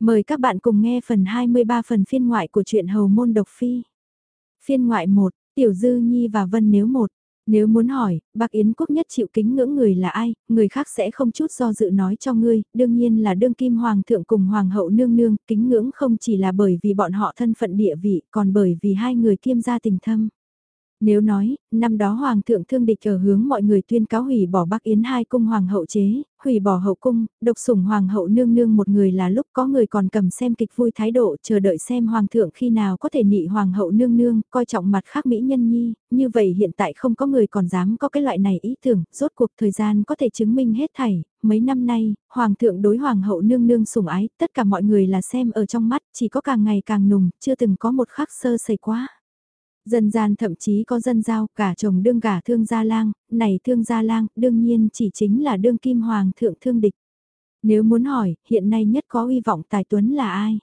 Mời các bạn cùng nghe phần 23 phần phiên ngoại của truyện Hầu Môn Độc Phi. Phiên ngoại 1, Tiểu Dư Nhi và Vân Nếu một Nếu muốn hỏi, bác Yến Quốc nhất chịu kính ngưỡng người là ai, người khác sẽ không chút do dự nói cho ngươi, đương nhiên là đương kim hoàng thượng cùng hoàng hậu nương nương, kính ngưỡng không chỉ là bởi vì bọn họ thân phận địa vị, còn bởi vì hai người kiêm gia tình thâm. Nếu nói, năm đó Hoàng thượng thương địch ở hướng mọi người tuyên cáo hủy bỏ Bắc Yến hai cung Hoàng hậu chế, hủy bỏ hậu cung, độc sủng Hoàng hậu nương nương một người là lúc có người còn cầm xem kịch vui thái độ chờ đợi xem Hoàng thượng khi nào có thể nị Hoàng hậu nương nương, coi trọng mặt khác Mỹ nhân nhi, như vậy hiện tại không có người còn dám có cái loại này ý tưởng, rốt cuộc thời gian có thể chứng minh hết thảy, mấy năm nay, Hoàng thượng đối Hoàng hậu nương nương sủng ái, tất cả mọi người là xem ở trong mắt, chỉ có càng ngày càng nùng, chưa từng có một khắc sơ sẩy quá. Dân gian thậm chí có dân giao cả chồng đương gả thương gia lang, này thương gia lang đương nhiên chỉ chính là đương kim hoàng thượng thương địch. Nếu muốn hỏi, hiện nay nhất có uy vọng tài tuấn là ai?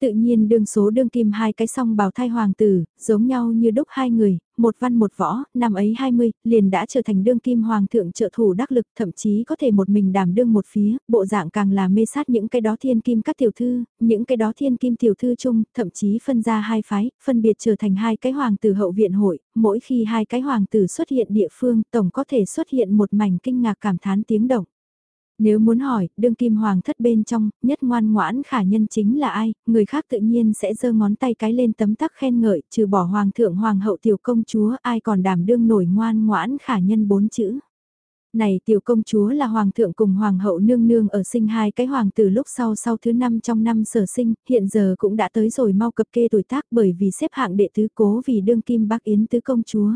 Tự nhiên đương số đương kim hai cái song bào thai hoàng tử, giống nhau như đúc hai người, một văn một võ, năm ấy 20, liền đã trở thành đương kim hoàng thượng trợ thủ đắc lực, thậm chí có thể một mình đảm đương một phía, bộ dạng càng là mê sát những cái đó thiên kim các tiểu thư, những cái đó thiên kim tiểu thư chung, thậm chí phân ra hai phái, phân biệt trở thành hai cái hoàng tử hậu viện hội, mỗi khi hai cái hoàng tử xuất hiện địa phương, tổng có thể xuất hiện một mảnh kinh ngạc cảm thán tiếng động. Nếu muốn hỏi, đương kim hoàng thất bên trong, nhất ngoan ngoãn khả nhân chính là ai, người khác tự nhiên sẽ giơ ngón tay cái lên tấm tắc khen ngợi, trừ bỏ hoàng thượng hoàng hậu tiểu công chúa ai còn đảm đương nổi ngoan ngoãn khả nhân bốn chữ. Này tiểu công chúa là hoàng thượng cùng hoàng hậu nương nương ở sinh hai cái hoàng tử lúc sau sau thứ năm trong năm sở sinh, hiện giờ cũng đã tới rồi mau cập kê tuổi tác bởi vì xếp hạng đệ tứ cố vì đương kim bác yến tứ công chúa.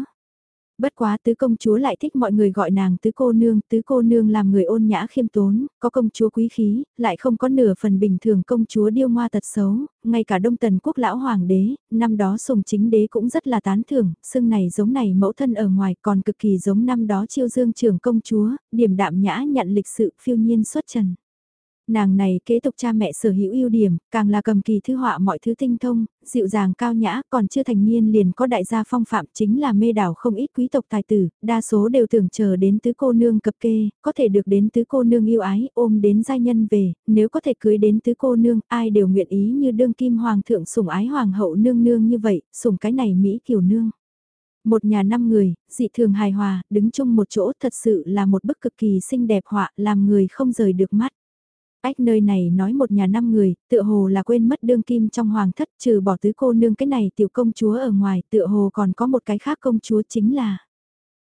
Bất quá tứ công chúa lại thích mọi người gọi nàng tứ cô nương, tứ cô nương làm người ôn nhã khiêm tốn, có công chúa quý khí, lại không có nửa phần bình thường công chúa điêu ngoa tật xấu, ngay cả đông tần quốc lão hoàng đế, năm đó sùng chính đế cũng rất là tán thưởng, xưng này giống này mẫu thân ở ngoài còn cực kỳ giống năm đó chiêu dương trưởng công chúa, điểm đạm nhã nhận lịch sự phiêu nhiên xuất trần nàng này kế tục cha mẹ sở hữu ưu điểm, càng là cầm kỳ thư họa mọi thứ tinh thông, dịu dàng cao nhã, còn chưa thành niên liền có đại gia phong phạm chính là mê đảo không ít quý tộc tài tử, đa số đều tưởng chờ đến tứ cô nương cập kê, có thể được đến tứ cô nương yêu ái, ôm đến giai nhân về, nếu có thể cưới đến tứ cô nương, ai đều nguyện ý như đương kim hoàng thượng sủng ái hoàng hậu nương nương như vậy, sủng cái này Mỹ kiều nương. Một nhà năm người, dị thường hài hòa, đứng chung một chỗ thật sự là một bức cực kỳ xinh đẹp họa, làm người không rời được mắt. Ách nơi này nói một nhà năm người, tựa hồ là quên mất đương kim trong hoàng thất trừ bỏ tứ cô nương cái này tiểu công chúa ở ngoài tựa hồ còn có một cái khác công chúa chính là.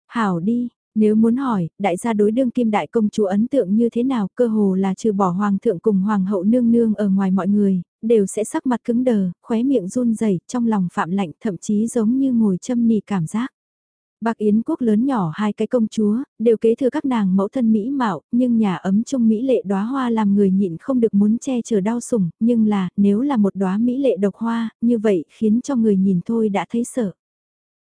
Hảo đi, nếu muốn hỏi, đại gia đối đương kim đại công chúa ấn tượng như thế nào, cơ hồ là trừ bỏ hoàng thượng cùng hoàng hậu nương nương ở ngoài mọi người, đều sẽ sắc mặt cứng đờ, khóe miệng run rẩy trong lòng phạm lạnh thậm chí giống như ngồi châm nì cảm giác. Bạc Yến quốc lớn nhỏ hai cái công chúa, đều kế thừa các nàng mẫu thân mỹ mạo, nhưng nhà ấm trung mỹ lệ đóa hoa làm người nhịn không được muốn che chở đau sủng, nhưng là, nếu là một đóa mỹ lệ độc hoa, như vậy khiến cho người nhìn thôi đã thấy sợ.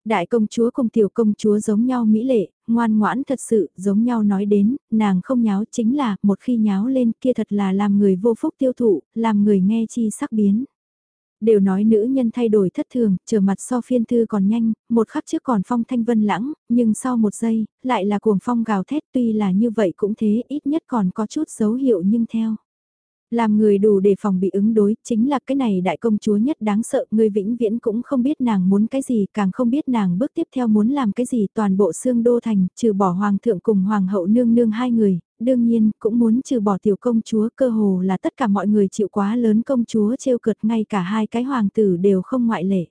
Đại công chúa cùng tiểu công chúa giống nhau mỹ lệ, ngoan ngoãn thật sự, giống nhau nói đến, nàng không nháo chính là, một khi nháo lên kia thật là làm người vô phúc tiêu thụ, làm người nghe chi sắc biến. Đều nói nữ nhân thay đổi thất thường, chờ mặt so phiên thư còn nhanh, một khắc trước còn phong thanh vân lãng, nhưng sau một giây, lại là cuồng phong gào thét tuy là như vậy cũng thế, ít nhất còn có chút dấu hiệu nhưng theo. Làm người đủ để phòng bị ứng đối, chính là cái này đại công chúa nhất đáng sợ, người vĩnh viễn cũng không biết nàng muốn cái gì, càng không biết nàng bước tiếp theo muốn làm cái gì, toàn bộ xương đô thành, trừ bỏ hoàng thượng cùng hoàng hậu nương nương hai người, đương nhiên cũng muốn trừ bỏ tiểu công chúa, cơ hồ là tất cả mọi người chịu quá lớn công chúa trêu cợt ngay cả hai cái hoàng tử đều không ngoại lệ.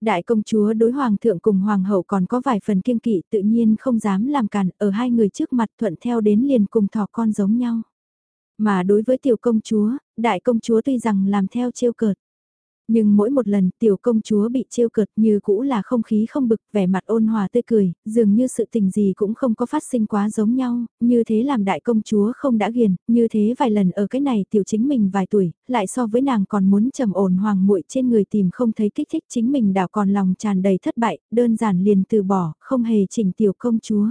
Đại công chúa đối hoàng thượng cùng hoàng hậu còn có vài phần kiêng kỵ tự nhiên không dám làm cản ở hai người trước mặt thuận theo đến liền cùng thỏ con giống nhau. Mà đối với tiểu công chúa, đại công chúa tuy rằng làm theo trêu cợt. Nhưng mỗi một lần tiểu công chúa bị trêu cợt như cũ là không khí không bực vẻ mặt ôn hòa tươi cười, dường như sự tình gì cũng không có phát sinh quá giống nhau, như thế làm đại công chúa không đã ghiền, như thế vài lần ở cái này tiểu chính mình vài tuổi, lại so với nàng còn muốn trầm ổn hoàng muội trên người tìm không thấy kích thích chính mình đảo còn lòng tràn đầy thất bại, đơn giản liền từ bỏ, không hề chỉnh tiểu công chúa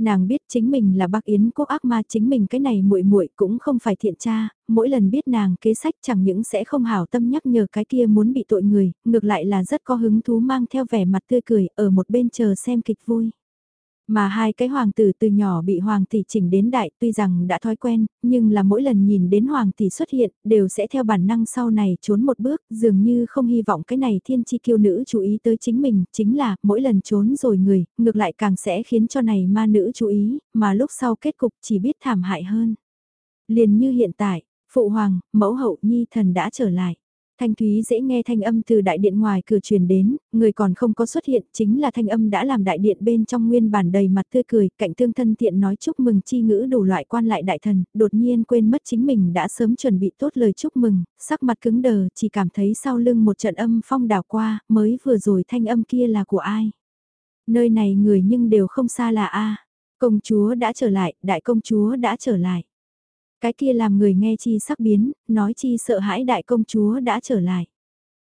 nàng biết chính mình là bác yến quốc ác ma chính mình cái này muội muội cũng không phải thiện cha, mỗi lần biết nàng kế sách chẳng những sẽ không hảo tâm nhắc nhở cái kia muốn bị tội người, ngược lại là rất có hứng thú mang theo vẻ mặt tươi cười ở một bên chờ xem kịch vui. Mà hai cái hoàng tử từ nhỏ bị hoàng tỷ chỉnh đến đại tuy rằng đã thói quen, nhưng là mỗi lần nhìn đến hoàng tỷ xuất hiện đều sẽ theo bản năng sau này trốn một bước, dường như không hy vọng cái này thiên chi kiêu nữ chú ý tới chính mình, chính là mỗi lần trốn rồi người, ngược lại càng sẽ khiến cho này ma nữ chú ý, mà lúc sau kết cục chỉ biết thảm hại hơn. Liền như hiện tại, phụ hoàng, mẫu hậu nhi thần đã trở lại. Thanh Thúy dễ nghe thanh âm từ đại điện ngoài cửa truyền đến, người còn không có xuất hiện, chính là thanh âm đã làm đại điện bên trong nguyên bản đầy mặt tươi cười, cạnh tương thân tiện nói chúc mừng chi ngữ đủ loại quan lại đại thần, đột nhiên quên mất chính mình đã sớm chuẩn bị tốt lời chúc mừng, sắc mặt cứng đờ, chỉ cảm thấy sau lưng một trận âm phong đảo qua, mới vừa rồi thanh âm kia là của ai. Nơi này người nhưng đều không xa là A, công chúa đã trở lại, đại công chúa đã trở lại. Cái kia làm người nghe chi sắc biến, nói chi sợ hãi đại công chúa đã trở lại.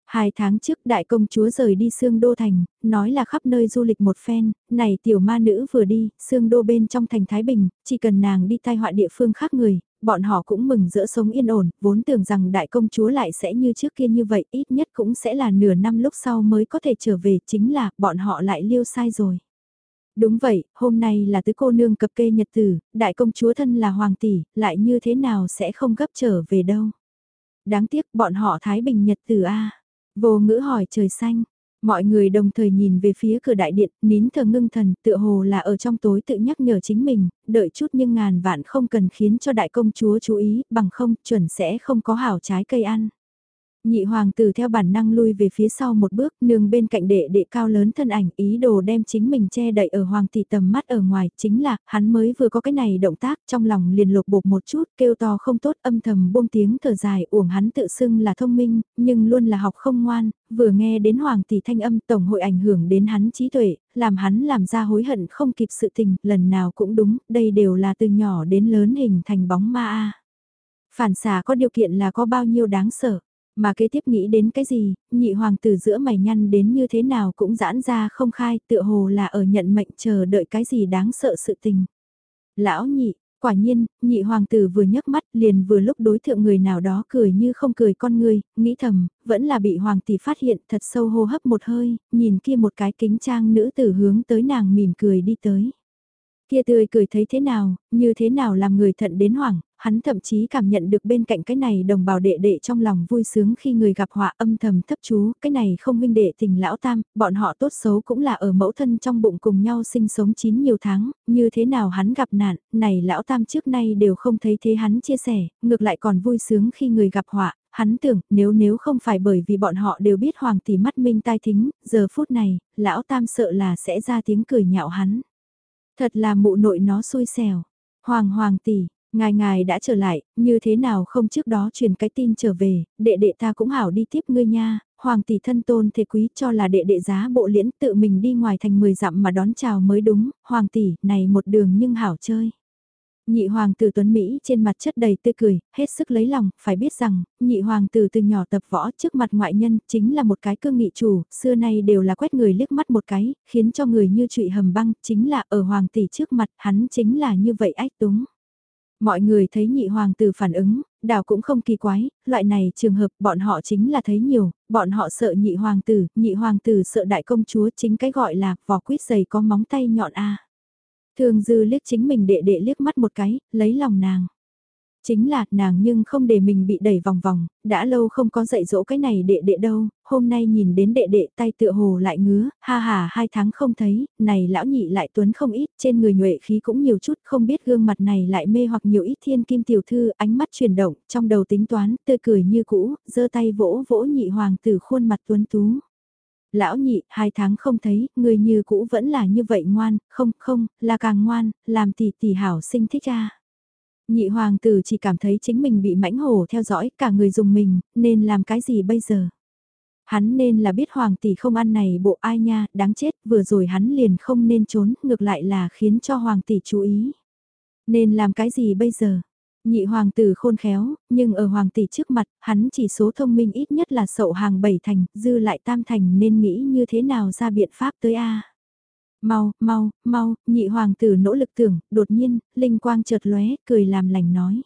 Hai tháng trước đại công chúa rời đi xương đô thành, nói là khắp nơi du lịch một phen, này tiểu ma nữ vừa đi, xương đô bên trong thành Thái Bình, chỉ cần nàng đi tai họa địa phương khác người, bọn họ cũng mừng giữa sống yên ổn, vốn tưởng rằng đại công chúa lại sẽ như trước kia như vậy, ít nhất cũng sẽ là nửa năm lúc sau mới có thể trở về, chính là bọn họ lại liêu sai rồi. Đúng vậy, hôm nay là tứ cô nương cập kê nhật tử, đại công chúa thân là hoàng tỷ, lại như thế nào sẽ không gấp trở về đâu. Đáng tiếc bọn họ thái bình nhật tử A. Vô ngữ hỏi trời xanh, mọi người đồng thời nhìn về phía cửa đại điện, nín thờ ngưng thần, tựa hồ là ở trong tối tự nhắc nhở chính mình, đợi chút nhưng ngàn vạn không cần khiến cho đại công chúa chú ý, bằng không chuẩn sẽ không có hảo trái cây ăn. Nhị hoàng tử theo bản năng lui về phía sau một bước, nương bên cạnh đệ đệ cao lớn thân ảnh, ý đồ đem chính mình che đậy ở hoàng tỷ tầm mắt ở ngoài, chính là, hắn mới vừa có cái này động tác, trong lòng liền lột bột một chút, kêu to không tốt, âm thầm buông tiếng thở dài, uổng hắn tự xưng là thông minh, nhưng luôn là học không ngoan, vừa nghe đến hoàng tỷ thanh âm tổng hội ảnh hưởng đến hắn trí tuệ, làm hắn làm ra hối hận không kịp sự tình, lần nào cũng đúng, đây đều là từ nhỏ đến lớn hình thành bóng ma a. Phản xả có điều kiện là có bao nhiêu đáng sợ. Mà kế tiếp nghĩ đến cái gì, nhị hoàng tử giữa mày nhăn đến như thế nào cũng giãn ra không khai tựa hồ là ở nhận mệnh chờ đợi cái gì đáng sợ sự tình. Lão nhị, quả nhiên, nhị hoàng tử vừa nhấc mắt liền vừa lúc đối thượng người nào đó cười như không cười con người, nghĩ thầm, vẫn là bị hoàng tỷ phát hiện thật sâu hô hấp một hơi, nhìn kia một cái kính trang nữ tử hướng tới nàng mỉm cười đi tới. Kia tươi cười thấy thế nào, như thế nào làm người thận đến hoảng, hắn thậm chí cảm nhận được bên cạnh cái này đồng bào đệ đệ trong lòng vui sướng khi người gặp họa âm thầm thấp chú, cái này không huynh đệ tình lão tam, bọn họ tốt xấu cũng là ở mẫu thân trong bụng cùng nhau sinh sống chín nhiều tháng, như thế nào hắn gặp nạn, này lão tam trước nay đều không thấy thế hắn chia sẻ, ngược lại còn vui sướng khi người gặp họa, hắn tưởng nếu nếu không phải bởi vì bọn họ đều biết hoàng tỷ mắt minh tai thính, giờ phút này, lão tam sợ là sẽ ra tiếng cười nhạo hắn. Thật là mụ nội nó xui xẻo. Hoàng hoàng tỷ, ngài ngài đã trở lại, như thế nào không trước đó truyền cái tin trở về, đệ đệ ta cũng hảo đi tiếp ngươi nha, hoàng tỷ thân tôn thế quý cho là đệ đệ giá bộ liễn tự mình đi ngoài thành 10 dặm mà đón chào mới đúng, hoàng tỷ, này một đường nhưng hảo chơi. Nhị hoàng tử Tuấn Mỹ trên mặt chất đầy tươi cười, hết sức lấy lòng, phải biết rằng, nhị hoàng tử từ nhỏ tập võ trước mặt ngoại nhân, chính là một cái cương nghị chủ, xưa nay đều là quét người liếc mắt một cái, khiến cho người như trụy hầm băng, chính là ở hoàng tỷ trước mặt, hắn chính là như vậy ách túng. Mọi người thấy nhị hoàng tử phản ứng, đào cũng không kỳ quái, loại này trường hợp bọn họ chính là thấy nhiều, bọn họ sợ nhị hoàng tử, nhị hoàng tử sợ đại công chúa chính cái gọi là vỏ quýt giày có móng tay nhọn a. Thường dư liếc chính mình đệ đệ liếc mắt một cái, lấy lòng nàng. Chính là nàng nhưng không để mình bị đẩy vòng vòng, đã lâu không có dạy dỗ cái này đệ đệ đâu, hôm nay nhìn đến đệ đệ tay tựa hồ lại ngứa, ha ha hai tháng không thấy, này lão nhị lại tuấn không ít, trên người nhuệ khí cũng nhiều chút, không biết gương mặt này lại mê hoặc nhiều ít thiên kim tiểu thư, ánh mắt chuyển động, trong đầu tính toán, tươi cười như cũ, giơ tay vỗ vỗ nhị hoàng tử khuôn mặt tuấn tú lão nhị, hai tháng không thấy, người như cũ vẫn là như vậy ngoan, không, không, là càng ngoan, làm tỷ tỷ hảo sinh thích ra. Nhị hoàng tử chỉ cảm thấy chính mình bị mãnh hổ theo dõi, cả người dùng mình, nên làm cái gì bây giờ? Hắn nên là biết hoàng tỷ không ăn này bộ ai nha, đáng chết, vừa rồi hắn liền không nên trốn, ngược lại là khiến cho hoàng tỷ chú ý. Nên làm cái gì bây giờ? Nhị hoàng tử khôn khéo, nhưng ở hoàng tỷ trước mặt, hắn chỉ số thông minh ít nhất là sậu hàng bảy thành, dư lại tam thành nên nghĩ như thế nào ra biện pháp tới a. Mau, mau, mau, nhị hoàng tử nỗ lực tưởng, đột nhiên, linh quang chợt lóe, cười làm lành nói.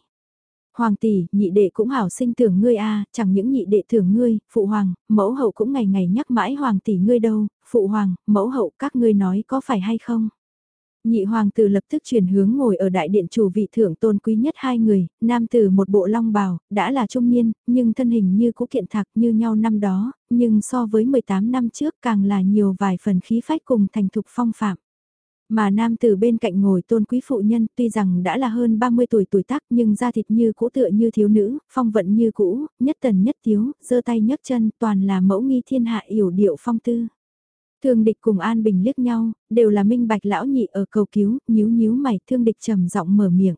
Hoàng tỷ, nhị đệ cũng hảo sinh tưởng ngươi a, chẳng những nhị đệ thưởng ngươi, phụ hoàng, mẫu hậu cũng ngày ngày nhắc mãi hoàng tỷ ngươi đâu, phụ hoàng, mẫu hậu các ngươi nói có phải hay không? Nhị hoàng tử lập tức chuyển hướng ngồi ở đại điện chủ vị thượng tôn quý nhất hai người, nam tử một bộ long bào, đã là trung niên, nhưng thân hình như cũ kiện thạc như nhau năm đó, nhưng so với 18 năm trước càng là nhiều vài phần khí phách cùng thành thục phong phạm. Mà nam tử bên cạnh ngồi tôn quý phụ nhân tuy rằng đã là hơn 30 tuổi tuổi tác nhưng da thịt như cũ tựa như thiếu nữ, phong vận như cũ, nhất tần nhất thiếu, giơ tay nhấc chân toàn là mẫu nghi thiên hạ yểu điệu phong tư. Thương địch cùng An Bình liếc nhau, đều là minh bạch lão nhị ở cầu cứu, nhíu nhíu mày thương địch trầm giọng mở miệng.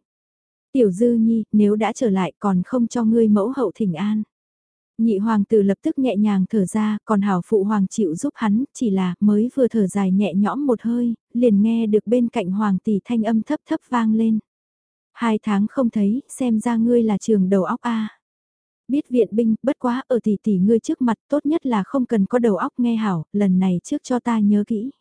Tiểu dư nhi, nếu đã trở lại còn không cho ngươi mẫu hậu thỉnh an. Nhị hoàng tử lập tức nhẹ nhàng thở ra, còn hảo phụ hoàng chịu giúp hắn, chỉ là mới vừa thở dài nhẹ nhõm một hơi, liền nghe được bên cạnh hoàng tỷ thanh âm thấp thấp vang lên. Hai tháng không thấy, xem ra ngươi là trường đầu óc a. Biết viện binh, bất quá ở tỷ tỷ ngươi trước mặt tốt nhất là không cần có đầu óc nghe hảo, lần này trước cho ta nhớ kỹ.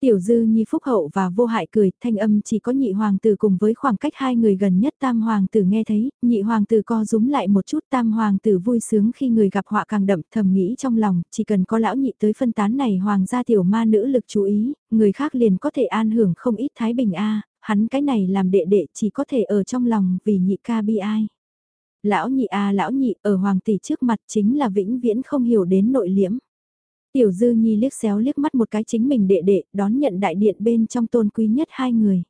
Tiểu dư nhi phúc hậu và vô hại cười, thanh âm chỉ có nhị hoàng tử cùng với khoảng cách hai người gần nhất tam hoàng tử nghe thấy, nhị hoàng tử co rúm lại một chút tam hoàng tử vui sướng khi người gặp họa càng đậm thầm nghĩ trong lòng, chỉ cần có lão nhị tới phân tán này hoàng gia tiểu ma nữ lực chú ý, người khác liền có thể an hưởng không ít thái bình a hắn cái này làm đệ đệ chỉ có thể ở trong lòng vì nhị ca bi ai. Lão nhị a lão nhị ở hoàng tỷ trước mặt chính là vĩnh viễn không hiểu đến nội liễm. Tiểu dư nhi liếc xéo liếc mắt một cái chính mình đệ đệ đón nhận đại điện bên trong tôn quý nhất hai người.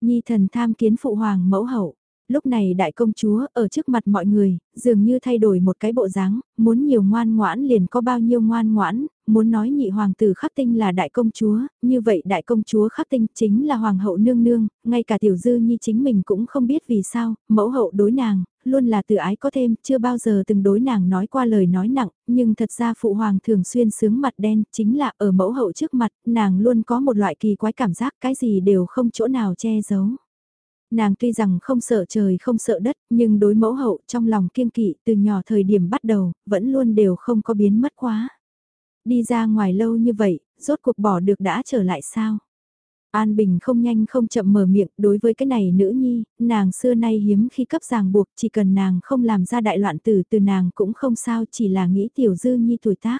Nhi thần tham kiến phụ hoàng mẫu hậu. Lúc này đại công chúa ở trước mặt mọi người, dường như thay đổi một cái bộ dáng, muốn nhiều ngoan ngoãn liền có bao nhiêu ngoan ngoãn, muốn nói nhị hoàng tử khắc tinh là đại công chúa, như vậy đại công chúa khắc tinh chính là hoàng hậu nương nương, ngay cả tiểu dư nhi chính mình cũng không biết vì sao, mẫu hậu đối nàng, luôn là tự ái có thêm, chưa bao giờ từng đối nàng nói qua lời nói nặng, nhưng thật ra phụ hoàng thường xuyên sướng mặt đen, chính là ở mẫu hậu trước mặt, nàng luôn có một loại kỳ quái cảm giác cái gì đều không chỗ nào che giấu. Nàng tuy rằng không sợ trời không sợ đất, nhưng đối mẫu hậu trong lòng kiêng kỵ từ nhỏ thời điểm bắt đầu, vẫn luôn đều không có biến mất quá. Đi ra ngoài lâu như vậy, rốt cuộc bỏ được đã trở lại sao? An Bình không nhanh không chậm mở miệng, đối với cái này nữ nhi, nàng xưa nay hiếm khi cấp ràng buộc, chỉ cần nàng không làm ra đại loạn tử từ nàng cũng không sao, chỉ là nghĩ tiểu dư nhi tuổi tác.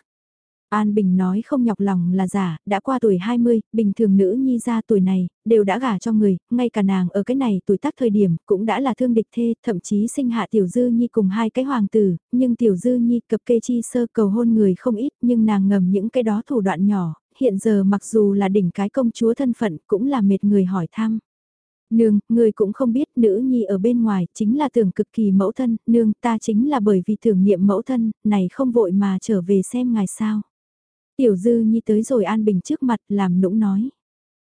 An Bình nói không nhọc lòng là giả, đã qua tuổi 20, bình thường nữ nhi ra tuổi này, đều đã gả cho người, ngay cả nàng ở cái này tuổi tác thời điểm, cũng đã là thương địch thê, thậm chí sinh hạ tiểu dư nhi cùng hai cái hoàng tử, nhưng tiểu dư nhi cập kê chi sơ cầu hôn người không ít, nhưng nàng ngầm những cái đó thủ đoạn nhỏ, hiện giờ mặc dù là đỉnh cái công chúa thân phận cũng là mệt người hỏi thăm. Nương, người cũng không biết nữ nhi ở bên ngoài chính là tưởng cực kỳ mẫu thân, nương ta chính là bởi vì thưởng niệm mẫu thân, này không vội mà trở về xem ngài sao. Tiểu dư nhi tới rồi An Bình trước mặt làm nũng nói.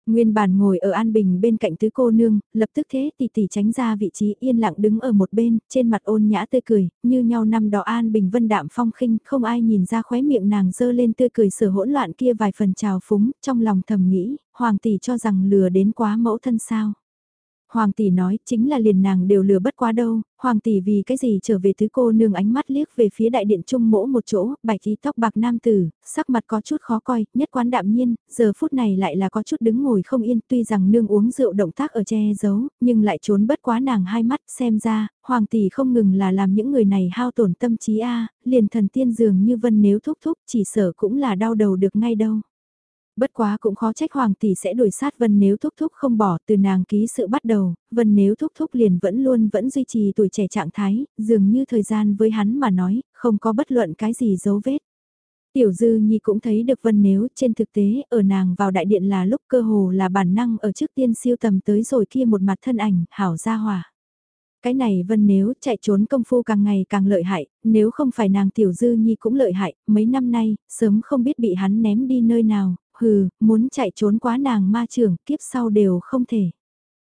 Nguyên bản ngồi ở An Bình bên cạnh tứ cô nương, lập tức thế tỷ tỷ tránh ra vị trí yên lặng đứng ở một bên, trên mặt ôn nhã tươi cười, như nhau năm đó An Bình vân đạm phong khinh, không ai nhìn ra khóe miệng nàng dơ lên tươi cười sửa hỗn loạn kia vài phần trào phúng, trong lòng thầm nghĩ, hoàng tỷ cho rằng lừa đến quá mẫu thân sao. Hoàng tỷ nói chính là liền nàng đều lừa bất quá đâu, Hoàng tỷ vì cái gì trở về thứ cô nương ánh mắt liếc về phía đại điện trung mỗ một chỗ, bạch y tóc bạc nam tử, sắc mặt có chút khó coi, nhất quán đạm nhiên, giờ phút này lại là có chút đứng ngồi không yên tuy rằng nương uống rượu động tác ở che giấu, nhưng lại trốn bất quá nàng hai mắt xem ra, Hoàng tỷ không ngừng là làm những người này hao tổn tâm trí a liền thần tiên dường như vân nếu thúc thúc chỉ sợ cũng là đau đầu được ngay đâu. Bất quá cũng khó trách Hoàng tỷ sẽ đuổi sát Vân Nếu Thúc Thúc không bỏ từ nàng ký sự bắt đầu, Vân Nếu Thúc Thúc liền vẫn luôn vẫn duy trì tuổi trẻ trạng thái, dường như thời gian với hắn mà nói, không có bất luận cái gì dấu vết. Tiểu Dư Nhi cũng thấy được Vân Nếu trên thực tế ở nàng vào đại điện là lúc cơ hồ là bản năng ở trước tiên siêu tầm tới rồi kia một mặt thân ảnh, hảo gia hòa. Cái này Vân Nếu chạy trốn công phu càng ngày càng lợi hại, nếu không phải nàng Tiểu Dư Nhi cũng lợi hại, mấy năm nay, sớm không biết bị hắn ném đi nơi nào, hừ, muốn chạy trốn quá nàng ma trưởng, kiếp sau đều không thể.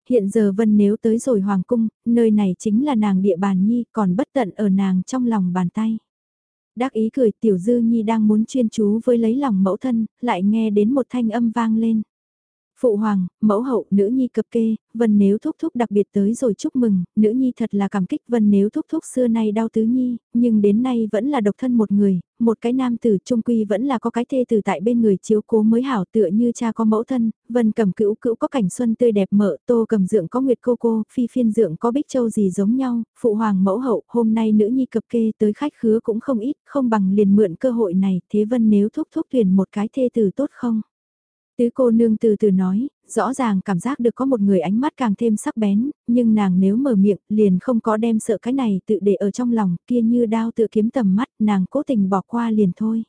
Hiện giờ Vân nếu tới rồi Hoàng Cung, nơi này chính là nàng địa bàn nhi, còn bất tận ở nàng trong lòng bàn tay. Đắc ý cười tiểu dư nhi đang muốn chuyên chú với lấy lòng mẫu thân, lại nghe đến một thanh âm vang lên. Phụ hoàng, mẫu hậu, nữ nhi cập kê, vân nếu thúc thúc đặc biệt tới rồi chúc mừng, nữ nhi thật là cảm kích vân nếu thúc thúc xưa nay đau tứ nhi, nhưng đến nay vẫn là độc thân một người, một cái nam tử trung quy vẫn là có cái thê tử tại bên người chiếu cố mới hảo tựa như cha có mẫu thân, vân cầm cữu cữu có cảnh xuân tươi đẹp mợ, tô cầm dưỡng có nguyệt cô cô, phi phiên dưỡng có bích châu gì giống nhau, phụ hoàng mẫu hậu, hôm nay nữ nhi cập kê tới khách khứa cũng không ít, không bằng liền mượn cơ hội này, thế vân nếu thúc thúc tuyển một cái thê tử tốt không? Tứ cô nương từ từ nói, rõ ràng cảm giác được có một người ánh mắt càng thêm sắc bén, nhưng nàng nếu mở miệng liền không có đem sợ cái này tự để ở trong lòng kia như đao tự kiếm tầm mắt nàng cố tình bỏ qua liền thôi.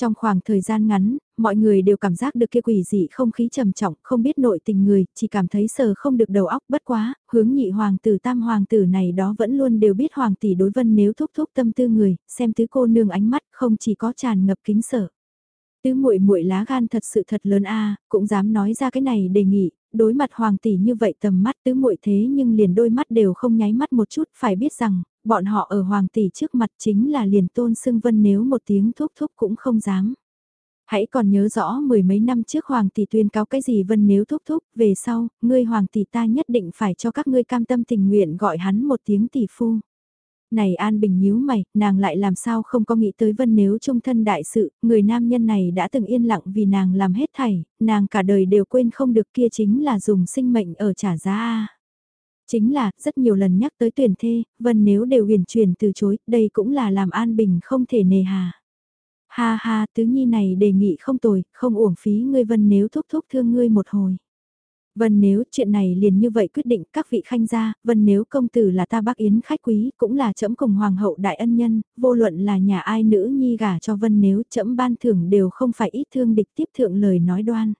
Trong khoảng thời gian ngắn, mọi người đều cảm giác được kia quỷ dị không khí trầm trọng, không biết nội tình người, chỉ cảm thấy sờ không được đầu óc bất quá, hướng nhị hoàng tử tam hoàng tử này đó vẫn luôn đều biết hoàng tỷ đối vân nếu thúc thúc tâm tư người, xem tứ cô nương ánh mắt không chỉ có tràn ngập kính sợ. Tứ muội muội lá gan thật sự thật lớn a, cũng dám nói ra cái này đề nghị, đối mặt hoàng tỷ như vậy tầm mắt tứ muội thế nhưng liền đôi mắt đều không nháy mắt một chút, phải biết rằng, bọn họ ở hoàng tỷ trước mặt chính là liền tôn xưng vân nếu một tiếng thúc thúc cũng không dám. Hãy còn nhớ rõ mười mấy năm trước hoàng tỷ tuyên cáo cái gì vân nếu thúc thúc, về sau, ngươi hoàng tỷ ta nhất định phải cho các ngươi cam tâm tình nguyện gọi hắn một tiếng tỷ phu. Này An Bình nhíu mày, nàng lại làm sao không có nghĩ tới vân nếu trung thân đại sự, người nam nhân này đã từng yên lặng vì nàng làm hết thảy, nàng cả đời đều quên không được kia chính là dùng sinh mệnh ở trả giá Chính là, rất nhiều lần nhắc tới tuyển thê, vân nếu đều huyền truyền từ chối, đây cũng là làm An Bình không thể nề hà. Ha ha, tứ nhi này đề nghị không tồi, không uổng phí ngươi vân nếu thúc thúc thương ngươi một hồi. Vân nếu chuyện này liền như vậy quyết định các vị khanh gia, vân nếu công tử là ta bác yến khách quý, cũng là trẫm cùng hoàng hậu đại ân nhân, vô luận là nhà ai nữ nhi gả cho vân nếu trẫm ban thưởng đều không phải ít thương địch tiếp thượng lời nói đoan.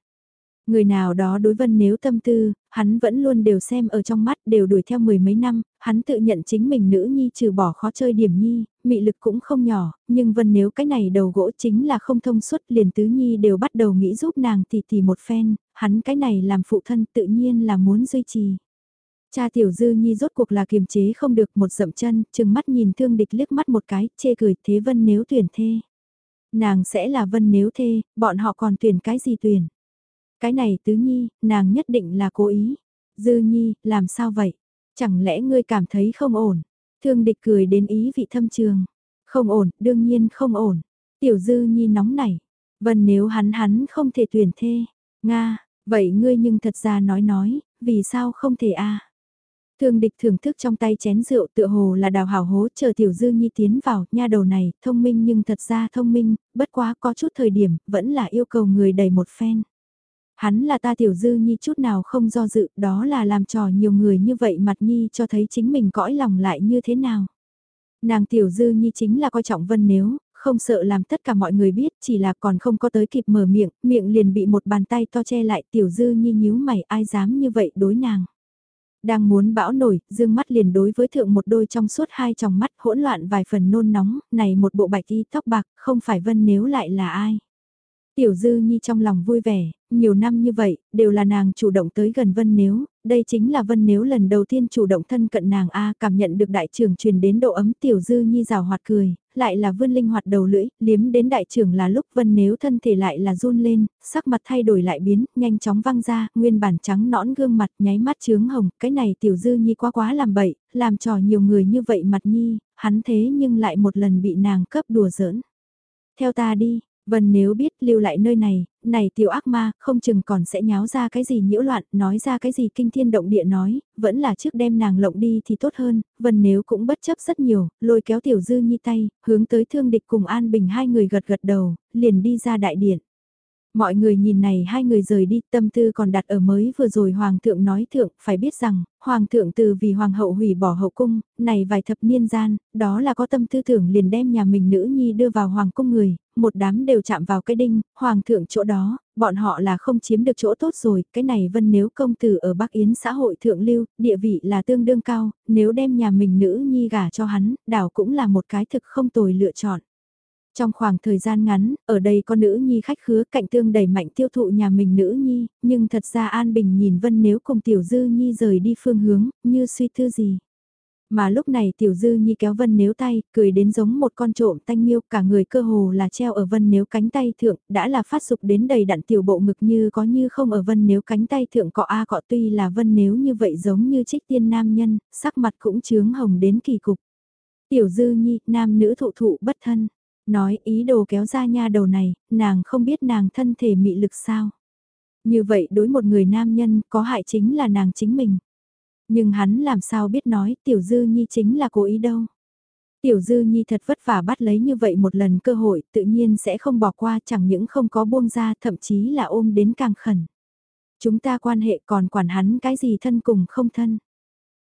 Người nào đó đối vân nếu tâm tư, hắn vẫn luôn đều xem ở trong mắt đều đuổi theo mười mấy năm, hắn tự nhận chính mình nữ nhi trừ bỏ khó chơi điểm nhi, mị lực cũng không nhỏ, nhưng vân nếu cái này đầu gỗ chính là không thông suốt liền tứ nhi đều bắt đầu nghĩ giúp nàng tỷ tỷ một phen, hắn cái này làm phụ thân tự nhiên là muốn duy trì. Cha tiểu dư nhi rốt cuộc là kiềm chế không được một dậm chân, chừng mắt nhìn thương địch liếc mắt một cái, chê cười thế vân nếu tuyển thê. Nàng sẽ là vân nếu thê, bọn họ còn tuyển cái gì tuyển. Cái này tứ nhi, nàng nhất định là cố ý. Dư nhi, làm sao vậy? Chẳng lẽ ngươi cảm thấy không ổn? Thương địch cười đến ý vị thâm trường. Không ổn, đương nhiên không ổn. Tiểu dư nhi nóng nảy. Vân nếu hắn hắn không thể tuyển thê. Nga, vậy ngươi nhưng thật ra nói nói, vì sao không thể a? Thương địch thưởng thức trong tay chén rượu tựa hồ là đào hảo hố chờ tiểu dư nhi tiến vào, nha đầu này, thông minh nhưng thật ra thông minh, bất quá có chút thời điểm, vẫn là yêu cầu người đầy một phen. Hắn là ta tiểu dư nhi chút nào không do dự, đó là làm trò nhiều người như vậy mặt nhi cho thấy chính mình cõi lòng lại như thế nào. Nàng tiểu dư nhi chính là coi trọng vân nếu, không sợ làm tất cả mọi người biết, chỉ là còn không có tới kịp mở miệng, miệng liền bị một bàn tay to che lại tiểu dư nhi nhíu mày ai dám như vậy đối nàng. Đang muốn bão nổi, dương mắt liền đối với thượng một đôi trong suốt hai tròng mắt hỗn loạn vài phần nôn nóng, này một bộ bạch y tóc bạc, không phải vân nếu lại là ai. Tiểu Dư Nhi trong lòng vui vẻ, nhiều năm như vậy, đều là nàng chủ động tới gần Vân Nếu, đây chính là Vân Nếu lần đầu tiên chủ động thân cận nàng A cảm nhận được đại trưởng truyền đến độ ấm Tiểu Dư Nhi rào hoạt cười, lại là vươn linh hoạt đầu lưỡi, liếm đến đại trưởng là lúc Vân Nếu thân thể lại là run lên, sắc mặt thay đổi lại biến, nhanh chóng văng ra, nguyên bản trắng nõn gương mặt nháy mắt trướng hồng, cái này Tiểu Dư Nhi quá quá làm bậy, làm trò nhiều người như vậy mặt Nhi, hắn thế nhưng lại một lần bị nàng cấp đùa giỡn. Theo ta đi, Vân nếu biết lưu lại nơi này, này tiểu ác ma, không chừng còn sẽ nháo ra cái gì nhiễu loạn, nói ra cái gì kinh thiên động địa nói, vẫn là trước đem nàng lộng đi thì tốt hơn, Vân nếu cũng bất chấp rất nhiều, lôi kéo tiểu dư nhi tay, hướng tới thương địch cùng An Bình hai người gật gật đầu, liền đi ra đại điện. Mọi người nhìn này hai người rời đi tâm tư còn đặt ở mới vừa rồi Hoàng thượng nói thượng phải biết rằng Hoàng thượng từ vì Hoàng hậu hủy bỏ hậu cung, này vài thập niên gian, đó là có tâm tư tưởng liền đem nhà mình nữ nhi đưa vào Hoàng cung người, một đám đều chạm vào cái đinh, Hoàng thượng chỗ đó, bọn họ là không chiếm được chỗ tốt rồi, cái này vân nếu công tử ở Bắc Yến xã hội thượng lưu, địa vị là tương đương cao, nếu đem nhà mình nữ nhi gả cho hắn, đảo cũng là một cái thực không tồi lựa chọn. Trong khoảng thời gian ngắn, ở đây có nữ nhi khách khứa cạnh tương đẩy mạnh tiêu thụ nhà mình nữ nhi, nhưng thật ra An Bình nhìn Vân nếu cùng Tiểu Dư Nhi rời đi phương hướng, như suy thư gì. Mà lúc này Tiểu Dư Nhi kéo Vân nếu tay, cười đến giống một con trộm tanh miêu, cả người cơ hồ là treo ở Vân nếu cánh tay thượng, đã là phát dục đến đầy đặn tiểu bộ ngực như có như không ở Vân nếu cánh tay thượng cọ A cọ tuy là Vân nếu như vậy giống như trích tiên nam nhân, sắc mặt cũng chướng hồng đến kỳ cục. Tiểu Dư Nhi, nam nữ thụ thụ bất thân Nói ý đồ kéo ra nha đầu này, nàng không biết nàng thân thể mị lực sao. Như vậy đối một người nam nhân có hại chính là nàng chính mình. Nhưng hắn làm sao biết nói tiểu dư nhi chính là cố ý đâu. Tiểu Dư Nhi thật vất vả bắt lấy như vậy một lần cơ hội, tự nhiên sẽ không bỏ qua chẳng những không có buông ra thậm chí là ôm đến càng khẩn. Chúng ta quan hệ còn quản hắn cái gì thân cùng không thân.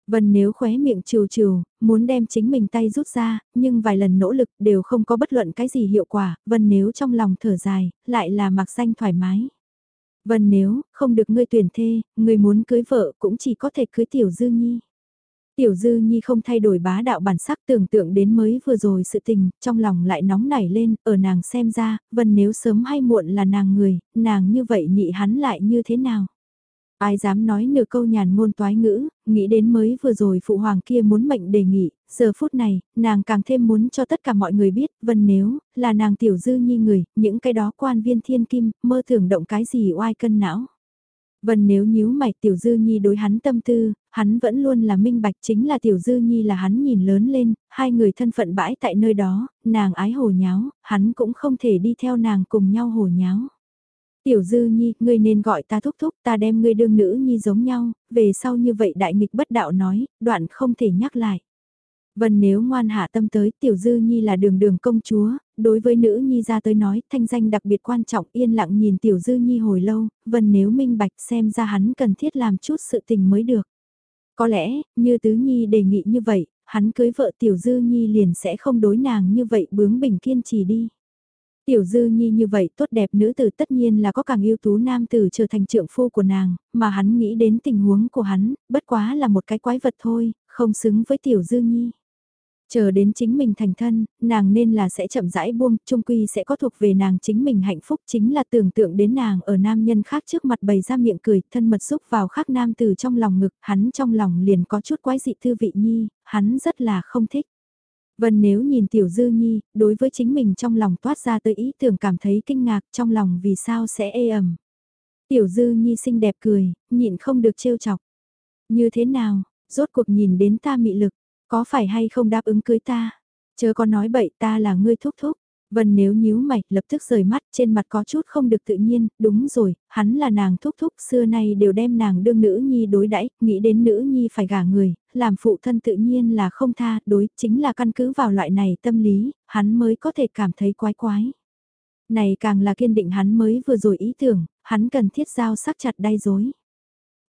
Vân nếu khóe miệng trừ trừ, muốn đem chính mình tay rút ra, nhưng vài lần nỗ lực đều không có bất luận cái gì hiệu quả, Vân nếu trong lòng thở dài, lại là mặc danh thoải mái. Vân nếu, không được ngươi tuyển thê, ngươi muốn cưới vợ cũng chỉ có thể cưới tiểu dư nhi. Tiểu dư nhi không thay đổi bá đạo bản sắc tưởng tượng đến mới vừa rồi sự tình, trong lòng lại nóng nảy lên, ở nàng xem ra, vân nếu sớm hay muộn là nàng người, nàng như vậy nhị hắn lại như thế nào. Ai dám nói nửa câu nhàn ngôn toái ngữ, nghĩ đến mới vừa rồi phụ hoàng kia muốn mệnh đề nghị, giờ phút này, nàng càng thêm muốn cho tất cả mọi người biết, vân nếu, là nàng tiểu dư nhi người, những cái đó quan viên thiên kim, mơ tưởng động cái gì oai cân não. Vân nếu nhíu mày tiểu dư nhi đối hắn tâm tư, hắn vẫn luôn là minh bạch chính là tiểu dư nhi là hắn nhìn lớn lên, hai người thân phận bãi tại nơi đó, nàng ái hồ nháo, hắn cũng không thể đi theo nàng cùng nhau hồ nháo. Tiểu dư nhi, ngươi nên gọi ta thúc thúc, ta đem ngươi đương nữ nhi giống nhau, về sau như vậy đại nghịch bất đạo nói, đoạn không thể nhắc lại. Vân nếu ngoan hạ tâm tới tiểu dư nhi là đường đường công chúa, đối với nữ nhi ra tới nói thanh danh đặc biệt quan trọng yên lặng nhìn tiểu dư nhi hồi lâu, vân nếu minh bạch xem ra hắn cần thiết làm chút sự tình mới được. Có lẽ, như tứ nhi đề nghị như vậy, hắn cưới vợ tiểu dư nhi liền sẽ không đối nàng như vậy bướng bỉnh kiên trì đi. Tiểu dư nhi như vậy tốt đẹp nữ tử tất nhiên là có càng ưu tú nam tử trở thành trượng phu của nàng, mà hắn nghĩ đến tình huống của hắn, bất quá là một cái quái vật thôi, không xứng với tiểu dư nhi. Chờ đến chính mình thành thân, nàng nên là sẽ chậm rãi buông, trung quy sẽ có thuộc về nàng chính mình hạnh phúc chính là tưởng tượng đến nàng ở nam nhân khác trước mặt bày ra miệng cười, thân mật xúc vào khác nam từ trong lòng ngực, hắn trong lòng liền có chút quái dị thư vị nhi, hắn rất là không thích. Vân nếu nhìn Tiểu Dư Nhi, đối với chính mình trong lòng toát ra tới ý tưởng cảm thấy kinh ngạc trong lòng vì sao sẽ ê ẩm. Tiểu Dư Nhi xinh đẹp cười, nhịn không được trêu chọc. Như thế nào, rốt cuộc nhìn đến ta mị lực, có phải hay không đáp ứng cưới ta? Chớ có nói bậy ta là ngươi thúc thúc. Vân nếu nhíu mày, lập tức rời mắt, trên mặt có chút không được tự nhiên, đúng rồi, hắn là nàng thúc thúc, xưa nay đều đem nàng đương nữ nhi đối đãi, nghĩ đến nữ nhi phải gả người, làm phụ thân tự nhiên là không tha, đối, chính là căn cứ vào loại này tâm lý, hắn mới có thể cảm thấy quái quái. Này càng là kiên định hắn mới vừa rồi ý tưởng, hắn cần thiết giao sắc chặt đai dối.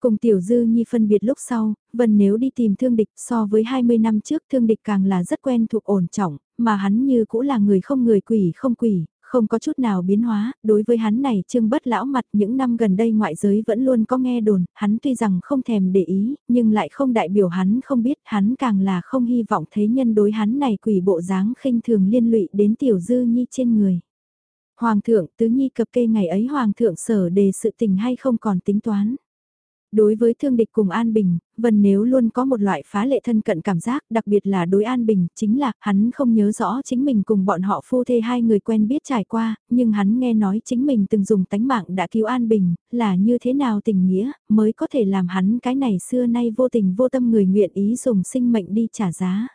Cùng Tiểu Dư Nhi phân biệt lúc sau, Vân nếu đi tìm thương địch so với 20 năm trước thương địch càng là rất quen thuộc ổn trọng, mà hắn như cũng là người không người quỷ không quỷ, không có chút nào biến hóa, đối với hắn này trương bất lão mặt những năm gần đây ngoại giới vẫn luôn có nghe đồn, hắn tuy rằng không thèm để ý, nhưng lại không đại biểu hắn không biết, hắn càng là không hy vọng thế nhân đối hắn này quỷ bộ dáng khinh thường liên lụy đến tiểu dư nhi trên người. Hoàng thượng, tứ nhi cập kê ngày ấy hoàng thượng sở đề sự tình hay không còn tính toán. Đối với thương địch cùng An Bình, Vân nếu luôn có một loại phá lệ thân cận cảm giác, đặc biệt là đối An Bình, chính là hắn không nhớ rõ chính mình cùng bọn họ phu thê hai người quen biết trải qua, nhưng hắn nghe nói chính mình từng dùng tánh mạng đã cứu An Bình, là như thế nào tình nghĩa, mới có thể làm hắn cái này xưa nay vô tình vô tâm người nguyện ý dùng sinh mệnh đi trả giá.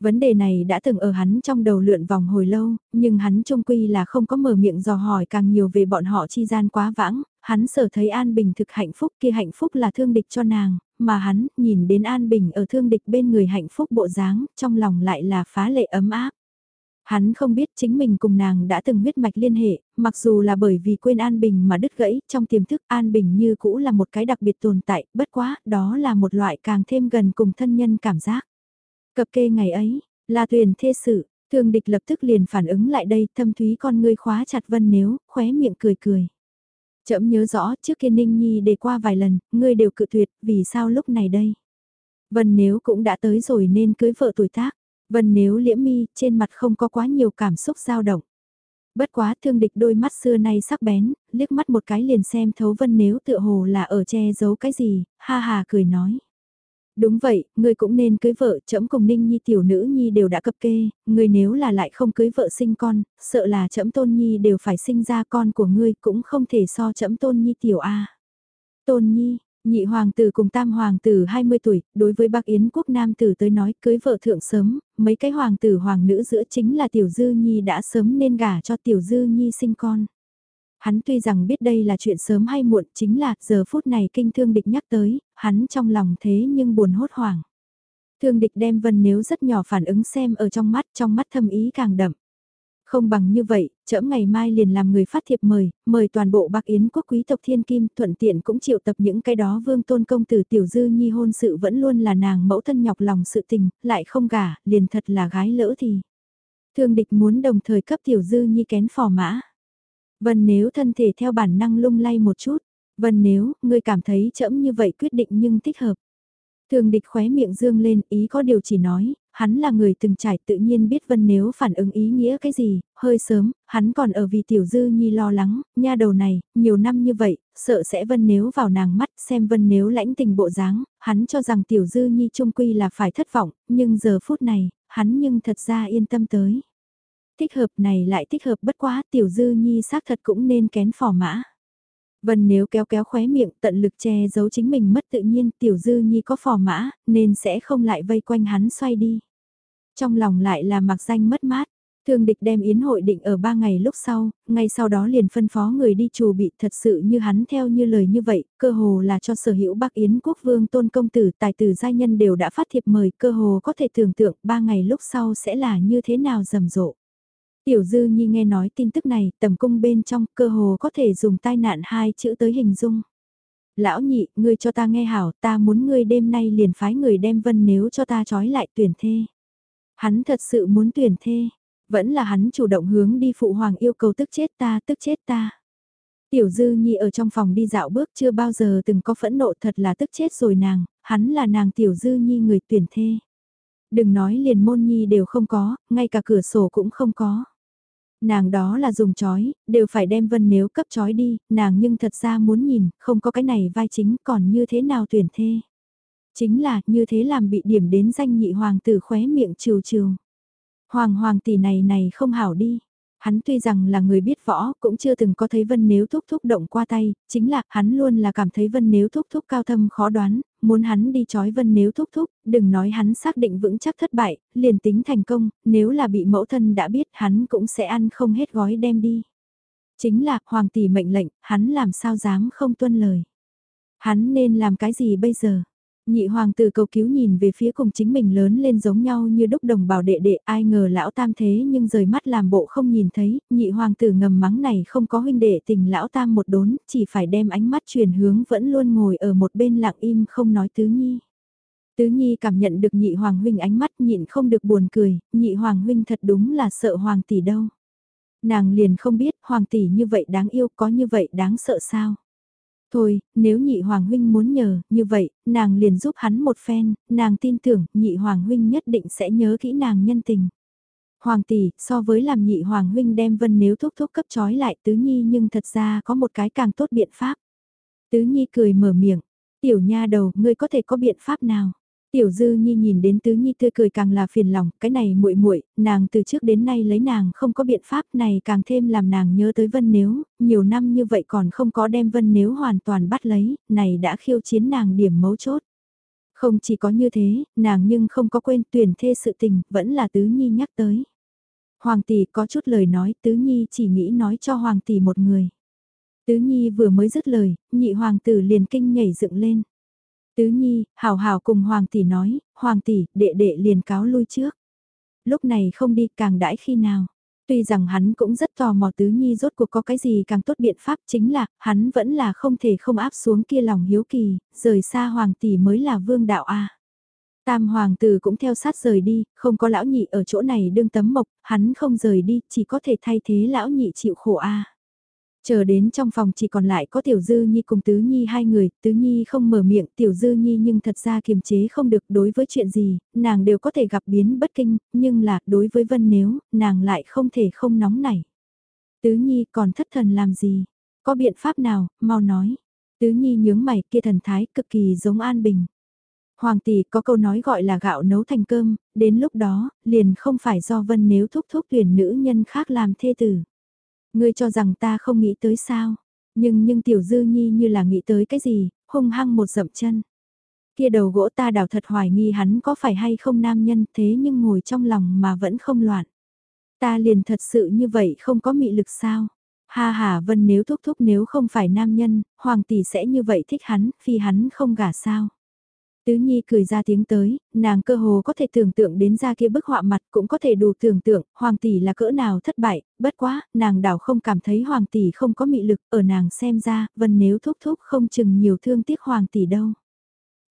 Vấn đề này đã từng ở hắn trong đầu lượn vòng hồi lâu, nhưng hắn trung quy là không có mở miệng dò hỏi càng nhiều về bọn họ chi gian quá vãng, hắn sở thấy An Bình thực hạnh phúc kia hạnh phúc là thương địch cho nàng, mà hắn nhìn đến An Bình ở thương địch bên người hạnh phúc bộ dáng, trong lòng lại là phá lệ ấm áp. Hắn không biết chính mình cùng nàng đã từng huyết mạch liên hệ, mặc dù là bởi vì quên An Bình mà đứt gãy, trong tiềm thức An Bình như cũ là một cái đặc biệt tồn tại, bất quá, đó là một loại càng thêm gần cùng thân nhân cảm giác. Cập kê ngày ấy, là tuyển thê sự, thương địch lập tức liền phản ứng lại đây, thâm thúy con ngươi khóa chặt vân nếu, khóe miệng cười cười. Chậm nhớ rõ trước kia Ninh Nhi để qua vài lần, ngươi đều cự tuyệt, vì sao lúc này đây? Vân nếu cũng đã tới rồi nên cưới vợ tuổi tác. Vân nếu liễm mi, trên mặt không có quá nhiều cảm xúc dao động. Bất quá thương địch đôi mắt xưa nay sắc bén, liếc mắt một cái liền xem thấu vân nếu tựa hồ là ở che giấu cái gì, ha ha cười nói. Đúng vậy, ngươi cũng nên cưới vợ, trẫm cùng Ninh Nhi tiểu nữ Nhi đều đã cập kê, ngươi nếu là lại không cưới vợ sinh con, sợ là trẫm Tôn Nhi đều phải sinh ra con của ngươi cũng không thể so trẫm Tôn Nhi tiểu a. Tôn Nhi, nhị hoàng tử cùng tam hoàng tử 20 tuổi, đối với bác Yến quốc nam tử tới nói cưới vợ thượng sớm, mấy cái hoàng tử hoàng nữ giữa chính là tiểu dư nhi đã sớm nên gả cho tiểu dư nhi sinh con. Hắn tuy rằng biết đây là chuyện sớm hay muộn chính là giờ phút này kinh thương địch nhắc tới, hắn trong lòng thế nhưng buồn hốt hoảng. Thương địch đem vân nếu rất nhỏ phản ứng xem ở trong mắt, trong mắt thâm ý càng đậm. Không bằng như vậy, trẫm ngày mai liền làm người phát thiệp mời, mời toàn bộ bạc yến quốc quý tộc thiên kim thuận tiện cũng chịu tập những cái đó vương tôn công tử tiểu dư nhi hôn sự vẫn luôn là nàng mẫu thân nhọc lòng sự tình, lại không gả, liền thật là gái lỡ thì. Thương địch muốn đồng thời cấp tiểu dư nhi kén phò mã. Vân nếu thân thể theo bản năng lung lay một chút, vân nếu, ngươi cảm thấy chậm như vậy quyết định nhưng thích hợp. Thường địch khóe miệng dương lên, ý có điều chỉ nói, hắn là người từng trải tự nhiên biết Vân nếu phản ứng ý nghĩa cái gì, hơi sớm, hắn còn ở vì Tiểu Dư Nhi lo lắng, nha đầu này, nhiều năm như vậy, sợ sẽ Vân nếu vào nàng mắt xem Vân nếu lãnh tình bộ dáng, hắn cho rằng Tiểu Dư Nhi trung quy là phải thất vọng, nhưng giờ phút này, hắn nhưng thật ra yên tâm tới. Thích hợp này lại thích hợp bất quá Tiểu Dư Nhi xác thật cũng nên kén phỏ mã. Vân nếu kéo kéo khóe miệng tận lực che giấu chính mình mất tự nhiên tiểu dư nhi có phò mã nên sẽ không lại vây quanh hắn xoay đi. Trong lòng lại là mặc danh mất mát. Thương địch đem yến hội định ở ba ngày lúc sau, ngay sau đó liền phân phó người đi chủ bị thật sự như hắn theo như lời như vậy, cơ hồ là cho sở hữu Bắc Yến quốc vương tôn công tử tài tử giai nhân đều đã phát thiệp mời cơ hồ có thể tưởng tượng ba ngày lúc sau sẽ là như thế nào rầm rộ. Tiểu Dư Nhi nghe nói tin tức này, tầm cung bên trong cơ hồ có thể dùng tai nạn hai chữ tới hình dung. Lão nhị, ngươi cho ta nghe hảo, ta muốn ngươi đêm nay liền phái người đem vân nếu cho ta trói lại tuyển thê. Hắn thật sự muốn tuyển thê, vẫn là hắn chủ động hướng đi phụ hoàng yêu cầu tức chết ta, tức chết ta. Tiểu Dư Nhi ở trong phòng đi dạo bước chưa bao giờ từng có phẫn nộ thật là tức chết rồi nàng, hắn là nàng Tiểu Dư Nhi người tuyển thê. Đừng nói liền môn nhi đều không có, ngay cả cửa sổ cũng không có. Nàng đó là dùng chói, đều phải đem vân nếu cấp chói đi, nàng nhưng thật ra muốn nhìn, không có cái này vai chính còn như thế nào tuyển thê. Chính là như thế làm bị điểm đến danh nhị hoàng tử khóe miệng trừ trừ. Hoàng hoàng tỷ này này không hảo đi. Hắn tuy rằng là người biết võ, cũng chưa từng có thấy Vân Nếu thúc thúc động qua tay, chính là hắn luôn là cảm thấy Vân Nếu thúc thúc cao thâm khó đoán, muốn hắn đi chói Vân Nếu thúc thúc, đừng nói hắn xác định vững chắc thất bại, liền tính thành công, nếu là bị mẫu thân đã biết hắn cũng sẽ ăn không hết gói đem đi. Chính là, hoàng tỷ mệnh lệnh, hắn làm sao dám không tuân lời. Hắn nên làm cái gì bây giờ? Nhị hoàng tử cầu cứu nhìn về phía cùng chính mình lớn lên giống nhau như đúc đồng bào đệ đệ ai ngờ lão tam thế nhưng rời mắt làm bộ không nhìn thấy, nhị hoàng tử ngầm mắng này không có huynh đệ tình lão tam một đốn, chỉ phải đem ánh mắt chuyển hướng vẫn luôn ngồi ở một bên lặng im không nói tứ nhi. Tứ nhi cảm nhận được nhị hoàng huynh ánh mắt nhịn không được buồn cười, nhị hoàng huynh thật đúng là sợ hoàng tỷ đâu. Nàng liền không biết hoàng tỷ như vậy đáng yêu có như vậy đáng sợ sao. Thôi, nếu nhị hoàng huynh muốn nhờ, như vậy, nàng liền giúp hắn một phen, nàng tin tưởng nhị hoàng huynh nhất định sẽ nhớ kỹ nàng nhân tình. Hoàng tỷ, so với làm nhị hoàng huynh đem vân nếu thúc thúc cấp trói lại tứ nhi nhưng thật ra có một cái càng tốt biện pháp. Tứ nhi cười mở miệng, tiểu nha đầu, ngươi có thể có biện pháp nào? Tiểu Dư Nhi nhìn đến Tứ Nhi tươi cười càng là phiền lòng, cái này muội muội, nàng từ trước đến nay lấy nàng không có biện pháp này càng thêm làm nàng nhớ tới Vân Nếu, nhiều năm như vậy còn không có đem Vân Nếu hoàn toàn bắt lấy, này đã khiêu chiến nàng điểm mấu chốt. Không chỉ có như thế, nàng nhưng không có quên tuyển thê sự tình, vẫn là Tứ Nhi nhắc tới. Hoàng tỷ có chút lời nói, Tứ Nhi chỉ nghĩ nói cho Hoàng tỷ một người. Tứ Nhi vừa mới dứt lời, nhị hoàng tử liền kinh nhảy dựng lên. Tứ Nhi, hào hào cùng Hoàng tỷ nói, Hoàng tỷ, đệ đệ liền cáo lui trước. Lúc này không đi càng đãi khi nào. Tuy rằng hắn cũng rất tò mò Tứ Nhi rốt cuộc có cái gì càng tốt biện pháp chính là, hắn vẫn là không thể không áp xuống kia lòng hiếu kỳ, rời xa Hoàng tỷ mới là vương đạo a. Tam hoàng tử cũng theo sát rời đi, không có lão nhị ở chỗ này đương tấm mộc, hắn không rời đi, chỉ có thể thay thế lão nhị chịu khổ a. Chờ đến trong phòng chỉ còn lại có Tiểu Dư Nhi cùng Tứ Nhi hai người, Tứ Nhi không mở miệng Tiểu Dư Nhi nhưng thật ra kiềm chế không được đối với chuyện gì, nàng đều có thể gặp biến bất kinh, nhưng là đối với Vân nếu, nàng lại không thể không nóng nảy. Tứ Nhi còn thất thần làm gì? Có biện pháp nào, mau nói. Tứ Nhi nhướng mày kia thần thái cực kỳ giống An Bình. Hoàng tỷ có câu nói gọi là gạo nấu thành cơm, đến lúc đó, liền không phải do Vân nếu thúc thúc tuyển nữ nhân khác làm thê tử. Ngươi cho rằng ta không nghĩ tới sao? Nhưng nhưng tiểu dư nhi như là nghĩ tới cái gì, hung hăng một dậm chân. Kia đầu gỗ ta đào thật hoài nghi hắn có phải hay không nam nhân thế nhưng ngồi trong lòng mà vẫn không loạn. Ta liền thật sự như vậy không có mị lực sao? Ha ha vân nếu thúc thúc nếu không phải nam nhân, hoàng tỷ sẽ như vậy thích hắn, phi hắn không gả sao? Tứ Nhi cười ra tiếng tới, nàng cơ hồ có thể tưởng tượng đến ra kia bức họa mặt cũng có thể đủ tưởng tượng, hoàng tỷ là cỡ nào thất bại, bất quá, nàng đảo không cảm thấy hoàng tỷ không có mị lực, ở nàng xem ra, vân nếu thúc thúc không chừng nhiều thương tiếc hoàng tỷ đâu.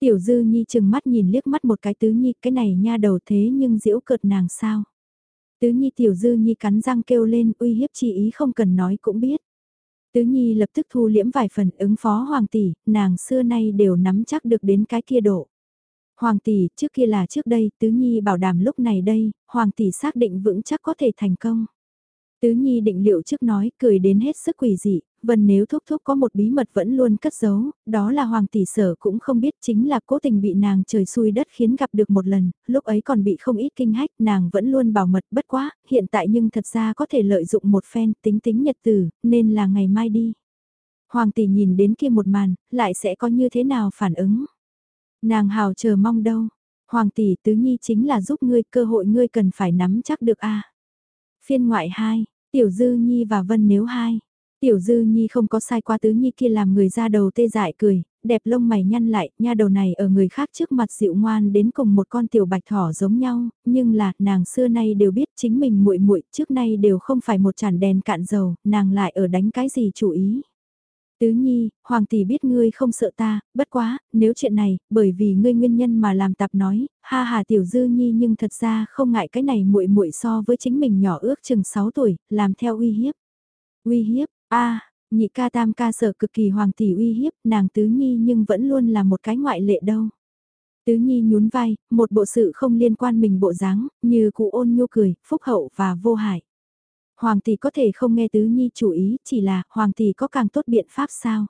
Tiểu Dư Nhi chừng mắt nhìn liếc mắt một cái Tứ Nhi, cái này nha đầu thế nhưng diễu cợt nàng sao. Tứ Nhi Tiểu Dư Nhi cắn răng kêu lên uy hiếp chi ý không cần nói cũng biết. Tứ Nhi lập tức thu liễm vài phần ứng phó Hoàng tỷ, nàng xưa nay đều nắm chắc được đến cái kia độ. Hoàng tỷ, trước kia là trước đây, Tứ Nhi bảo đảm lúc này đây, Hoàng tỷ xác định vững chắc có thể thành công. Tứ Nhi định liệu trước nói, cười đến hết sức quỷ dị, vân nếu thúc thúc có một bí mật vẫn luôn cất giấu, đó là Hoàng tỷ sở cũng không biết chính là cố tình bị nàng trời xui đất khiến gặp được một lần, lúc ấy còn bị không ít kinh hách, nàng vẫn luôn bảo mật bất quá, hiện tại nhưng thật ra có thể lợi dụng một phen tính tính nhật tử, nên là ngày mai đi. Hoàng tỷ nhìn đến kia một màn, lại sẽ có như thế nào phản ứng? Nàng hào chờ mong đâu. Hoàng tỷ tứ nhi chính là giúp ngươi cơ hội ngươi cần phải nắm chắc được a. Phiên ngoại 2, Tiểu Dư Nhi và Vân Nếu hai, Tiểu Dư Nhi không có sai qua tứ nhi kia làm người ra đầu tê dại cười, đẹp lông mày nhăn lại, nha đầu này ở người khác trước mặt dịu ngoan đến cùng một con tiểu bạch thỏ giống nhau, nhưng là, nàng xưa nay đều biết chính mình muội muội trước nay đều không phải một chản đèn cạn dầu, nàng lại ở đánh cái gì chủ ý. Tứ Nhi, Hoàng tỷ biết ngươi không sợ ta, bất quá, nếu chuyện này, bởi vì ngươi nguyên nhân mà làm tạp nói, ha hà tiểu Dư Nhi nhưng thật ra không ngại cái này muội muội so với chính mình nhỏ ước chừng 6 tuổi, làm theo uy hiếp. Uy hiếp, a nhị ca tam ca sợ cực kỳ Hoàng tỷ uy hiếp, nàng Tứ Nhi nhưng vẫn luôn là một cái ngoại lệ đâu. Tứ Nhi nhún vai, một bộ sự không liên quan mình bộ dáng, như cụ ôn nhu cười, phúc hậu và vô hại. Hoàng tỷ có thể không nghe tứ nhi chủ ý, chỉ là hoàng tỷ có càng tốt biện pháp sao?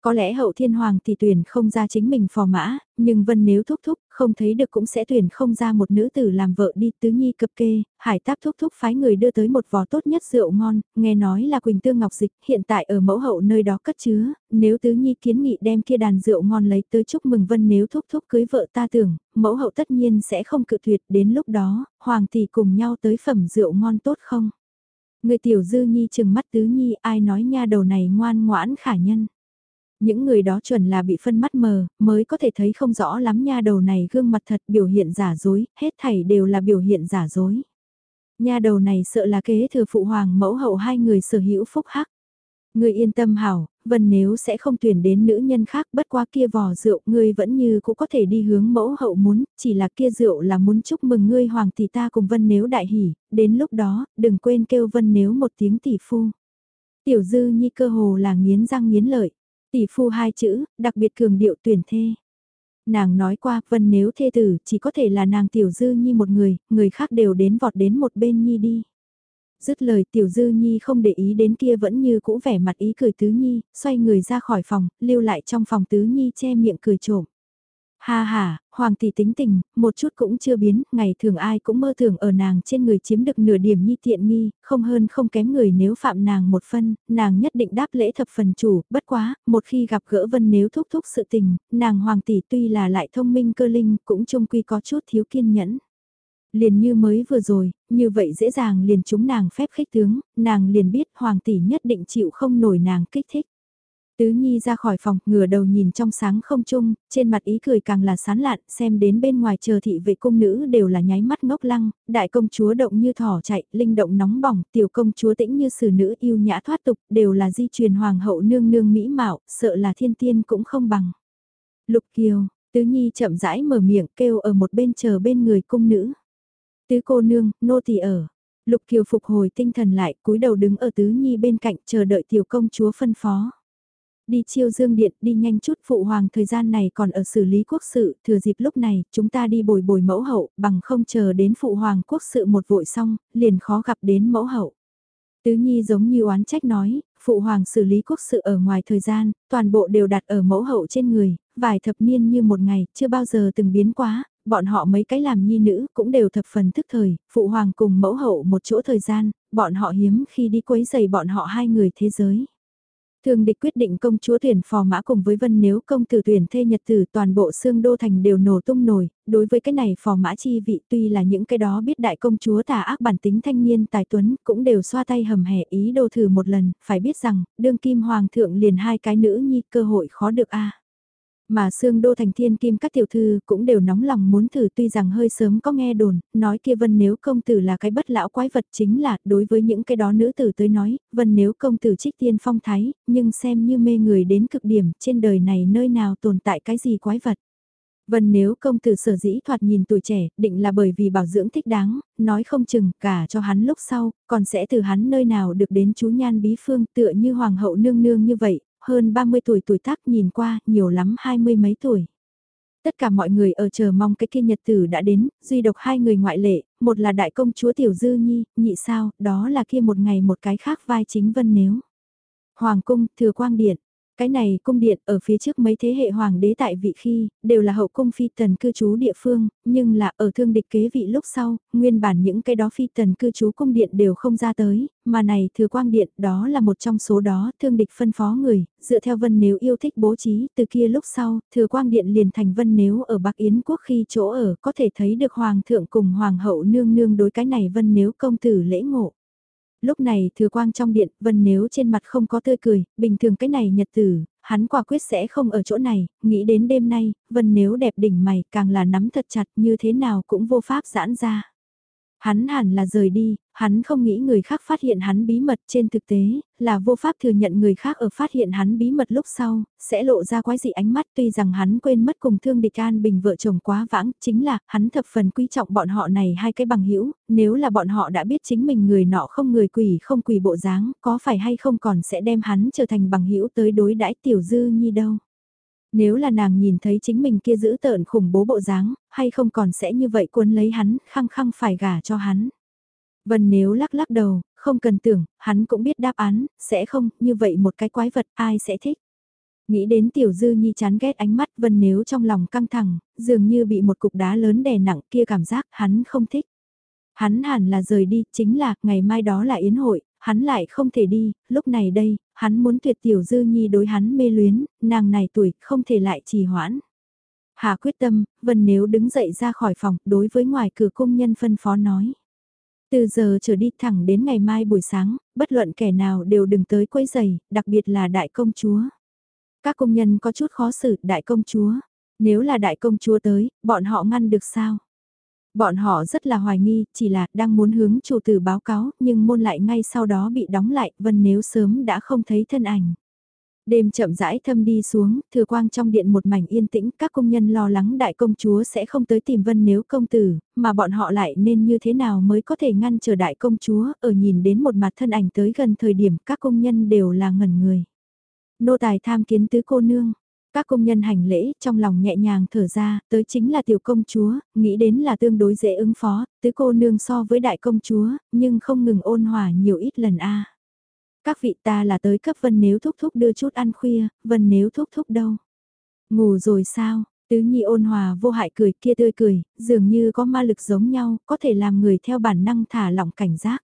Có lẽ hậu thiên hoàng tỷ tuyển không ra chính mình phò mã, nhưng vân nếu thúc thúc, không thấy được cũng sẽ tuyển không ra một nữ tử làm vợ đi tứ nhi cập kê, hải táp thúc thúc phái người đưa tới một vò tốt nhất rượu ngon, nghe nói là Quỳnh Tương Ngọc Dịch hiện tại ở mẫu hậu nơi đó cất chứa, nếu tứ nhi kiến nghị đem kia đàn rượu ngon lấy tới chúc mừng vân nếu thúc thúc cưới vợ ta tưởng, mẫu hậu tất nhiên sẽ không cự tuyệt đến lúc đó, hoàng tỷ cùng nhau tới phẩm rượu ngon tốt không? Người tiểu dư nhi chừng mắt tứ nhi ai nói nha đầu này ngoan ngoãn khả nhân. Những người đó chuẩn là bị phân mắt mờ, mới có thể thấy không rõ lắm nha đầu này gương mặt thật biểu hiện giả dối, hết thảy đều là biểu hiện giả dối. Nha đầu này sợ là kế thừa phụ hoàng mẫu hậu hai người sở hữu phúc hắc ngươi yên tâm hảo, vân nếu sẽ không tuyển đến nữ nhân khác bất qua kia vò rượu ngươi vẫn như cũng có thể đi hướng mẫu hậu muốn, chỉ là kia rượu là muốn chúc mừng ngươi hoàng tỷ ta cùng vân nếu đại hỉ, đến lúc đó, đừng quên kêu vân nếu một tiếng tỷ phu. Tiểu dư nhi cơ hồ là nghiến răng nghiến lợi, tỷ phu hai chữ, đặc biệt cường điệu tuyển thê. Nàng nói qua, vân nếu thê tử, chỉ có thể là nàng tiểu dư nhi một người, người khác đều đến vọt đến một bên nhi đi. Dứt lời tiểu dư nhi không để ý đến kia vẫn như cũ vẻ mặt ý cười tứ nhi, xoay người ra khỏi phòng, lưu lại trong phòng tứ nhi che miệng cười trộm. Ha ha, hoàng tỷ tính tình, một chút cũng chưa biến, ngày thường ai cũng mơ thường ở nàng trên người chiếm được nửa điểm nhi tiện nghi, không hơn không kém người nếu phạm nàng một phân, nàng nhất định đáp lễ thập phần chủ, bất quá, một khi gặp gỡ vân nếu thúc thúc sự tình, nàng hoàng tỷ tuy là lại thông minh cơ linh, cũng trông quy có chút thiếu kiên nhẫn liền như mới vừa rồi, như vậy dễ dàng liền chúng nàng phép khích tướng, nàng liền biết hoàng tỷ nhất định chịu không nổi nàng kích thích. Tứ Nhi ra khỏi phòng, ngửa đầu nhìn trong sáng không chung, trên mặt ý cười càng là sán lạn, xem đến bên ngoài chờ thị vệ cung nữ đều là nháy mắt ngốc lăng, đại công chúa động như thỏ chạy, linh động nóng bỏng, tiểu công chúa tĩnh như xử nữ yêu nhã thoát tục, đều là di truyền hoàng hậu nương nương mỹ mạo, sợ là thiên tiên cũng không bằng. Lục Kiều, Tứ Nhi chậm rãi mở miệng kêu ở một bên chờ bên người cung nữ. Tứ cô nương, nô tỳ ở. Lục Kiều phục hồi tinh thần lại, cúi đầu đứng ở Tứ Nhi bên cạnh chờ đợi tiểu công chúa phân phó. Đi chiêu dương điện, đi nhanh chút phụ hoàng thời gian này còn ở xử lý quốc sự, thừa dịp lúc này, chúng ta đi bồi bồi mẫu hậu, bằng không chờ đến phụ hoàng quốc sự một vội xong, liền khó gặp đến mẫu hậu. Tứ Nhi giống như oán trách nói, phụ hoàng xử lý quốc sự ở ngoài thời gian, toàn bộ đều đặt ở mẫu hậu trên người, vài thập niên như một ngày, chưa bao giờ từng biến quá, bọn họ mấy cái làm nhi nữ cũng đều thập phần thức thời, phụ hoàng cùng mẫu hậu một chỗ thời gian, bọn họ hiếm khi đi quấy giày bọn họ hai người thế giới. Thường địch quyết định công chúa tuyển phò mã cùng với vân nếu công tử tuyển thê nhật tử toàn bộ xương đô thành đều nổ tung nổi, đối với cái này phò mã chi vị tuy là những cái đó biết đại công chúa tà ác bản tính thanh niên tài tuấn cũng đều xoa tay hầm hẻ ý đồ thử một lần, phải biết rằng, đương kim hoàng thượng liền hai cái nữ nhi cơ hội khó được a mà xương đô thành thiên kim các tiểu thư cũng đều nóng lòng muốn thử tuy rằng hơi sớm có nghe đồn, nói kia vân nếu công tử là cái bất lão quái vật chính là đối với những cái đó nữ tử tới nói, vân nếu công tử trích tiên phong thái, nhưng xem như mê người đến cực điểm trên đời này nơi nào tồn tại cái gì quái vật. Vân nếu công tử sở dĩ thoạt nhìn tuổi trẻ, định là bởi vì bảo dưỡng thích đáng, nói không chừng cả cho hắn lúc sau, còn sẽ từ hắn nơi nào được đến chú nhan bí phương tựa như hoàng hậu nương nương như vậy, hơn 30 tuổi tuổi tác nhìn qua, nhiều lắm hai mươi mấy tuổi. Tất cả mọi người ở chờ mong cái kia nhật tử đã đến, duy độc hai người ngoại lệ, một là đại công chúa Tiểu Dư Nhi, nhị sao, đó là kia một ngày một cái khác vai chính vân nếu. Hoàng cung, thừa quang điện, cái này cung điện ở phía trước mấy thế hệ hoàng đế tại vị khi, đều là hậu cung phi tần cư trú địa phương, nhưng là ở thương địch kế vị lúc sau, nguyên bản những cái đó phi tần cư trú cung điện đều không ra tới, mà này thừa quang điện đó là một trong số đó thương địch phân phó người, dựa theo vân nếu yêu thích bố trí, từ kia lúc sau, thừa quang điện liền thành vân nếu ở Bắc Yến quốc khi chỗ ở có thể thấy được hoàng thượng cùng hoàng hậu nương nương đối cái này vân nếu công tử lễ ngộ lúc này thừa quang trong điện, vân nếu trên mặt không có tươi cười, bình thường cái này nhật tử, hắn quả quyết sẽ không ở chỗ này, nghĩ đến đêm nay, vân nếu đẹp đỉnh mày càng là nắm thật chặt như thế nào cũng vô pháp giãn ra. Hắn hẳn là rời đi, hắn không nghĩ người khác phát hiện hắn bí mật trên thực tế, là vô pháp thừa nhận người khác ở phát hiện hắn bí mật lúc sau, sẽ lộ ra quái dị ánh mắt tuy rằng hắn quên mất cùng thương địch an bình vợ chồng quá vãng, chính là hắn thập phần quý trọng bọn họ này hai cái bằng hữu nếu là bọn họ đã biết chính mình người nọ không người quỷ không quỷ bộ dáng, có phải hay không còn sẽ đem hắn trở thành bằng hữu tới đối đãi tiểu dư nhi đâu. Nếu là nàng nhìn thấy chính mình kia giữ tợn khủng bố bộ dáng, hay không còn sẽ như vậy cuốn lấy hắn, khăng khăng phải gả cho hắn. Vân nếu lắc lắc đầu, không cần tưởng, hắn cũng biết đáp án, sẽ không, như vậy một cái quái vật ai sẽ thích. Nghĩ đến tiểu dư nhi chán ghét ánh mắt vân nếu trong lòng căng thẳng, dường như bị một cục đá lớn đè nặng kia cảm giác hắn không thích. Hắn hẳn là rời đi, chính là, ngày mai đó là yến hội, hắn lại không thể đi, lúc này đây, hắn muốn tuyệt tiểu dư nhi đối hắn mê luyến, nàng này tuổi, không thể lại trì hoãn. Hà quyết tâm, Vân nếu đứng dậy ra khỏi phòng, đối với ngoài cửa công nhân phân phó nói. Từ giờ trở đi thẳng đến ngày mai buổi sáng, bất luận kẻ nào đều đừng tới quấy giày, đặc biệt là đại công chúa. Các công nhân có chút khó xử, đại công chúa. Nếu là đại công chúa tới, bọn họ ngăn được sao? Bọn họ rất là hoài nghi, chỉ là đang muốn hướng chủ tử báo cáo, nhưng môn lại ngay sau đó bị đóng lại, vân nếu sớm đã không thấy thân ảnh. Đêm chậm rãi thâm đi xuống, thừa quang trong điện một mảnh yên tĩnh, các công nhân lo lắng đại công chúa sẽ không tới tìm vân nếu công tử, mà bọn họ lại nên như thế nào mới có thể ngăn chờ đại công chúa, ở nhìn đến một mặt thân ảnh tới gần thời điểm các công nhân đều là ngẩn người. Nô tài tham kiến tứ cô nương, các công nhân hành lễ trong lòng nhẹ nhàng thở ra, tới chính là tiểu công chúa, nghĩ đến là tương đối dễ ứng phó, tứ cô nương so với đại công chúa, nhưng không ngừng ôn hòa nhiều ít lần a. Các vị ta là tới cấp vân nếu thúc thúc đưa chút ăn khuya, vân nếu thúc thúc đâu. Ngủ rồi sao, tứ nhi ôn hòa vô hại cười kia tươi cười, dường như có ma lực giống nhau, có thể làm người theo bản năng thả lỏng cảnh giác.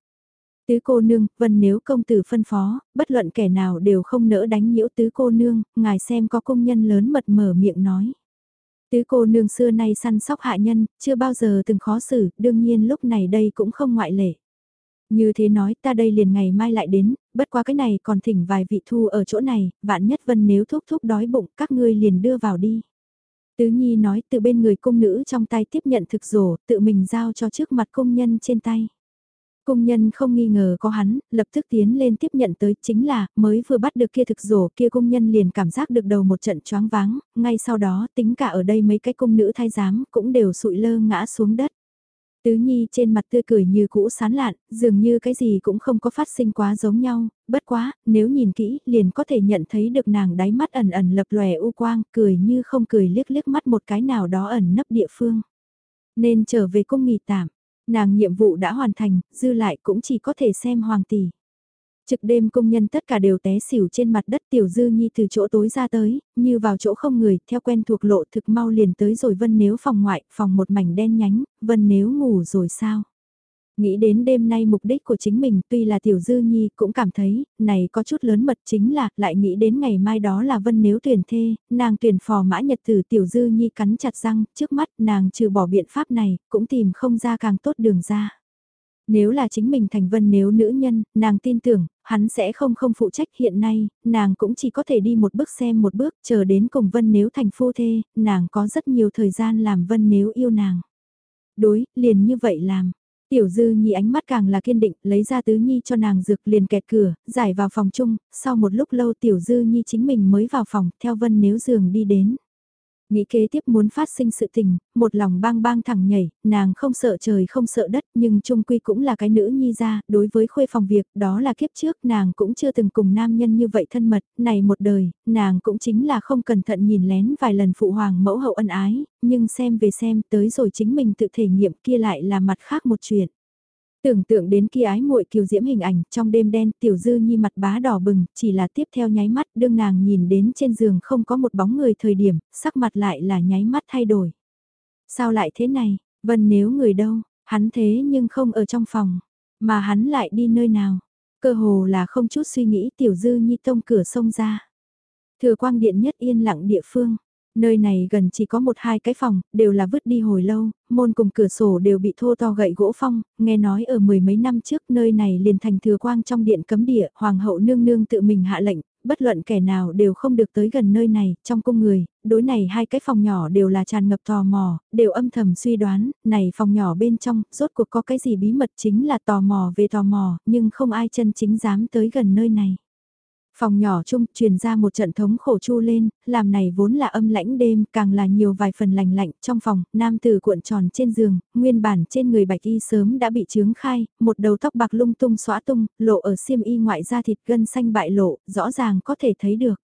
Tứ cô nương, vân nếu công tử phân phó, bất luận kẻ nào đều không nỡ đánh nhiễu tứ cô nương, ngài xem có công nhân lớn mật mở miệng nói. Tứ cô nương xưa nay săn sóc hạ nhân, chưa bao giờ từng khó xử, đương nhiên lúc này đây cũng không ngoại lệ. Như thế nói ta đây liền ngày mai lại đến, bất quá cái này còn thỉnh vài vị thu ở chỗ này, vạn nhất vân nếu thúc thúc đói bụng các ngươi liền đưa vào đi. Tứ Nhi nói từ bên người cung nữ trong tay tiếp nhận thực rổ, tự mình giao cho trước mặt công nhân trên tay. Công nhân không nghi ngờ có hắn, lập tức tiến lên tiếp nhận tới chính là, mới vừa bắt được kia thực rổ kia công nhân liền cảm giác được đầu một trận choáng váng, ngay sau đó tính cả ở đây mấy cái cung nữ thay giám cũng đều sụi lơ ngã xuống đất. Tứ Nhi trên mặt tươi cười như cũ sán lạn, dường như cái gì cũng không có phát sinh quá giống nhau, bất quá, nếu nhìn kỹ, liền có thể nhận thấy được nàng đáy mắt ẩn ẩn lập lòe u quang, cười như không cười liếc liếc mắt một cái nào đó ẩn nấp địa phương. Nên trở về cung nghỉ tạm, nàng nhiệm vụ đã hoàn thành, dư lại cũng chỉ có thể xem hoàng tỷ. Trực đêm công nhân tất cả đều té xỉu trên mặt đất tiểu dư nhi từ chỗ tối ra tới, như vào chỗ không người, theo quen thuộc lộ thực mau liền tới rồi vân nếu phòng ngoại, phòng một mảnh đen nhánh, vân nếu ngủ rồi sao? Nghĩ đến đêm nay mục đích của chính mình tuy là tiểu dư nhi cũng cảm thấy, này có chút lớn mật chính là, lại nghĩ đến ngày mai đó là vân nếu tuyển thê, nàng tuyển phò mã nhật tử tiểu dư nhi cắn chặt răng, trước mắt nàng trừ bỏ biện pháp này, cũng tìm không ra càng tốt đường ra. Nếu là chính mình thành vân nếu nữ nhân, nàng tin tưởng, hắn sẽ không không phụ trách hiện nay, nàng cũng chỉ có thể đi một bước xem một bước, chờ đến cùng vân nếu thành phu thê, nàng có rất nhiều thời gian làm vân nếu yêu nàng. Đối, liền như vậy làm. Tiểu dư nhi ánh mắt càng là kiên định, lấy ra tứ nhi cho nàng dược liền kẹt cửa, giải vào phòng chung, sau một lúc lâu tiểu dư nhi chính mình mới vào phòng, theo vân nếu giường đi đến. Nghĩ kế tiếp muốn phát sinh sự tình, một lòng bang bang thẳng nhảy, nàng không sợ trời không sợ đất nhưng trung quy cũng là cái nữ nhi ra, đối với khuê phòng việc, đó là kiếp trước nàng cũng chưa từng cùng nam nhân như vậy thân mật, này một đời, nàng cũng chính là không cẩn thận nhìn lén vài lần phụ hoàng mẫu hậu ân ái, nhưng xem về xem tới rồi chính mình tự thể nghiệm kia lại là mặt khác một chuyện. Tưởng tượng đến kia ái muội kiều diễm hình ảnh, trong đêm đen tiểu dư nhi mặt bá đỏ bừng, chỉ là tiếp theo nháy mắt đương nàng nhìn đến trên giường không có một bóng người thời điểm, sắc mặt lại là nháy mắt thay đổi. Sao lại thế này, vân nếu người đâu, hắn thế nhưng không ở trong phòng, mà hắn lại đi nơi nào, cơ hồ là không chút suy nghĩ tiểu dư nhi tông cửa sông ra. Thừa quang điện nhất yên lặng địa phương, Nơi này gần chỉ có một hai cái phòng, đều là vứt đi hồi lâu, môn cùng cửa sổ đều bị thô to gậy gỗ phong, nghe nói ở mười mấy năm trước nơi này liền thành thừa quang trong điện cấm địa, hoàng hậu nương nương tự mình hạ lệnh, bất luận kẻ nào đều không được tới gần nơi này, trong cung người, đối này hai cái phòng nhỏ đều là tràn ngập tò mò, đều âm thầm suy đoán, này phòng nhỏ bên trong, rốt cuộc có cái gì bí mật chính là tò mò về tò mò, nhưng không ai chân chính dám tới gần nơi này. Phòng nhỏ chung truyền ra một trận thống khổ chu lên, làm này vốn là âm lãnh đêm, càng là nhiều vài phần lành lạnh trong phòng, nam tử cuộn tròn trên giường, nguyên bản trên người bạch y sớm đã bị trướng khai, một đầu tóc bạc lung tung xóa tung, lộ ở xiêm y ngoại da thịt gân xanh bại lộ, rõ ràng có thể thấy được.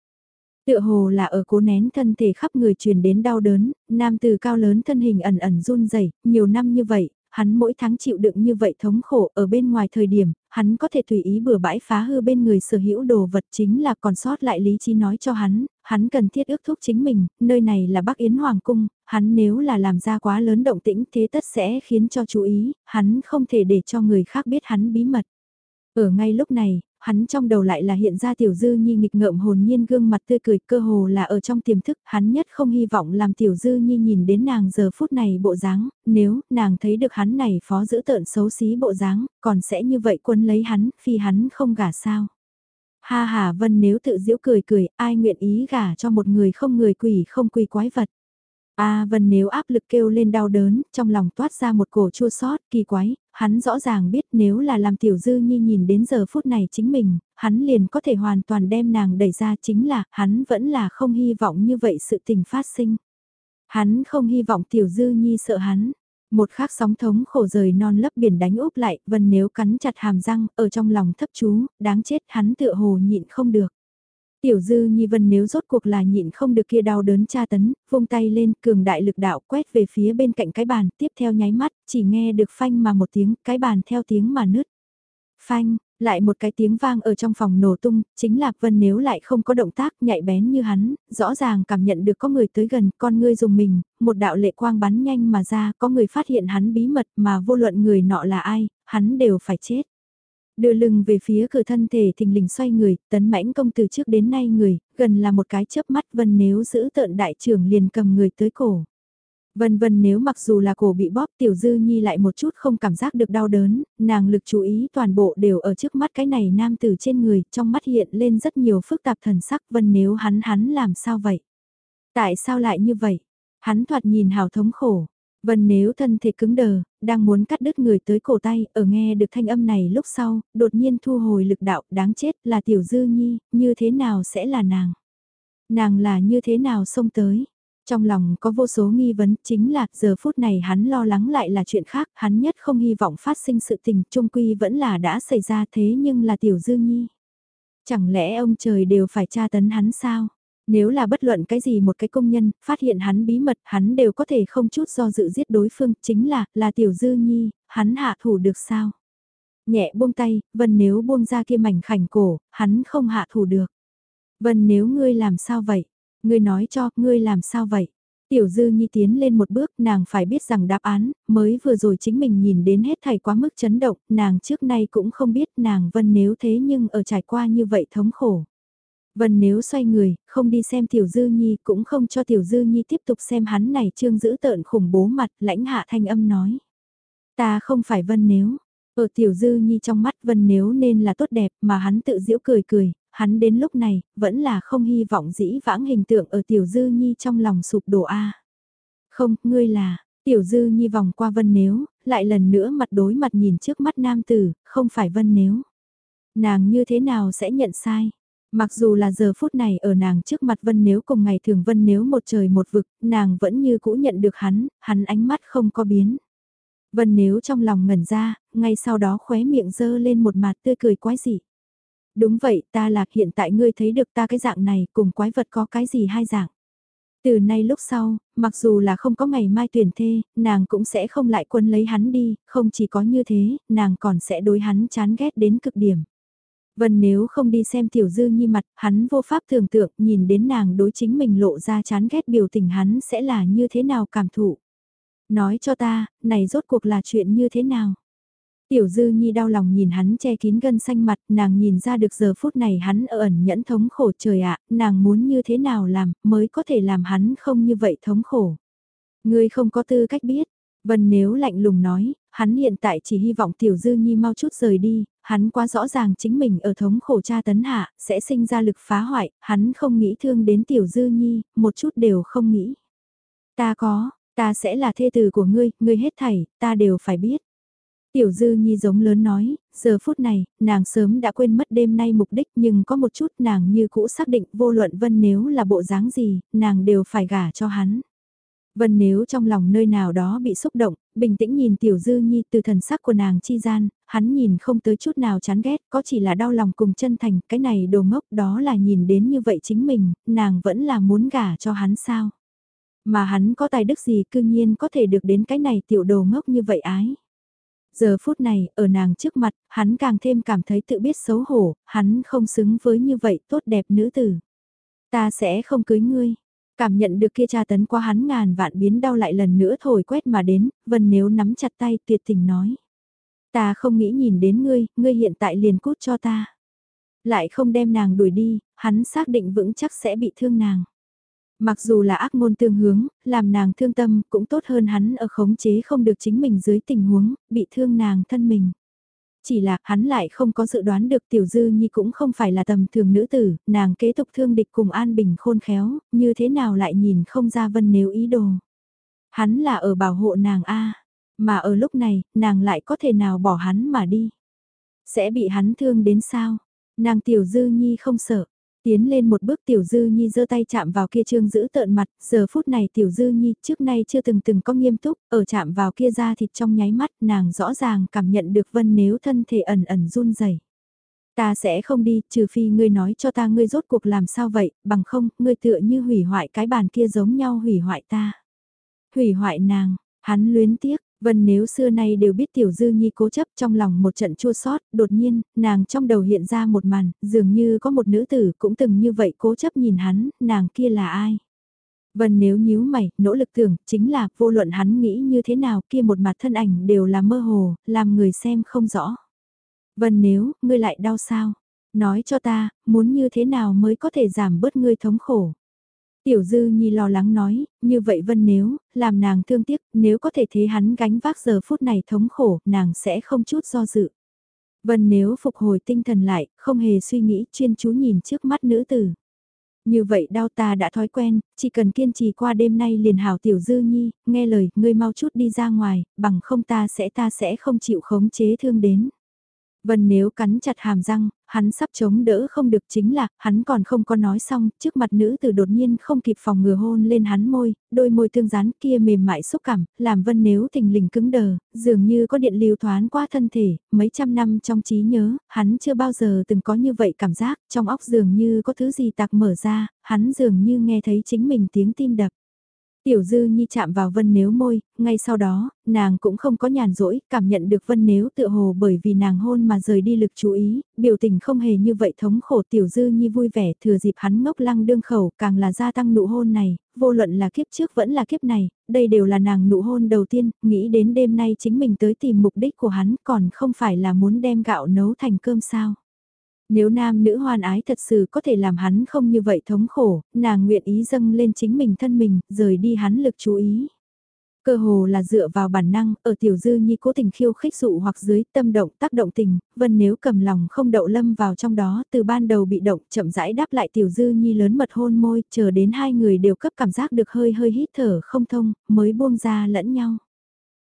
Tựa hồ là ở cố nén thân thể khắp người truyền đến đau đớn, nam tử cao lớn thân hình ẩn ẩn run rẩy nhiều năm như vậy, hắn mỗi tháng chịu đựng như vậy thống khổ ở bên ngoài thời điểm, hắn có thể tùy ý bừa bãi phá hư bên người sở hữu đồ vật chính là còn sót lại lý trí nói cho hắn, hắn cần thiết ước thúc chính mình, nơi này là Bắc Yến Hoàng Cung, hắn nếu là làm ra quá lớn động tĩnh thế tất sẽ khiến cho chú ý, hắn không thể để cho người khác biết hắn bí mật. Ở ngay lúc này, hắn trong đầu lại là hiện ra tiểu dư nhi nghịch ngợm hồn nhiên gương mặt tươi cười cơ hồ là ở trong tiềm thức, hắn nhất không hy vọng làm tiểu dư nhi nhìn đến nàng giờ phút này bộ dáng, nếu nàng thấy được hắn này phó giữ tợn xấu xí bộ dáng, còn sẽ như vậy quân lấy hắn, phi hắn không gả sao. Ha hà vân nếu tự giễu cười cười, ai nguyện ý gả cho một người không người quỷ không quỷ quái vật. A Vân nếu áp lực kêu lên đau đớn, trong lòng toát ra một cổ chua sót, kỳ quái, hắn rõ ràng biết nếu là làm tiểu dư nhi nhìn đến giờ phút này chính mình, hắn liền có thể hoàn toàn đem nàng đẩy ra chính là, hắn vẫn là không hy vọng như vậy sự tình phát sinh. Hắn không hy vọng tiểu dư nhi sợ hắn. Một khắc sóng thống khổ rời non lấp biển đánh úp lại, Vân nếu cắn chặt hàm răng, ở trong lòng thấp chú, đáng chết hắn tựa hồ nhịn không được. Tiểu dư nhi vân nếu rốt cuộc là nhịn không được kia đau đớn tra tấn, vung tay lên cường đại lực đạo quét về phía bên cạnh cái bàn, tiếp theo nháy mắt, chỉ nghe được phanh mà một tiếng, cái bàn theo tiếng mà nứt. Phanh, lại một cái tiếng vang ở trong phòng nổ tung, chính là Vân nếu lại không có động tác nhạy bén như hắn, rõ ràng cảm nhận được có người tới gần, con ngươi dùng mình, một đạo lệ quang bắn nhanh mà ra, có người phát hiện hắn bí mật mà vô luận người nọ là ai, hắn đều phải chết. Đưa lưng về phía cửa thân thể thình lình xoay người, tấn mãnh công từ trước đến nay người, gần là một cái chớp mắt vân nếu giữ tợn đại trưởng liền cầm người tới cổ. Vân vân nếu mặc dù là cổ bị bóp tiểu dư nhi lại một chút không cảm giác được đau đớn, nàng lực chú ý toàn bộ đều ở trước mắt cái này nam tử trên người, trong mắt hiện lên rất nhiều phức tạp thần sắc vân nếu hắn hắn làm sao vậy? Tại sao lại như vậy? Hắn thoạt nhìn hào thống khổ, Vân nếu thân thể cứng đờ, đang muốn cắt đứt người tới cổ tay, ở nghe được thanh âm này lúc sau, đột nhiên thu hồi lực đạo, đáng chết là tiểu dư nhi, như thế nào sẽ là nàng? Nàng là như thế nào xông tới? Trong lòng có vô số nghi vấn, chính là giờ phút này hắn lo lắng lại là chuyện khác, hắn nhất không hy vọng phát sinh sự tình, trung quy vẫn là đã xảy ra thế nhưng là tiểu dư nhi. Chẳng lẽ ông trời đều phải tra tấn hắn sao? Nếu là bất luận cái gì một cái công nhân, phát hiện hắn bí mật, hắn đều có thể không chút do dự giết đối phương, chính là, là tiểu dư nhi, hắn hạ thủ được sao? Nhẹ buông tay, vân nếu buông ra kia mảnh khảnh cổ, hắn không hạ thủ được. Vân nếu ngươi làm sao vậy? Ngươi nói cho, ngươi làm sao vậy? Tiểu dư nhi tiến lên một bước, nàng phải biết rằng đáp án, mới vừa rồi chính mình nhìn đến hết thảy quá mức chấn động, nàng trước nay cũng không biết nàng vân nếu thế nhưng ở trải qua như vậy thống khổ. Vân nếu xoay người, không đi xem Tiểu Dư Nhi cũng không cho Tiểu Dư Nhi tiếp tục xem hắn này trương giữ tợn khủng bố mặt lãnh hạ thanh âm nói. Ta không phải Vân nếu, Ở Tiểu Dư Nhi trong mắt Vân nếu nên là tốt đẹp mà hắn tự giễu cười cười, hắn đến lúc này, vẫn là không hy vọng dĩ vãng hình tượng ở Tiểu Dư Nhi trong lòng sụp đổ a Không, ngươi là, Tiểu Dư Nhi vòng qua Vân nếu, lại lần nữa mặt đối mặt nhìn trước mắt nam tử, không phải Vân nếu. Nàng như thế nào sẽ nhận sai? Mặc dù là giờ phút này ở nàng trước mặt Vân nếu cùng ngày thường Vân nếu một trời một vực, nàng vẫn như cũ nhận được hắn, hắn ánh mắt không có biến. Vân nếu trong lòng ngẩn ra, ngay sau đó khóe miệng dơ lên một mặt tươi cười quái dị. Đúng vậy, ta lạc hiện tại ngươi thấy được ta cái dạng này cùng quái vật có cái gì hai dạng. Từ nay lúc sau, mặc dù là không có ngày mai tuyển thê, nàng cũng sẽ không lại quân lấy hắn đi, không chỉ có như thế, nàng còn sẽ đối hắn chán ghét đến cực điểm. Vân nếu không đi xem tiểu dư nhi mặt, hắn vô pháp tưởng tượng nhìn đến nàng đối chính mình lộ ra chán ghét biểu tình hắn sẽ là như thế nào cảm thụ. Nói cho ta, này rốt cuộc là chuyện như thế nào? Tiểu dư nhi đau lòng nhìn hắn che kín gân xanh mặt, nàng nhìn ra được giờ phút này hắn ở ẩn nhẫn thống khổ trời ạ, nàng muốn như thế nào làm, mới có thể làm hắn không như vậy thống khổ. Ngươi không có tư cách biết, Vân nếu lạnh lùng nói, hắn hiện tại chỉ hy vọng tiểu dư nhi mau chút rời đi, hắn quá rõ ràng chính mình ở thống khổ cha tấn hạ, sẽ sinh ra lực phá hoại, hắn không nghĩ thương đến tiểu dư nhi, một chút đều không nghĩ. Ta có, ta sẽ là thê tử của ngươi, ngươi hết thảy, ta đều phải biết. Tiểu dư nhi giống lớn nói, giờ phút này, nàng sớm đã quên mất đêm nay mục đích nhưng có một chút nàng như cũ xác định vô luận vân nếu là bộ dáng gì, nàng đều phải gả cho hắn. Vân nếu trong lòng nơi nào đó bị xúc động, bình tĩnh nhìn tiểu dư nhi từ thần sắc của nàng chi gian, hắn nhìn không tới chút nào chán ghét, có chỉ là đau lòng cùng chân thành, cái này đồ ngốc đó là nhìn đến như vậy chính mình, nàng vẫn là muốn gả cho hắn sao. Mà hắn có tài đức gì cư nhiên có thể được đến cái này tiểu đồ ngốc như vậy ái. Giờ phút này, ở nàng trước mặt, hắn càng thêm cảm thấy tự biết xấu hổ, hắn không xứng với như vậy tốt đẹp nữ tử. Ta sẽ không cưới ngươi. Cảm nhận được kia tra tấn qua hắn ngàn vạn biến đau lại lần nữa thổi quét mà đến, vân nếu nắm chặt tay tuyệt tình nói. Ta không nghĩ nhìn đến ngươi, ngươi hiện tại liền cút cho ta. Lại không đem nàng đuổi đi, hắn xác định vững chắc sẽ bị thương nàng. Mặc dù là ác môn tương hướng, làm nàng thương tâm cũng tốt hơn hắn ở khống chế không được chính mình dưới tình huống, bị thương nàng thân mình. Chỉ là hắn lại không có dự đoán được tiểu dư nhi cũng không phải là tầm thường nữ tử, nàng kế tục thương địch cùng an bình khôn khéo, như thế nào lại nhìn không ra vân nếu ý đồ. Hắn là ở bảo hộ nàng A, mà ở lúc này, nàng lại có thể nào bỏ hắn mà đi. Sẽ bị hắn thương đến sao? Nàng tiểu dư nhi không sợ, Tiến lên một bước Tiểu Dư Nhi giơ tay chạm vào kia trương giữ tợn mặt, giờ phút này Tiểu Dư Nhi trước nay chưa từng từng có nghiêm túc, ở chạm vào kia da thịt trong nháy mắt nàng rõ ràng cảm nhận được vân nếu thân thể ẩn ẩn run rẩy Ta sẽ không đi, trừ phi ngươi nói cho ta ngươi rốt cuộc làm sao vậy, bằng không, ngươi tựa như hủy hoại cái bàn kia giống nhau hủy hoại ta. Hủy hoại nàng, hắn luyến tiếc, Vân nếu xưa nay đều biết Tiểu Dư Nhi cố chấp trong lòng một trận chua sót, đột nhiên, nàng trong đầu hiện ra một màn, dường như có một nữ tử cũng từng như vậy cố chấp nhìn hắn, nàng kia là ai? Vân nếu nhíu mày, nỗ lực tưởng, chính là vô luận hắn nghĩ như thế nào kia một mặt thân ảnh đều là mơ hồ, làm người xem không rõ. Vân nếu, ngươi lại đau sao? Nói cho ta, muốn như thế nào mới có thể giảm bớt ngươi thống khổ? Tiểu Dư Nhi lo lắng nói, như vậy Vân nếu, làm nàng thương tiếc, nếu có thể thế hắn gánh vác giờ phút này thống khổ, nàng sẽ không chút do dự. Vân nếu phục hồi tinh thần lại, không hề suy nghĩ, chuyên chú nhìn trước mắt nữ tử. Như vậy đau ta đã thói quen, chỉ cần kiên trì qua đêm nay liền hảo Tiểu Dư Nhi, nghe lời, ngươi mau chút đi ra ngoài, bằng không ta sẽ ta sẽ không chịu khống chế thương đến. Vân nếu cắn chặt hàm răng, hắn sắp chống đỡ không được chính là, hắn còn không có nói xong, trước mặt nữ từ đột nhiên không kịp phòng ngừa hôn lên hắn môi, đôi môi tương dán kia mềm mại xúc cảm, làm vân nếu tình lình cứng đờ, dường như có điện lưu thoán qua thân thể, mấy trăm năm trong trí nhớ, hắn chưa bao giờ từng có như vậy cảm giác, trong óc dường như có thứ gì tạc mở ra, hắn dường như nghe thấy chính mình tiếng tim đập. Tiểu Dư Nhi chạm vào Vân Nếu môi, ngay sau đó, nàng cũng không có nhàn rỗi, cảm nhận được Vân Nếu tự hồ bởi vì nàng hôn mà rời đi lực chú ý, biểu tình không hề như vậy thống khổ Tiểu Dư Nhi vui vẻ thừa dịp hắn ngốc lăng đương khẩu càng là gia tăng nụ hôn này, vô luận là kiếp trước vẫn là kiếp này, đây đều là nàng nụ hôn đầu tiên, nghĩ đến đêm nay chính mình tới tìm mục đích của hắn còn không phải là muốn đem gạo nấu thành cơm sao. Nếu nam nữ hoan ái thật sự có thể làm hắn không như vậy thống khổ, nàng nguyện ý dâng lên chính mình thân mình, rời đi hắn lực chú ý. Cơ hồ là dựa vào bản năng, ở tiểu dư nhi cố tình khiêu khích dụ hoặc dưới tâm động tác động tình, vân nếu cầm lòng không đậu lâm vào trong đó từ ban đầu bị động chậm rãi đáp lại tiểu dư nhi lớn mật hôn môi, chờ đến hai người đều cấp cảm giác được hơi hơi hít thở không thông, mới buông ra lẫn nhau.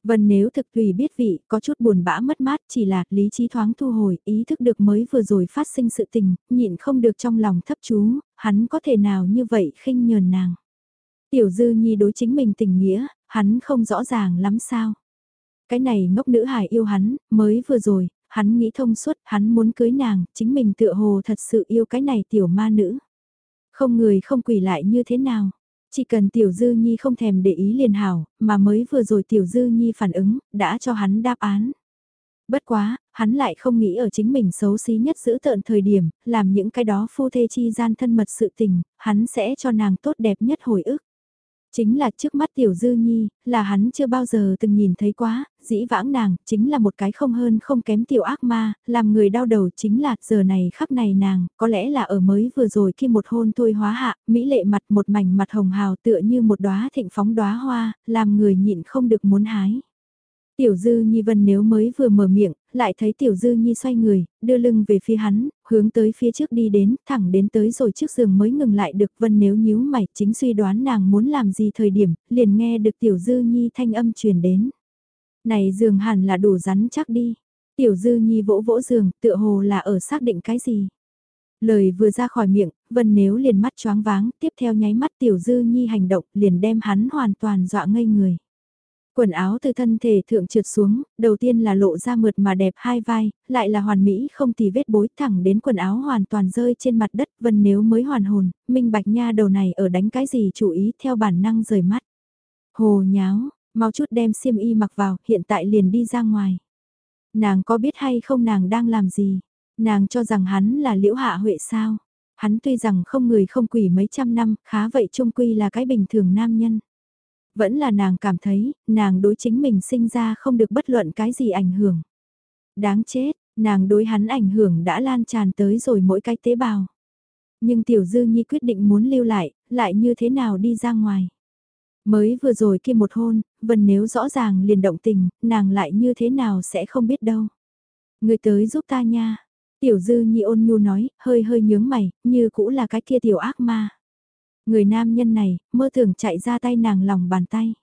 Vân nếu thực tùy biết vị, có chút buồn bã mất mát chỉ là lý trí thoáng thu hồi, ý thức được mới vừa rồi phát sinh sự tình, nhịn không được trong lòng thấp chú, hắn có thể nào như vậy khinh nhờn nàng. Tiểu dư nhi đối chính mình tình nghĩa, hắn không rõ ràng lắm sao. Cái này ngốc nữ hài yêu hắn, mới vừa rồi, hắn nghĩ thông suốt, hắn muốn cưới nàng, chính mình tựa hồ thật sự yêu cái này tiểu ma nữ. Không người không quỷ lại như thế nào. Chỉ cần Tiểu Dư Nhi không thèm để ý liền hảo, mà mới vừa rồi Tiểu Dư Nhi phản ứng, đã cho hắn đáp án. Bất quá, hắn lại không nghĩ ở chính mình xấu xí nhất giữ tợn thời điểm, làm những cái đó phu thê chi gian thân mật sự tình, hắn sẽ cho nàng tốt đẹp nhất hồi ức. Chính là trước mắt Tiểu Dư Nhi, là hắn chưa bao giờ từng nhìn thấy quá, dĩ vãng nàng, chính là một cái không hơn không kém tiểu ác ma, làm người đau đầu chính là giờ này khắp này nàng, có lẽ là ở mới vừa rồi khi một hôn thôi hóa hạ, mỹ lệ mặt một mảnh mặt hồng hào tựa như một đóa thịnh phóng đóa hoa, làm người nhịn không được muốn hái. Tiểu Dư Nhi Vân nếu mới vừa mở miệng, lại thấy Tiểu Dư Nhi xoay người, đưa lưng về phía hắn, hướng tới phía trước đi đến, thẳng đến tới rồi trước giường mới ngừng lại được Vân nếu nhíu mày, chính suy đoán nàng muốn làm gì thời điểm, liền nghe được Tiểu Dư Nhi thanh âm truyền đến. Này giường hẳn là đủ rắn chắc đi. Tiểu Dư Nhi vỗ vỗ giường, tựa hồ là ở xác định cái gì. Lời vừa ra khỏi miệng, Vân nếu liền mắt choáng váng, tiếp theo nháy mắt Tiểu Dư Nhi hành động liền đem hắn hoàn toàn dọa ngây người. Quần áo từ thân thể thượng trượt xuống, đầu tiên là lộ ra mượt mà đẹp hai vai, lại là hoàn mỹ không tì vết bối thẳng đến quần áo hoàn toàn rơi trên mặt đất vân nếu mới hoàn hồn, minh bạch nha đầu này ở đánh cái gì chủ ý theo bản năng rời mắt. Hồ nháo, mau chút đem xiêm y mặc vào, hiện tại liền đi ra ngoài. Nàng có biết hay không nàng đang làm gì? Nàng cho rằng hắn là liễu hạ huệ sao? Hắn tuy rằng không người không quỷ mấy trăm năm, khá vậy trung quy là cái bình thường nam nhân vẫn là nàng cảm thấy, nàng đối chính mình sinh ra không được bất luận cái gì ảnh hưởng. Đáng chết, nàng đối hắn ảnh hưởng đã lan tràn tới rồi mỗi cái tế bào. Nhưng Tiểu Dư Nhi quyết định muốn lưu lại, lại như thế nào đi ra ngoài. Mới vừa rồi kia một hôn, vần nếu rõ ràng liền động tình, nàng lại như thế nào sẽ không biết đâu. Người tới giúp ta nha. Tiểu Dư Nhi ôn nhu nói, hơi hơi nhướng mày, như cũ là cái kia tiểu ác ma. Người nam nhân này, mơ tưởng chạy ra tay nàng lòng bàn tay.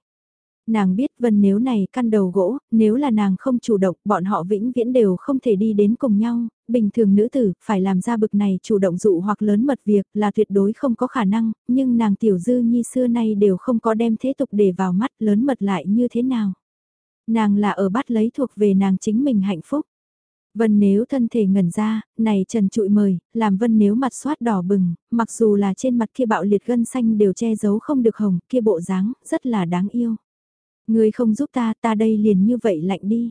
Nàng biết vân nếu này căn đầu gỗ, nếu là nàng không chủ động, bọn họ vĩnh viễn đều không thể đi đến cùng nhau, bình thường nữ tử, phải làm ra bực này chủ động dụ hoặc lớn mật việc là tuyệt đối không có khả năng, nhưng nàng tiểu dư nhi xưa nay đều không có đem thế tục để vào mắt lớn mật lại như thế nào. Nàng là ở bắt lấy thuộc về nàng chính mình hạnh phúc. Vân nếu thân thể ngẩn ra, này trần trụi mời, làm vân nếu mặt xoát đỏ bừng, mặc dù là trên mặt kia bạo liệt gân xanh đều che giấu không được hồng, kia bộ dáng, rất là đáng yêu. Người không giúp ta, ta đây liền như vậy lạnh đi.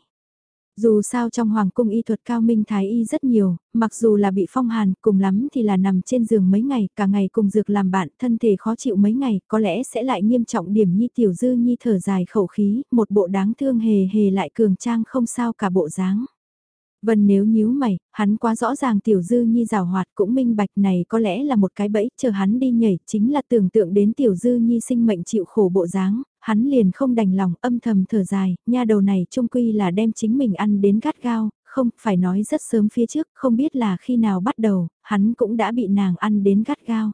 Dù sao trong hoàng cung y thuật cao minh thái y rất nhiều, mặc dù là bị phong hàn, cùng lắm thì là nằm trên giường mấy ngày, cả ngày cùng dược làm bạn, thân thể khó chịu mấy ngày, có lẽ sẽ lại nghiêm trọng điểm nhi tiểu dư nhi thở dài khẩu khí, một bộ đáng thương hề hề lại cường trang không sao cả bộ dáng. Vân nếu nhíu mày, hắn quá rõ ràng tiểu dư nhi rào hoạt cũng minh bạch này có lẽ là một cái bẫy chờ hắn đi nhảy chính là tưởng tượng đến tiểu dư nhi sinh mệnh chịu khổ bộ dáng, hắn liền không đành lòng âm thầm thở dài, nha đầu này trung quy là đem chính mình ăn đến gắt gao, không phải nói rất sớm phía trước, không biết là khi nào bắt đầu, hắn cũng đã bị nàng ăn đến gắt gao.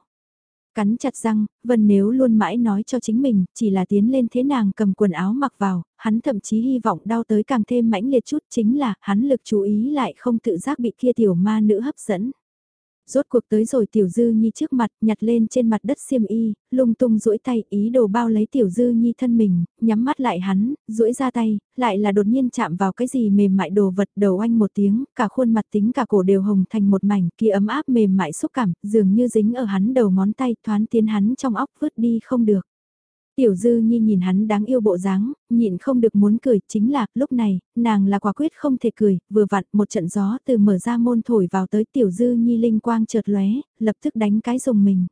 Cắn chặt răng, Vân nếu luôn mãi nói cho chính mình, chỉ là tiến lên thế nàng cầm quần áo mặc vào, hắn thậm chí hy vọng đau tới càng thêm mãnh liệt chút chính là hắn lực chú ý lại không tự giác bị kia tiểu ma nữ hấp dẫn. Rốt cuộc tới rồi Tiểu Dư Nhi trước mặt, nhặt lên trên mặt đất xiêm y, lung tung duỗi tay ý đồ bao lấy Tiểu Dư Nhi thân mình, nhắm mắt lại hắn, duỗi ra tay, lại là đột nhiên chạm vào cái gì mềm mại đồ vật đầu anh một tiếng, cả khuôn mặt tính cả cổ đều hồng thành một mảnh, kia ấm áp mềm mại xúc cảm, dường như dính ở hắn đầu ngón tay thoán tiến hắn trong óc vứt đi không được. Tiểu Dư Nhi nhìn hắn đáng yêu bộ dáng, nhịn không được muốn cười, chính là, lúc này, nàng là quả quyết không thể cười, vừa vặn một trận gió từ mở ra môn thổi vào tới Tiểu Dư Nhi linh quang chợt lóe, lập tức đánh cái dùng mình.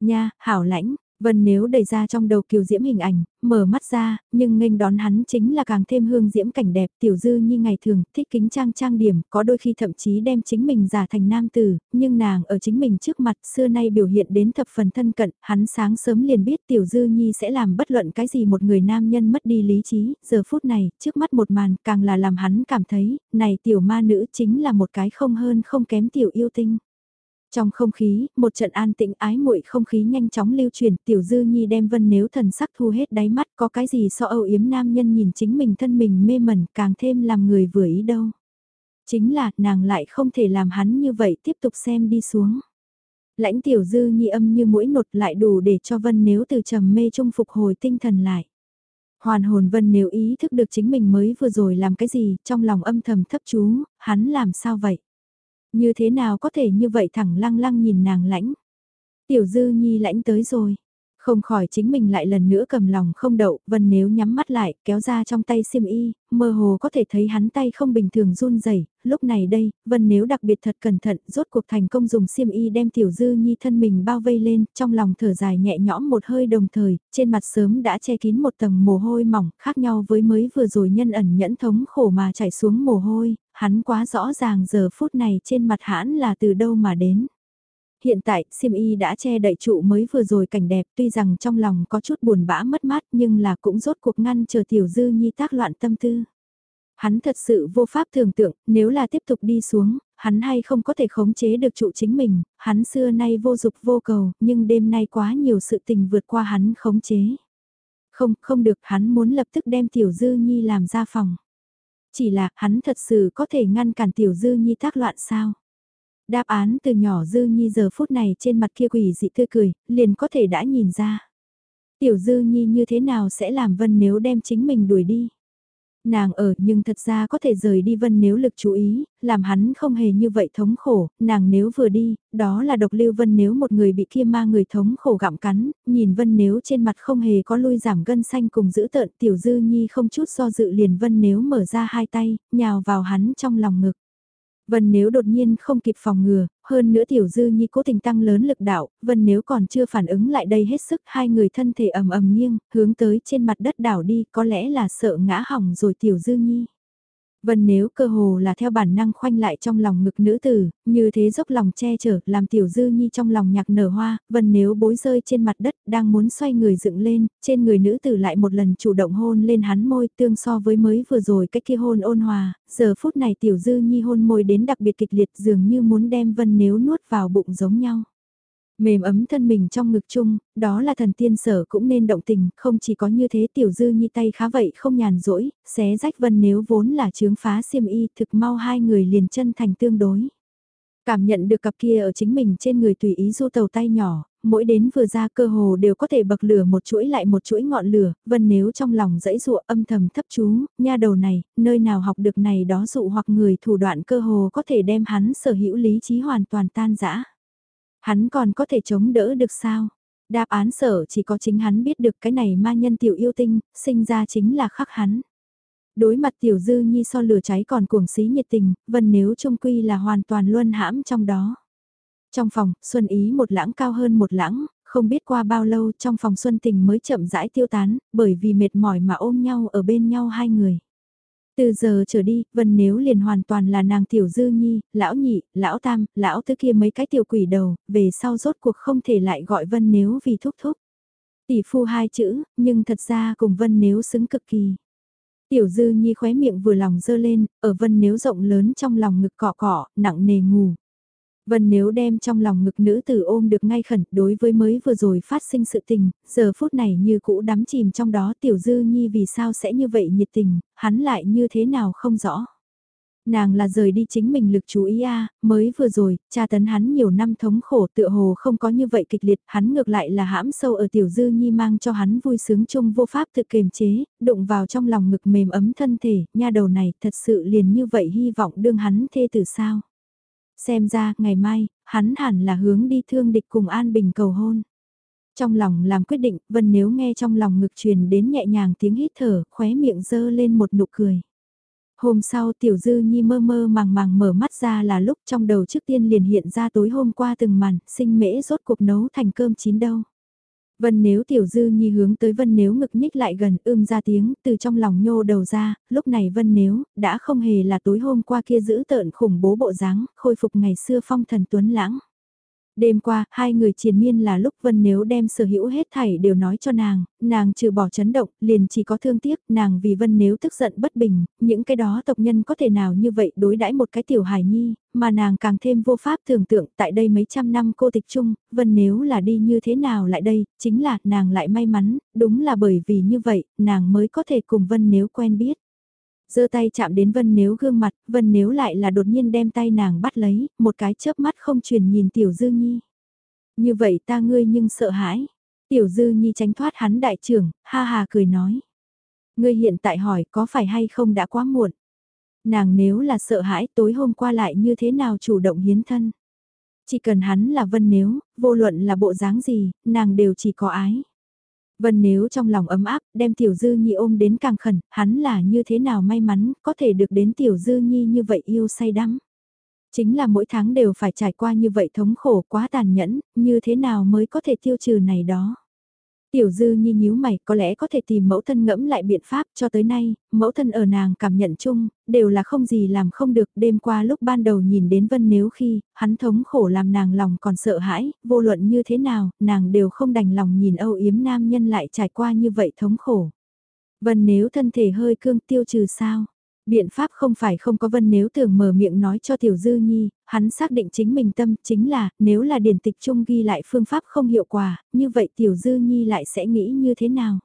Nha, hảo lãnh, Vân nếu đẩy ra trong đầu kiều diễm hình ảnh, mở mắt ra, nhưng nghênh đón hắn chính là càng thêm hương diễm cảnh đẹp tiểu dư như ngày thường, thích kính trang trang điểm, có đôi khi thậm chí đem chính mình giả thành nam tử, nhưng nàng ở chính mình trước mặt xưa nay biểu hiện đến thập phần thân cận, hắn sáng sớm liền biết tiểu dư nhi sẽ làm bất luận cái gì một người nam nhân mất đi lý trí, giờ phút này, trước mắt một màn càng là làm hắn cảm thấy, này tiểu ma nữ chính là một cái không hơn không kém tiểu yêu tinh. Trong không khí, một trận an tĩnh ái muội không khí nhanh chóng lưu truyền, tiểu dư nhi đem vân nếu thần sắc thu hết đáy mắt có cái gì so âu yếm nam nhân nhìn chính mình thân mình mê mẩn càng thêm làm người vừa ý đâu. Chính là nàng lại không thể làm hắn như vậy tiếp tục xem đi xuống. Lãnh tiểu dư nhi âm như mũi nột lại đủ để cho vân nếu từ trầm mê trung phục hồi tinh thần lại. Hoàn hồn vân nếu ý thức được chính mình mới vừa rồi làm cái gì, trong lòng âm thầm thấp chú, hắn làm sao vậy? Như thế nào có thể như vậy thẳng lăng lăng nhìn nàng lãnh. Tiểu dư nhi lãnh tới rồi. Không khỏi chính mình lại lần nữa cầm lòng không đậu, vân nếu nhắm mắt lại, kéo ra trong tay xiêm y, mơ hồ có thể thấy hắn tay không bình thường run rẩy. lúc này đây, vân nếu đặc biệt thật cẩn thận, rốt cuộc thành công dùng xiêm y đem tiểu dư nhi thân mình bao vây lên, trong lòng thở dài nhẹ nhõm một hơi đồng thời, trên mặt sớm đã che kín một tầng mồ hôi mỏng, khác nhau với mới vừa rồi nhân ẩn nhẫn thống khổ mà chảy xuống mồ hôi, hắn quá rõ ràng giờ phút này trên mặt hãn là từ đâu mà đến. Hiện tại, Siêm Y đã che đậy trụ mới vừa rồi cảnh đẹp tuy rằng trong lòng có chút buồn bã mất mát nhưng là cũng rốt cuộc ngăn chờ Tiểu Dư Nhi tác loạn tâm tư. Hắn thật sự vô pháp tưởng tượng, nếu là tiếp tục đi xuống, hắn hay không có thể khống chế được trụ chính mình, hắn xưa nay vô dục vô cầu, nhưng đêm nay quá nhiều sự tình vượt qua hắn khống chế. Không, không được, hắn muốn lập tức đem Tiểu Dư Nhi làm ra phòng. Chỉ là, hắn thật sự có thể ngăn cản Tiểu Dư Nhi tác loạn sao? Đáp án từ nhỏ Dư Nhi giờ phút này trên mặt kia quỷ dị tươi cười, liền có thể đã nhìn ra. Tiểu Dư Nhi như thế nào sẽ làm Vân nếu đem chính mình đuổi đi? Nàng ở nhưng thật ra có thể rời đi Vân nếu lực chú ý, làm hắn không hề như vậy thống khổ, nàng nếu vừa đi, đó là độc lưu Vân nếu một người bị kia ma người thống khổ gặm cắn, nhìn Vân nếu trên mặt không hề có lui giảm gân xanh cùng giữ tợn tiểu dư nhi không chút do dự liền Vân nếu mở ra hai tay, nhào vào hắn trong lòng ngực. Vân nếu đột nhiên không kịp phòng ngừa, hơn nữa tiểu dư nhi cố tình tăng lớn lực đạo, vân nếu còn chưa phản ứng lại đây hết sức hai người thân thể ầm ầm nghiêng, hướng tới trên mặt đất đảo đi có lẽ là sợ ngã hỏng rồi tiểu dư nhi. Vân nếu cơ hồ là theo bản năng khoanh lại trong lòng ngực nữ tử, như thế dốc lòng che chở, làm tiểu dư nhi trong lòng nhạc nở hoa, vân nếu bối rơi trên mặt đất, đang muốn xoay người dựng lên, trên người nữ tử lại một lần chủ động hôn lên hắn môi tương so với mới vừa rồi cách kia hôn ôn hòa, giờ phút này tiểu dư nhi hôn môi đến đặc biệt kịch liệt dường như muốn đem vân nếu nuốt vào bụng giống nhau. Mềm ấm thân mình trong ngực chung, đó là thần tiên sở cũng nên động tình, không chỉ có như thế tiểu dư nhi tay khá vậy không nhàn rỗi, xé rách vân nếu vốn là chướng phá xiêm y thực mau hai người liền chân thành tương đối. Cảm nhận được cặp kia ở chính mình trên người tùy ý du tàu tay nhỏ, mỗi đến vừa ra cơ hồ đều có thể bậc lửa một chuỗi lại một chuỗi ngọn lửa, vân nếu trong lòng dãy dụa âm thầm thấp chú, nha đầu này, nơi nào học được này đó dụ hoặc người thủ đoạn cơ hồ có thể đem hắn sở hữu lý trí hoàn toàn tan rã. Hắn còn có thể chống đỡ được sao? Đáp án sở chỉ có chính hắn biết được cái này ma nhân tiểu yêu tinh, sinh ra chính là khắc hắn. Đối mặt tiểu dư nhi so lửa cháy còn cuồng xí nhiệt tình, vân nếu trung quy là hoàn toàn luân hãm trong đó. Trong phòng, Xuân Ý một lãng cao hơn một lãng, không biết qua bao lâu trong phòng Xuân Tình mới chậm rãi tiêu tán, bởi vì mệt mỏi mà ôm nhau ở bên nhau hai người. Từ giờ trở đi, Vân Nếu liền hoàn toàn là nàng tiểu dư nhi, lão nhị, lão tam, lão tứ kia mấy cái tiểu quỷ đầu, về sau rốt cuộc không thể lại gọi Vân Nếu vì thúc thúc. Tỷ phu hai chữ, nhưng thật ra cùng Vân Nếu xứng cực kỳ. Tiểu dư nhi khóe miệng vừa lòng dơ lên, ở Vân Nếu rộng lớn trong lòng ngực cọ cọ, nặng nề ngủ. Vân nếu đem trong lòng ngực nữ tử ôm được ngay khẩn đối với mới vừa rồi phát sinh sự tình, giờ phút này như cũ đắm chìm trong đó tiểu dư nhi vì sao sẽ như vậy nhiệt tình, hắn lại như thế nào không rõ. Nàng là rời đi chính mình lực chú ý a mới vừa rồi, cha tấn hắn nhiều năm thống khổ tựa hồ không có như vậy kịch liệt, hắn ngược lại là hãm sâu ở tiểu dư nhi mang cho hắn vui sướng chung vô pháp tự kiềm chế, đụng vào trong lòng ngực mềm ấm thân thể, nha đầu này thật sự liền như vậy hy vọng đương hắn thê từ sao. Xem ra, ngày mai, hắn hẳn là hướng đi thương địch cùng An Bình cầu hôn. Trong lòng làm quyết định, Vân nếu nghe trong lòng ngực truyền đến nhẹ nhàng tiếng hít thở, khóe miệng dơ lên một nụ cười. Hôm sau Tiểu Dư Nhi mơ mơ màng màng mở mắt ra là lúc trong đầu trước tiên liền hiện ra tối hôm qua từng màn, sinh mễ rốt cuộc nấu thành cơm chín đâu. Vân nếu tiểu dư nhi hướng tới vân nếu ngực nhích lại gần ưm ra tiếng từ trong lòng nhô đầu ra, lúc này vân nếu, đã không hề là tối hôm qua kia giữ tợn khủng bố bộ dáng khôi phục ngày xưa phong thần tuấn lãng. Đêm qua, hai người triền miên là lúc Vân Nếu đem sở hữu hết thảy đều nói cho nàng, nàng trừ bỏ chấn động, liền chỉ có thương tiếc, nàng vì Vân Nếu tức giận bất bình, những cái đó tộc nhân có thể nào như vậy đối đãi một cái tiểu hài nhi, mà nàng càng thêm vô pháp tưởng tượng tại đây mấy trăm năm cô tịch chung, Vân Nếu là đi như thế nào lại đây, chính là nàng lại may mắn, đúng là bởi vì như vậy, nàng mới có thể cùng Vân Nếu quen biết giơ tay chạm đến Vân Nếu gương mặt, Vân Nếu lại là đột nhiên đem tay nàng bắt lấy, một cái chớp mắt không truyền nhìn Tiểu Dư Nhi. Như vậy ta ngươi nhưng sợ hãi. Tiểu Dư Nhi tránh thoát hắn đại trưởng, ha ha cười nói. Ngươi hiện tại hỏi có phải hay không đã quá muộn. Nàng nếu là sợ hãi tối hôm qua lại như thế nào chủ động hiến thân. Chỉ cần hắn là Vân Nếu, vô luận là bộ dáng gì, nàng đều chỉ có ái. Vân nếu trong lòng ấm áp, đem Tiểu Dư Nhi ôm đến càng khẩn, hắn là như thế nào may mắn, có thể được đến Tiểu Dư Nhi như vậy yêu say đắm. Chính là mỗi tháng đều phải trải qua như vậy thống khổ quá tàn nhẫn, như thế nào mới có thể tiêu trừ này đó. Tiểu dư nhi nhíu mày có lẽ có thể tìm mẫu thân ngẫm lại biện pháp cho tới nay, mẫu thân ở nàng cảm nhận chung, đều là không gì làm không được. Đêm qua lúc ban đầu nhìn đến vân nếu khi, hắn thống khổ làm nàng lòng còn sợ hãi, vô luận như thế nào, nàng đều không đành lòng nhìn âu yếm nam nhân lại trải qua như vậy thống khổ. Vân nếu thân thể hơi cương tiêu trừ sao, Biện pháp không phải không có vân nếu tưởng mở miệng nói cho Tiểu Dư Nhi, hắn xác định chính mình tâm chính là nếu là điển tịch trung ghi lại phương pháp không hiệu quả, như vậy Tiểu Dư Nhi lại sẽ nghĩ như thế nào?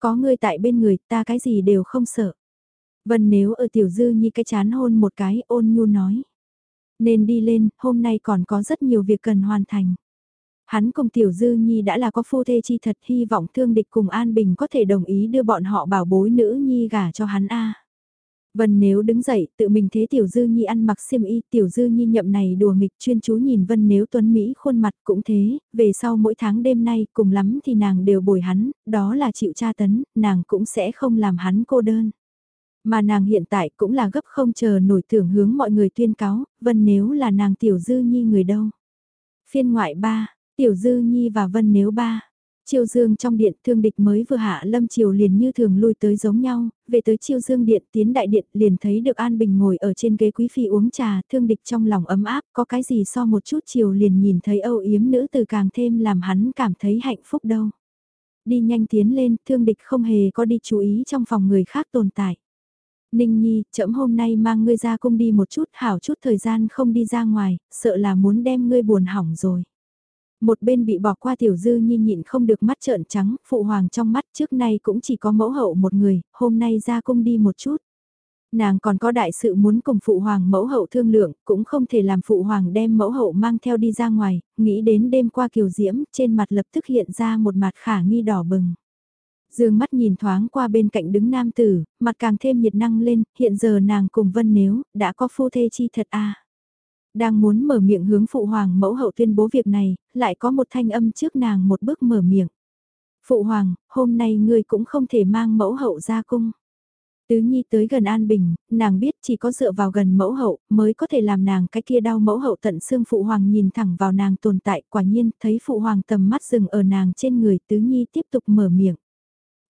Có người tại bên người ta cái gì đều không sợ. Vân nếu ở Tiểu Dư Nhi cái chán hôn một cái ôn nhu nói. Nên đi lên, hôm nay còn có rất nhiều việc cần hoàn thành. Hắn cùng Tiểu Dư Nhi đã là có phu thê chi thật hy vọng thương địch cùng An Bình có thể đồng ý đưa bọn họ bảo bối nữ Nhi gả cho hắn A. Vân nếu đứng dậy, tự mình thế Tiểu Dư Nhi ăn mặc xiêm y, Tiểu Dư Nhi nhậm này đùa nghịch chuyên chú nhìn Vân nếu tuấn Mỹ khuôn mặt cũng thế, về sau mỗi tháng đêm nay cùng lắm thì nàng đều bồi hắn, đó là chịu tra tấn, nàng cũng sẽ không làm hắn cô đơn. Mà nàng hiện tại cũng là gấp không chờ nổi tưởng hướng mọi người tuyên cáo, Vân nếu là nàng Tiểu Dư Nhi người đâu. Phiên ngoại 3, Tiểu Dư Nhi và Vân nếu 3 Chiêu dương trong điện thương địch mới vừa hạ lâm triều liền như thường lui tới giống nhau, về tới chiêu dương điện tiến đại điện liền thấy được An Bình ngồi ở trên ghế quý phi uống trà, thương địch trong lòng ấm áp, có cái gì so một chút chiều liền nhìn thấy âu yếm nữ từ càng thêm làm hắn cảm thấy hạnh phúc đâu. Đi nhanh tiến lên, thương địch không hề có đi chú ý trong phòng người khác tồn tại. Ninh Nhi, chậm hôm nay mang ngươi ra cung đi một chút hảo chút thời gian không đi ra ngoài, sợ là muốn đem ngươi buồn hỏng rồi. Một bên bị bỏ qua tiểu dư nhi nhịn không được mắt trợn trắng, phụ hoàng trong mắt trước nay cũng chỉ có mẫu hậu một người, hôm nay ra cung đi một chút. Nàng còn có đại sự muốn cùng phụ hoàng mẫu hậu thương lượng, cũng không thể làm phụ hoàng đem mẫu hậu mang theo đi ra ngoài, nghĩ đến đêm qua kiều diễm, trên mặt lập tức hiện ra một mặt khả nghi đỏ bừng. Dương mắt nhìn thoáng qua bên cạnh đứng nam tử, mặt càng thêm nhiệt năng lên, hiện giờ nàng cùng vân nếu, đã có phu thê chi thật à. Đang muốn mở miệng hướng phụ hoàng mẫu hậu tuyên bố việc này, lại có một thanh âm trước nàng một bước mở miệng. Phụ hoàng, hôm nay ngươi cũng không thể mang mẫu hậu ra cung. Tứ Nhi tới gần An Bình, nàng biết chỉ có dựa vào gần mẫu hậu mới có thể làm nàng cái kia đau mẫu hậu tận xương Phụ Hoàng nhìn thẳng vào nàng tồn tại quả nhiên thấy Phụ Hoàng tầm mắt dừng ở nàng trên người Tứ Nhi tiếp tục mở miệng.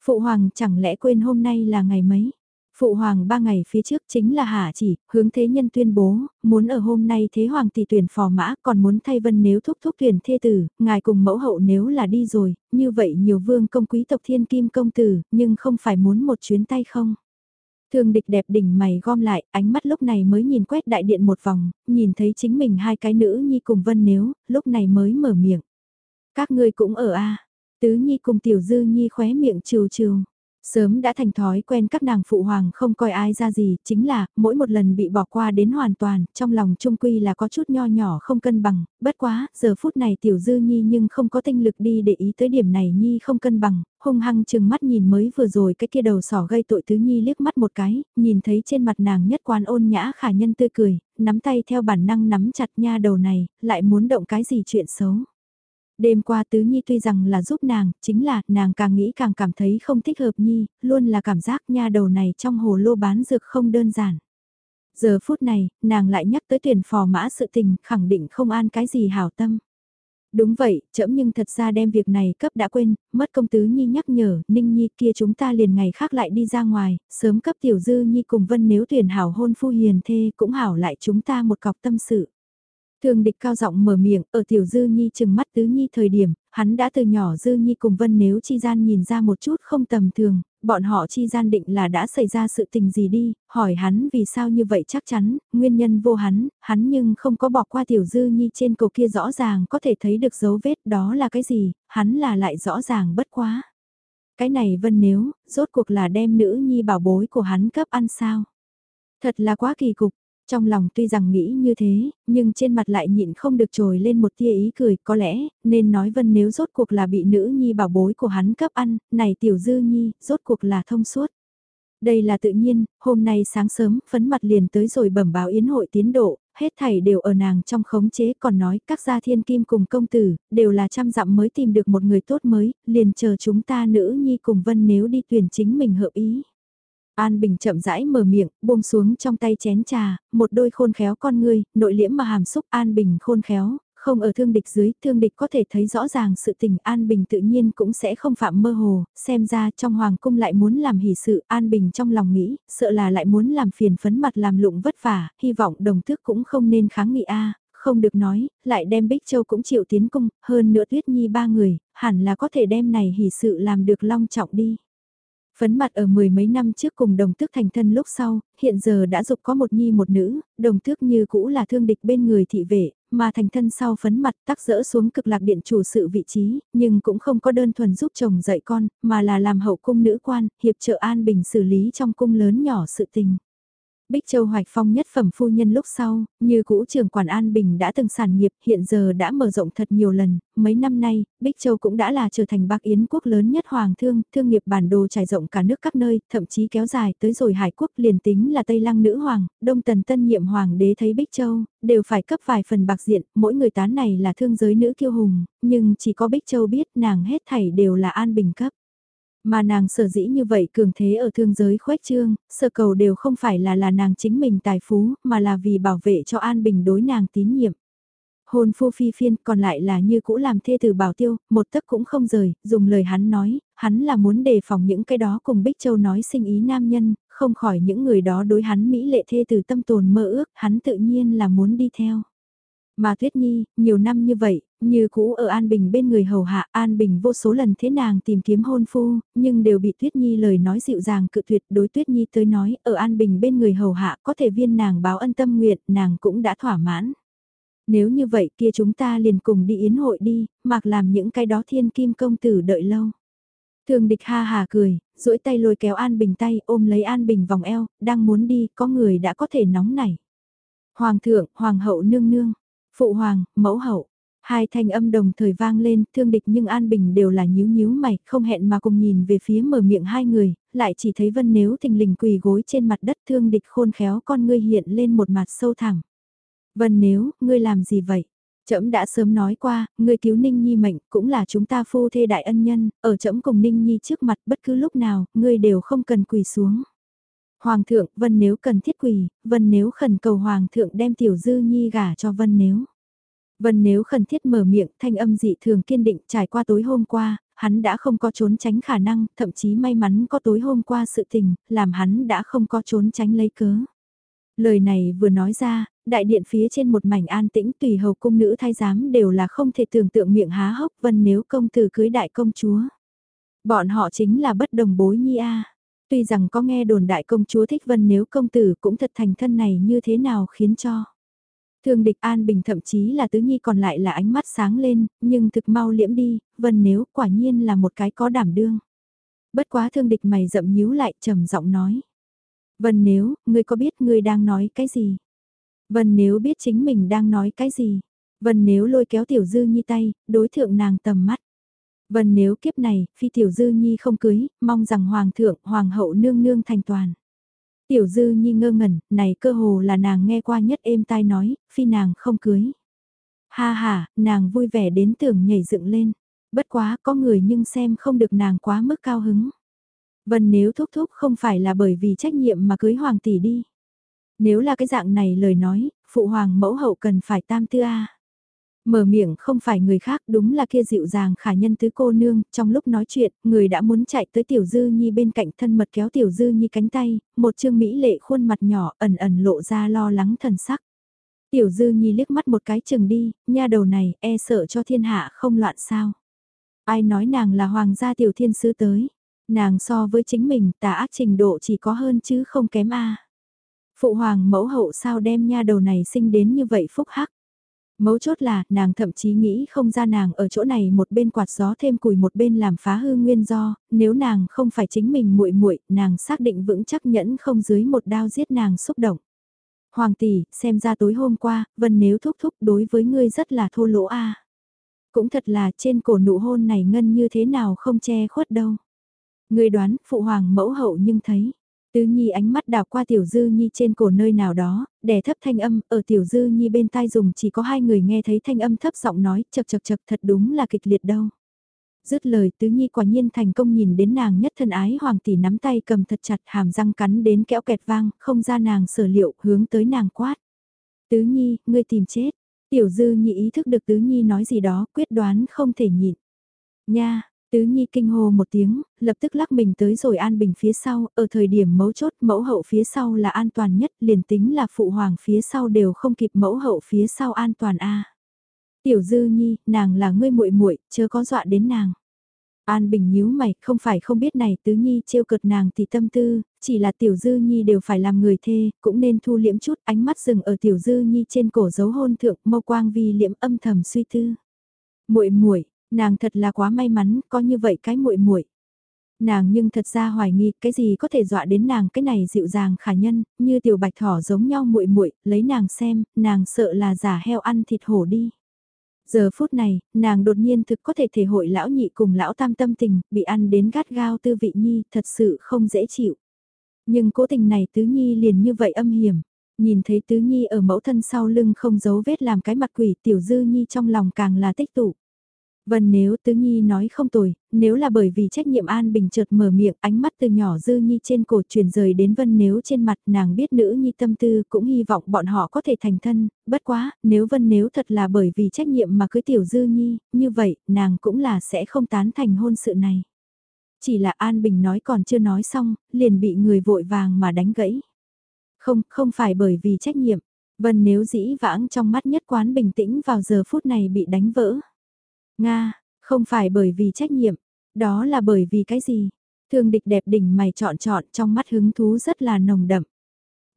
Phụ Hoàng chẳng lẽ quên hôm nay là ngày mấy? Phụ hoàng ba ngày phía trước chính là hạ chỉ, hướng thế nhân tuyên bố, muốn ở hôm nay thế hoàng tỷ tuyển phò mã còn muốn thay vân nếu thúc thúc tuyển thê tử, ngài cùng mẫu hậu nếu là đi rồi, như vậy nhiều vương công quý tộc thiên kim công tử, nhưng không phải muốn một chuyến tay không. Thương địch đẹp đỉnh mày gom lại, ánh mắt lúc này mới nhìn quét đại điện một vòng, nhìn thấy chính mình hai cái nữ nhi cùng vân nếu, lúc này mới mở miệng. Các ngươi cũng ở a Tứ nhi cùng tiểu dư nhi khóe miệng trừ trừ. Sớm đã thành thói quen các nàng phụ hoàng không coi ai ra gì, chính là, mỗi một lần bị bỏ qua đến hoàn toàn, trong lòng trung quy là có chút nho nhỏ không cân bằng, bất quá, giờ phút này tiểu dư nhi nhưng không có tinh lực đi để ý tới điểm này nhi không cân bằng, hung hăng chừng mắt nhìn mới vừa rồi cái kia đầu sỏ gây tội tứ nhi liếc mắt một cái, nhìn thấy trên mặt nàng nhất quan ôn nhã khả nhân tươi cười, nắm tay theo bản năng nắm chặt nha đầu này, lại muốn động cái gì chuyện xấu. Đêm qua Tứ Nhi tuy rằng là giúp nàng, chính là nàng càng nghĩ càng cảm thấy không thích hợp Nhi, luôn là cảm giác nha đầu này trong hồ lô bán dược không đơn giản. Giờ phút này, nàng lại nhắc tới tuyển phò mã sự tình, khẳng định không an cái gì hảo tâm. Đúng vậy, chậm nhưng thật ra đem việc này cấp đã quên, mất công tứ nhi nhắc nhở, ninh nhi kia chúng ta liền ngày khác lại đi ra ngoài, sớm cấp tiểu dư nhi cùng vân nếu tuyển hảo hôn phu hiền thê cũng hảo lại chúng ta một cọc tâm sự. Thường địch cao giọng mở miệng, ở tiểu dư nhi chừng mắt tứ nhi thời điểm, hắn đã từ nhỏ dư nhi cùng vân nếu chi gian nhìn ra một chút không tầm thường, bọn họ chi gian định là đã xảy ra sự tình gì đi, hỏi hắn vì sao như vậy chắc chắn, nguyên nhân vô hắn, hắn nhưng không có bỏ qua tiểu dư nhi trên cầu kia rõ ràng có thể thấy được dấu vết đó là cái gì, hắn là lại rõ ràng bất quá. Cái này vân nếu, rốt cuộc là đem nữ nhi bảo bối của hắn cấp ăn sao. Thật là quá kỳ cục, trong lòng tuy rằng nghĩ như thế, nhưng trên mặt lại nhịn không được trồi lên một tia ý cười, có lẽ, nên nói Vân nếu rốt cuộc là bị nữ nhi bảo bối của hắn cấp ăn, này tiểu dư nhi, rốt cuộc là thông suốt. Đây là tự nhiên, hôm nay sáng sớm, phấn mặt liền tới rồi bẩm báo yến hội tiến độ, hết thảy đều ở nàng trong khống chế còn nói các gia thiên kim cùng công tử, đều là trăm dặm mới tìm được một người tốt mới, liền chờ chúng ta nữ nhi cùng Vân nếu đi tuyển chính mình hợp ý. An Bình chậm rãi mở miệng, buông xuống trong tay chén trà, một đôi khôn khéo con ngươi, nội liễm mà hàm xúc An Bình khôn khéo, không ở thương địch dưới, thương địch có thể thấy rõ ràng sự tình An Bình tự nhiên cũng sẽ không phạm mơ hồ, xem ra trong hoàng cung lại muốn làm hỷ sự, An Bình trong lòng nghĩ, sợ là lại muốn làm phiền phấn mặt làm lụng vất vả, hy vọng đồng thức cũng không nên kháng nghị a không được nói, lại đem Bích Châu cũng chịu tiến cung, hơn nữa Tuyết Nhi ba người, hẳn là có thể đem này hỷ sự làm được long trọng đi. Phấn mặt ở mười mấy năm trước cùng đồng tước thành thân lúc sau, hiện giờ đã dục có một nhi một nữ, đồng tước như cũ là thương địch bên người thị vệ, mà thành thân sau phấn mặt tắc dỡ xuống cực lạc điện chủ sự vị trí, nhưng cũng không có đơn thuần giúp chồng dạy con, mà là làm hậu cung nữ quan, hiệp trợ an bình xử lý trong cung lớn nhỏ sự tình. Bích Châu Hoạch Phong nhất phẩm phu nhân lúc sau, như cũ trường quản An Bình đã từng sản nghiệp hiện giờ đã mở rộng thật nhiều lần, mấy năm nay, Bích Châu cũng đã là trở thành bác yến quốc lớn nhất hoàng thương, thương nghiệp bản đồ trải rộng cả nước các nơi, thậm chí kéo dài tới rồi Hải quốc liền tính là Tây Lăng nữ hoàng, Đông Tần tân nhiệm hoàng đế thấy Bích Châu, đều phải cấp vài phần bạc diện, mỗi người tán này là thương giới nữ kiêu hùng, nhưng chỉ có Bích Châu biết nàng hết thảy đều là An Bình cấp. Mà nàng sở dĩ như vậy cường thế ở thương giới khuếch trương, sở cầu đều không phải là là nàng chính mình tài phú, mà là vì bảo vệ cho an bình đối nàng tín nhiệm. Hôn phu phi phiên còn lại là như cũ làm thê từ bảo tiêu, một tấc cũng không rời, dùng lời hắn nói, hắn là muốn đề phòng những cái đó cùng Bích Châu nói sinh ý nam nhân, không khỏi những người đó đối hắn mỹ lệ thê từ tâm tồn mơ ước, hắn tự nhiên là muốn đi theo. Mà Tuyết Nhi, nhiều năm như vậy, như cũ ở An Bình bên người hầu hạ An Bình vô số lần thế nàng tìm kiếm hôn phu, nhưng đều bị Tuyết Nhi lời nói dịu dàng cự tuyệt đối Tuyết Nhi tới nói ở An Bình bên người hầu hạ có thể viên nàng báo ân tâm nguyện nàng cũng đã thỏa mãn. Nếu như vậy kia chúng ta liền cùng đi yến hội đi, mặc làm những cái đó thiên kim công tử đợi lâu. Thường địch ha hà cười, duỗi tay lôi kéo An Bình tay ôm lấy An Bình vòng eo, đang muốn đi, có người đã có thể nóng nảy. Hoàng thượng, hoàng hậu nương nương, phụ hoàng, mẫu hậu, Hai thanh âm đồng thời vang lên, thương địch nhưng An Bình đều là nhíu nhíu mày, không hẹn mà cùng nhìn về phía mở miệng hai người, lại chỉ thấy Vân Nếu thình lình quỳ gối trên mặt đất thương địch khôn khéo con ngươi hiện lên một mặt sâu thẳng. Vân Nếu, ngươi làm gì vậy? Trẫm đã sớm nói qua, ngươi cứu Ninh Nhi mệnh cũng là chúng ta phu thê đại ân nhân, ở trẫm cùng Ninh Nhi trước mặt bất cứ lúc nào, ngươi đều không cần quỳ xuống. Hoàng thượng, Vân Nếu cần thiết quỳ, Vân Nếu khẩn cầu Hoàng thượng đem Tiểu Dư Nhi gả cho Vân Nếu. Vân nếu khẩn thiết mở miệng, thanh âm dị thường kiên định trải qua tối hôm qua, hắn đã không có trốn tránh khả năng, thậm chí may mắn có tối hôm qua sự tình, làm hắn đã không có trốn tránh lấy cớ. Lời này vừa nói ra, đại điện phía trên một mảnh an tĩnh tùy hầu cung nữ thay giám đều là không thể tưởng tượng miệng há hốc vân nếu công tử cưới đại công chúa. Bọn họ chính là bất đồng bối nhi a. Tuy rằng có nghe đồn đại công chúa thích vân nếu công tử cũng thật thành thân này như thế nào khiến cho. Thương địch an bình thậm chí là tứ nhi còn lại là ánh mắt sáng lên, nhưng thực mau liễm đi, vân nếu quả nhiên là một cái có đảm đương. Bất quá thương địch mày rậm nhíu lại trầm giọng nói. Vân nếu, ngươi có biết ngươi đang nói cái gì? Vân nếu biết chính mình đang nói cái gì? Vân nếu lôi kéo tiểu dư nhi tay, đối thượng nàng tầm mắt. Vân nếu kiếp này, phi tiểu dư nhi không cưới, mong rằng hoàng thượng, hoàng hậu nương nương thành toàn. Tiểu dư nhi ngơ ngẩn, này cơ hồ là nàng nghe qua nhất êm tai nói, phi nàng không cưới. Ha ha, nàng vui vẻ đến tưởng nhảy dựng lên. Bất quá có người nhưng xem không được nàng quá mức cao hứng. Vân nếu thúc thúc không phải là bởi vì trách nhiệm mà cưới hoàng tỷ đi. Nếu là cái dạng này lời nói, phụ hoàng mẫu hậu cần phải tam tư a. Mở miệng không phải người khác đúng là kia dịu dàng khả nhân tứ cô nương, trong lúc nói chuyện, người đã muốn chạy tới Tiểu Dư Nhi bên cạnh thân mật kéo Tiểu Dư Nhi cánh tay, một chương mỹ lệ khuôn mặt nhỏ ẩn ẩn lộ ra lo lắng thần sắc. Tiểu Dư Nhi liếc mắt một cái chừng đi, nha đầu này e sợ cho thiên hạ không loạn sao. Ai nói nàng là hoàng gia tiểu thiên sứ tới, nàng so với chính mình tà ác trình độ chỉ có hơn chứ không kém a. Phụ hoàng mẫu hậu sao đem nha đầu này sinh đến như vậy phúc hắc. Mấu chốt là, nàng thậm chí nghĩ không ra nàng ở chỗ này một bên quạt gió thêm củi một bên làm phá hư nguyên do, nếu nàng không phải chính mình muội muội, nàng xác định vững chắc nhẫn không dưới một đao giết nàng xúc động. Hoàng tỷ, xem ra tối hôm qua, Vân nếu thúc thúc đối với ngươi rất là thô lỗ a. Cũng thật là trên cổ nụ hôn này ngân như thế nào không che khuất đâu. Ngươi đoán, phụ hoàng mẫu hậu nhưng thấy. Tứ Nhi ánh mắt đào qua Tiểu Dư Nhi trên cổ nơi nào đó, đè thấp thanh âm, ở Tiểu Dư Nhi bên tai dùng chỉ có hai người nghe thấy thanh âm thấp giọng nói, chật chật chật thật đúng là kịch liệt đâu. Dứt lời Tứ Nhi quả nhiên thành công nhìn đến nàng nhất thân ái hoàng tỷ nắm tay cầm thật chặt hàm răng cắn đến kẽo kẹt vang, không ra nàng sở liệu hướng tới nàng quát. Tứ Nhi, ngươi tìm chết. Tiểu Dư Nhi ý thức được Tứ Nhi nói gì đó, quyết đoán không thể nhịn. Nha, Tứ Nhi kinh hô một tiếng, lập tức lắc mình tới rồi An Bình phía sau, ở thời điểm mấu chốt mẫu hậu phía sau là an toàn nhất, liền tính là phụ hoàng phía sau đều không kịp mẫu hậu phía sau an toàn a. Tiểu Dư Nhi, nàng là ngươi muội muội, chớ có dọa đến nàng. An Bình nhíu mày, không phải không biết này Tứ Nhi trêu cợt nàng thì tâm tư, chỉ là Tiểu Dư Nhi đều phải làm người thê, cũng nên thu liễm chút ánh mắt dừng ở Tiểu Dư Nhi trên cổ dấu hôn thượng, mâu quang vi liễm âm thầm suy tư. Muội muội, Nàng thật là quá may mắn, có như vậy cái muội muội. Nàng nhưng thật ra hoài nghi cái gì có thể dọa đến nàng cái này dịu dàng khả nhân, như tiểu bạch thỏ giống nhau muội muội, lấy nàng xem, nàng sợ là giả heo ăn thịt hổ đi. Giờ phút này, nàng đột nhiên thực có thể thể hội lão nhị cùng lão tam tâm tình, bị ăn đến gắt gao tư vị nhi, thật sự không dễ chịu. Nhưng cố tình này tứ nhi liền như vậy âm hiểm, nhìn thấy tứ nhi ở mẫu thân sau lưng không giấu vết làm cái mặt quỷ tiểu dư nhi trong lòng càng là tích tụ. Vân nếu Tứ Nhi nói không tồi, nếu là bởi vì trách nhiệm An Bình chợt mở miệng ánh mắt từ nhỏ Dư Nhi trên cổ truyền rời đến Vân nếu trên mặt nàng biết nữ Nhi tâm tư cũng hy vọng bọn họ có thể thành thân, bất quá, nếu Vân nếu thật là bởi vì trách nhiệm mà cưới tiểu Dư Nhi, như vậy, nàng cũng là sẽ không tán thành hôn sự này. Chỉ là An Bình nói còn chưa nói xong, liền bị người vội vàng mà đánh gãy. Không, không phải bởi vì trách nhiệm. Vân nếu dĩ vãng trong mắt nhất quán bình tĩnh vào giờ phút này bị đánh vỡ. Nga, không phải bởi vì trách nhiệm, đó là bởi vì cái gì? Thương địch đẹp đỉnh mày chọn chọn trong mắt hứng thú rất là nồng đậm.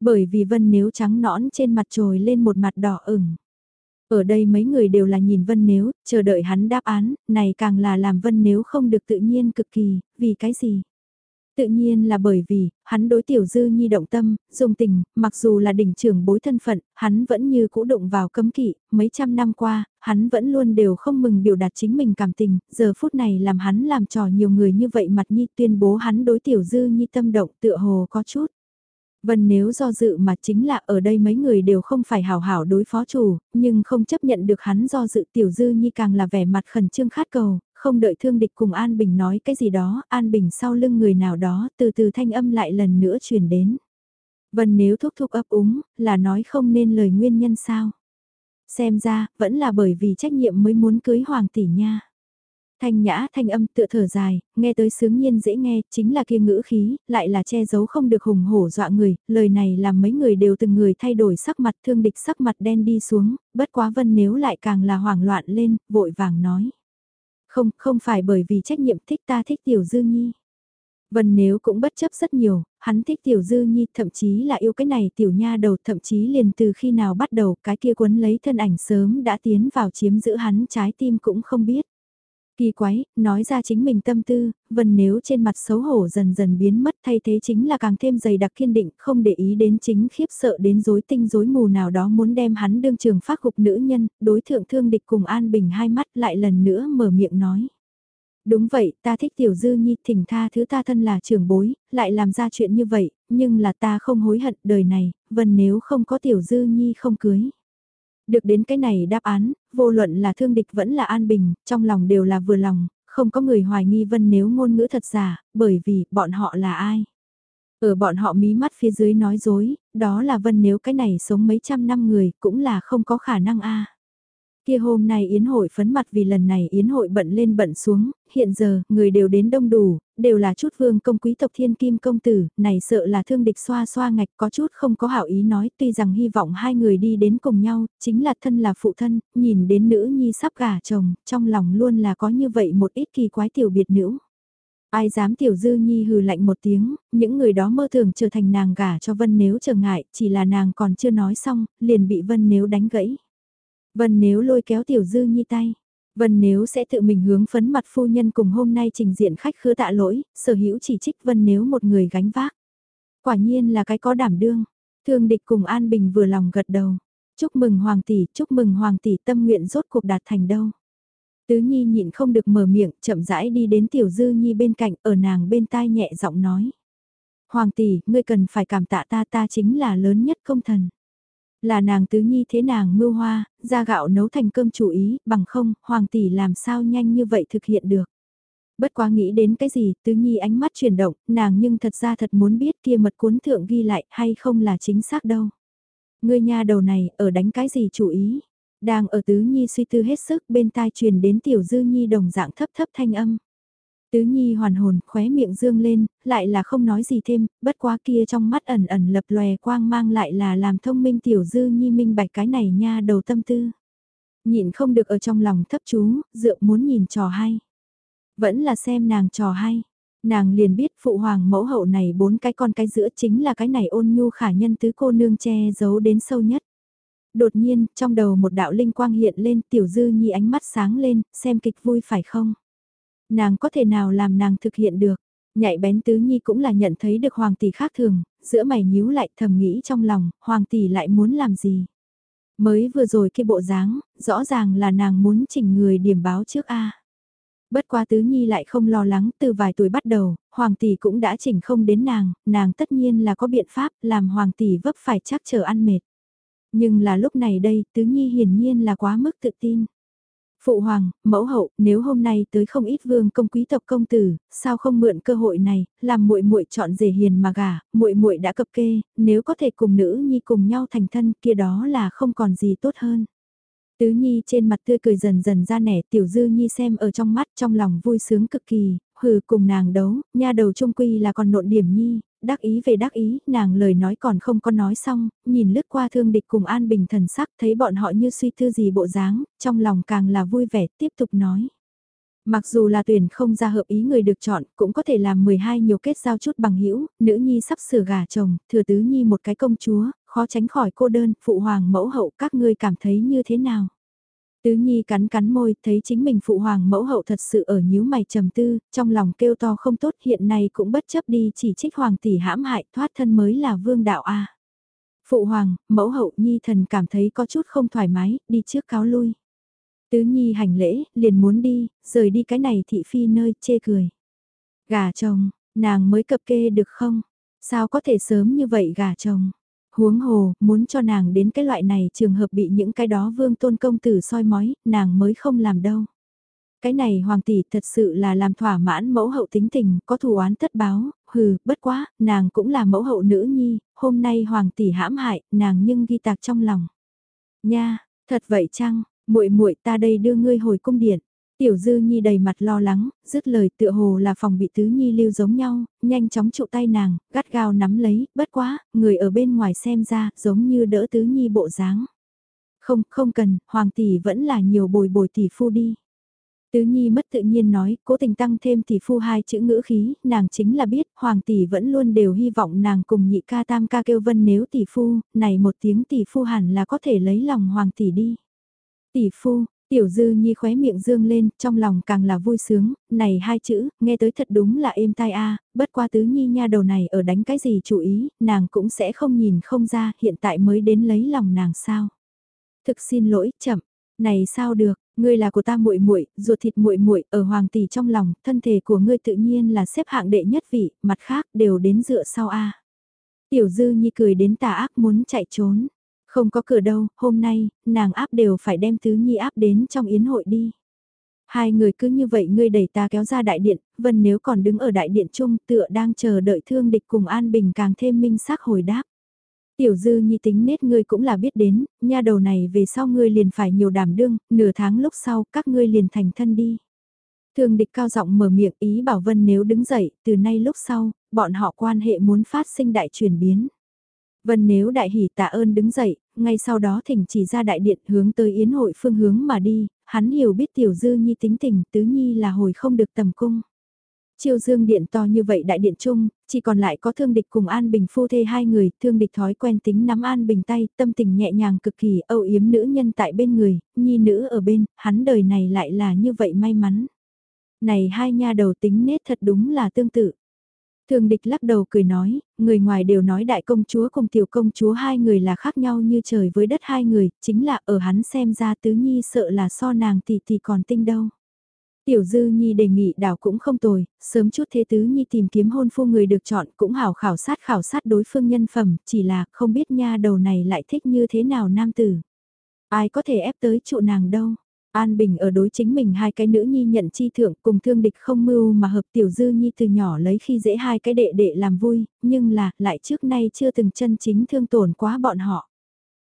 Bởi vì vân nếu trắng nõn trên mặt trồi lên một mặt đỏ ửng. Ở đây mấy người đều là nhìn Vân Nếu, chờ đợi hắn đáp án, này càng là làm Vân Nếu không được tự nhiên cực kỳ, vì cái gì? Tự nhiên là bởi vì, hắn đối tiểu dư nhi động tâm, dùng tình, mặc dù là đỉnh trưởng bối thân phận, hắn vẫn như cũ động vào cấm kỵ, mấy trăm năm qua, hắn vẫn luôn đều không mừng biểu đạt chính mình cảm tình, giờ phút này làm hắn làm trò nhiều người như vậy mặt nhi tuyên bố hắn đối tiểu dư nhi tâm động tựa hồ có chút. Vân nếu do dự mà chính là ở đây mấy người đều không phải hảo hảo đối phó chủ, nhưng không chấp nhận được hắn do dự tiểu dư nhi càng là vẻ mặt khẩn trương khát cầu, không đợi thương địch cùng An Bình nói cái gì đó, An Bình sau lưng người nào đó từ từ thanh âm lại lần nữa truyền đến. Vân nếu thúc thúc ấp úng, là nói không nên lời nguyên nhân sao? Xem ra, vẫn là bởi vì trách nhiệm mới muốn cưới hoàng tỷ nha. Thanh nhã thanh âm tựa thở dài, nghe tới sướng nhiên dễ nghe, chính là kia ngữ khí, lại là che giấu không được hùng hổ dọa người, lời này làm mấy người đều từng người thay đổi sắc mặt thương địch sắc mặt đen đi xuống, bất quá vân nếu lại càng là hoảng loạn lên, vội vàng nói. Không, không phải bởi vì trách nhiệm thích ta thích Tiểu Dư Nhi. Vân nếu cũng bất chấp rất nhiều, hắn thích Tiểu Dư Nhi thậm chí là yêu cái này Tiểu Nha đầu thậm chí liền từ khi nào bắt đầu cái kia quấn lấy thân ảnh sớm đã tiến vào chiếm giữ hắn trái tim cũng không biết. Kỳ quái, nói ra chính mình tâm tư, vân nếu trên mặt xấu hổ dần dần biến mất thay thế chính là càng thêm dày đặc kiên định, không để ý đến chính khiếp sợ đến rối tinh rối mù nào đó muốn đem hắn đương trường phát gục nữ nhân, đối thượng thương địch cùng An Bình hai mắt lại lần nữa mở miệng nói. Đúng vậy, ta thích tiểu dư nhi, thỉnh tha thứ ta thân là trưởng bối, lại làm ra chuyện như vậy, nhưng là ta không hối hận đời này, vân nếu không có tiểu dư nhi không cưới. Được đến cái này đáp án, vô luận là thương địch vẫn là an bình, trong lòng đều là vừa lòng, không có người hoài nghi Vân nếu ngôn ngữ thật giả, bởi vì bọn họ là ai. Ở bọn họ mí mắt phía dưới nói dối, đó là Vân nếu cái này sống mấy trăm năm người cũng là không có khả năng a. Kia hôm nay yến hội phấn mặt vì lần này yến hội bận lên bận xuống, hiện giờ, người đều đến đông đủ, đều là chút vương công quý tộc thiên kim công tử, này sợ là thương địch xoa xoa ngạch có chút không có hảo ý nói tuy rằng hy vọng hai người đi đến cùng nhau, chính là thân là phụ thân, nhìn đến nữ nhi sắp gả chồng, trong lòng luôn là có như vậy một ít kỳ quái tiểu biệt nữ. Ai dám tiểu dư nhi hừ lạnh một tiếng, những người đó mơ thường trở thành nàng gả cho Vân Nếu trở ngại, chỉ là nàng còn chưa nói xong, liền bị Vân Nếu đánh gãy. Vân Nếu lôi kéo tiểu dư nhi tay. Vân Nếu sẽ tự mình hướng phấn mặt phu nhân cùng hôm nay trình diện khách khứa tạ lỗi, sở hữu chỉ trích Vân Nếu một người gánh vác. Quả nhiên là cái có đảm đương. Thương địch cùng An Bình vừa lòng gật đầu. Chúc mừng Hoàng tỷ, chúc mừng Hoàng tỷ tâm nguyện rốt cuộc đạt thành đâu. Tứ Nhi nhịn không được mở miệng, chậm rãi đi đến Tiểu Dư Nhi bên cạnh, ở nàng bên tai nhẹ giọng nói. Hoàng tỷ, ngươi cần phải cảm tạ ta ta chính là lớn nhất công thần. Là nàng Tứ Nhi thế nàng mưu hoa, ra gạo nấu thành cơm chủ ý, bằng không, Hoàng tỷ làm sao nhanh như vậy thực hiện được. Bất quá nghĩ đến cái gì, Tứ Nhi ánh mắt chuyển động, nàng nhưng thật ra thật muốn biết kia mật cuốn thượng ghi lại hay không là chính xác đâu. Ngươi nha đầu này, ở đánh cái gì chủ ý? Đang ở Tứ Nhi suy tư hết sức bên tai truyền đến Tiểu Dư Nhi đồng dạng thấp thấp thanh âm. Tứ Nhi hoàn hồn, khóe miệng dương lên, lại là không nói gì thêm, bất quá kia trong mắt ẩn ẩn lập lòe quang mang lại là làm thông minh Tiểu Dư Nhi minh bạch cái này nha đầu tâm tư. Nhịn không được ở trong lòng thấp chú, dựa muốn nhìn trò hay. Vẫn là xem nàng trò hay. Nàng liền biết phụ hoàng mẫu hậu này bốn cái con cái giữa chính là cái này ôn nhu khả nhân tứ cô nương che giấu đến sâu nhất. Đột nhiên, trong đầu một đạo linh quang hiện lên tiểu dư nhi ánh mắt sáng lên, xem kịch vui phải không? Nàng có thể nào làm nàng thực hiện được? Nhạy bén tứ nhi cũng là nhận thấy được hoàng tỷ khác thường, giữa mày nhíu lại thầm nghĩ trong lòng, hoàng tỷ lại muốn làm gì? Mới vừa rồi cái bộ dáng, rõ ràng là nàng muốn chỉnh người điểm báo trước A. Bất quá tứ nhi lại không lo lắng, từ vài tuổi bắt đầu, hoàng tỷ cũng đã chỉnh không đến nàng, nàng tất nhiên là có biện pháp làm hoàng tỷ vấp phải chắc chờ ăn mệt. Nhưng là lúc này đây, Tứ Nhi hiển nhiên là quá mức tự tin. Phụ hoàng, mẫu hậu, nếu hôm nay tới không ít vương công quý tộc công tử, sao không mượn cơ hội này, làm muội muội chọn rể hiền mà gả, muội muội đã cập kê, nếu có thể cùng nữ nhi cùng nhau thành thân, kia đó là không còn gì tốt hơn. Tứ Nhi trên mặt tươi cười dần dần ra nẻ, tiểu dư Nhi xem ở trong mắt trong lòng vui sướng cực kỳ, hừ cùng nàng đấu, nha đầu trung quy là còn nộn điểm Nhi, đắc ý về đắc ý, nàng lời nói còn không có nói xong, nhìn lướt qua thương địch cùng an bình thần sắc thấy bọn họ như suy tư gì bộ dáng, trong lòng càng là vui vẻ tiếp tục nói. Mặc dù là tuyển không ra hợp ý người được chọn, cũng có thể làm 12 nhiều kết giao chút bằng hữu nữ nhi sắp sửa gả chồng, thừa tứ nhi một cái công chúa, khó tránh khỏi cô đơn, phụ hoàng mẫu hậu các ngươi cảm thấy như thế nào? Tứ Nhi cắn cắn môi, thấy chính mình phụ hoàng mẫu hậu thật sự ở nhíu mày trầm tư, trong lòng kêu to không tốt hiện nay cũng bất chấp đi chỉ trích hoàng tỷ hãm hại thoát thân mới là vương đạo a. Phụ hoàng, mẫu hậu Nhi thần cảm thấy có chút không thoải mái, đi trước cáo lui. Tứ Nhi hành lễ, liền muốn đi, rời đi cái này thị phi nơi, chê cười. Gà chồng, nàng mới cập kê được không? Sao có thể sớm như vậy gà chồng? Huống hồ, muốn cho nàng đến cái loại này trường hợp bị những cái đó vương tôn công tử soi mói, nàng mới không làm đâu. Cái này hoàng tỷ thật sự là làm thỏa mãn mẫu hậu tính tình, có thù oán tất báo, hừ, bất quá, nàng cũng là mẫu hậu nữ nhi, hôm nay hoàng tỷ hãm hại, nàng nhưng ghi tạc trong lòng. Nha, thật vậy chăng, muội muội ta đây đưa ngươi hồi cung điện. Tiểu Dư Nhi đầy mặt lo lắng, dứt lời tựa hồ là phòng bị Tứ Nhi lưu giống nhau, nhanh chóng trụ tay nàng, gắt gao nắm lấy, bất quá, người ở bên ngoài xem ra, giống như đỡ Tứ Nhi bộ dáng. Không, không cần, Hoàng tỷ vẫn là nhiều bồi bồi tỷ phu đi. Tứ Nhi mất tự nhiên nói, cố tình tăng thêm tỷ phu hai chữ ngữ khí, nàng chính là biết, Hoàng tỷ vẫn luôn đều hy vọng nàng cùng nhị ca tam ca kêu vân nếu tỷ phu, này một tiếng tỷ phu hẳn là có thể lấy lòng Hoàng tỷ đi. Tỷ phu, Tiểu dư nhi khóe miệng dương lên, trong lòng càng là vui sướng, này hai chữ, nghe tới thật đúng là êm tai a bất qua tứ nhi nha đầu này ở đánh cái gì chú ý, nàng cũng sẽ không nhìn không ra, hiện tại mới đến lấy lòng nàng sao. Thực xin lỗi, chậm, này sao được, ngươi là của ta muội muội, ruột thịt muội muội ở hoàng tỷ trong lòng, thân thể của ngươi tự nhiên là xếp hạng đệ nhất vị, mặt khác đều đến dựa sau a. Tiểu Dư Nhi cười đến tà ác muốn chạy trốn. Không có cửa đâu, hôm nay, nàng áp đều phải đem Tứ Nhi áp đến trong yến hội đi. Hai người cứ như vậy ngươi đẩy ta kéo ra đại điện, vân nếu còn đứng ở đại điện chung tựa đang chờ đợi thương địch cùng an bình càng thêm minh xác hồi đáp. Tiểu dư nhi tính nết ngươi cũng là biết đến, nha đầu này về sau ngươi liền phải nhiều đảm đương, nửa tháng lúc sau các ngươi liền thành thân đi. Thương địch cao giọng mở miệng ý bảo Vân nếu đứng dậy, từ nay lúc sau, bọn họ quan hệ muốn phát sinh đại chuyển biến. Vân nếu đại hỉ tạ ơn đứng dậy, ngay sau đó thỉnh chỉ ra đại điện hướng tới yến hội phương hướng mà đi, hắn hiểu biết tiểu dư nhi tính tình tứ nhi là hồi không được tầm cung. Chiêu dương điện to như vậy đại điện chung, chỉ còn lại có thương địch cùng An Bình phu thê hai người, thương địch thói quen tính nắm An Bình tay, tâm tình nhẹ nhàng cực kỳ âu yếm nữ nhân tại bên người, nhi nữ ở bên, hắn đời này lại là như vậy may mắn. Này hai nha đầu tính nết thật đúng là tương tự. Thường địch lắc đầu cười nói, người ngoài đều nói đại công chúa cùng tiểu công chúa hai người là khác nhau như trời với đất hai người, chính là ở hắn xem ra tứ nhi sợ là so nàng tỷ tỷ còn tinh đâu. Tiểu Dư Nhi đề nghị đảo cũng không tồi, sớm chút thế tứ Nhi tìm kiếm hôn phu người được chọn cũng hảo khảo sát khảo sát đối phương nhân phẩm, chỉ là không biết nha đầu này lại thích như thế nào nam tử. Ai có thể ép tới trụ nàng đâu. An Bình ở đối chính mình hai cái nữ nhi nhận chi thượng cùng thương địch không mưu mà hợp tiểu dư nhi từ nhỏ lấy khi dễ hai cái đệ đệ làm vui, nhưng là lại trước nay chưa từng chân chính thương tổn quá bọn họ.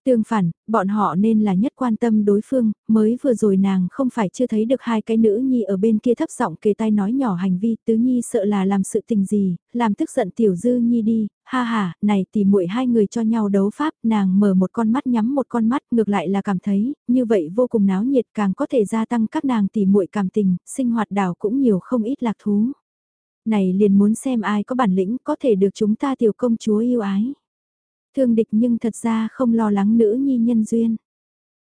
Tương phản, bọn họ nên là nhất quan tâm đối phương, mới vừa rồi nàng không phải chưa thấy được hai cái nữ nhi ở bên kia thấp giọng kề tai nói nhỏ hành vi, tứ nhi sợ là làm sự tình gì, làm tức giận tiểu dư nhi đi, ha ha, này tỉ muội hai người cho nhau đấu pháp, nàng mở một con mắt nhắm một con mắt, ngược lại là cảm thấy, như vậy vô cùng náo nhiệt càng có thể gia tăng các nàng tỉ muội cảm tình, sinh hoạt đảo cũng nhiều không ít lạc thú. Này liền muốn xem ai có bản lĩnh có thể được chúng ta tiểu công chúa yêu ái. Thương địch nhưng thật ra không lo lắng nữ nhi nhân duyên.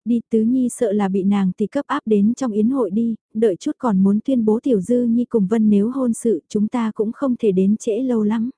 Đi tứ nhi sợ là bị nàng tỷ cấp áp đến trong yến hội đi, đợi chút còn muốn tuyên bố tiểu dư nhi cùng vân nếu hôn sự chúng ta cũng không thể đến trễ lâu lắm.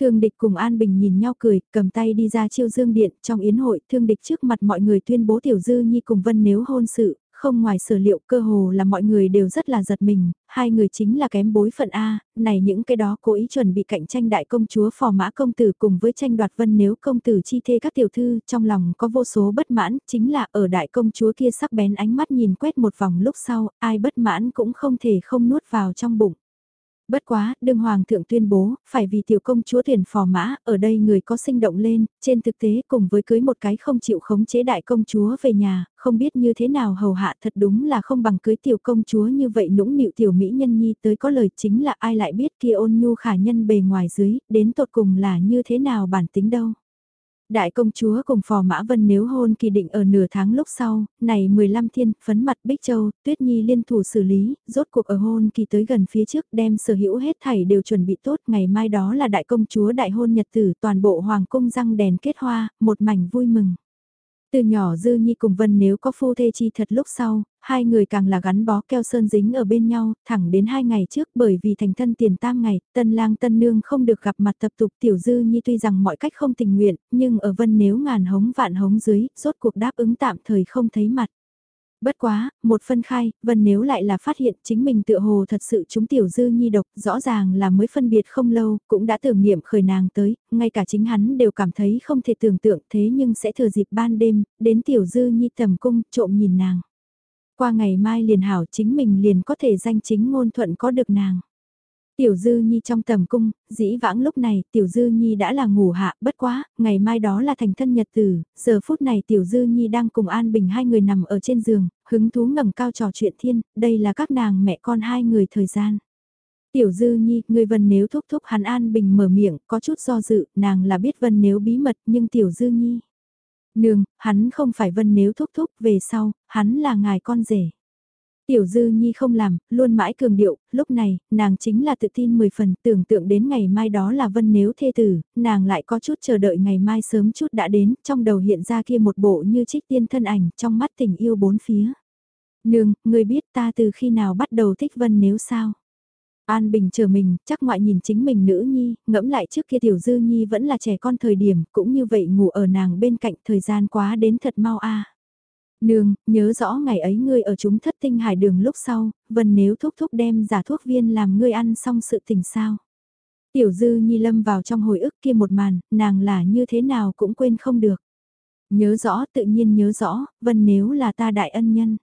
Thương địch cùng An Bình nhìn nhau cười, cầm tay đi ra chiêu dương điện trong yến hội, thương địch trước mặt mọi người tuyên bố tiểu dư nhi cùng vân nếu hôn sự, không ngoài sở liệu cơ hồ là mọi người đều rất là giật mình, hai người chính là kém bối phận A, này những cái đó cố ý chuẩn bị cạnh tranh đại công chúa phò mã công tử cùng với tranh đoạt vân nếu công tử chi thê các tiểu thư trong lòng có vô số bất mãn, chính là ở đại công chúa kia sắc bén ánh mắt nhìn quét một vòng lúc sau, ai bất mãn cũng không thể không nuốt vào trong bụng. Bất quá, đương hoàng thượng tuyên bố, phải vì tiểu công chúa tuyển phò mã, ở đây người có sinh động lên, trên thực tế cùng với cưới một cái không chịu khống chế đại công chúa về nhà, không biết như thế nào hầu hạ thật đúng là không bằng cưới tiểu công chúa như vậy nũng nịu tiểu mỹ nhân nhi tới có lời chính là ai lại biết kia ôn nhu khả nhân bề ngoài dưới, đến tột cùng là như thế nào bản tính đâu. Đại công chúa cùng phò mã vân nếu hôn kỳ định ở nửa tháng lúc sau, này 15 thiên, phấn mặt Bích Châu, Tuyết Nhi liên thủ xử lý, rốt cuộc ở hôn kỳ tới gần phía trước đem sở hữu hết thảy đều chuẩn bị tốt, ngày mai đó là đại công chúa đại hôn nhật tử, toàn bộ hoàng cung răng đèn kết hoa, một mảnh vui mừng. Từ nhỏ Dư Nhi cùng Vân nếu có phu thê chi thật lúc sau, hai người càng là gắn bó keo sơn dính ở bên nhau, thẳng đến hai ngày trước bởi vì thành thân tiền tam ngày, tân lang tân nương không được gặp mặt tập tục tiểu Dư Nhi tuy rằng mọi cách không tình nguyện, nhưng ở Vân nếu ngàn hống vạn hống dưới, rốt cuộc đáp ứng tạm thời không thấy mặt. Bất quá, một phân khai, Vân nếu lại là phát hiện chính mình tựa hồ thật sự chúng tiểu dư nhi độc, rõ ràng là mới phân biệt không lâu, cũng đã tưởng niệm khởi nàng tới, ngay cả chính hắn đều cảm thấy không thể tưởng tượng thế nhưng sẽ thừa dịp ban đêm, đến tiểu dư nhi tầm cung, trộm nhìn nàng. Qua ngày mai liền hảo chính mình liền có thể danh chính ngôn thuận có được nàng. Tiểu Dư Nhi trong tầm cung, dĩ vãng lúc này Tiểu Dư Nhi đã là ngủ hạ, bất quá, ngày mai đó là thành thân nhật tử, giờ phút này Tiểu Dư Nhi đang cùng An Bình hai người nằm ở trên giường, hứng thú ngầm cao trò chuyện thiên, đây là các nàng mẹ con hai người thời gian. Tiểu Dư Nhi, người Vân nếu thúc thúc hắn An Bình mở miệng, có chút do dự, nàng là biết Vân nếu bí mật nhưng Tiểu Dư Nhi. Nương, hắn không phải Vân nếu thúc thúc về sau, hắn là ngài con rể. Tiểu Dư Nhi không làm, luôn mãi cường điệu, lúc này, nàng chính là tự tin 10 phần, tưởng tượng đến ngày mai đó là vân nếu thê tử, nàng lại có chút chờ đợi ngày mai sớm chút đã đến, trong đầu hiện ra kia một bộ như trích tiên thân ảnh, trong mắt tình yêu bốn phía. Nương, người biết ta từ khi nào bắt đầu thích vân nếu sao? An Bình chờ mình, chắc ngoại nhìn chính mình nữ nhi, ngẫm lại trước kia tiểu dư nhi vẫn là trẻ con thời điểm, cũng như vậy ngủ ở nàng bên cạnh thời gian quá đến thật mau a. Nương, nhớ rõ ngày ấy ngươi ở chúng thất tinh hải đường lúc sau, vân nếu thúc thúc đem giả thuốc viên làm ngươi ăn xong sự tình sao. Tiểu dư nhi lâm vào trong hồi ức kia một màn, nàng là như thế nào cũng quên không được. Nhớ rõ tự nhiên nhớ rõ, vân nếu là ta đại ân nhân.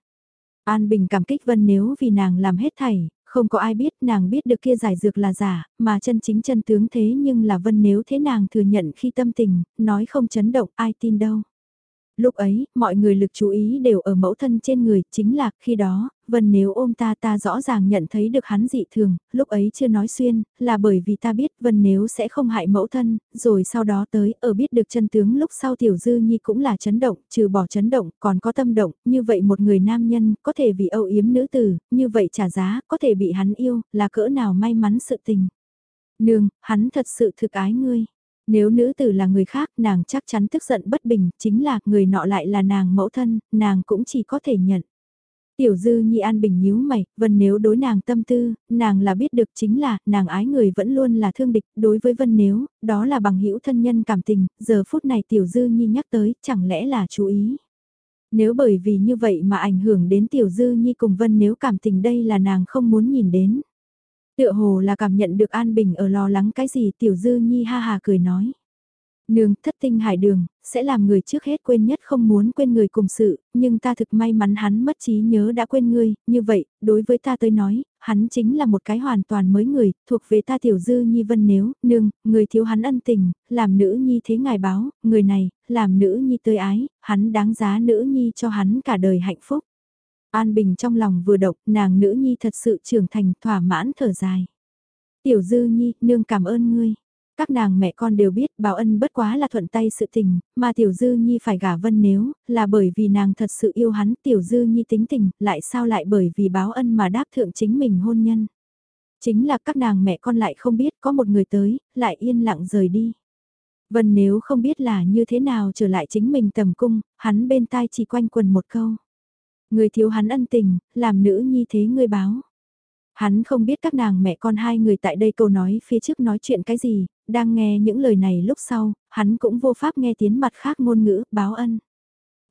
An Bình cảm kích vân nếu vì nàng làm hết thảy, không có ai biết nàng biết được kia giải dược là giả, mà chân chính chân tướng thế nhưng là vân nếu thế nàng thừa nhận khi tâm tình, nói không chấn động ai tin đâu. Lúc ấy, mọi người lực chú ý đều ở mẫu thân trên người, chính là khi đó, Vân nếu ôm ta ta rõ ràng nhận thấy được hắn dị thường, lúc ấy chưa nói xuyên, là bởi vì ta biết Vân nếu sẽ không hại mẫu thân, rồi sau đó tới, ở biết được chân tướng lúc sau Tiểu Dư Nhi cũng là chấn động, trừ bỏ chấn động, còn có tâm động, như vậy một người nam nhân, có thể vì âu yếm nữ tử, như vậy trả giá, có thể bị hắn yêu, là cỡ nào may mắn sự tình. Nương, hắn thật sự thực ái ngươi. Nếu nữ tử là người khác nàng chắc chắn tức giận bất bình, chính là người nọ lại là nàng mẫu thân, nàng cũng chỉ có thể nhận. Tiểu dư nhi an bình nhíu mày, vân nếu đối nàng tâm tư, nàng là biết được chính là, nàng ái người vẫn luôn là thương địch, đối với vân nếu, đó là bằng hữu thân nhân cảm tình, giờ phút này tiểu dư nhi nhắc tới, chẳng lẽ là chú ý. Nếu bởi vì như vậy mà ảnh hưởng đến tiểu dư nhi cùng vân nếu cảm tình đây là nàng không muốn nhìn đến. Tựa hồ là cảm nhận được an bình ở lo lắng cái gì tiểu dư nhi ha hà cười nói. Nương thất tinh hải đường, sẽ làm người trước hết quên nhất không muốn quên người cùng sự, nhưng ta thực may mắn hắn mất trí nhớ đã quên ngươi, như vậy, đối với ta tới nói, hắn chính là một cái hoàn toàn mới người, thuộc về ta tiểu dư nhi vân nếu, nương, người thiếu hắn ân tình, làm nữ nhi thế ngài báo, người này, làm nữ nhi tươi ái, hắn đáng giá nữ nhi cho hắn cả đời hạnh phúc. An Bình trong lòng vừa động, nàng nữ nhi thật sự trưởng thành thỏa mãn thở dài. Tiểu Dư Nhi, nương cảm ơn ngươi. Các nàng mẹ con đều biết báo ân bất quá là thuận tay sự tình, mà Tiểu Dư Nhi phải gả vân nếu, là bởi vì nàng thật sự yêu hắn Tiểu Dư Nhi tính tình, lại sao lại bởi vì báo ân mà đáp thượng chính mình hôn nhân. Chính là các nàng mẹ con lại không biết có một người tới, lại yên lặng rời đi. Vân nếu không biết là như thế nào trở lại chính mình tầm cung, hắn bên tai chỉ quanh quần một câu. Người thiếu hắn ân tình, làm nữ nhi thế ngươi báo. Hắn không biết các nàng mẹ con hai người tại đây câu nói phía trước nói chuyện cái gì, đang nghe những lời này lúc sau, hắn cũng vô pháp nghe tiếng mặt khác ngôn ngữ, báo ân.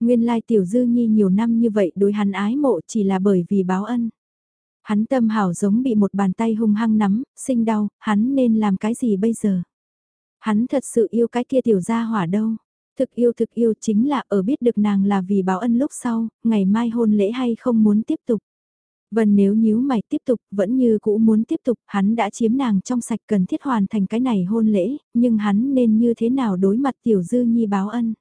Nguyên lai tiểu dư nhi nhiều năm như vậy đối hắn ái mộ chỉ là bởi vì báo ân. Hắn tâm hảo giống bị một bàn tay hung hăng nắm, sinh đau, hắn nên làm cái gì bây giờ? Hắn thật sự yêu cái kia tiểu gia hỏa đâu? Thực yêu thực yêu chính là ở biết được nàng là vì báo ân lúc sau, ngày mai hôn lễ hay không muốn tiếp tục. Vân nếu nhíu mày tiếp tục, vẫn như cũ muốn tiếp tục, hắn đã chiếm nàng trong sạch cần thiết hoàn thành cái này hôn lễ, nhưng hắn nên như thế nào đối mặt tiểu dư nhi báo ân.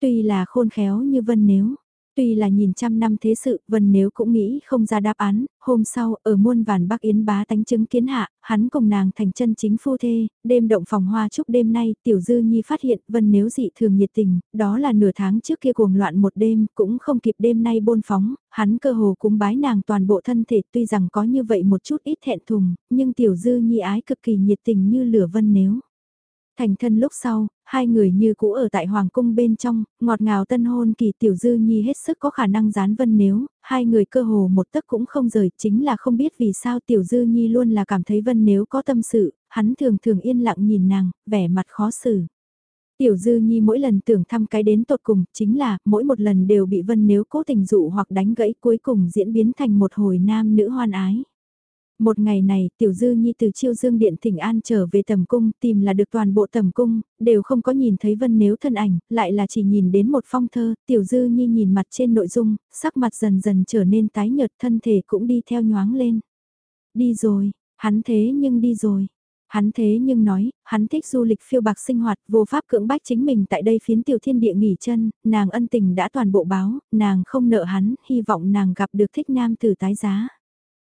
Tuy là khôn khéo như Vân nếu, Tuy là nhìn trăm năm thế sự, Vân nếu cũng nghĩ không ra đáp án, hôm sau, ở muôn vàn Bắc Yến bá tánh chứng kiến hạ, hắn cùng nàng thành chân chính phu thê, đêm động phòng hoa chúc đêm nay, Tiểu Dư Nhi phát hiện Vân nếu dị thường nhiệt tình, đó là nửa tháng trước kia cuồng loạn một đêm, cũng không kịp đêm nay bôn phóng, hắn cơ hồ cúng bái nàng toàn bộ thân thể, tuy rằng có như vậy một chút ít thẹn thùng, nhưng Tiểu Dư Nhi ái cực kỳ nhiệt tình như lửa Vân nếu. Thành thân lúc sau, hai người như cũ ở tại Hoàng cung bên trong, ngọt ngào tân hôn kỳ tiểu dư nhi hết sức có khả năng gián vân nếu, hai người cơ hồ một tấc cũng không rời, chính là không biết vì sao tiểu dư nhi luôn là cảm thấy vân nếu có tâm sự, hắn thường thường yên lặng nhìn nàng, vẻ mặt khó xử. Tiểu Dư Nhi mỗi lần tưởng thăm cái đến tột cùng, chính là, mỗi một lần đều bị Vân Nếu cố tình dụ hoặc đánh gãy cuối cùng diễn biến thành một hồi nam nữ hoan ái. Một ngày này, Tiểu Dư Nhi từ chiêu dương điện thỉnh an trở về tầm cung, tìm là được toàn bộ tầm cung, đều không có nhìn thấy Vân Nếu thân ảnh, lại là chỉ nhìn đến một phong thơ, Tiểu Dư Nhi nhìn mặt trên nội dung, sắc mặt dần dần trở nên tái nhợt thân thể cũng đi theo nhoáng lên. Đi rồi, hắn thế nhưng đi rồi. Hắn thế nhưng nói, hắn thích du lịch phiêu bạc sinh hoạt, vô pháp cưỡng bách chính mình tại đây phiến tiểu thiên địa nghỉ chân, nàng ân tình đã toàn bộ báo, nàng không nợ hắn, hy vọng nàng gặp được thích nam tử tái giá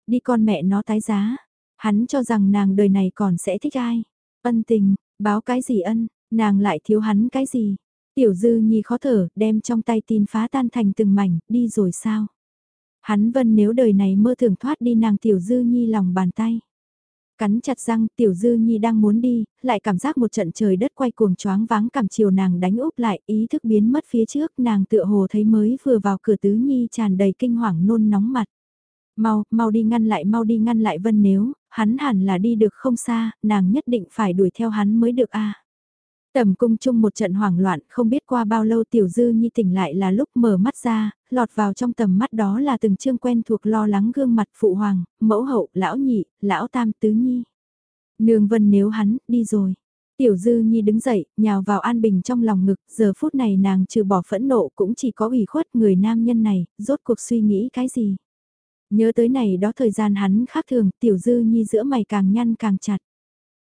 đi con mẹ nó tái giá. Hắn cho rằng nàng đời này còn sẽ thích ai. Ân tình, báo cái gì ân, nàng lại thiếu hắn cái gì. Tiểu dư nhi khó thở, đem trong tay tin phá tan thành từng mảnh, đi rồi sao? Hắn vân nếu đời này mơ thường thoát đi nàng tiểu dư nhi lòng bàn tay. Cắn chặt răng, tiểu dư nhi đang muốn đi, lại cảm giác một trận trời đất quay cuồng choáng váng cảm chiều nàng đánh úp lại, ý thức biến mất phía trước, nàng tựa hồ thấy mới vừa vào cửa tứ nhi tràn đầy kinh hoàng nôn nóng mặt. Mau, mau đi ngăn lại, mau đi ngăn lại Vân nếu, hắn hẳn là đi được không xa, nàng nhất định phải đuổi theo hắn mới được a. Tầm cung chung một trận hoảng loạn, không biết qua bao lâu tiểu dư nhi tỉnh lại là lúc mở mắt ra, lọt vào trong tầm mắt đó là từng chương quen thuộc lo lắng gương mặt phụ hoàng, mẫu hậu, lão nhị, lão tam tứ nhi. Nương vân nếu hắn, đi rồi. Tiểu dư nhi đứng dậy, nhào vào an bình trong lòng ngực, giờ phút này nàng trừ bỏ phẫn nộ cũng chỉ có ủy khuất người nam nhân này, rốt cuộc suy nghĩ cái gì. Nhớ tới này đó thời gian hắn khác thường, tiểu dư nhi giữa mày càng nhăn càng chặt.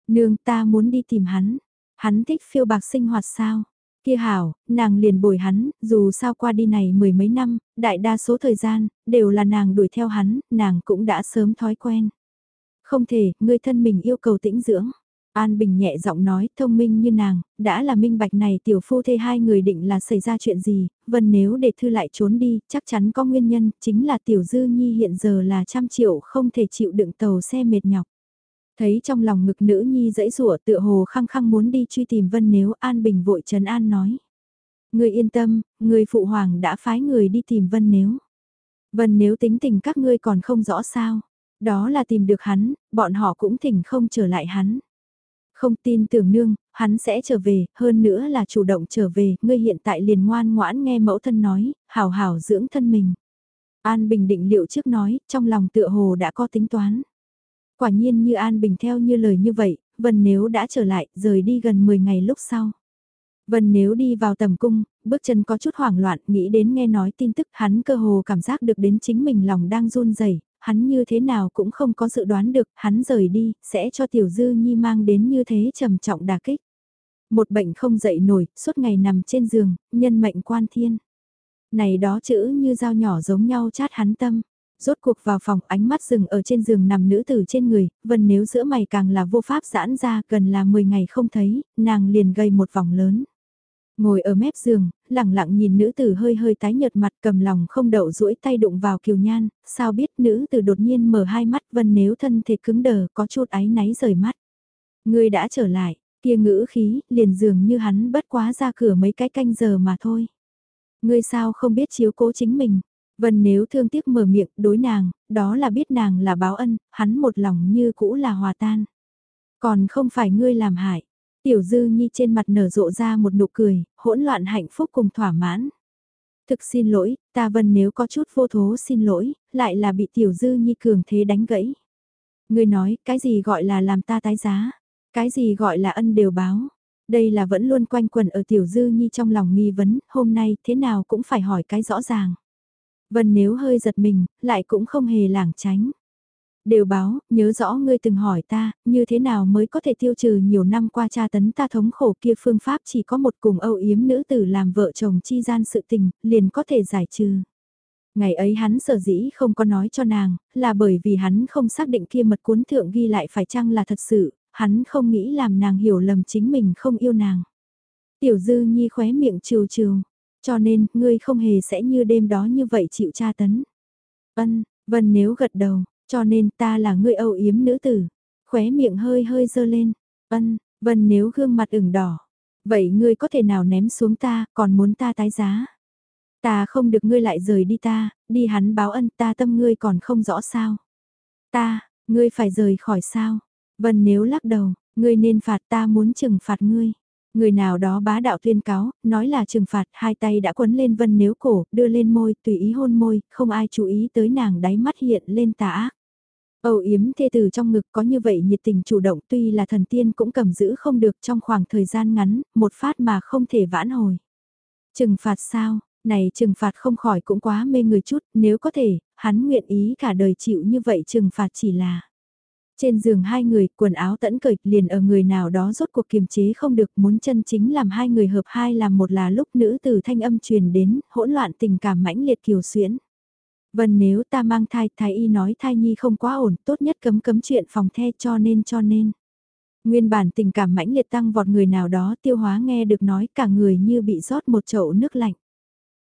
Nương ta muốn đi tìm hắn. Hắn thích phiêu bạc sinh hoạt sao? Kia hảo, nàng liền bồi hắn, dù sao qua đi này mười mấy năm, đại đa số thời gian, đều là nàng đuổi theo hắn, nàng cũng đã sớm thói quen. Không thể, người thân mình yêu cầu tĩnh dưỡng. An Bình nhẹ giọng nói, thông minh như nàng, đã là minh bạch này tiểu phu thê hai người định là xảy ra chuyện gì, vân nếu để thư lại trốn đi, chắc chắn có nguyên nhân, chính là tiểu dư nhi hiện giờ là trăm triệu không thể chịu đựng tàu xe mệt nhọc. Thấy trong lòng ngực nữ nhi dãy rủa tựa hồ khăng khăng muốn đi truy tìm vân nếu An Bình vội trấn an nói. Người yên tâm, người phụ hoàng đã phái người đi tìm vân nếu. Vân nếu tính tình các ngươi còn không rõ sao. Đó là tìm được hắn, bọn họ cũng thỉnh không trở lại hắn. Không tin tưởng nương, hắn sẽ trở về, hơn nữa là chủ động trở về, ngươi hiện tại liền ngoan ngoãn nghe mẫu thân nói, hảo hảo dưỡng thân mình. An Bình định liệu trước nói, trong lòng tựa hồ đã có tính toán. Quả nhiên như An Bình theo như lời như vậy, Vân Nếu đã trở lại, rời đi gần 10 ngày lúc sau. Vân Nếu đi vào tầm cung, bước chân có chút hoảng loạn, nghĩ đến nghe nói tin tức hắn cơ hồ cảm giác được đến chính mình lòng đang run rẩy hắn như thế nào cũng không có dự đoán được, hắn rời đi, sẽ cho Tiểu Dư Nhi mang đến như thế trầm trọng đả kích. Một bệnh không dậy nổi, suốt ngày nằm trên giường, nhân mệnh quan thiên. Này đó chữ như dao nhỏ giống nhau chát hắn tâm. Rốt cuộc vào phòng ánh mắt dừng ở trên giường nằm nữ tử trên người, vân nếu giữa mày càng là vô pháp giãn ra gần là 10 ngày không thấy, nàng liền gây một vòng lớn. Ngồi ở mép giường, lặng lặng nhìn nữ tử hơi hơi tái nhợt mặt cầm lòng không đậu duỗi tay đụng vào kiều nhan, sao biết nữ tử đột nhiên mở hai mắt vân nếu thân thể cứng đờ có chút áy náy rời mắt. Người đã trở lại, kia ngữ khí, liền dường như hắn bất quá ra cửa mấy cái canh giờ mà thôi. Ngươi sao không biết chiếu cố chính mình, Vân nếu thương tiếc mở miệng đối nàng, đó là biết nàng là báo ân, hắn một lòng như cũ là hòa tan. Còn không phải ngươi làm hại. Tiểu dư nhi trên mặt nở rộ ra một nụ cười, hỗn loạn hạnh phúc cùng thỏa mãn. Thực xin lỗi, ta vân nếu có chút vô thố xin lỗi, lại là bị tiểu dư nhi cường thế đánh gãy. Ngươi nói, cái gì gọi là làm ta tái giá? Cái gì gọi là ân đều báo? Đây là vẫn luôn quanh quẩn ở tiểu dư nhi trong lòng nghi vấn, hôm nay thế nào cũng phải hỏi cái rõ ràng. Vân nếu hơi giật mình, lại cũng không hề lảng tránh. Đều báo, nhớ rõ ngươi từng hỏi ta, như thế nào mới có thể tiêu trừ nhiều năm qua tra tấn ta thống khổ kia phương pháp chỉ có một cùng âu yếm nữ tử làm vợ chồng chi gian sự tình, liền có thể giải trừ. Ngày ấy hắn sở dĩ không có nói cho nàng, là bởi vì hắn không xác định kia mật cuốn thượng ghi lại phải chăng là thật sự, hắn không nghĩ làm nàng hiểu lầm chính mình không yêu nàng. Tiểu dư nhi khóe miệng trừ trừ, cho nên, ngươi không hề sẽ như đêm đó như vậy chịu tra tấn. Ân, Vân nếu gật đầu, cho nên ta là ngươi âu yếm nữ tử. Khóe miệng hơi hơi dơ lên. Ân, Vân nếu gương mặt ửng đỏ. Vậy ngươi có thể nào ném xuống ta, còn muốn ta tái giá? Ta không được ngươi lại rời đi ta, đi hắn báo ân ta tâm ngươi còn không rõ sao. Ta, ngươi phải rời khỏi sao? Vân nếu lắc đầu, ngươi nên phạt ta muốn trừng phạt ngươi. Người nào đó bá đạo tuyên cáo, nói là trừng phạt, hai tay đã quấn lên vân nếu cổ, đưa lên môi, tùy ý hôn môi, không ai chú ý tới nàng đáy mắt hiện lên tà ác. Âu yếm thê tử trong ngực có như vậy nhiệt tình chủ động tuy là thần tiên cũng cầm giữ không được trong khoảng thời gian ngắn, một phát mà không thể vãn hồi. Trừng phạt sao, này trừng phạt không khỏi cũng quá mê người chút, nếu có thể, hắn nguyện ý cả đời chịu như vậy trừng phạt chỉ là trên giường hai người, quần áo tẫn cởi, liền ở người nào đó rốt cuộc kiềm chế không được, muốn chân chính làm hai người hợp hai làm một là lúc nữ từ thanh âm truyền đến, hỗn loạn tình cảm mãnh liệt kiều xuyễn. Vân nếu ta mang thai, thái y nói thai nhi không quá ổn, tốt nhất cấm cấm chuyện phòng the cho nên cho nên. Nguyên bản tình cảm mãnh liệt tăng vọt người nào đó tiêu hóa nghe được nói cả người như bị rót một chậu nước lạnh.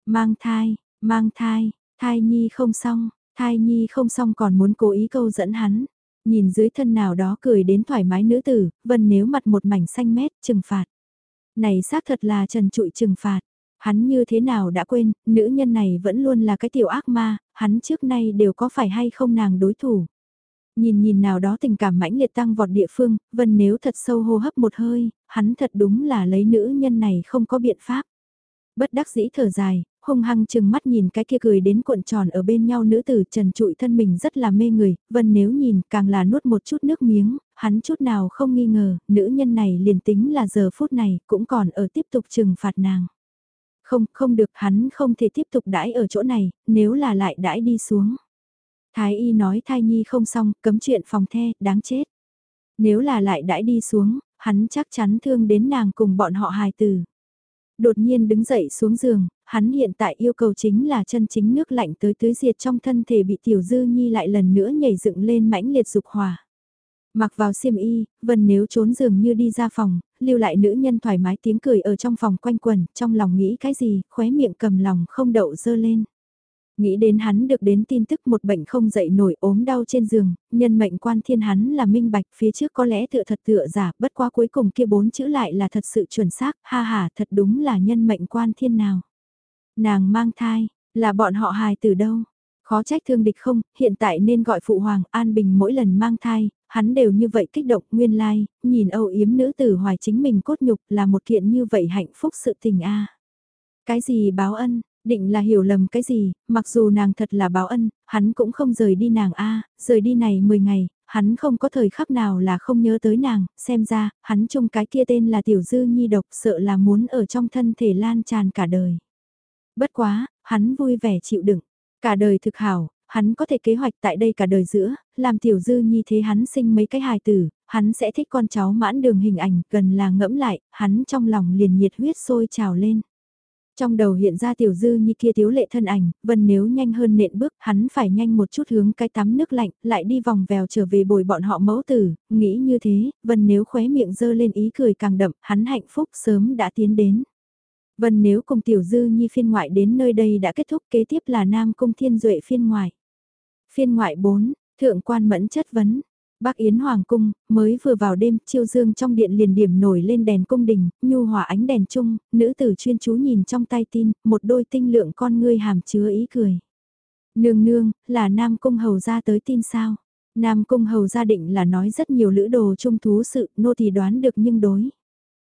Mang thai, mang thai, thai nhi không xong, thai nhi không xong còn muốn cố ý câu dẫn hắn. Nhìn dưới thân nào đó cười đến thoải mái nữ tử, vân nếu mặt một mảnh xanh mét, trừng phạt. Này xác thật là trần trụi trừng phạt. Hắn như thế nào đã quên, nữ nhân này vẫn luôn là cái tiểu ác ma, hắn trước nay đều có phải hay không nàng đối thủ. Nhìn nhìn nào đó tình cảm mãnh liệt tăng vọt địa phương, vân nếu thật sâu hô hấp một hơi, hắn thật đúng là lấy nữ nhân này không có biện pháp. Bất đắc dĩ thở dài, hung hăng chừng mắt nhìn cái kia cười đến cuộn tròn ở bên nhau nữ tử trần trụi thân mình rất là mê người, vân nếu nhìn càng là nuốt một chút nước miếng, hắn chút nào không nghi ngờ, nữ nhân này liền tính là giờ phút này cũng còn ở tiếp tục trừng phạt nàng. Không, không được hắn không thể tiếp tục đãi ở chỗ này, nếu là lại đãi đi xuống. Thái y nói thai nhi không xong, cấm chuyện phòng the, đáng chết. Nếu là lại đãi đi xuống, hắn chắc chắn thương đến nàng cùng bọn họ hài tử. Đột nhiên đứng dậy xuống giường, hắn hiện tại yêu cầu chính là chân chính nước lạnh tới tưới diệt trong thân thể bị tiểu dư nhi lại lần nữa nhảy dựng lên mãnh liệt dục hòa. Mặc vào xiêm y, Vân nếu trốn giường như đi ra phòng, lưu lại nữ nhân thoải mái tiếng cười ở trong phòng quanh quần, trong lòng nghĩ cái gì, khóe miệng cầm lòng không đậu dơ lên. Nghĩ đến hắn được đến tin tức một bệnh không dậy nổi ốm đau trên giường, nhân mệnh quan thiên hắn là minh bạch phía trước có lẽ tựa thật tựa giả, bất qua cuối cùng kia bốn chữ lại là thật sự chuẩn xác, ha ha thật đúng là nhân mệnh quan thiên nào. Nàng mang thai, là bọn họ hài từ đâu? Khó trách thương địch không, hiện tại nên gọi phụ hoàng An Bình mỗi lần mang thai, hắn đều như vậy kích động nguyên lai, like, nhìn âu yếm nữ tử hoài chính mình cốt nhục là một kiện như vậy hạnh phúc sự tình a Cái gì báo ân, định là hiểu lầm cái gì, mặc dù nàng thật là báo ân, hắn cũng không rời đi nàng a rời đi này 10 ngày, hắn không có thời khắc nào là không nhớ tới nàng, xem ra, hắn chung cái kia tên là tiểu dư nhi độc sợ là muốn ở trong thân thể lan tràn cả đời. Bất quá, hắn vui vẻ chịu đựng, cả đời thực hảo, hắn có thể kế hoạch tại đây cả đời giữa, làm tiểu dư nhi thế hắn sinh mấy cái hài tử, hắn sẽ thích con cháu mãn đường hình ảnh, gần là ngẫm lại, hắn trong lòng liền nhiệt huyết sôi trào lên. Trong đầu hiện ra tiểu dư như kia thiếu lệ thân ảnh, vân nếu nhanh hơn nện bước, hắn phải nhanh một chút hướng cái tắm nước lạnh, lại đi vòng vèo trở về bồi bọn họ mẫu tử, nghĩ như thế, vân nếu khóe miệng dơ lên ý cười càng đậm, hắn hạnh phúc sớm đã tiến đến. Vân nếu cùng tiểu dư nhi phiên ngoại đến nơi đây đã kết thúc kế tiếp là nam cung thiên duệ phiên ngoại. Phiên ngoại 4, thượng quan mẫn chất vấn, Bác Yến Hoàng Cung, mới vừa vào đêm, chiêu dương trong điện liền điểm nổi lên đèn cung đình, nhu hòa ánh đèn chung, nữ tử chuyên chú nhìn trong tay tin, một đôi tinh lượng con ngươi hàm chứa ý cười. Nương nương, là Nam Cung Hầu ra tới tin sao? Nam Cung Hầu gia định là nói rất nhiều lữ đồ trung thú sự, nô thì đoán được nhưng đối.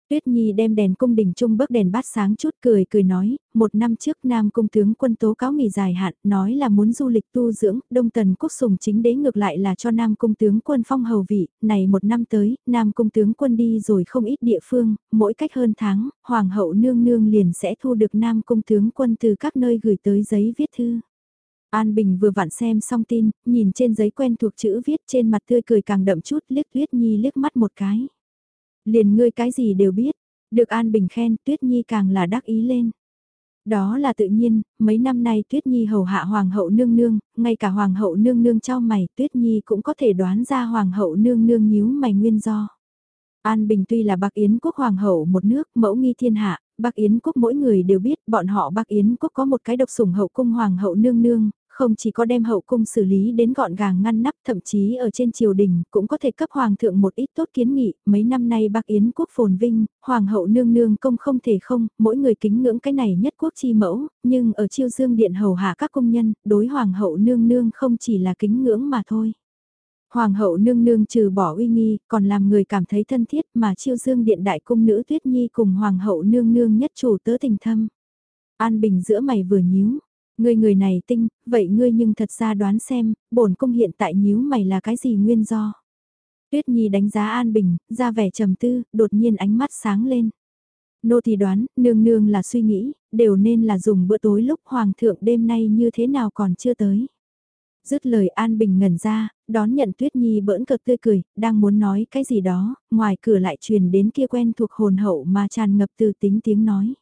Tuyết Nhi đem đèn cung đình trung bấc đèn bát sáng chút cười cười nói, một năm trước Nam Cung tướng quân tố cáo nghỉ dài hạn, nói là muốn du lịch tu dưỡng, Đông Tần Quốc sùng chính đế ngược lại là cho Nam Cung tướng quân phong hầu vị, này một năm tới, Nam Cung tướng quân đi rồi không ít địa phương, mỗi cách hơn tháng, Hoàng hậu nương nương liền sẽ thu được Nam Cung tướng quân từ các nơi gửi tới giấy viết thư. An Bình vừa vặn xem xong tin, nhìn trên giấy quen thuộc chữ viết trên mặt tươi cười càng đậm chút liếc Tuyết Nhi liếc mắt một cái. Liền ngươi cái gì đều biết, được An Bình khen Tuyết Nhi càng là đắc ý lên. Đó là tự nhiên, mấy năm nay Tuyết Nhi hầu hạ Hoàng hậu nương nương, ngay cả Hoàng hậu nương nương cho mày Tuyết Nhi cũng có thể đoán ra Hoàng hậu nương nương nhíu mày nguyên do. An Bình tuy là Bắc Yến quốc hoàng hậu một nước, mẫu nghi thiên hạ, Bắc Yến quốc mỗi người đều biết, bọn họ Bắc Yến quốc có một cái độc sủng hậu cung hoàng hậu nương nương, không chỉ có đem hậu cung xử lý đến gọn gàng ngăn nắp thậm chí ở trên triều đình cũng có thể cấp hoàng thượng một ít tốt kiến nghị, mấy năm nay bác Yến quốc phồn vinh, hoàng hậu nương nương công không thể không, mỗi người kính ngưỡng cái này nhất quốc chi mẫu, nhưng ở chiêu dương điện hầu hạ các công nhân, đối hoàng hậu nương nương không chỉ là kính ngưỡng mà thôi. Hoàng hậu nương nương trừ bỏ uy nghi, còn làm người cảm thấy thân thiết mà chiêu dương điện đại cung nữ tuyết nhi cùng hoàng hậu nương nương nhất chủ tớ tình thâm. An Bình giữa mày vừa nhíu, Ngươi người này tinh, vậy ngươi nhưng thật ra đoán xem, bổn cung hiện tại nhíu mày là cái gì nguyên do. Tuyết Nhi đánh giá An Bình, ra vẻ trầm tư, đột nhiên ánh mắt sáng lên. Nô thì đoán, nương nương là suy nghĩ, đều nên là dùng bữa tối lúc hoàng thượng đêm nay như thế nào còn chưa tới. Dứt lời An Bình ngẩn ra, đón nhận Tuyết Nhi bỡn cực tươi cười, đang muốn nói cái gì đó, ngoài cửa lại truyền đến kia quen thuộc hồn hậu mà tràn ngập từ tính tiếng nói.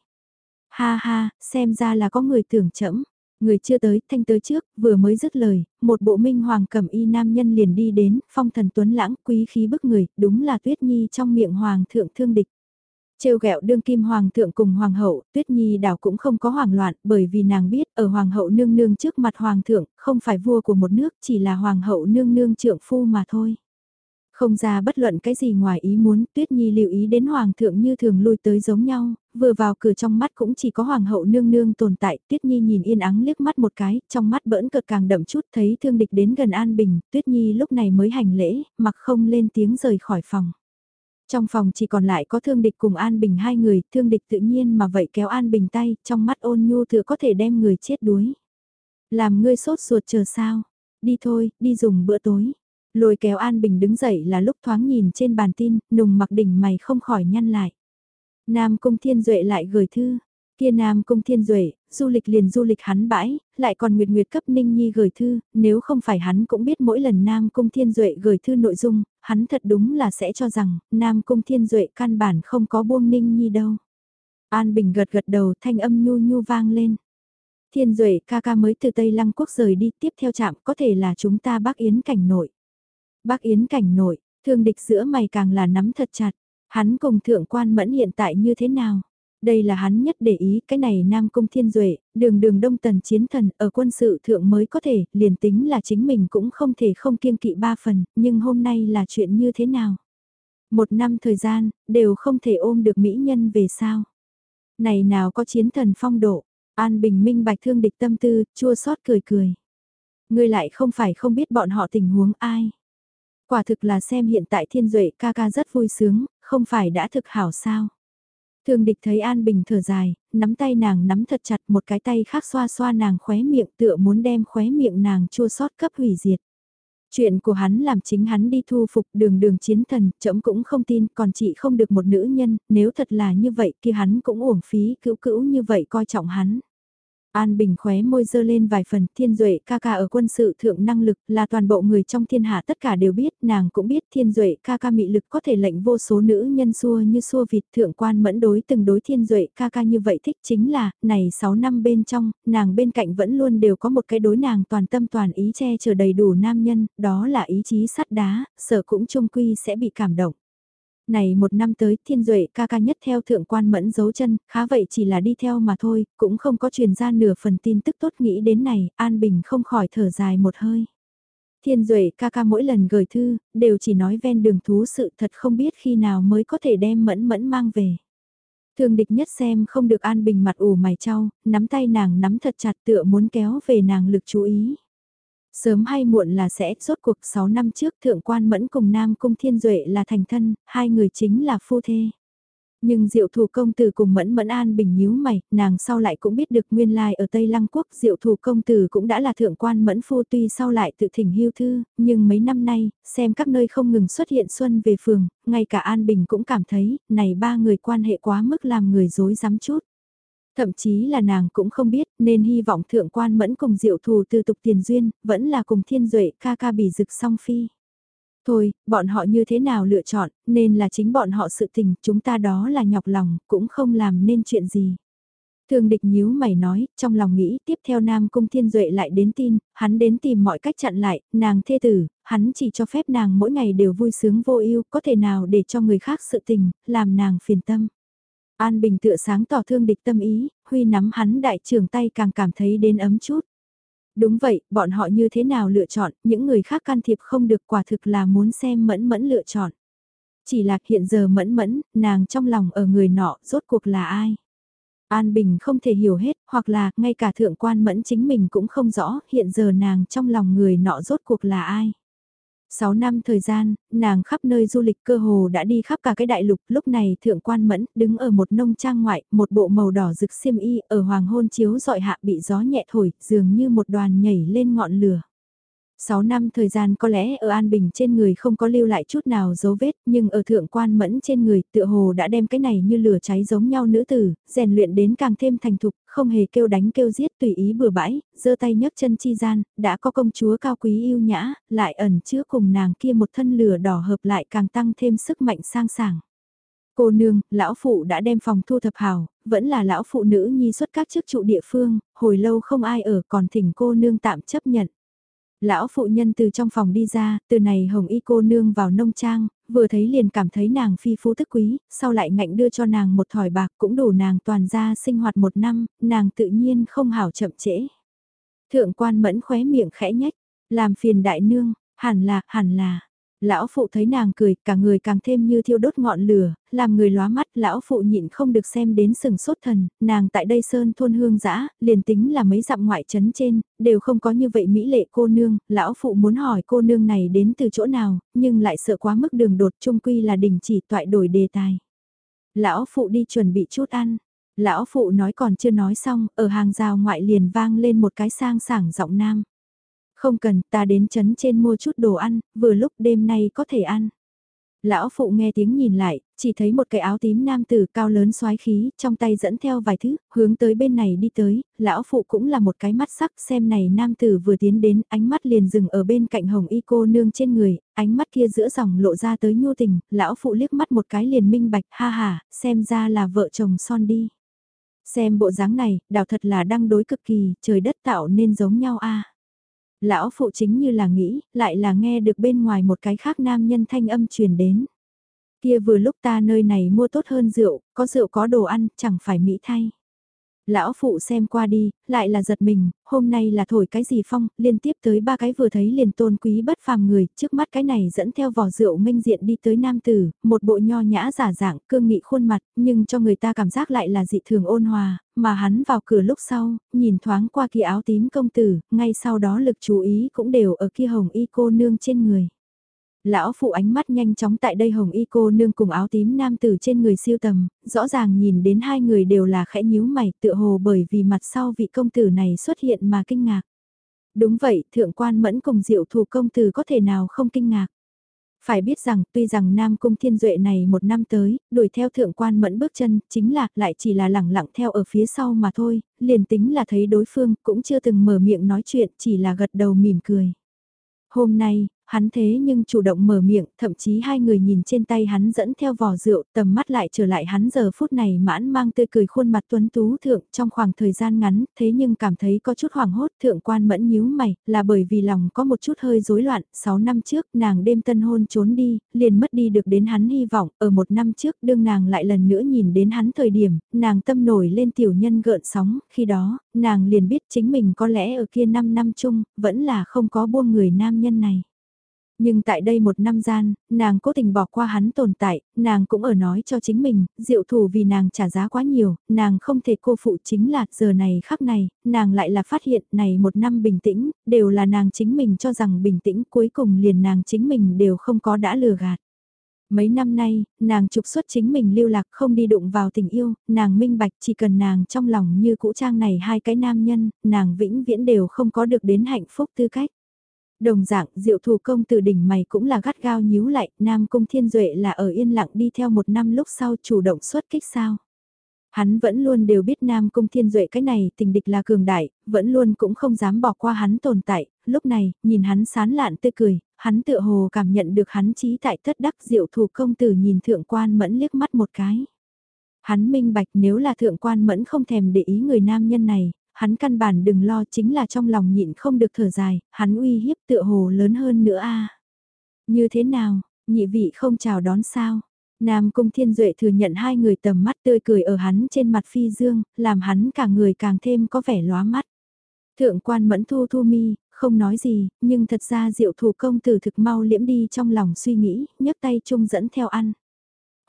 Ha ha, xem ra là có người tưởng chẫm. Người chưa tới, thanh tới trước, vừa mới dứt lời, một bộ minh hoàng cầm y nam nhân liền đi đến, phong thần tuấn lãng, quý khí bức người, đúng là tuyết nhi trong miệng hoàng thượng thương địch. Trêu ghẹo đương kim hoàng thượng cùng hoàng hậu, tuyết nhi đảo cũng không có hoảng loạn, bởi vì nàng biết, ở hoàng hậu nương nương trước mặt hoàng thượng, không phải vua của một nước, chỉ là hoàng hậu nương nương trượng phu mà thôi. Không ra bất luận cái gì ngoài ý muốn, Tuyết Nhi lưu ý đến Hoàng thượng như thường lui tới giống nhau, vừa vào cửa trong mắt cũng chỉ có Hoàng hậu nương nương tồn tại, Tuyết Nhi nhìn yên ắng liếc mắt một cái, trong mắt bỡn cợt càng đậm chút thấy thương địch đến gần An Bình, Tuyết Nhi lúc này mới hành lễ, mặc không lên tiếng rời khỏi phòng. Trong phòng chỉ còn lại có thương địch cùng An Bình hai người, thương địch tự nhiên mà vậy kéo An Bình tay, trong mắt ôn nhu thừa có thể đem người chết đuối. Làm ngươi sốt ruột chờ sao? Đi thôi, đi dùng bữa tối. Lôi kéo An Bình đứng dậy là lúc thoáng nhìn trên bàn tin, nùng mặc đỉnh mày không khỏi nhăn lại. Nam Cung Thiên Duệ lại gửi thư. Kia Nam Cung Thiên Duệ, du lịch liền du lịch hắn bãi, lại còn Nguyệt Nguyệt cấp Ninh Nhi gửi thư, nếu không phải hắn cũng biết mỗi lần Nam Cung Thiên Duệ gửi thư nội dung, hắn thật đúng là sẽ cho rằng Nam Cung Thiên Duệ căn bản không có buông Ninh Nhi đâu. An Bình gật gật đầu thanh âm nhu nhu vang lên. Thiên Duệ ca ca mới từ Tây Lăng Quốc rời đi tiếp theo trạm có thể là chúng ta bác Yến cảnh nội. Bác Yến cảnh nội, thương địch giữa mày càng là nắm thật chặt, hắn cùng thượng quan mẫn hiện tại như thế nào? Đây là hắn nhất để ý cái này Nam Cung Thiên Duệ, đường đường đông tần chiến thần ở quân sự thượng mới có thể, liền tính là chính mình cũng không thể không kiêng kỵ ba phần, nhưng hôm nay là chuyện như thế nào? Một năm thời gian, đều không thể ôm được mỹ nhân về sao? Này nào có chiến thần phong độ, An Bình minh bạch thương địch tâm tư, chua xót cười cười. Ngươi lại không phải không biết bọn họ tình huống ai. Quả thực là xem hiện tại thiên duệ ca ca rất vui sướng, không phải đã thực hảo sao. thường địch thấy An Bình thở dài, nắm tay nàng nắm thật chặt một cái tay khác xoa xoa nàng khóe miệng tựa muốn đem khóe miệng nàng chua sót cấp hủy diệt. Chuyện của hắn làm chính hắn đi thu phục đường đường chiến thần, chậm cũng không tin, còn chị không được một nữ nhân, nếu thật là như vậy kia hắn cũng uổng phí cữu cữu như vậy coi trọng hắn. An Bình khóe môi dơ lên vài phần, thiên duệ ca ca ở quân sự thượng năng lực là toàn bộ người trong thiên hạ tất cả đều biết, nàng cũng biết thiên duệ ca ca mị lực có thể lệnh vô số nữ nhân xua như xua vịt thượng quan mẫn đối từng đối thiên duệ ca ca như vậy thích chính là, này 6 năm bên trong, nàng bên cạnh vẫn luôn đều có một cái đối nàng toàn tâm toàn ý che chở đầy đủ nam nhân, đó là ý chí sắt đá, sở cũng trung quy sẽ bị cảm động. Này một năm tới thiên duệ ca ca nhất theo thượng quan mẫn dấu chân, khá vậy chỉ là đi theo mà thôi, cũng không có truyền ra nửa phần tin tức tốt nghĩ đến này, An Bình không khỏi thở dài một hơi. Thiên duệ ca ca mỗi lần gửi thư, đều chỉ nói ven đường thú sự thật không biết khi nào mới có thể đem mẫn mẫn mang về. Thường địch nhất xem không được An Bình mặt ủ mày trao, nắm tay nàng nắm thật chặt tựa muốn kéo về nàng lực chú ý. Sớm hay muộn là sẽ, rốt cuộc 6 năm trước thượng quan mẫn cùng Nam Cung Thiên Duệ là thành thân, hai người chính là phu thê. Nhưng diệu thủ công tử cùng mẫn mẫn an bình nhíu mày, nàng sau lại cũng biết được nguyên lai ở Tây Lăng Quốc diệu thủ công tử cũng đã là thượng quan mẫn phu tuy sau lại tự thỉnh hưu thư, nhưng mấy năm nay, xem các nơi không ngừng xuất hiện xuân về phường, ngay cả an bình cũng cảm thấy, này ba người quan hệ quá mức làm người dối dám chút. Thậm chí là nàng cũng không biết nên hy vọng thượng quan mẫn cùng diệu thù từ tục tiền duyên, vẫn là cùng thiên duệ ca ca bỉ rực song phi. Thôi, bọn họ như thế nào lựa chọn, nên là chính bọn họ sự tình, chúng ta đó là nhọc lòng, cũng không làm nên chuyện gì. Thường địch nhíu mày nói, trong lòng nghĩ tiếp theo Nam Cung Thiên Duệ lại đến tin, hắn đến tìm mọi cách chặn lại, nàng thê tử, hắn chỉ cho phép nàng mỗi ngày đều vui sướng vô ưu có thể nào để cho người khác sự tình, làm nàng phiền tâm. An Bình tựa sáng tỏ thương địch tâm ý, Huy nắm hắn đại trưởng tay càng cảm thấy đến ấm chút. Đúng vậy, bọn họ như thế nào lựa chọn, những người khác can thiệp không được quả thực là muốn xem mẫn mẫn lựa chọn. Chỉ là hiện giờ mẫn mẫn, nàng trong lòng ở người nọ, rốt cuộc là ai? An Bình không thể hiểu hết, hoặc là, ngay cả thượng quan mẫn chính mình cũng không rõ, hiện giờ nàng trong lòng người nọ rốt cuộc là ai? 6 năm thời gian, nàng khắp nơi du lịch cơ hồ đã đi khắp cả cái đại lục, lúc này thượng quan mẫn đứng ở một nông trang ngoại, một bộ màu đỏ rực xiêm y ở hoàng hôn chiếu dọi hạ bị gió nhẹ thổi, dường như một đoàn nhảy lên ngọn lửa. 6 năm thời gian có lẽ ở An Bình trên người không có lưu lại chút nào dấu vết, nhưng ở thượng quan mẫn trên người tựa hồ đã đem cái này như lửa cháy giống nhau nữ tử, rèn luyện đến càng thêm thành thục, không hề kêu đánh kêu giết tùy ý bừa bãi, giơ tay nhấc chân chi gian, đã có công chúa cao quý yêu nhã, lại ẩn chứa cùng nàng kia một thân lửa đỏ hợp lại càng tăng thêm sức mạnh sang sảng. Cô nương, lão phụ đã đem phòng thu thập hào, vẫn là lão phụ nữ nhi xuất các chức trụ địa phương, hồi lâu không ai ở còn thỉnh cô nương tạm chấp nhận. Lão phụ nhân từ trong phòng đi ra, từ này hồng y cô nương vào nông trang, vừa thấy liền cảm thấy nàng phi phú thức quý, sau lại ngạnh đưa cho nàng một thỏi bạc cũng đủ nàng toàn ra sinh hoạt một năm, nàng tự nhiên không hảo chậm trễ. Thượng quan mẫn khóe miệng khẽ nhách, làm phiền đại nương, hẳn là, hẳn là, Lão phụ thấy nàng cười, cả người càng thêm như thiêu đốt ngọn lửa, làm người lóa mắt, lão phụ nhịn không được xem đến sừng sốt thần, nàng tại đây sơn thôn hương dã liền tính là mấy dặm ngoại trấn trên, đều không có như vậy mỹ lệ cô nương, lão phụ muốn hỏi cô nương này đến từ chỗ nào, nhưng lại sợ quá mức đường đột trung quy là đình chỉ toại đổi đề tài. Lão phụ đi chuẩn bị chút ăn. Lão phụ nói còn chưa nói xong, ở hàng rào ngoại liền vang lên một cái sang sảng giọng nam. Không cần, ta đến chấn trên mua chút đồ ăn, vừa lúc đêm nay có thể ăn. Lão phụ nghe tiếng nhìn lại, chỉ thấy một cái áo tím nam tử cao lớn xoái khí, trong tay dẫn theo vài thứ, hướng tới bên này đi tới, lão phụ cũng là một cái mắt sắc xem này nam tử vừa tiến đến, ánh mắt liền dừng ở bên cạnh hồng y cô nương trên người, ánh mắt kia giữa dòng lộ ra tới nhu tình, lão phụ liếc mắt một cái liền minh bạch, ha ha, xem ra là vợ chồng son đi. Xem bộ dáng này, đào thật là đang đối cực kỳ, trời đất tạo nên giống nhau a. Lão phụ chính như là nghĩ, lại là nghe được bên ngoài một cái khác nam nhân thanh âm truyền đến. Kia vừa lúc ta nơi này mua tốt hơn rượu, có rượu có đồ ăn, chẳng phải mỹ thay. Lão phụ xem qua đi, lại là giật mình, hôm nay là thổi cái gì phong, liên tiếp tới ba cái vừa thấy liền tôn quý bất phàm người, trước mắt cái này dẫn theo vỏ rượu minh diện đi tới nam tử, một bộ nho nhã giả dạng, cương nghị khuôn mặt, nhưng cho người ta cảm giác lại là dị thường ôn hòa, mà hắn vào cửa lúc sau, nhìn thoáng qua kia áo tím công tử, ngay sau đó lực chú ý cũng đều ở kia hồng y cô nương trên người. Lão phụ ánh mắt nhanh chóng tại đây hồng y cô nương cùng áo tím nam tử trên người siêu tầm, rõ ràng nhìn đến hai người đều là khẽ nhíu mày tựa hồ bởi vì mặt sau vị công tử này xuất hiện mà kinh ngạc. Đúng vậy, thượng quan mẫn cùng diệu thủ công tử có thể nào không kinh ngạc. Phải biết rằng, tuy rằng Nam Cung Thiên Duệ này một năm tới, đuổi theo thượng quan mẫn bước chân, chính là, lại chỉ là lẳng lặng theo ở phía sau mà thôi, liền tính là thấy đối phương, cũng chưa từng mở miệng nói chuyện, chỉ là gật đầu mỉm cười. Hôm nay, hắn thế nhưng chủ động mở miệng, thậm chí hai người nhìn trên tay hắn dẫn theo vò rượu, tầm mắt lại trở lại hắn giờ phút này mãn mang tươi cười khuôn mặt tuấn tú thượng trong khoảng thời gian ngắn, thế nhưng cảm thấy có chút hoảng hốt thượng quan mẫn nhíu mày, là bởi vì lòng có một chút hơi rối loạn, 6 năm trước nàng đêm tân hôn trốn đi, liền mất đi được đến hắn hy vọng, ở một năm trước đương nàng lại lần nữa nhìn đến hắn thời điểm, nàng tâm nổi lên tiểu nhân gợn sóng, khi đó, nàng liền biết chính mình có lẽ ở kia 5 năm chung, vẫn là không có buông người nam nhân này. Nhưng tại đây một năm gian, nàng cố tình bỏ qua hắn tồn tại, nàng cũng ở nói cho chính mình, diệu thủ vì nàng trả giá quá nhiều, nàng không thể cô phụ chính là giờ này khắc này, nàng lại là phát hiện này một năm bình tĩnh, đều là nàng chính mình cho rằng bình tĩnh cuối cùng liền nàng chính mình đều không có đã lừa gạt. Mấy năm nay, nàng trục xuất chính mình lưu lạc không đi đụng vào tình yêu, nàng minh bạch chỉ cần nàng trong lòng như cũ trang này hai cái nam nhân, nàng vĩnh viễn đều không có được đến hạnh phúc tư cách. Đồng dạng, diệu thủ công từ đỉnh mày cũng là gắt gao nhíu lại, Nam Cung Thiên Duệ là ở yên lặng đi theo một năm lúc sau chủ động xuất kích sao. Hắn vẫn luôn đều biết Nam Cung Thiên Duệ cái này tình địch là cường đại, vẫn luôn cũng không dám bỏ qua hắn tồn tại, lúc này, nhìn hắn sán lạn tươi cười, hắn tựa hồ cảm nhận được hắn trí tại thất đắc diệu thủ công tử nhìn thượng quan mẫn liếc mắt một cái. Hắn minh bạch nếu là thượng quan mẫn không thèm để ý người nam nhân này, hắn căn bản đừng lo chính là trong lòng nhịn không được thở dài, hắn uy hiếp tựa hồ lớn hơn nữa a. Như thế nào, nhị vị không chào đón sao? Nam Cung Thiên Duệ thừa nhận hai người tầm mắt tươi cười ở hắn trên mặt phi dương, làm hắn cả người càng thêm có vẻ lóa mắt. Thượng quan mẫn thu thu mi, không nói gì, nhưng thật ra diệu thủ công tử thực mau liễm đi trong lòng suy nghĩ, nhấc tay chung dẫn theo ăn.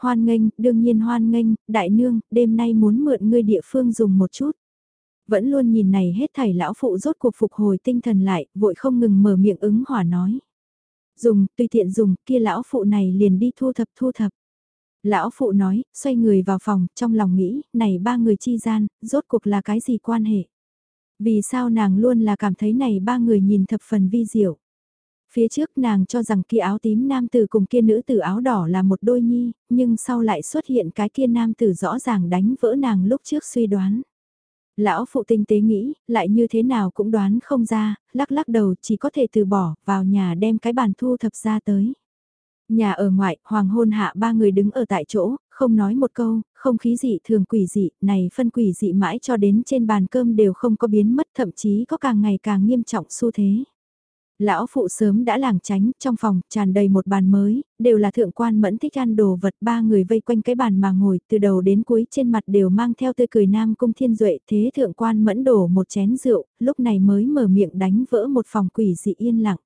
Hoan nghênh, đương nhiên hoan nghênh, đại nương, đêm nay muốn mượn ngươi địa phương dùng một chút. Vẫn luôn nhìn này hết thảy lão phụ rốt cuộc phục hồi tinh thần lại, vội không ngừng mở miệng ứng hỏa nói. Dùng, tùy tiện dùng, kia lão phụ này liền đi thu thập thu thập. Lão phụ nói, xoay người vào phòng, trong lòng nghĩ, này ba người chi gian, rốt cuộc là cái gì quan hệ? Vì sao nàng luôn là cảm thấy này ba người nhìn thập phần vi diệu? Phía trước nàng cho rằng kia áo tím nam tử cùng kia nữ tử áo đỏ là một đôi nhi, nhưng sau lại xuất hiện cái kia nam tử rõ ràng đánh vỡ nàng lúc trước suy đoán. Lão phụ tinh tế nghĩ, lại như thế nào cũng đoán không ra, lắc lắc đầu chỉ có thể từ bỏ, vào nhà đem cái bàn thu thập ra tới. Nhà ở ngoại, hoàng hôn hạ ba người đứng ở tại chỗ, không nói một câu, không khí dị thường quỷ dị, này phân quỷ dị mãi cho đến trên bàn cơm đều không có biến mất thậm chí có càng ngày càng nghiêm trọng xu thế. Lão phụ sớm đã làng tránh, trong phòng tràn đầy một bàn mới, đều là thượng quan mẫn thích ăn đồ vật ba người vây quanh cái bàn mà ngồi từ đầu đến cuối trên mặt đều mang theo tươi cười nam cung thiên duệ thế thượng quan mẫn đổ một chén rượu, lúc này mới mở miệng đánh vỡ một phòng quỷ dị yên lặng.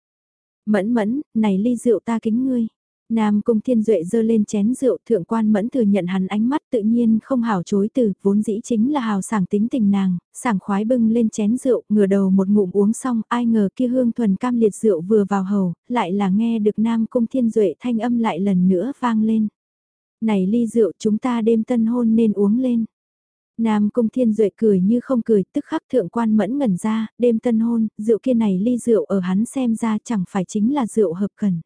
Mẫn mẫn, này ly rượu ta kính ngươi. Nam Cung Thiên Duệ dơ lên chén rượu thượng quan mẫn thừa nhận hắn ánh mắt tự nhiên không hảo chối từ, vốn dĩ chính là hào sảng tính tình nàng, sảng khoái bưng lên chén rượu, ngửa đầu một ngụm uống xong, ai ngờ kia hương thuần cam liệt rượu vừa vào hầu, lại là nghe được Nam Cung Thiên Duệ thanh âm lại lần nữa vang lên. Này ly rượu chúng ta đêm tân hôn nên uống lên. Nam Cung Thiên Duệ cười như không cười, tức khắc thượng quan mẫn ngẩn ra, đêm tân hôn, rượu kia này ly rượu ở hắn xem ra chẳng phải chính là rượu hợp cần.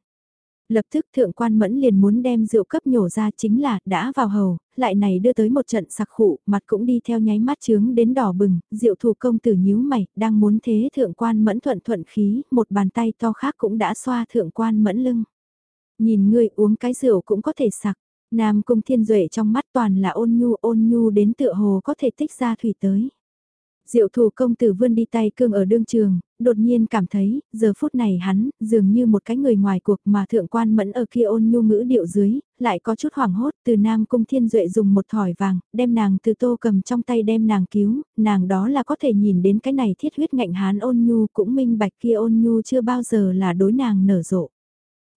Lập tức thượng quan mẫn liền muốn đem rượu cấp nhổ ra chính là đã vào hầu, lại này đưa tới một trận sặc khụ, mặt cũng đi theo nháy mắt chướng đến đỏ bừng, rượu thủ công tử nhíu mày, đang muốn thế thượng quan mẫn thuận thuận khí, một bàn tay to khác cũng đã xoa thượng quan mẫn lưng. Nhìn ngươi uống cái rượu cũng có thể sặc, nam cung thiên duệ trong mắt toàn là ôn nhu ôn nhu đến tựa hồ có thể tích ra thủy tới. Diệu thủ công tử vươn đi tay cương ở đương trường, đột nhiên cảm thấy, giờ phút này hắn, dường như một cái người ngoài cuộc mà thượng quan mẫn ở kia ôn nhu ngữ điệu dưới, lại có chút hoảng hốt từ Nam Cung Thiên Duệ dùng một thỏi vàng, đem nàng từ tô cầm trong tay đem nàng cứu, nàng đó là có thể nhìn đến cái này thiết huyết ngạnh hán ôn nhu cũng minh bạch kia ôn nhu chưa bao giờ là đối nàng nở rộ.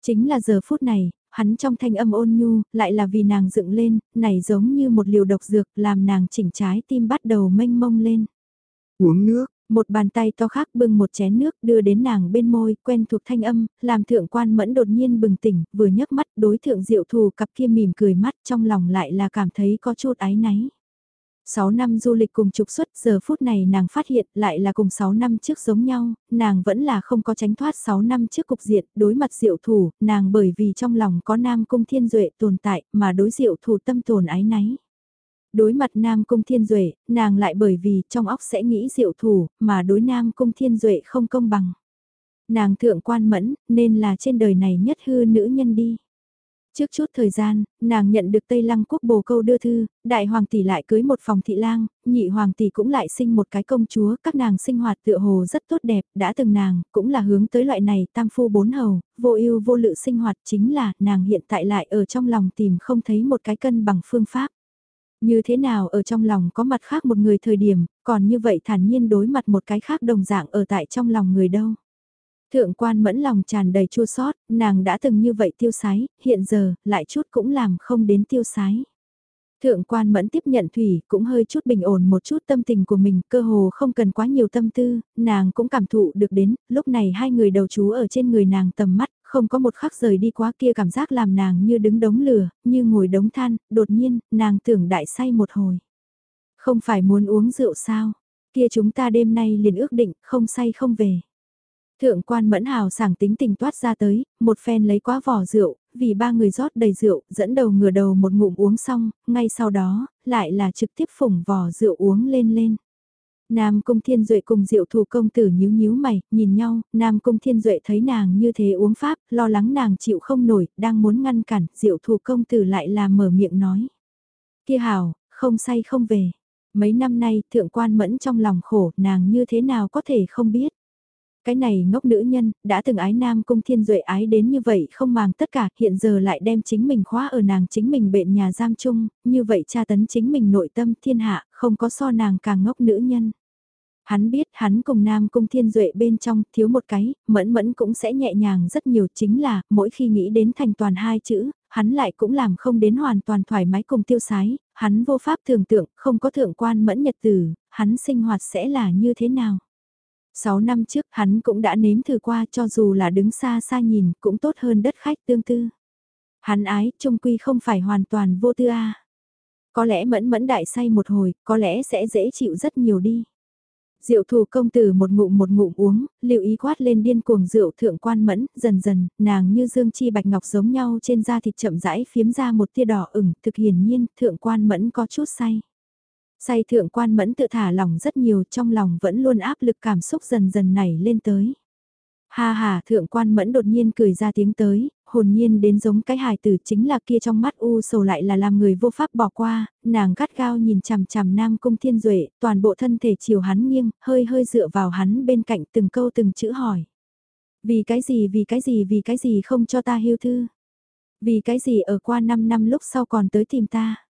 Chính là giờ phút này, hắn trong thanh âm ôn nhu, lại là vì nàng dựng lên, này giống như một liều độc dược làm nàng chỉnh trái tim bắt đầu mênh mông lên. Uống nước, một bàn tay to khác bưng một chén nước đưa đến nàng bên môi, quen thuộc thanh âm, làm thượng quan mẫn đột nhiên bừng tỉnh, vừa nhấc mắt đối thượng diệu thù cặp kia mỉm cười mắt trong lòng lại là cảm thấy có chút áy náy. 6 năm du lịch cùng trục xuất giờ phút này nàng phát hiện lại là cùng 6 năm trước giống nhau, nàng vẫn là không có tránh thoát 6 năm trước cục diện đối mặt diệu thủ, nàng bởi vì trong lòng có nam cung thiên duệ tồn tại mà đối diệu thủ tâm tồn ái náy. Đối mặt Nam Cung Thiên Duệ, nàng lại bởi vì trong óc sẽ nghĩ diệu thủ, mà đối Nam Cung Thiên Duệ không công bằng. Nàng thượng quan mẫn, nên là trên đời này nhất hư nữ nhân đi. Trước chút thời gian, nàng nhận được Tây Lăng quốc bồ câu đưa thư, đại hoàng tỷ lại cưới một phòng thị lang, nhị hoàng tỷ cũng lại sinh một cái công chúa, các nàng sinh hoạt tựa hồ rất tốt đẹp, đã từng nàng, cũng là hướng tới loại này tam phu bốn hầu, vô ưu vô lự sinh hoạt chính là nàng hiện tại lại ở trong lòng tìm không thấy một cái cân bằng phương pháp. Như thế nào ở trong lòng có mặt khác một người thời điểm, còn như vậy thản nhiên đối mặt một cái khác đồng dạng ở tại trong lòng người đâu. Thượng quan mẫn lòng tràn đầy chua sót, nàng đã từng như vậy tiêu sái, hiện giờ, lại chút cũng làm không đến tiêu sái. Thượng quan mẫn tiếp nhận thủy, cũng hơi chút bình ổn một chút tâm tình của mình, cơ hồ không cần quá nhiều tâm tư, nàng cũng cảm thụ được đến, lúc này hai người đầu chú ở trên người nàng tầm mắt, không có một khắc rời đi quá kia cảm giác làm nàng như đứng đống lửa, như ngồi đống than, đột nhiên, nàng tưởng đại say một hồi. Không phải muốn uống rượu sao, kia chúng ta đêm nay liền ước định, không say không về. Thượng quan mẫn hào sảng tính tình toát ra tới, một phen lấy quá vỏ rượu, vì ba người rót đầy rượu, dẫn đầu ngửa đầu một ngụm uống xong, ngay sau đó, lại là trực tiếp phủng vỏ rượu uống lên lên. Nam Cung Thiên Duệ cùng Diệu Thủ công tử nhíu nhíu mày, nhìn nhau, Nam Cung Thiên Duệ thấy nàng như thế uống pháp, lo lắng nàng chịu không nổi, đang muốn ngăn cản, Diệu Thủ công tử lại là mở miệng nói. Kia hảo, không say không về. Mấy năm nay, thượng quan mẫn trong lòng khổ, nàng như thế nào có thể không biết. Cái này ngốc nữ nhân, đã từng ái nam cung thiên duệ ái đến như vậy không màng tất cả, hiện giờ lại đem chính mình khóa ở nàng chính mình bệnh nhà giam chung, như vậy tra tấn chính mình nội tâm thiên hạ, không có so nàng càng ngốc nữ nhân. Hắn biết hắn cùng nam cung thiên duệ bên trong thiếu một cái, mẫn mẫn cũng sẽ nhẹ nhàng rất nhiều chính là, mỗi khi nghĩ đến thành toàn hai chữ, hắn lại cũng làm không đến hoàn toàn thoải mái cùng tiêu sái, hắn vô pháp tưởng tượng, không có thượng quan mẫn nhật tử, hắn sinh hoạt sẽ là như thế nào. 6 năm trước hắn cũng đã nếm thử qua cho dù là đứng xa xa nhìn cũng tốt hơn đất khách tương tư. Hắn ái trung quy không phải hoàn toàn vô tư a. Có lẽ mẫn mẫn đại say một hồi, có lẽ sẽ dễ chịu rất nhiều đi. Diệu thù công tử một ngụm một ngụm uống, lưu ý quát lên điên cuồng rượu thượng quan mẫn, dần dần, nàng như dương chi bạch ngọc giống nhau trên da thịt chậm rãi phiếm ra một tia đỏ ửng, thực hiển nhiên, thượng quan mẫn có chút say. Say thượng quan mẫn tự thả lòng rất nhiều trong lòng vẫn luôn áp lực cảm xúc dần dần nảy lên tới. Ha ha thượng quan mẫn đột nhiên cười ra tiếng tới, hồn nhiên đến giống cái hài tử chính là kia trong mắt u sầu lại là làm người vô pháp bỏ qua, nàng gắt gao nhìn chằm chằm nam cung thiên duệ toàn bộ thân thể chiều hắn nghiêng, hơi hơi dựa vào hắn bên cạnh từng câu từng chữ hỏi. Vì cái gì vì cái gì vì cái gì không cho ta hiêu thư? Vì cái gì ở qua 5 năm lúc sau còn tới tìm ta?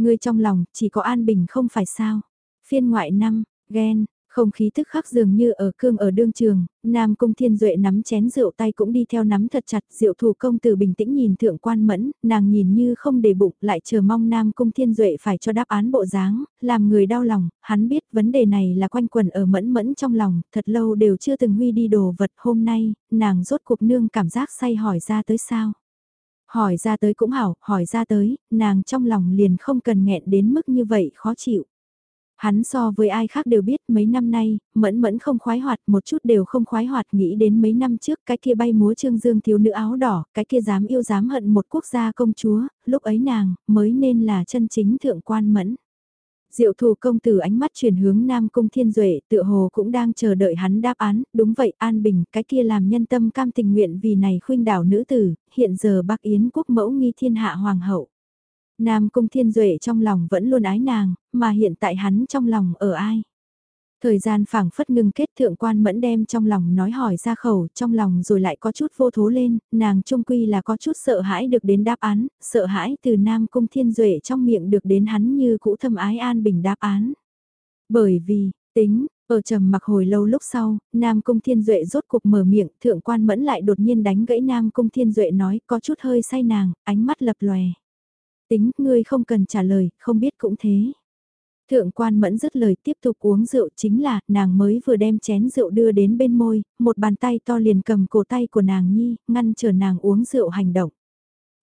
Ngươi trong lòng, chỉ có an bình không phải sao. Phiên ngoại năm, ghen, không khí tức khắc dường như ở cương ở đương trường, Nam Cung Thiên Duệ nắm chén rượu tay cũng đi theo nắm thật chặt, rượu thủ công từ bình tĩnh nhìn thượng quan mẫn, nàng nhìn như không để bụng, lại chờ mong Nam Cung Thiên Duệ phải cho đáp án bộ dáng, làm người đau lòng, hắn biết vấn đề này là quanh quần ở mẫn mẫn trong lòng, thật lâu đều chưa từng huy đi đồ vật hôm nay, nàng rốt cuộc nương cảm giác say hỏi ra tới sao. Hỏi ra tới cũng hảo, hỏi ra tới, nàng trong lòng liền không cần nghẹn đến mức như vậy khó chịu. Hắn so với ai khác đều biết mấy năm nay, mẫn mẫn không khoái hoạt, một chút đều không khoái hoạt nghĩ đến mấy năm trước cái kia bay múa trương dương thiếu nữ áo đỏ, cái kia dám yêu dám hận một quốc gia công chúa, lúc ấy nàng, mới nên là chân chính thượng quan mẫn. Diệu thủ công tử ánh mắt chuyển hướng Nam Cung Thiên Duệ tựa hồ cũng đang chờ đợi hắn đáp án, đúng vậy An Bình, cái kia làm nhân tâm cam tình nguyện vì này khuynh đảo nữ tử, hiện giờ bác Yến quốc mẫu nghi thiên hạ hoàng hậu. Nam Cung Thiên Duệ trong lòng vẫn luôn ái nàng, mà hiện tại hắn trong lòng ở ai? Thời gian phảng phất ngưng kết thượng quan mẫn đem trong lòng nói hỏi ra khẩu, trong lòng rồi lại có chút vô thố lên, nàng trung quy là có chút sợ hãi được đến đáp án, sợ hãi từ Nam Cung Thiên Duệ trong miệng được đến hắn như cũ thâm ái an bình đáp án. Bởi vì, tính, ở trầm mặc hồi lâu lúc sau, Nam Cung Thiên Duệ rốt cuộc mở miệng, thượng quan mẫn lại đột nhiên đánh gãy Nam Cung Thiên Duệ nói có chút hơi say nàng, ánh mắt lập lòe. Tính, ngươi không cần trả lời, không biết cũng thế. Thượng quan mẫn dứt lời tiếp tục uống rượu chính là nàng mới vừa đem chén rượu đưa đến bên môi, một bàn tay to liền cầm cổ tay của nàng nhi, ngăn chờ nàng uống rượu hành động.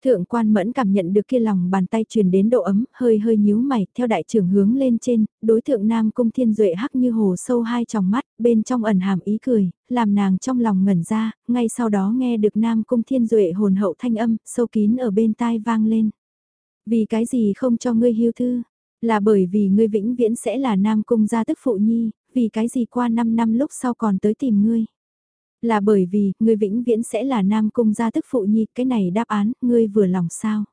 Thượng quan mẫn cảm nhận được kia lòng bàn tay truyền đến độ ấm, hơi hơi nhíu mày, theo đại trưởng hướng lên trên, đối thượng nam cung thiên duệ hắc như hồ sâu hai tròng mắt, bên trong ẩn hàm ý cười, làm nàng trong lòng ngẩn ra, ngay sau đó nghe được nam cung thiên duệ hồn hậu thanh âm, sâu kín ở bên tai vang lên. Vì cái gì không cho ngươi hưu thư? Là bởi vì ngươi vĩnh viễn sẽ là nam cung gia tức phụ nhi, vì cái gì qua 5 năm lúc sau còn tới tìm ngươi? Là bởi vì, ngươi vĩnh viễn sẽ là nam cung gia tức phụ nhi, cái này đáp án, ngươi vừa lòng sao?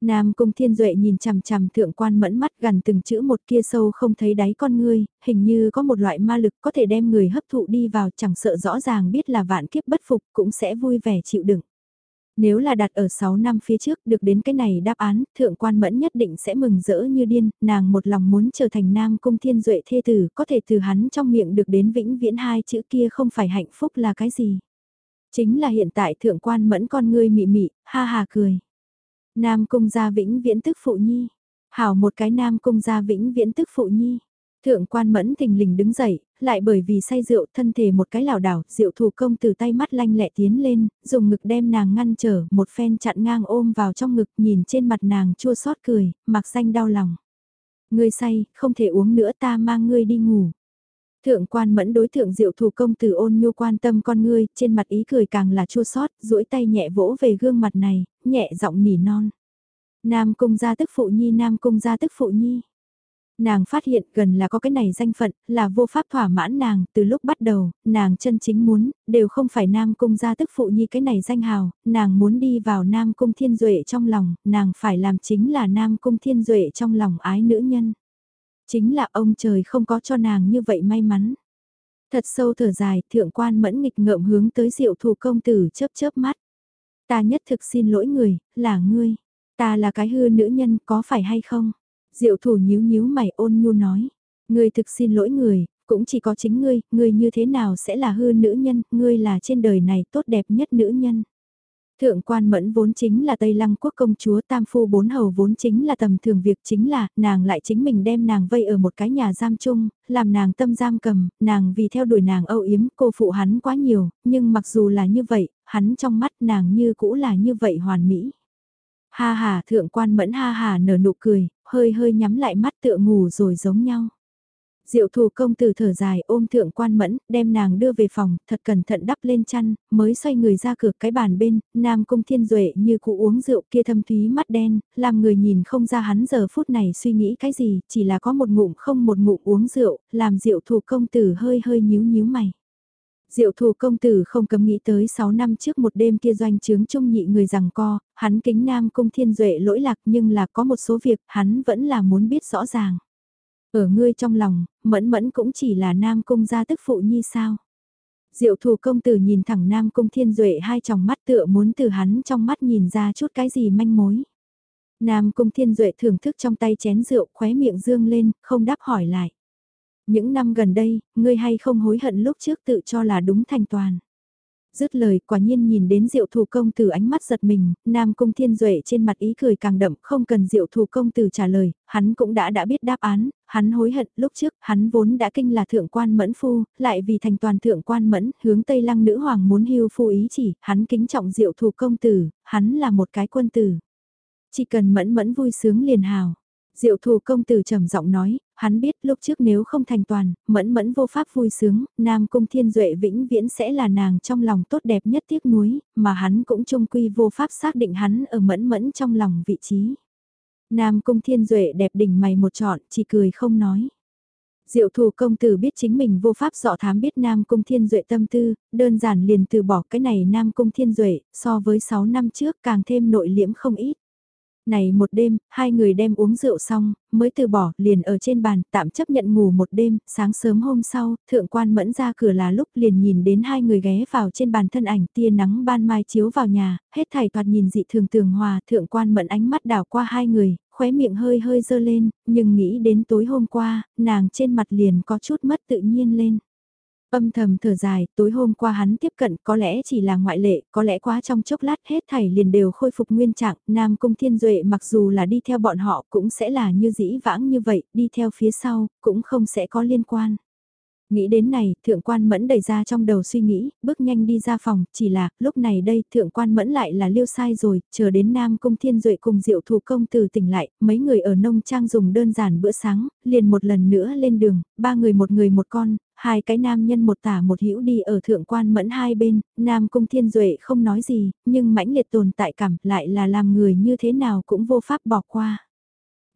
Nam Cung Thiên Duệ nhìn chằm chằm thượng quan mẫn mắt gần từng chữ một kia sâu không thấy đáy con ngươi, hình như có một loại ma lực có thể đem người hấp thụ đi vào chẳng sợ rõ ràng biết là vạn kiếp bất phục cũng sẽ vui vẻ chịu đựng. Nếu là đặt ở 6 năm phía trước được đến cái này đáp án, thượng quan mẫn nhất định sẽ mừng rỡ như điên, nàng một lòng muốn trở thành nam cung thiên duệ thê tử, có thể từ hắn trong miệng được đến vĩnh viễn hai chữ kia không phải hạnh phúc là cái gì. Chính là hiện tại thượng quan mẫn con ngươi mị mị, ha ha cười. Nam cung gia vĩnh viễn tức phụ nhi. Hảo một cái nam cung gia vĩnh viễn tức phụ nhi. Thượng quan mẫn thình lình đứng dậy, lại bởi vì say rượu thân thể một cái lảo đảo, rượu thủ công từ tay mắt lanh lẹ tiến lên, dùng ngực đem nàng ngăn trở, một phen chặn ngang ôm vào trong ngực nhìn trên mặt nàng chua xót cười, mặc danh đau lòng. Ngươi say, không thể uống nữa ta mang ngươi đi ngủ. Thượng quan mẫn đối thượng diệu thủ công từ ôn nhu quan tâm con ngươi, trên mặt ý cười càng là chua xót duỗi tay nhẹ vỗ về gương mặt này, nhẹ giọng nỉ non. Nam cung gia tức phụ nhi, nam cung gia tức phụ nhi. Nàng phát hiện gần là có cái này danh phận, là vô pháp thỏa mãn nàng, từ lúc bắt đầu, nàng chân chính muốn, đều không phải Nam Cung gia tức phụ nhi cái này danh hào, nàng muốn đi vào Nam Cung Thiên Duệ trong lòng, nàng phải làm chính là Nam Cung Thiên Duệ trong lòng ái nữ nhân. Chính là ông trời không có cho nàng như vậy may mắn. Thật sâu thở dài, thượng quan mẫn nghịch ngợm hướng tới diệu thủ công tử chớp chớp mắt. Ta nhất thực xin lỗi người, là ngươi. Ta là cái hư nữ nhân có phải hay không? Diệu thủ nhíu nhíu mày ôn nhu nói. Ngươi thực xin lỗi người, cũng chỉ có chính ngươi, ngươi như thế nào sẽ là hư nữ nhân, ngươi là trên đời này tốt đẹp nhất nữ nhân. Thượng quan mẫn vốn chính là Tây Lăng quốc công chúa Tam Phu Bốn Hầu vốn chính là tầm thường việc chính là, nàng lại chính mình đem nàng vây ở một cái nhà giam chung, làm nàng tâm giam cầm, nàng vì theo đuổi nàng âu yếm cô phụ hắn quá nhiều, nhưng mặc dù là như vậy, hắn trong mắt nàng như cũ là như vậy hoàn mỹ. Ha ha thượng quan mẫn ha ha nở nụ cười, hơi hơi nhắm lại mắt tựa ngủ rồi giống nhau. Diệu thủ công tử thở dài ôm thượng quan mẫn, đem nàng đưa về phòng, thật cẩn thận đắp lên chăn, mới xoay người ra cửa cái bàn bên, nam cung thiên duệ như cụ uống rượu kia thâm thúy mắt đen, làm người nhìn không ra hắn giờ phút này suy nghĩ cái gì, chỉ là có một ngụm không một ngụm uống rượu, làm diệu thủ công tử hơi hơi nhíu nhíu mày. Diệu thủ công tử không cấm nghĩ tới 6 năm trước một đêm kia doanh trướng trung nhị người rằng co, hắn kính nam cung thiên duệ lỗi lạc nhưng là có một số việc hắn vẫn là muốn biết rõ ràng. Ở ngươi trong lòng, mẫn mẫn cũng chỉ là nam cung gia tức phụ nhi sao. Diệu thủ công tử nhìn thẳng nam cung thiên duệ hai tròng mắt tựa muốn từ hắn trong mắt nhìn ra chút cái gì manh mối. Nam cung thiên duệ thưởng thức trong tay chén rượu khóe miệng dương lên, không đáp hỏi lại. Những năm gần đây, ngươi hay không hối hận lúc trước tự cho là đúng thành toàn. Dứt lời quả nhiên nhìn đến diệu thủ công tử ánh mắt giật mình, Nam Cung Thiên Duệ trên mặt ý cười càng đậm không cần diệu thủ công tử trả lời, hắn cũng đã đã biết đáp án, hắn hối hận lúc trước hắn vốn đã kinh là thượng quan mẫn phu, lại vì thành toàn thượng quan mẫn hướng Tây Lăng nữ hoàng muốn hưu phu ý chỉ, hắn kính trọng diệu thủ công tử, hắn là một cái quân tử. Chỉ cần mẫn mẫn vui sướng liền hào. Diệu thủ công tử trầm giọng nói, hắn biết lúc trước nếu không thành toàn, mẫn mẫn vô pháp vui sướng, Nam Cung Thiên Duệ vĩnh viễn sẽ là nàng trong lòng tốt đẹp nhất tiếc nuối, mà hắn cũng trung quy vô pháp xác định hắn ở mẫn mẫn trong lòng vị trí. Nam Cung Thiên Duệ đẹp đỉnh mày một trọn, chỉ cười không nói. Diệu thủ công tử biết chính mình vô pháp dọ thám biết Nam Cung Thiên Duệ tâm tư, đơn giản liền từ bỏ cái này Nam Cung Thiên Duệ, so với 6 năm trước càng thêm nội liễm không ít. Này một đêm, hai người đem uống rượu xong, mới từ bỏ, liền ở trên bàn, tạm chấp nhận ngủ một đêm, sáng sớm hôm sau, thượng quan mẫn ra cửa là lúc liền nhìn đến hai người ghé vào trên bàn thân ảnh tia nắng ban mai chiếu vào nhà, hết thảy thoạt nhìn dị thường tường hòa, thượng quan mẫn ánh mắt đảo qua hai người, khóe miệng hơi hơi dơ lên, nhưng nghĩ đến tối hôm qua, nàng trên mặt liền có chút mất tự nhiên lên. Âm thầm thở dài, tối hôm qua hắn tiếp cận có lẽ chỉ là ngoại lệ, có lẽ quá trong chốc lát hết thảy liền đều khôi phục nguyên trạng, Nam Cung Thiên Duệ mặc dù là đi theo bọn họ cũng sẽ là như dĩ vãng như vậy, đi theo phía sau, cũng không sẽ có liên quan. Nghĩ đến này, thượng quan mẫn đẩy ra trong đầu suy nghĩ, bước nhanh đi ra phòng, chỉ là, lúc này đây, thượng quan mẫn lại là liêu sai rồi, chờ đến Nam Cung Thiên Duệ cùng diệu thủ công từ tỉnh lại, mấy người ở nông trang dùng đơn giản bữa sáng, liền một lần nữa lên đường, ba người một người một con, hai cái nam nhân một tả một hữu đi ở thượng quan mẫn hai bên, Nam Cung Thiên Duệ không nói gì, nhưng mãnh liệt tồn tại cảm lại là làm người như thế nào cũng vô pháp bỏ qua.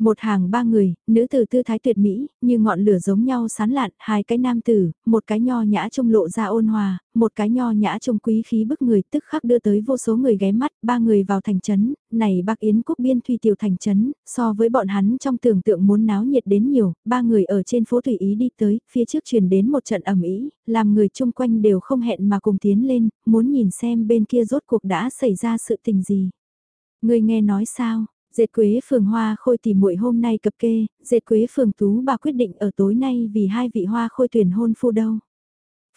Một hàng ba người, nữ tử tư thái tuyệt mỹ, như ngọn lửa giống nhau sán lạn, hai cái nam tử, một cái nho nhã trông lộ ra ôn hòa, một cái nho nhã trông quý khí bức người tức khắc đưa tới vô số người ghé mắt, ba người vào thành trấn, này bác Yến quốc biên thủy tiểu thành trấn, so với bọn hắn trong tưởng tượng muốn náo nhiệt đến nhiều, ba người ở trên phố thủy ý đi tới, phía trước truyền đến một trận ẩm ý, làm người chung quanh đều không hẹn mà cùng tiến lên, muốn nhìn xem bên kia rốt cuộc đã xảy ra sự tình gì. Người nghe nói sao? Dệt quế phường hoa khôi tỷ muội hôm nay cập kê, dệt quế phường tú bà quyết định ở tối nay vì hai vị hoa khôi tuyển hôn phu đâu.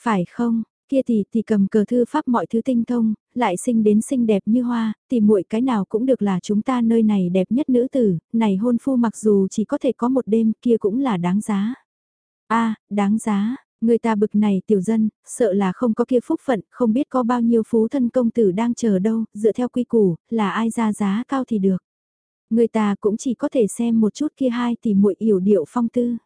Phải không, kia thì thì cầm cờ thư pháp mọi thứ tinh thông, lại sinh đến xinh đẹp như hoa, tỷ muội cái nào cũng được là chúng ta nơi này đẹp nhất nữ tử, này hôn phu mặc dù chỉ có thể có một đêm kia cũng là đáng giá. a đáng giá, người ta bực này tiểu dân, sợ là không có kia phúc phận, không biết có bao nhiêu phú thân công tử đang chờ đâu, dựa theo quy củ, là ai ra giá cao thì được. Người ta cũng chỉ có thể xem một chút kia hai tỷ muội yểu điệu phong tư.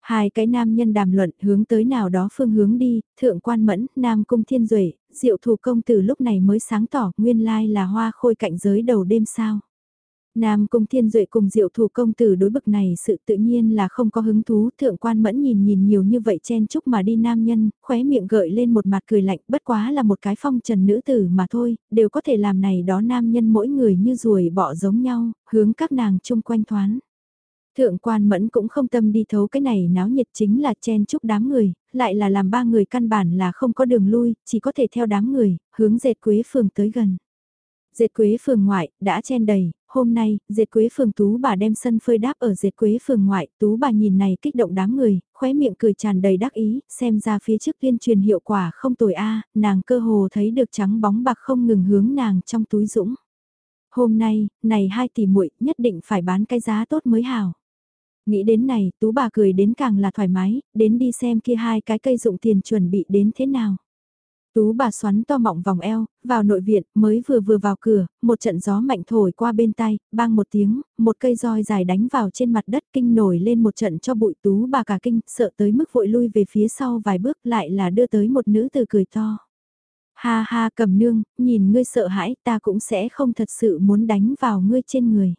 Hai cái nam nhân đàm luận hướng tới nào đó phương hướng đi, thượng quan mẫn, nam cung thiên duệ diệu thù công từ lúc này mới sáng tỏ nguyên lai là hoa khôi cạnh giới đầu đêm sao. Nam Cung Thiên Duệ cùng diệu thủ công tử đối bực này sự tự nhiên là không có hứng thú, thượng quan mẫn nhìn nhìn nhiều như vậy chen chúc mà đi nam nhân, khóe miệng gợi lên một mặt cười lạnh, bất quá là một cái phong trần nữ tử mà thôi, đều có thể làm này đó nam nhân mỗi người như ruồi bọ giống nhau, hướng các nàng chung quanh thoán. Thượng quan mẫn cũng không tâm đi thấu cái này náo nhiệt chính là chen chúc đám người, lại là làm ba người căn bản là không có đường lui, chỉ có thể theo đám người, hướng dệt quế phường tới gần. Dệt quế phường ngoại, đã chen đầy, hôm nay, dệt quế phường tú bà đem sân phơi đáp ở dệt quế phường ngoại, tú bà nhìn này kích động đám người, khóe miệng cười tràn đầy đắc ý, xem ra phía trước tuyên truyền hiệu quả không tồi a nàng cơ hồ thấy được trắng bóng bạc không ngừng hướng nàng trong túi dũng. Hôm nay, này hai tỷ muội nhất định phải bán cái giá tốt mới hảo. Nghĩ đến này, tú bà cười đến càng là thoải mái, đến đi xem kia hai cái cây dụng tiền chuẩn bị đến thế nào. Tú bà xoắn to mọng vòng eo, vào nội viện, mới vừa vừa vào cửa, một trận gió mạnh thổi qua bên tay, bang một tiếng, một cây roi dài đánh vào trên mặt đất kinh nổi lên một trận cho bụi tú bà cả kinh, sợ tới mức vội lui về phía sau vài bước lại là đưa tới một nữ từ cười to. Ha ha cầm nương, nhìn ngươi sợ hãi ta cũng sẽ không thật sự muốn đánh vào ngươi trên người.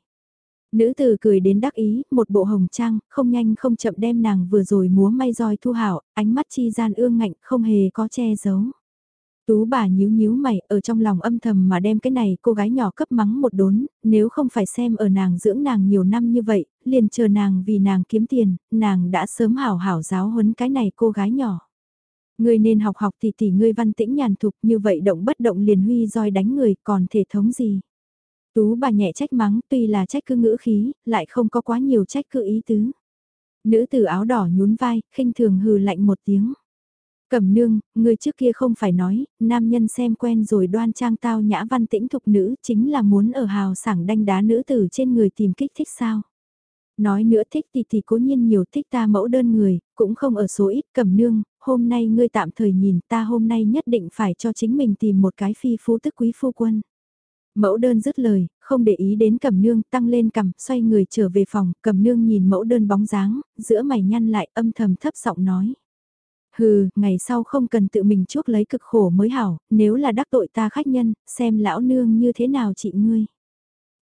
Nữ từ cười đến đắc ý, một bộ hồng trang, không nhanh không chậm đem nàng vừa rồi múa may roi thu hảo, ánh mắt chi gian ương ngạnh, không hề có che giấu. Tú bà nhíu nhíu mày ở trong lòng âm thầm mà đem cái này cô gái nhỏ cấp mắng một đốn, nếu không phải xem ở nàng dưỡng nàng nhiều năm như vậy, liền chờ nàng vì nàng kiếm tiền, nàng đã sớm hảo hảo giáo huấn cái này cô gái nhỏ. Ngươi nên học học thì tỷ ngươi văn tĩnh nhàn thục như vậy động bất động liền huy roi đánh người còn thể thống gì. Tú bà nhẹ trách mắng tuy là trách cứ ngữ khí, lại không có quá nhiều trách cứ ý tứ. Nữ tử áo đỏ nhún vai, khinh thường hừ lạnh một tiếng. Cẩm nương, người trước kia không phải nói, nam nhân xem quen rồi đoan trang tao nhã văn tĩnh thục nữ chính là muốn ở hào sảng đanh đá nữ tử trên người tìm kích thích sao. Nói nữa thích thì thì cố nhiên nhiều thích ta mẫu đơn người, cũng không ở số ít cẩm nương, hôm nay ngươi tạm thời nhìn ta hôm nay nhất định phải cho chính mình tìm một cái phi phú tức quý phu quân. Mẫu đơn dứt lời, không để ý đến cầm nương, tăng lên cầm, xoay người trở về phòng, cầm nương nhìn mẫu đơn bóng dáng, giữa mày nhăn lại âm thầm thấp giọng nói. Hừ, ngày sau không cần tự mình chuốc lấy cực khổ mới hảo, nếu là đắc tội ta khách nhân, xem lão nương như thế nào chị ngươi.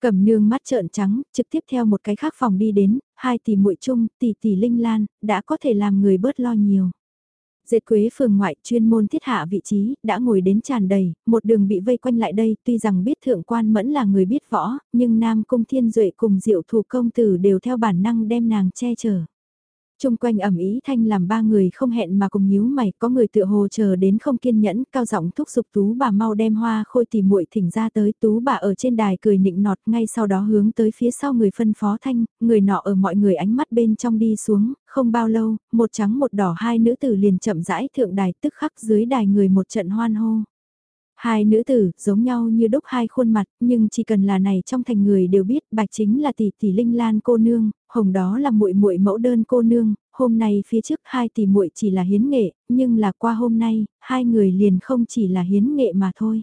Cầm nương mắt trợn trắng, trực tiếp theo một cái khác phòng đi đến, hai tỷ muội chung, tỷ tỷ linh lan, đã có thể làm người bớt lo nhiều. Dệt quế phường ngoại chuyên môn thiết hạ vị trí, đã ngồi đến tràn đầy, một đường bị vây quanh lại đây, tuy rằng biết thượng quan mẫn là người biết võ, nhưng Nam Cung Thiên Duệ cùng diệu thủ công tử đều theo bản năng đem nàng che chở. Trung quanh ẩm ý thanh làm ba người không hẹn mà cùng nhíu mày, có người tựa hồ chờ đến không kiên nhẫn, cao giọng thúc giục tú bà mau đem hoa khôi tìm muội thỉnh ra tới, tú bà ở trên đài cười nịnh nọt, ngay sau đó hướng tới phía sau người phân phó thanh, người nọ ở mọi người ánh mắt bên trong đi xuống, không bao lâu, một trắng một đỏ hai nữ tử liền chậm rãi thượng đài tức khắc dưới đài người một trận hoan hô. Hai nữ tử, giống nhau như đúc hai khuôn mặt, nhưng chỉ cần là này trong thành người đều biết bạch chính là tỷ tỷ linh lan cô nương, hồng đó là muội muội mẫu đơn cô nương, hôm nay phía trước hai tỷ muội chỉ là hiến nghệ, nhưng là qua hôm nay, hai người liền không chỉ là hiến nghệ mà thôi.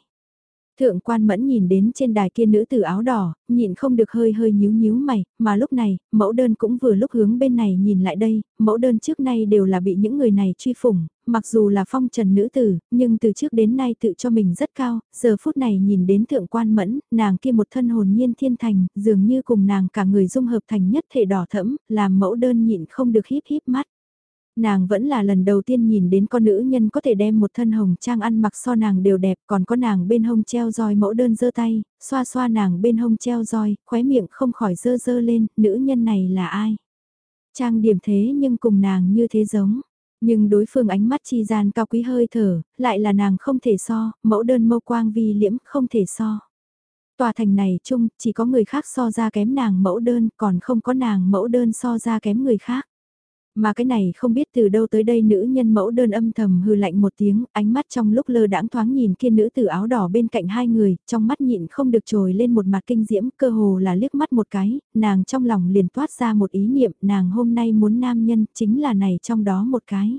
Thượng quan mẫn nhìn đến trên đài kia nữ tử áo đỏ, nhịn không được hơi hơi nhíu nhíu mày, mà lúc này, mẫu đơn cũng vừa lúc hướng bên này nhìn lại đây, mẫu đơn trước nay đều là bị những người này truy phủng, mặc dù là phong trần nữ tử, nhưng từ trước đến nay tự cho mình rất cao, giờ phút này nhìn đến thượng quan mẫn, nàng kia một thân hồn nhiên thiên thành, dường như cùng nàng cả người dung hợp thành nhất thể đỏ thẫm, làm mẫu đơn nhịn không được híp híp mắt. Nàng vẫn là lần đầu tiên nhìn đến con nữ nhân có thể đem một thân hồng trang ăn mặc so nàng đều đẹp còn có nàng bên hông treo roi mẫu đơn giơ tay, xoa xoa nàng bên hông treo roi, khóe miệng không khỏi dơ dơ lên, nữ nhân này là ai? Trang điểm thế nhưng cùng nàng như thế giống. Nhưng đối phương ánh mắt chi gian cao quý hơi thở, lại là nàng không thể so, mẫu đơn mâu quang vi liễm không thể so. Tòa thành này chung, chỉ có người khác so ra kém nàng mẫu đơn, còn không có nàng mẫu đơn so ra kém người khác. Mà cái này không biết từ đâu tới đây nữ nhân mẫu đơn âm thầm hư lạnh một tiếng, ánh mắt trong lúc lơ đãng thoáng nhìn kia nữ tử áo đỏ bên cạnh hai người, trong mắt nhịn không được trồi lên một mặt kinh diễm, cơ hồ là liếc mắt một cái, nàng trong lòng liền toát ra một ý niệm, nàng hôm nay muốn nam nhân, chính là này trong đó một cái.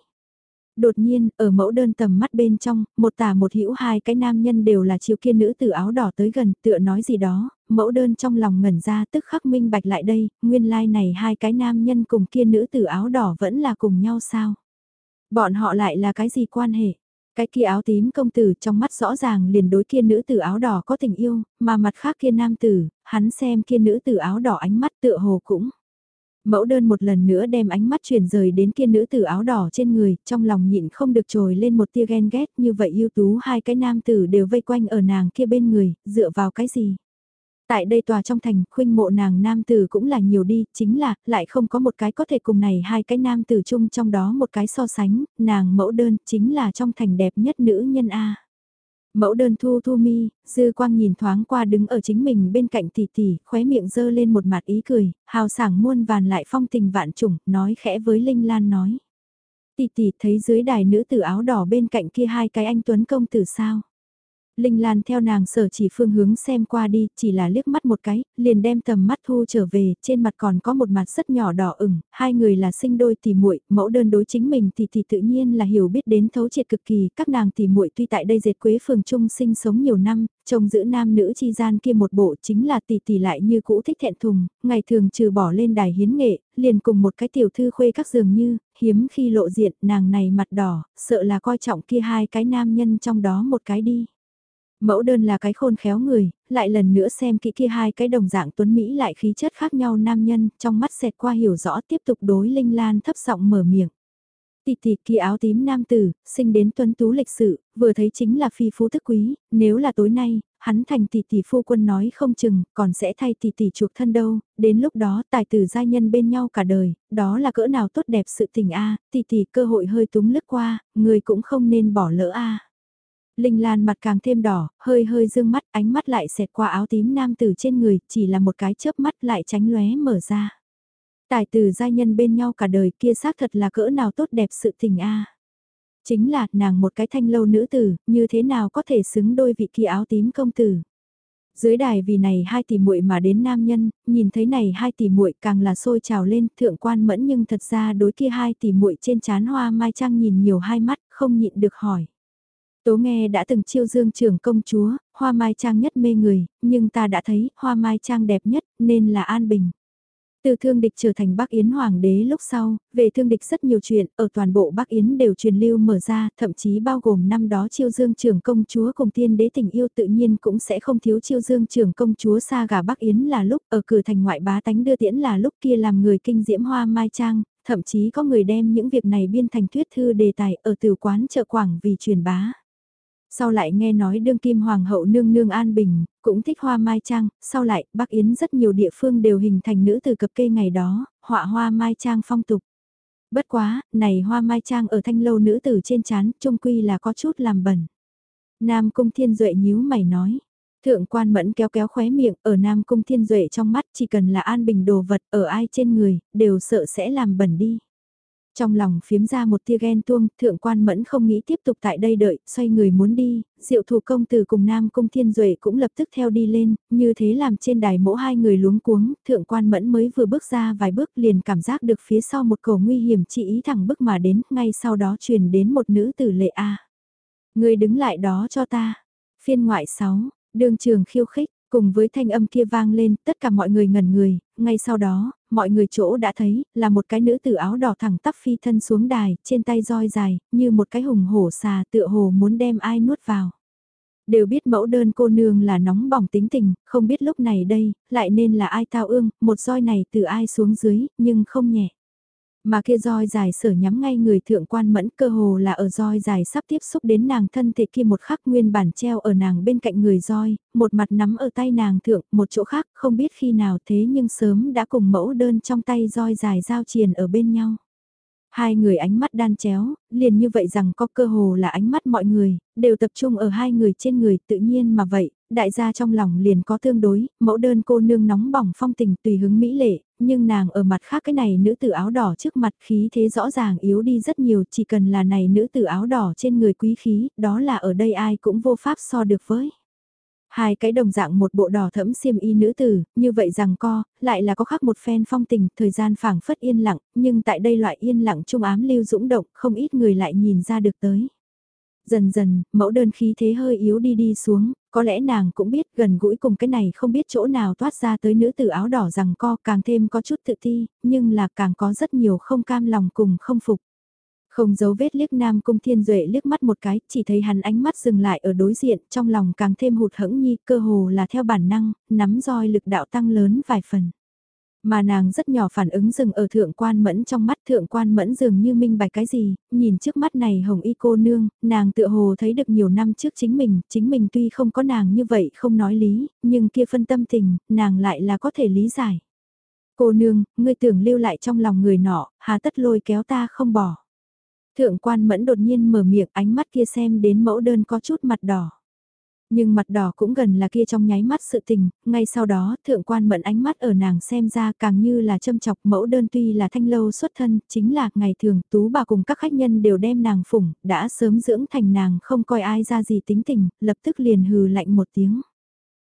Đột nhiên, ở mẫu đơn tầm mắt bên trong, một tả một hữu hai cái nam nhân đều là chiều kia nữ tử áo đỏ tới gần, tựa nói gì đó, mẫu đơn trong lòng ngẩn ra tức khắc minh bạch lại đây, nguyên lai like này hai cái nam nhân cùng kia nữ tử áo đỏ vẫn là cùng nhau sao? Bọn họ lại là cái gì quan hệ? Cái kia áo tím công tử trong mắt rõ ràng liền đối kia nữ tử áo đỏ có tình yêu, mà mặt khác kia nam tử, hắn xem kia nữ tử áo đỏ ánh mắt tựa hồ cũng. Mẫu đơn một lần nữa đem ánh mắt chuyển rời đến kia nữ tử áo đỏ trên người, trong lòng nhịn không được trồi lên một tia ghen ghét như vậy ưu tú hai cái nam tử đều vây quanh ở nàng kia bên người, dựa vào cái gì. Tại đây tòa trong thành, khuynh mộ nàng nam tử cũng là nhiều đi, chính là, lại không có một cái có thể cùng này hai cái nam tử chung trong đó một cái so sánh, nàng mẫu đơn chính là trong thành đẹp nhất nữ nhân A. Mẫu đơn thu thu mi, dư quang nhìn thoáng qua đứng ở chính mình bên cạnh tỷ tỷ, khóe miệng dơ lên một mặt ý cười, hào sảng muôn vàn lại phong tình vạn trùng, nói khẽ với Linh Lan nói. Tỷ tỷ thấy dưới đài nữ tử áo đỏ bên cạnh kia hai cái anh Tuấn công tử sao. Linh Lan theo nàng sở chỉ phương hướng xem qua đi, chỉ là liếc mắt một cái, liền đem tầm mắt thu trở về, trên mặt còn có một mặt rất nhỏ đỏ ửng, hai người là sinh đôi tỷ muội, mẫu đơn đối chính mình thì thì tự nhiên là hiểu biết đến thấu triệt cực kỳ, các nàng tỷ muội tuy tại đây dệt quế phường trung sinh sống nhiều năm, trông giữ nam nữ chi gian kia một bộ chính là tỷ tỷ lại như cũ thích thẹn thùng, ngày thường trừ bỏ lên đài hiến nghệ, liền cùng một cái tiểu thư khuê các dường như, hiếm khi lộ diện, nàng này mặt đỏ, sợ là coi trọng kia hai cái nam nhân trong đó một cái đi. Mẫu đơn là cái khôn khéo người, lại lần nữa xem kỹ kia hai cái đồng dạng tuấn Mỹ lại khí chất khác nhau nam nhân, trong mắt xẹt qua hiểu rõ tiếp tục đối Linh Lan thấp giọng mở miệng. Tỷ tỷ kia áo tím nam tử, sinh đến tuấn tú lịch sự, vừa thấy chính là phi phú thức quý, nếu là tối nay, hắn thành tỷ tỷ phu quân nói không chừng, còn sẽ thay tỷ tỷ chuộc thân đâu, đến lúc đó tài tử gia nhân bên nhau cả đời, đó là cỡ nào tốt đẹp sự tình a tỷ tỷ cơ hội hơi túng lướt qua, người cũng không nên bỏ lỡ a Linh Lan mặt càng thêm đỏ, hơi hơi dương mắt, ánh mắt lại xẹt qua áo tím nam tử trên người, chỉ là một cái chớp mắt lại tránh lóe mở ra. Tài tử gia nhân bên nhau cả đời kia xác thật là cỡ nào tốt đẹp sự tình a. Chính là nàng một cái thanh lâu nữ tử, như thế nào có thể xứng đôi vị kia áo tím công tử. Dưới đài vì này hai tỷ muội mà đến nam nhân, nhìn thấy này hai tỷ muội càng là sôi trào lên, thượng quan mẫn nhưng thật ra đối kia hai tỷ muội trên chán hoa mai trang nhìn nhiều hai mắt, không nhịn được hỏi. Tố nghe đã từng chiêu dương trưởng công chúa, hoa mai trang nhất mê người, nhưng ta đã thấy hoa mai trang đẹp nhất nên là an bình. Từ thương địch trở thành Bắc Yến Hoàng đế lúc sau, về thương địch rất nhiều chuyện, ở toàn bộ Bắc Yến đều truyền lưu mở ra, thậm chí bao gồm năm đó chiêu dương trưởng công chúa cùng tiên đế tình yêu tự nhiên cũng sẽ không thiếu chiêu dương trưởng công chúa xa gà Bắc Yến là lúc ở cửa thành ngoại bá tánh đưa tiễn là lúc kia làm người kinh diễm hoa mai trang, thậm chí có người đem những việc này biên thành thuyết thư đề tài ở từ quán chợ quảng vì truyền bá. Sau lại nghe nói đương kim hoàng hậu nương nương an bình, cũng thích hoa mai trang, sau lại Bắc Yến rất nhiều địa phương đều hình thành nữ từ cập kê ngày đó, họa hoa mai trang phong tục. Bất quá, này hoa mai trang ở thanh lâu nữ tử trên chán, trung quy là có chút làm bẩn. Nam Cung Thiên Duệ nhíu mày nói. Thượng quan mẫn kéo kéo khóe miệng, ở Nam Cung Thiên Duệ trong mắt chỉ cần là an bình đồ vật ở ai trên người, đều sợ sẽ làm bẩn đi. Trong lòng phiếm ra một tia ghen tuông, thượng quan mẫn không nghĩ tiếp tục tại đây đợi, xoay người muốn đi, diệu thủ công từ cùng Nam Cung Thiên Duệ cũng lập tức theo đi lên, như thế làm trên đài mỗ hai người luống cuống, thượng quan mẫn mới vừa bước ra vài bước liền cảm giác được phía sau một cầu nguy hiểm chỉ ý thẳng bước mà đến, ngay sau đó truyền đến một nữ tử lệ A. Người đứng lại đó cho ta. Phiên ngoại 6, đường trường khiêu khích, Cùng với thanh âm kia vang lên, tất cả mọi người ngẩn người, ngay sau đó, mọi người chỗ đã thấy, là một cái nữ tử áo đỏ thẳng tắp phi thân xuống đài, trên tay roi dài, như một cái hùng hổ xà tựa hồ muốn đem ai nuốt vào. Đều biết mẫu đơn cô nương là nóng bỏng tính tình, không biết lúc này đây, lại nên là ai tao ương, một roi này từ ai xuống dưới, nhưng không nhẹ. Mà kia roi dài sở nhắm ngay người thượng quan mẫn cơ hồ là ở roi dài sắp tiếp xúc đến nàng thân thể kia một khắc nguyên bản treo ở nàng bên cạnh người roi, một mặt nắm ở tay nàng thượng, một chỗ khác không biết khi nào thế nhưng sớm đã cùng mẫu đơn trong tay roi dài giao triền ở bên nhau. Hai người ánh mắt đan chéo, liền như vậy rằng có cơ hồ là ánh mắt mọi người, đều tập trung ở hai người trên người tự nhiên mà vậy, đại gia trong lòng liền có tương đối, mẫu đơn cô nương nóng bỏng phong tình tùy hứng mỹ lệ, nhưng nàng ở mặt khác cái này nữ tử áo đỏ trước mặt khí thế rõ ràng yếu đi rất nhiều, chỉ cần là này nữ tử áo đỏ trên người quý khí, đó là ở đây ai cũng vô pháp so được với. Hai cái đồng dạng một bộ đỏ thẫm xiêm y nữ tử, như vậy rằng co, lại là có khác một phen phong tình, thời gian phảng phất yên lặng, nhưng tại đây loại yên lặng trung ám lưu dũng động, không ít người lại nhìn ra được tới. Dần dần, mẫu đơn khí thế hơi yếu đi đi xuống, có lẽ nàng cũng biết gần gũi cùng cái này không biết chỗ nào toát ra tới nữ tử áo đỏ rằng co càng thêm có chút tự ti, nhưng là càng có rất nhiều không cam lòng cùng không phục. Không giấu vết liếc Nam Cung Thiên Duệ liếc mắt một cái, chỉ thấy hắn ánh mắt dừng lại ở đối diện, trong lòng càng thêm hụt hẫng nhi, cơ hồ là theo bản năng, nắm roi lực đạo tăng lớn vài phần. Mà nàng rất nhỏ phản ứng dừng ở thượng quan mẫn trong mắt thượng quan mẫn dường như minh bạch cái gì, nhìn trước mắt này hồng y cô nương, nàng tựa hồ thấy được nhiều năm trước chính mình, chính mình tuy không có nàng như vậy không nói lý, nhưng kia phân tâm tình, nàng lại là có thể lý giải. Cô nương, ngươi tưởng lưu lại trong lòng người nọ, hà tất lôi kéo ta không bỏ. Thượng quan mẫn đột nhiên mở miệng ánh mắt kia xem đến mẫu đơn có chút mặt đỏ. Nhưng mặt đỏ cũng gần là kia trong nháy mắt sự tình, ngay sau đó thượng quan mẫn ánh mắt ở nàng xem ra càng như là châm chọc mẫu đơn tuy là thanh lâu xuất thân, chính là ngày thường tú bà cùng các khách nhân đều đem nàng phủng, đã sớm dưỡng thành nàng không coi ai ra gì tính tình, lập tức liền hừ lạnh một tiếng.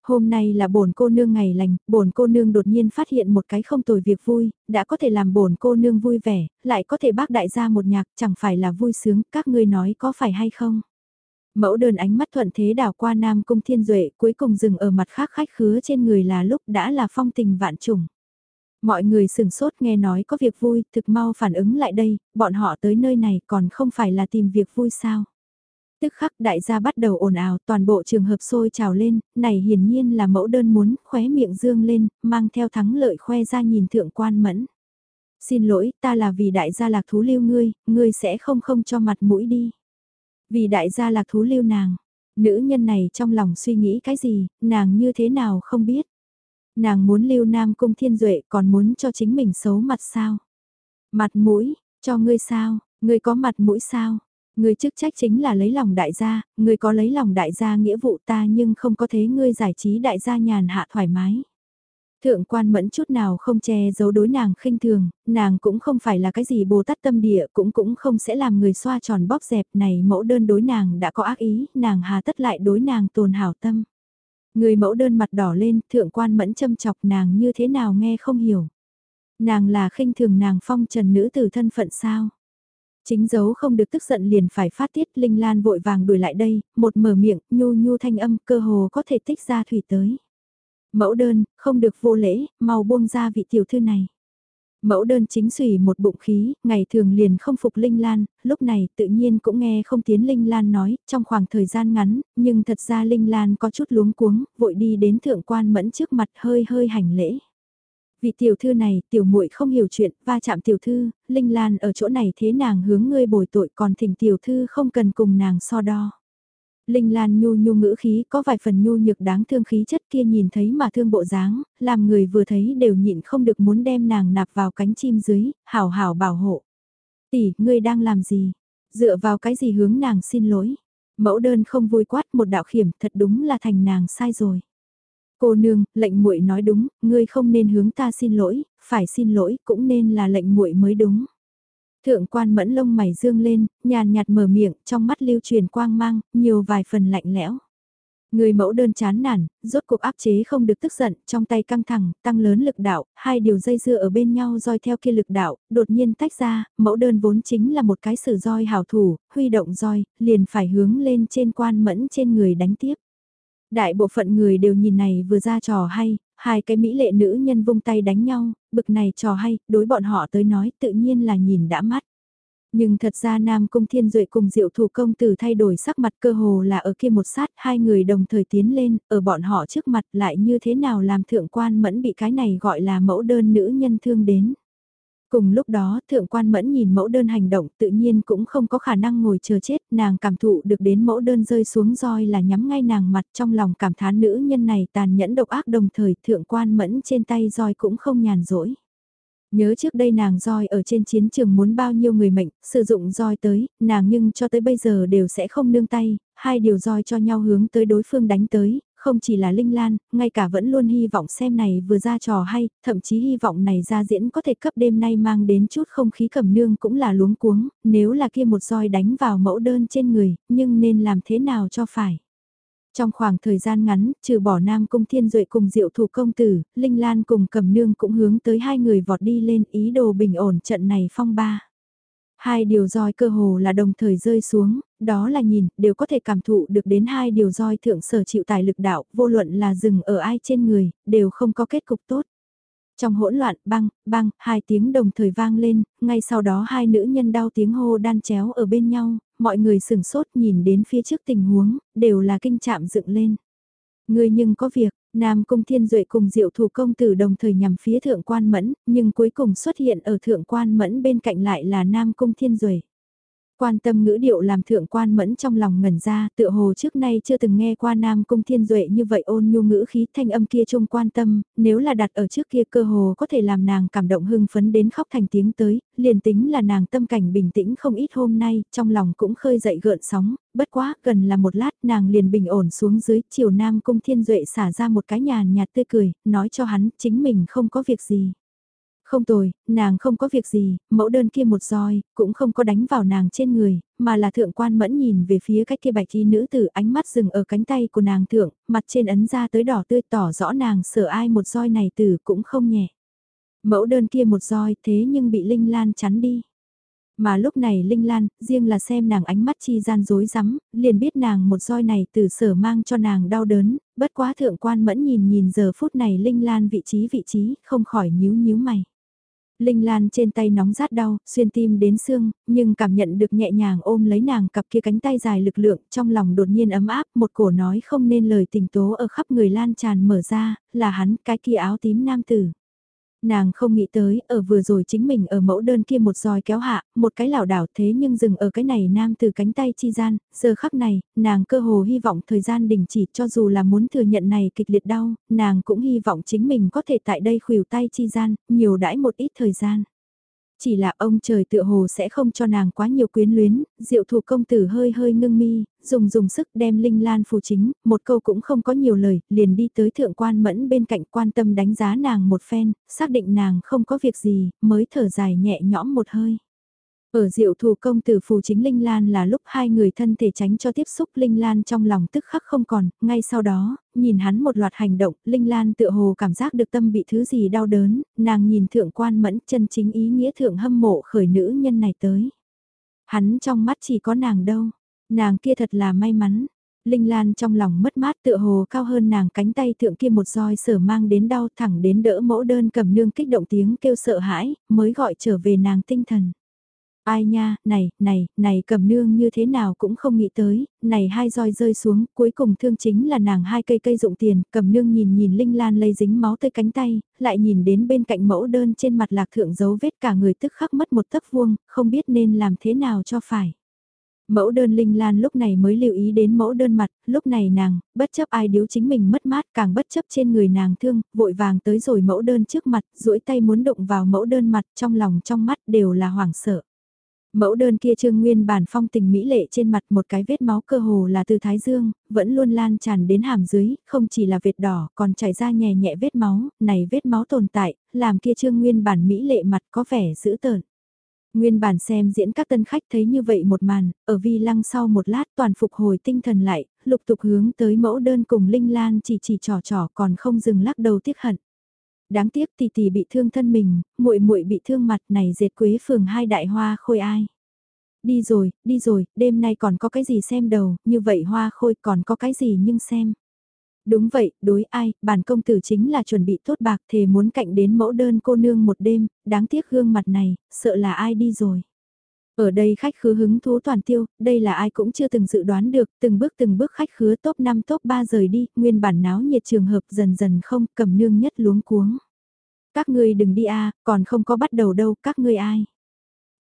Hôm nay là bổn cô nương ngày lành, bổn cô nương đột nhiên phát hiện một cái không tồi việc vui, đã có thể làm bổn cô nương vui vẻ, lại có thể bác đại gia một nhạc, chẳng phải là vui sướng, các ngươi nói có phải hay không? Mẫu đơn ánh mắt thuận thế đảo qua Nam Cung Thiên Duệ cuối cùng dừng ở mặt khác khách khứa trên người là lúc đã là phong tình vạn trùng. Mọi người sừng sốt nghe nói có việc vui, thực mau phản ứng lại đây, bọn họ tới nơi này còn không phải là tìm việc vui sao. Tức khắc đại gia bắt đầu ồn ào toàn bộ trường hợp sôi trào lên, này hiển nhiên là mẫu đơn muốn khóe miệng dương lên, mang theo thắng lợi khoe ra nhìn thượng quan mẫn. Xin lỗi, ta là vì đại gia lạc thú lưu ngươi, ngươi sẽ không không cho mặt mũi đi. Vì đại gia lạc thú lưu nàng, nữ nhân này trong lòng suy nghĩ cái gì, nàng như thế nào không biết. Nàng muốn lưu nam cung thiên duệ còn muốn cho chính mình xấu mặt sao. Mặt mũi, cho ngươi sao, ngươi có mặt mũi sao. Ngươi chức trách chính là lấy lòng đại gia, ngươi có lấy lòng đại gia nghĩa vụ ta nhưng không có thế ngươi giải trí đại gia nhàn hạ thoải mái. Thượng quan mẫn chút nào không che giấu đối nàng khinh thường, nàng cũng không phải là cái gì bồ tát tâm địa cũng cũng không sẽ làm người xoa tròn bóp dẹp này mẫu đơn đối nàng đã có ác ý, nàng hà tất lại đối nàng tồn hảo tâm. Người mẫu đơn mặt đỏ lên, thượng quan mẫn châm chọc nàng như thế nào nghe không hiểu. Nàng là khinh thường nàng phong trần nữ từ thân phận sao. Chính dấu không được tức giận liền phải phát tiết, Linh Lan vội vàng đuổi lại đây, một mở miệng, nhu nhu thanh âm, cơ hồ có thể tích ra thủy tới. Mẫu đơn, không được vô lễ, mau buông ra vị tiểu thư này. Mẫu đơn chính xùy một bụng khí, ngày thường liền không phục Linh Lan, lúc này tự nhiên cũng nghe không tiến Linh Lan nói, trong khoảng thời gian ngắn, nhưng thật ra Linh Lan có chút luống cuống, vội đi đến thượng quan mẫn trước mặt hơi hơi hành lễ. Vị tiểu thư này, tiểu muội không hiểu chuyện, va chạm tiểu thư, Linh Lan ở chỗ này thế nàng hướng ngươi bồi tội còn thỉnh tiểu thư không cần cùng nàng so đo. Linh Lan nhu nhu ngữ khí có vài phần nhu nhược đáng thương khí chất kia nhìn thấy mà thương bộ dáng, làm người vừa thấy đều nhịn không được muốn đem nàng nạp vào cánh chim dưới, hảo hảo bảo hộ. Tỷ, ngươi đang làm gì? Dựa vào cái gì hướng nàng xin lỗi? Mẫu đơn không vui quát một đạo khiểm thật đúng là thành nàng sai rồi. Cô nương, lệnh muội nói đúng, ngươi không nên hướng ta xin lỗi, phải xin lỗi cũng nên là lệnh muội mới đúng. Thượng quan mẫn lông mày dương lên, nhàn nhạt mở miệng, trong mắt lưu truyền quang mang, nhiều vài phần lạnh lẽo. Người mẫu đơn chán nản, rốt cuộc áp chế không được tức giận, trong tay căng thẳng, tăng lớn lực đạo, hai điều dây dưa ở bên nhau roi theo kia lực đạo, đột nhiên tách ra, mẫu đơn vốn chính là một cái sử roi hảo thủ, huy động roi, liền phải hướng lên trên quan mẫn trên người đánh tiếp. Đại bộ phận người đều nhìn này vừa ra trò hay, hai cái mỹ lệ nữ nhân vung tay đánh nhau, bực này trò hay, đối bọn họ tới nói tự nhiên là nhìn đã mắt. Nhưng thật ra Nam Cung Thiên Duệ cùng Diệu Thủ Công Tử thay đổi sắc mặt cơ hồ là ở kia một sát hai người đồng thời tiến lên, ở bọn họ trước mặt lại như thế nào làm thượng quan mẫn bị cái này gọi là mẫu đơn nữ nhân thương đến. Cùng lúc đó, thượng quan mẫn nhìn mẫu đơn hành động tự nhiên cũng không có khả năng ngồi chờ chết, nàng cảm thụ được đến mẫu đơn rơi xuống roi là nhắm ngay nàng mặt trong lòng cảm thán nữ nhân này tàn nhẫn độc ác đồng thời thượng quan mẫn trên tay roi cũng không nhàn rỗi. Nhớ trước đây nàng roi ở trên chiến trường muốn bao nhiêu người mệnh, sử dụng roi tới, nàng nhưng cho tới bây giờ đều sẽ không nương tay, hai điều roi cho nhau hướng tới đối phương đánh tới, không chỉ là Linh Lan, ngay cả vẫn luôn hy vọng xem này vừa ra trò hay, thậm chí hy vọng này ra diễn có thể cấp đêm nay mang đến chút không khí cầm nương cũng là luống cuống, nếu là kia một roi đánh vào mẫu đơn trên người, nhưng nên làm thế nào cho phải. Trong khoảng thời gian ngắn, trừ bỏ Nam Cung Thiên Duệ cùng Diệu Thủ Công Tử, Linh Lan cùng cầm nương cũng hướng tới hai người vọt đi lên ý đồ bình ổn trận này phong ba. Hai điều roi cơ hồ là đồng thời rơi xuống, đó là nhìn, đều có thể cảm thụ được đến hai điều roi thượng sở chịu tài lực đạo, vô luận là dừng ở ai trên người, đều không có kết cục tốt. Trong hỗn loạn, băng, băng, hai tiếng đồng thời vang lên, ngay sau đó hai nữ nhân đau tiếng hô đan chéo ở bên nhau, mọi người sừng sốt nhìn đến phía trước tình huống, đều là kinh chạm dựng lên. Người nhưng có việc, Nam Cung Thiên Duệ cùng Diệu Thủ Công Tử đồng thời nhằm phía Thượng Quan Mẫn, nhưng cuối cùng xuất hiện ở Thượng Quan Mẫn bên cạnh lại là Nam Cung Thiên Duệ. Quan tâm ngữ điệu làm thượng quan mẫn trong lòng ngẩn ra, tựa hồ trước nay chưa từng nghe qua Nam Cung Thiên Duệ như vậy ôn nhu ngữ khí thanh âm kia trông quan tâm, nếu là đặt ở trước kia cơ hồ có thể làm nàng cảm động hưng phấn đến khóc thành tiếng tới, liền tính là nàng tâm cảnh bình tĩnh không ít hôm nay, trong lòng cũng khơi dậy gợn sóng, bất quá gần là một lát nàng liền bình ổn xuống dưới, chiều Nam Cung Thiên Duệ xả ra một cái nhàn nhạt tươi cười, nói cho hắn chính mình không có việc gì. Không tồi, nàng không có việc gì, mẫu đơn kia một roi, cũng không có đánh vào nàng trên người, mà là thượng quan mẫn nhìn về phía cách kia bạch y nữ tử ánh mắt dừng ở cánh tay của nàng thượng, mặt trên ấn ra tới đỏ tươi tỏ rõ nàng sợ ai một roi này tử cũng không nhẹ. Mẫu đơn kia một roi thế nhưng bị Linh Lan chắn đi. Mà lúc này Linh Lan, riêng là xem nàng ánh mắt chi gian dối rắm liền biết nàng một roi này từ sở mang cho nàng đau đớn, bất quá thượng quan mẫn nhìn nhìn giờ phút này Linh Lan vị trí vị trí, không khỏi nhíu nhíu mày. Linh Lan trên tay nóng rát đau, xuyên tim đến xương, nhưng cảm nhận được nhẹ nhàng ôm lấy nàng cặp kia cánh tay dài lực lượng, trong lòng đột nhiên ấm áp, một cổ nói không nên lời tình tố ở khắp người Lan tràn mở ra, là hắn, cái kia áo tím nam tử. Nàng không nghĩ tới, ở vừa rồi chính mình ở mẫu đơn kia một roi kéo hạ, một cái lảo đảo thế nhưng dừng ở cái này nam từ cánh tay chi gian, giờ khắc này, nàng cơ hồ hy vọng thời gian đình chỉ cho dù là muốn thừa nhận này kịch liệt đau, nàng cũng hy vọng chính mình có thể tại đây khuỷu tay chi gian, nhiều đãi một ít thời gian. Chỉ là ông trời tựa hồ sẽ không cho nàng quá nhiều quyến luyến, diệu thủ công tử hơi hơi ngưng mi, dùng dùng sức đem linh lan phù chính, một câu cũng không có nhiều lời, liền đi tới thượng quan mẫn bên cạnh quan tâm đánh giá nàng một phen, xác định nàng không có việc gì, mới thở dài nhẹ nhõm một hơi. Ở diệu thủ công tử phù chính Linh Lan là lúc hai người thân thể tránh cho tiếp xúc Linh Lan trong lòng tức khắc không còn, ngay sau đó, nhìn hắn một loạt hành động, Linh Lan tựa hồ cảm giác được tâm bị thứ gì đau đớn, nàng nhìn thượng quan mẫn chân chính ý nghĩa thượng hâm mộ khởi nữ nhân này tới. Hắn trong mắt chỉ có nàng đâu. Nàng kia thật là may mắn. Linh Lan trong lòng mất mát tựa hồ cao hơn nàng cánh tay thượng kia một roi sở mang đến đau thẳng đến đỡ mẫu đơn cầm nương kích động tiếng kêu sợ hãi, mới gọi trở về nàng tinh thần. Ai nha, này, này, này cầm nương như thế nào cũng không nghĩ tới, này hai roi rơi xuống, cuối cùng thương chính là nàng hai cây cây dụng tiền, cầm nương nhìn nhìn Linh Lan lây dính máu tới cánh tay, lại nhìn đến bên cạnh mẫu đơn trên mặt lạc thượng dấu vết cả người tức khắc mất một tấc vuông, không biết nên làm thế nào cho phải. Mẫu đơn Linh Lan lúc này mới lưu ý đến mẫu đơn mặt, lúc này nàng, bất chấp ai điếu chính mình mất mát càng bất chấp trên người nàng thương, vội vàng tới rồi mẫu đơn trước mặt, duỗi tay muốn đụng vào mẫu đơn mặt trong lòng trong mắt đều là hoảng sợ. Mẫu đơn kia trương nguyên bản phong tình mỹ lệ trên mặt một cái vết máu cơ hồ là từ thái dương, vẫn luôn lan tràn đến hàm dưới, không chỉ là vệt đỏ còn chảy ra nhẹ nhẹ vết máu, này vết máu tồn tại, làm kia trương nguyên bản mỹ lệ mặt có vẻ dữ tợn. Nguyên bản xem diễn các tân khách thấy như vậy một màn, ở vi lăng sau một lát toàn phục hồi tinh thần lại, lục tục hướng tới mẫu đơn cùng Linh Lan chỉ chỉ trò trò còn không dừng lắc đầu tiếc hận. Đáng tiếc tỷ tỷ bị thương thân mình, muội muội bị thương mặt này dệt quế phường hai đại hoa khôi ai. Đi rồi, đi rồi, đêm nay còn có cái gì xem đầu, như vậy hoa khôi còn có cái gì nhưng xem. Đúng vậy, đối ai, bản công tử chính là chuẩn bị tốt bạc thề muốn cạnh đến mẫu đơn cô nương một đêm, đáng tiếc gương mặt này, sợ là ai đi rồi. Ở đây khách khứa hứng thú toàn tiêu, đây là ai cũng chưa từng dự đoán được, từng bước từng bước khách khứa top 5 top 3 rời đi, nguyên bản náo nhiệt trường hợp dần dần không cầm nương nhất luống cuống. Các ngươi đừng đi a còn không có bắt đầu đâu, các ngươi ai.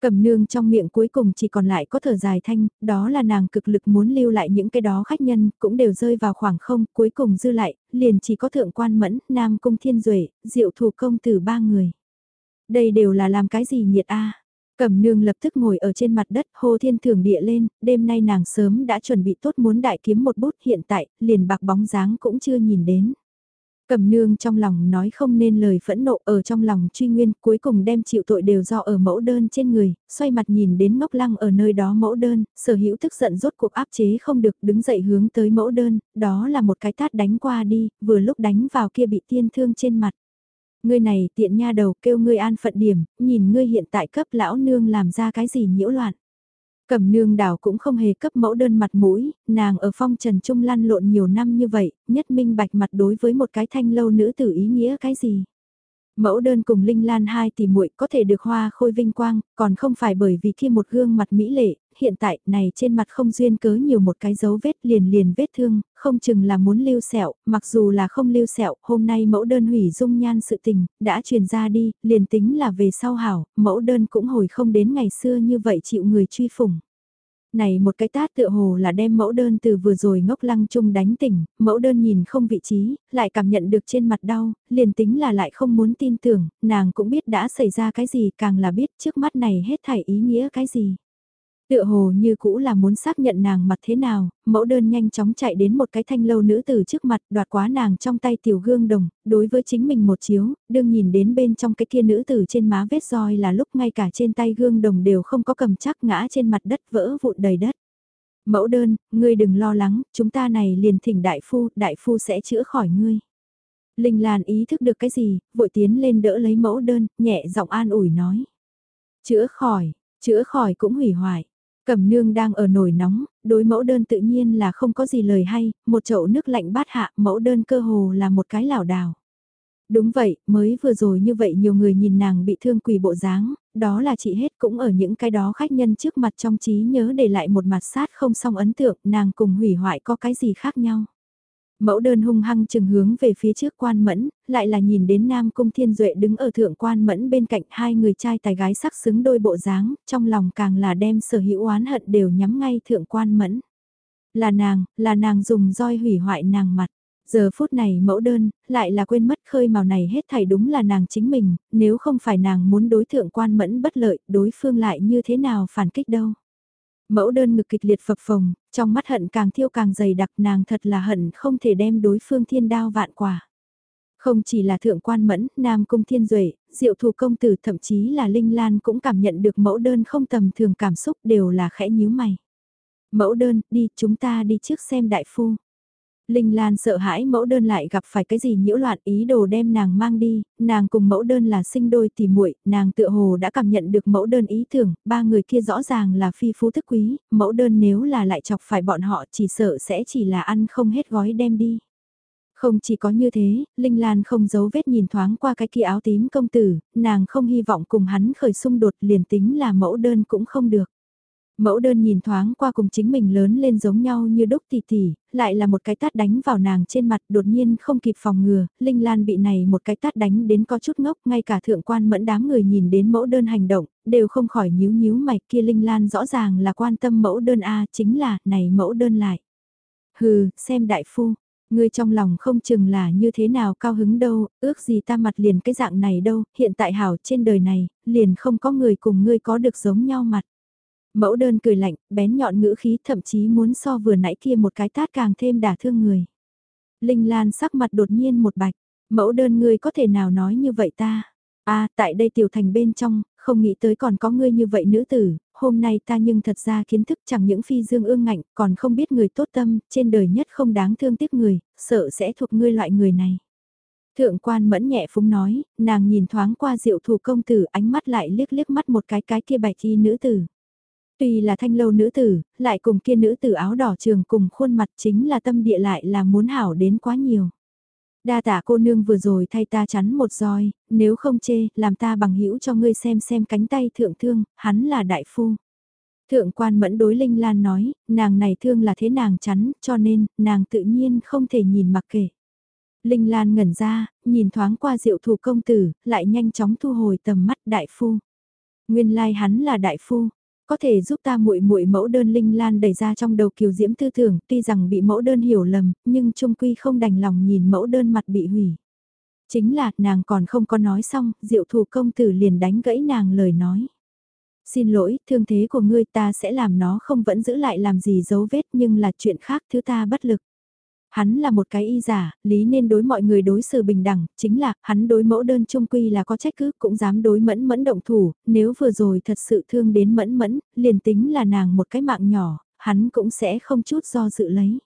Cầm nương trong miệng cuối cùng chỉ còn lại có thở dài thanh, đó là nàng cực lực muốn lưu lại những cái đó khách nhân, cũng đều rơi vào khoảng không, cuối cùng dư lại, liền chỉ có thượng quan mẫn, nam cung thiên duệ diệu thủ công từ ba người. Đây đều là làm cái gì nhiệt a Cẩm nương lập tức ngồi ở trên mặt đất hô thiên thường địa lên, đêm nay nàng sớm đã chuẩn bị tốt muốn đại kiếm một bút hiện tại, liền bạc bóng dáng cũng chưa nhìn đến. Cẩm nương trong lòng nói không nên lời phẫn nộ ở trong lòng truy nguyên cuối cùng đem chịu tội đều do ở mẫu đơn trên người, xoay mặt nhìn đến ngốc lăng ở nơi đó mẫu đơn, sở hữu tức giận rốt cuộc áp chế không được đứng dậy hướng tới mẫu đơn, đó là một cái tát đánh qua đi, vừa lúc đánh vào kia bị tiên thương trên mặt. Ngươi này tiện nha đầu kêu ngươi an phận điểm, nhìn ngươi hiện tại cấp lão nương làm ra cái gì nhiễu loạn. Cẩm nương đảo cũng không hề cấp mẫu đơn mặt mũi, nàng ở phong trần trung lăn lộn nhiều năm như vậy, nhất minh bạch mặt đối với một cái thanh lâu nữ tử ý nghĩa cái gì. Mẫu đơn cùng Linh Lan hai tỷ muội có thể được hoa khôi vinh quang, còn không phải bởi vì khi một gương mặt mỹ lệ, hiện tại này trên mặt không duyên cớ nhiều một cái dấu vết liền liền vết thương, không chừng là muốn lưu sẹo, mặc dù là không lưu sẹo, hôm nay mẫu đơn hủy dung nhan sự tình, đã truyền ra đi, liền tính là về sau hảo, mẫu đơn cũng hồi không đến ngày xưa như vậy chịu người truy phủng. Này một cái tát tựa hồ là đem mẫu đơn từ vừa rồi ngốc lăng chung đánh tỉnh, mẫu đơn nhìn không vị trí, lại cảm nhận được trên mặt đau, liền tính là lại không muốn tin tưởng, nàng cũng biết đã xảy ra cái gì càng là biết trước mắt này hết thảy ý nghĩa cái gì. Tựa hồ như cũ là muốn xác nhận nàng mặt thế nào, mẫu đơn nhanh chóng chạy đến một cái thanh lâu nữ tử trước mặt đoạt quá nàng trong tay tiểu gương đồng, đối với chính mình một chiếu, đương nhìn đến bên trong cái kia nữ tử trên má vết roi là lúc ngay cả trên tay gương đồng đều không có cầm chắc ngã trên mặt đất vỡ vụn đầy đất. Mẫu đơn, ngươi đừng lo lắng, chúng ta này liền thỉnh đại phu, đại phu sẽ chữa khỏi ngươi. Linh Lan ý thức được cái gì, vội tiến lên đỡ lấy mẫu đơn, nhẹ giọng an ủi nói. Chữa khỏi, chữa khỏi cũng hủy hoại. Cẩm nương đang ở nồi nóng, đối mẫu đơn tự nhiên là không có gì lời hay, một chậu nước lạnh bát hạ mẫu đơn cơ hồ là một cái lảo đảo. Đúng vậy, mới vừa rồi như vậy nhiều người nhìn nàng bị thương quỳ bộ dáng, đó là chị hết cũng ở những cái đó khách nhân trước mặt trong trí nhớ để lại một mặt sát không song ấn tượng nàng cùng hủy hoại có cái gì khác nhau. Mẫu đơn hung hăng chừng hướng về phía trước quan mẫn, lại là nhìn đến Nam Cung Thiên Duệ đứng ở thượng quan mẫn bên cạnh hai người trai tài gái sắc xứng đôi bộ dáng, trong lòng càng là đem sở hữu oán hận đều nhắm ngay thượng quan mẫn. Là nàng, là nàng dùng roi hủy hoại nàng mặt. Giờ phút này mẫu đơn, lại là quên mất khơi màu này hết thảy đúng là nàng chính mình, nếu không phải nàng muốn đối thượng quan mẫn bất lợi, đối phương lại như thế nào phản kích đâu. Mẫu đơn ngực kịch liệt phập phồng, trong mắt hận càng thiêu càng dày đặc nàng thật là hận không thể đem đối phương thiên đao vạn quả. Không chỉ là thượng quan mẫn, nam cung thiên duệ diệu thủ công tử thậm chí là linh lan cũng cảm nhận được mẫu đơn không tầm thường cảm xúc đều là khẽ nhíu mày. Mẫu đơn, đi chúng ta đi trước xem đại phu. Linh Lan sợ hãi mẫu đơn lại gặp phải cái gì nhiễu loạn ý đồ đem nàng mang đi, nàng cùng mẫu đơn là sinh đôi tỉ muội, nàng tựa hồ đã cảm nhận được mẫu đơn ý tưởng, ba người kia rõ ràng là phi phú thức quý, mẫu đơn nếu là lại chọc phải bọn họ chỉ sợ sẽ chỉ là ăn không hết gói đem đi. Không chỉ có như thế, Linh Lan không giấu vết nhìn thoáng qua cái kia áo tím công tử, nàng không hy vọng cùng hắn khởi xung đột liền tính là mẫu đơn cũng không được. Mẫu đơn nhìn thoáng qua cùng chính mình lớn lên giống nhau như đúc tỷ tỷ, lại là một cái tát đánh vào nàng trên mặt đột nhiên không kịp phòng ngừa, Linh Lan bị này một cái tát đánh đến có chút ngốc, ngay cả thượng quan mẫn đám người nhìn đến mẫu đơn hành động, đều không khỏi nhíu nhíu mày kia Linh Lan rõ ràng là quan tâm mẫu đơn A chính là, này mẫu đơn lại. Hừ, xem đại phu, Ngươi trong lòng không chừng là như thế nào cao hứng đâu, ước gì ta mặt liền cái dạng này đâu, hiện tại hảo trên đời này, liền không có người cùng ngươi có được giống nhau mặt. Mẫu đơn cười lạnh, bén nhọn ngữ khí thậm chí muốn so vừa nãy kia một cái tát càng thêm đả thương người. Linh Lan sắc mặt đột nhiên một bạch, mẫu đơn ngươi có thể nào nói như vậy ta? a tại đây tiểu thành bên trong, không nghĩ tới còn có ngươi như vậy nữ tử, hôm nay ta nhưng thật ra kiến thức chẳng những phi dương ương ngạnh, còn không biết người tốt tâm, trên đời nhất không đáng thương tiếc người, sợ sẽ thuộc ngươi loại người này. Thượng quan mẫn nhẹ phúng nói, nàng nhìn thoáng qua diệu thủ công tử ánh mắt lại liếc liếc mắt một cái cái kia bạch y nữ tử. Tuy là thanh lâu nữ tử, lại cùng kia nữ tử áo đỏ trường cùng khuôn mặt chính là tâm địa lại là muốn hảo đến quá nhiều. Đa tạ cô nương vừa rồi thay ta chắn một roi, nếu không chê, làm ta bằng hữu cho ngươi xem xem cánh tay thượng thương, hắn là đại phu. Thượng quan mẫn đối Linh Lan nói, nàng này thương là thế nàng chắn, cho nên, nàng tự nhiên không thể nhìn mặc kệ. Linh Lan ngẩn ra, nhìn thoáng qua diệu thủ công tử, lại nhanh chóng thu hồi tầm mắt đại phu. Nguyên lai like hắn là đại phu, có thể giúp ta muội muội mẫu đơn linh lan đẩy ra trong đầu kiều diễm tư tưởng, tuy rằng bị mẫu đơn hiểu lầm, nhưng trung quy không đành lòng nhìn mẫu đơn mặt bị hủy. Chính là, nàng còn không có nói xong, diệu thủ công tử liền đánh gãy nàng lời nói. Xin lỗi, thương thế của ngươi ta sẽ làm nó không vẫn giữ lại làm gì dấu vết nhưng là chuyện khác thứ ta bất lực. Hắn là một cái y giả, lý nên đối mọi người đối xử bình đẳng, chính là, hắn đối mẫu đơn trung quy là có trách cứ, cũng dám đối mẫn mẫn động thủ, nếu vừa rồi thật sự thương đến mẫn mẫn, liền tính là nàng một cái mạng nhỏ, hắn cũng sẽ không chút do dự lấy.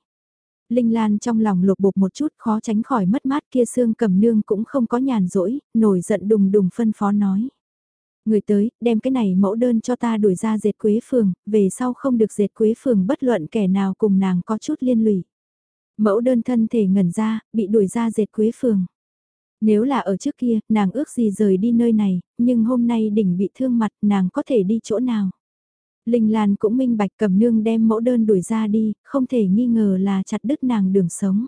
Linh Lan trong lòng lục bục một chút khó tránh khỏi mất mát kia xương cầm nương cũng không có nhàn rỗi, nổi giận đùng đùng phân phó nói. Người tới, đem cái này mẫu đơn cho ta đuổi ra dệt quế phường, về sau không được dệt quế phường bất luận kẻ nào cùng nàng có chút liên lụy. Mẫu đơn thân thể ngẩn ra, bị đuổi ra dệt quế phường. Nếu là ở trước kia, nàng ước gì rời đi nơi này, nhưng hôm nay đỉnh bị thương mặt, nàng có thể đi chỗ nào. Linh Lan cũng minh bạch cầm nương đem mẫu đơn đuổi ra đi, không thể nghi ngờ là chặt đứt nàng đường sống.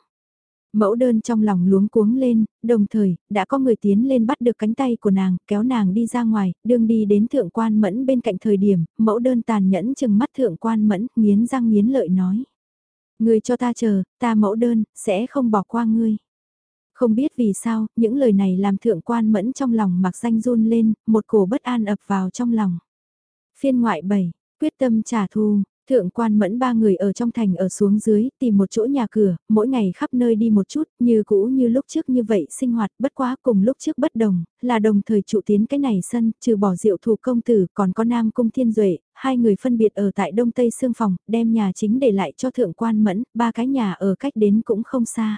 Mẫu đơn trong lòng luống cuống lên, đồng thời, đã có người tiến lên bắt được cánh tay của nàng, kéo nàng đi ra ngoài, đương đi đến thượng quan mẫn bên cạnh thời điểm, mẫu đơn tàn nhẫn chừng mắt thượng quan mẫn, nghiến răng nghiến lợi nói. Ngươi cho ta chờ, ta mẫu đơn, sẽ không bỏ qua ngươi. Không biết vì sao, những lời này làm thượng quan mẫn trong lòng mặc danh run lên, một cổ bất an ập vào trong lòng. Phiên ngoại 7, quyết tâm trả thù, Thượng quan mẫn ba người ở trong thành ở xuống dưới, tìm một chỗ nhà cửa, mỗi ngày khắp nơi đi một chút, như cũ như lúc trước như vậy sinh hoạt bất quá cùng lúc trước bất đồng, là đồng thời trụ tiến cái này sân, trừ bỏ diệu thủ công tử, còn có nam cung thiên duệ hai người phân biệt ở tại đông tây xương phòng, đem nhà chính để lại cho thượng quan mẫn, ba cái nhà ở cách đến cũng không xa.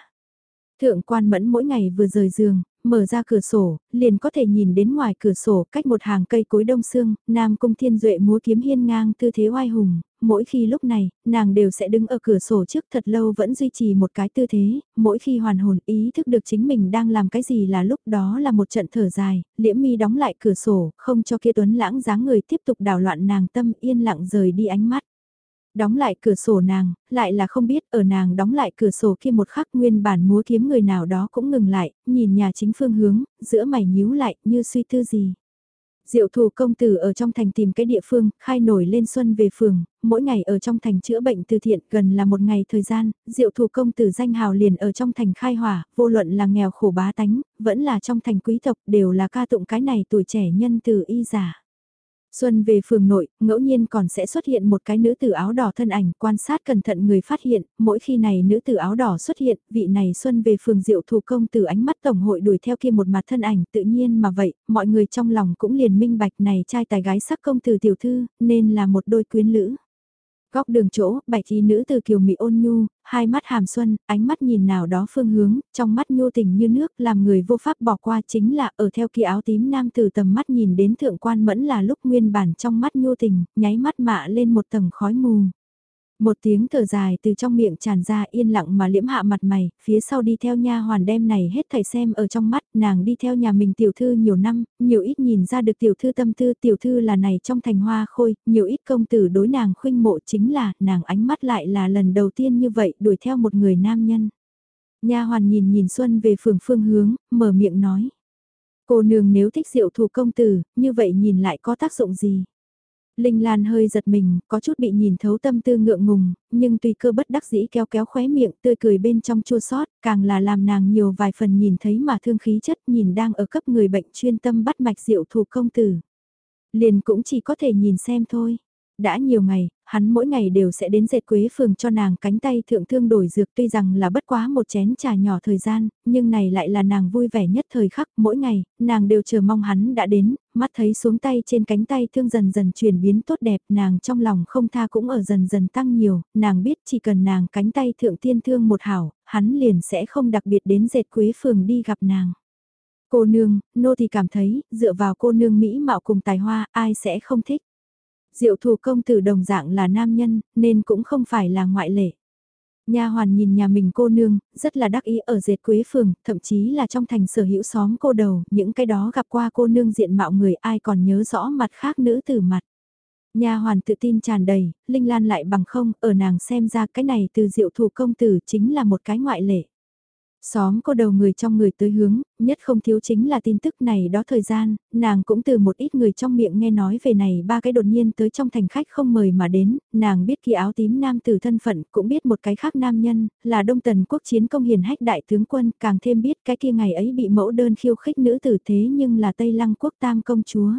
Thượng quan mẫn mỗi ngày vừa rời giường, mở ra cửa sổ, liền có thể nhìn đến ngoài cửa sổ cách một hàng cây cối đông xương, Nam Cung Thiên Duệ múa kiếm hiên ngang tư thế oai hùng, mỗi khi lúc này, nàng đều sẽ đứng ở cửa sổ trước thật lâu vẫn duy trì một cái tư thế, mỗi khi hoàn hồn ý thức được chính mình đang làm cái gì là lúc đó là một trận thở dài, liễm mi đóng lại cửa sổ, không cho kia tuấn lãng dáng người tiếp tục đảo loạn nàng tâm yên lặng rời đi ánh mắt đóng lại cửa sổ nàng, lại là không biết ở nàng đóng lại cửa sổ kia một khắc nguyên bản múa kiếm người nào đó cũng ngừng lại, nhìn nhà chính phương hướng, giữa mày nhíu lại như suy tư gì. Diệu thủ công tử ở trong thành tìm cái địa phương, khai nổi lên xuân về phường, mỗi ngày ở trong thành chữa bệnh từ thiện gần là một ngày thời gian, diệu thủ công tử danh hào liền ở trong thành khai hỏa, vô luận là nghèo khổ bá tánh, vẫn là trong thành quý tộc đều là ca tụng cái này tuổi trẻ nhân từ y giả. Xuân về phường nội, ngẫu nhiên còn sẽ xuất hiện một cái nữ tử áo đỏ thân ảnh, quan sát cẩn thận người phát hiện, mỗi khi này nữ tử áo đỏ xuất hiện, vị này Xuân về phường diệu thủ công từ ánh mắt tổng hội đuổi theo kia một mặt thân ảnh tự nhiên mà vậy, mọi người trong lòng cũng liền minh bạch này trai tài gái sắc công từ tiểu thư, nên là một đôi quyến lữ. Góc đường chỗ, bạch y nữ từ kiều mị ôn nhu, hai mắt hàm xuân, ánh mắt nhìn nào đó phương hướng, trong mắt nhu tình như nước làm người vô pháp bỏ qua chính là ở theo kia áo tím nam từ tầm mắt nhìn đến thượng quan mẫn là lúc nguyên bản trong mắt nhu tình, nháy mắt mạ lên một tầng khói mù. Một tiếng thở dài từ trong miệng tràn ra yên lặng mà liễm hạ mặt mày, phía sau đi theo nha hoàn đem này hết thầy xem ở trong mắt, nàng đi theo nhà mình tiểu thư nhiều năm, nhiều ít nhìn ra được tiểu thư tâm tư tiểu thư là này trong thành hoa khôi, nhiều ít công tử đối nàng khuynh mộ chính là, nàng ánh mắt lại là lần đầu tiên như vậy đuổi theo một người nam nhân. Nha hoàn nhìn nhìn Xuân về phường phương hướng, mở miệng nói. Cô nương nếu thích diệu thủ công tử, như vậy nhìn lại có tác dụng gì? Linh Lan hơi giật mình, có chút bị nhìn thấu tâm tư ngượng ngùng, nhưng tùy cơ bất đắc dĩ kéo kéo khóe miệng tươi cười bên trong chua sót, càng là làm nàng nhiều vài phần nhìn thấy mà thương khí chất nhìn đang ở cấp người bệnh chuyên tâm bắt mạch rượu thủ công tử. Liền cũng chỉ có thể nhìn xem thôi. Đã nhiều ngày, hắn mỗi ngày đều sẽ đến dệt quế phường cho nàng cánh tay thượng thương đổi dược tuy rằng là bất quá một chén trà nhỏ thời gian, nhưng này lại là nàng vui vẻ nhất thời khắc mỗi ngày, nàng đều chờ mong hắn đã đến, mắt thấy xuống tay trên cánh tay thương dần dần chuyển biến tốt đẹp nàng trong lòng không tha cũng ở dần dần tăng nhiều, nàng biết chỉ cần nàng cánh tay thượng tiên thương một hảo, hắn liền sẽ không đặc biệt đến dệt quế phường đi gặp nàng. Cô nương, nô thì cảm thấy, dựa vào cô nương Mỹ mạo cùng tài hoa, ai sẽ không thích. Diệu thủ công tử đồng dạng là nam nhân, nên cũng không phải là ngoại lệ. Nha hoàn nhìn nhà mình cô nương, rất là đắc ý ở dệt quế phường, thậm chí là trong thành sở hữu xóm cô đầu, những cái đó gặp qua cô nương diện mạo người ai còn nhớ rõ mặt khác nữ từ mặt. Nha hoàn tự tin tràn đầy, Linh Lan lại bằng không, ở nàng xem ra cái này từ diệu thủ công tử chính là một cái ngoại lệ. Xóm cô đầu người trong người tới hướng, nhất không thiếu chính là tin tức này đó thời gian, nàng cũng từ một ít người trong miệng nghe nói về này ba cái đột nhiên tới trong thành khách không mời mà đến, nàng biết kỳ áo tím nam từ thân phận, cũng biết một cái khác nam nhân, là đông tần quốc chiến công hiền hách đại tướng quân, càng thêm biết cái kia ngày ấy bị mẫu đơn khiêu khích nữ tử thế nhưng là Tây Lăng quốc tam công chúa.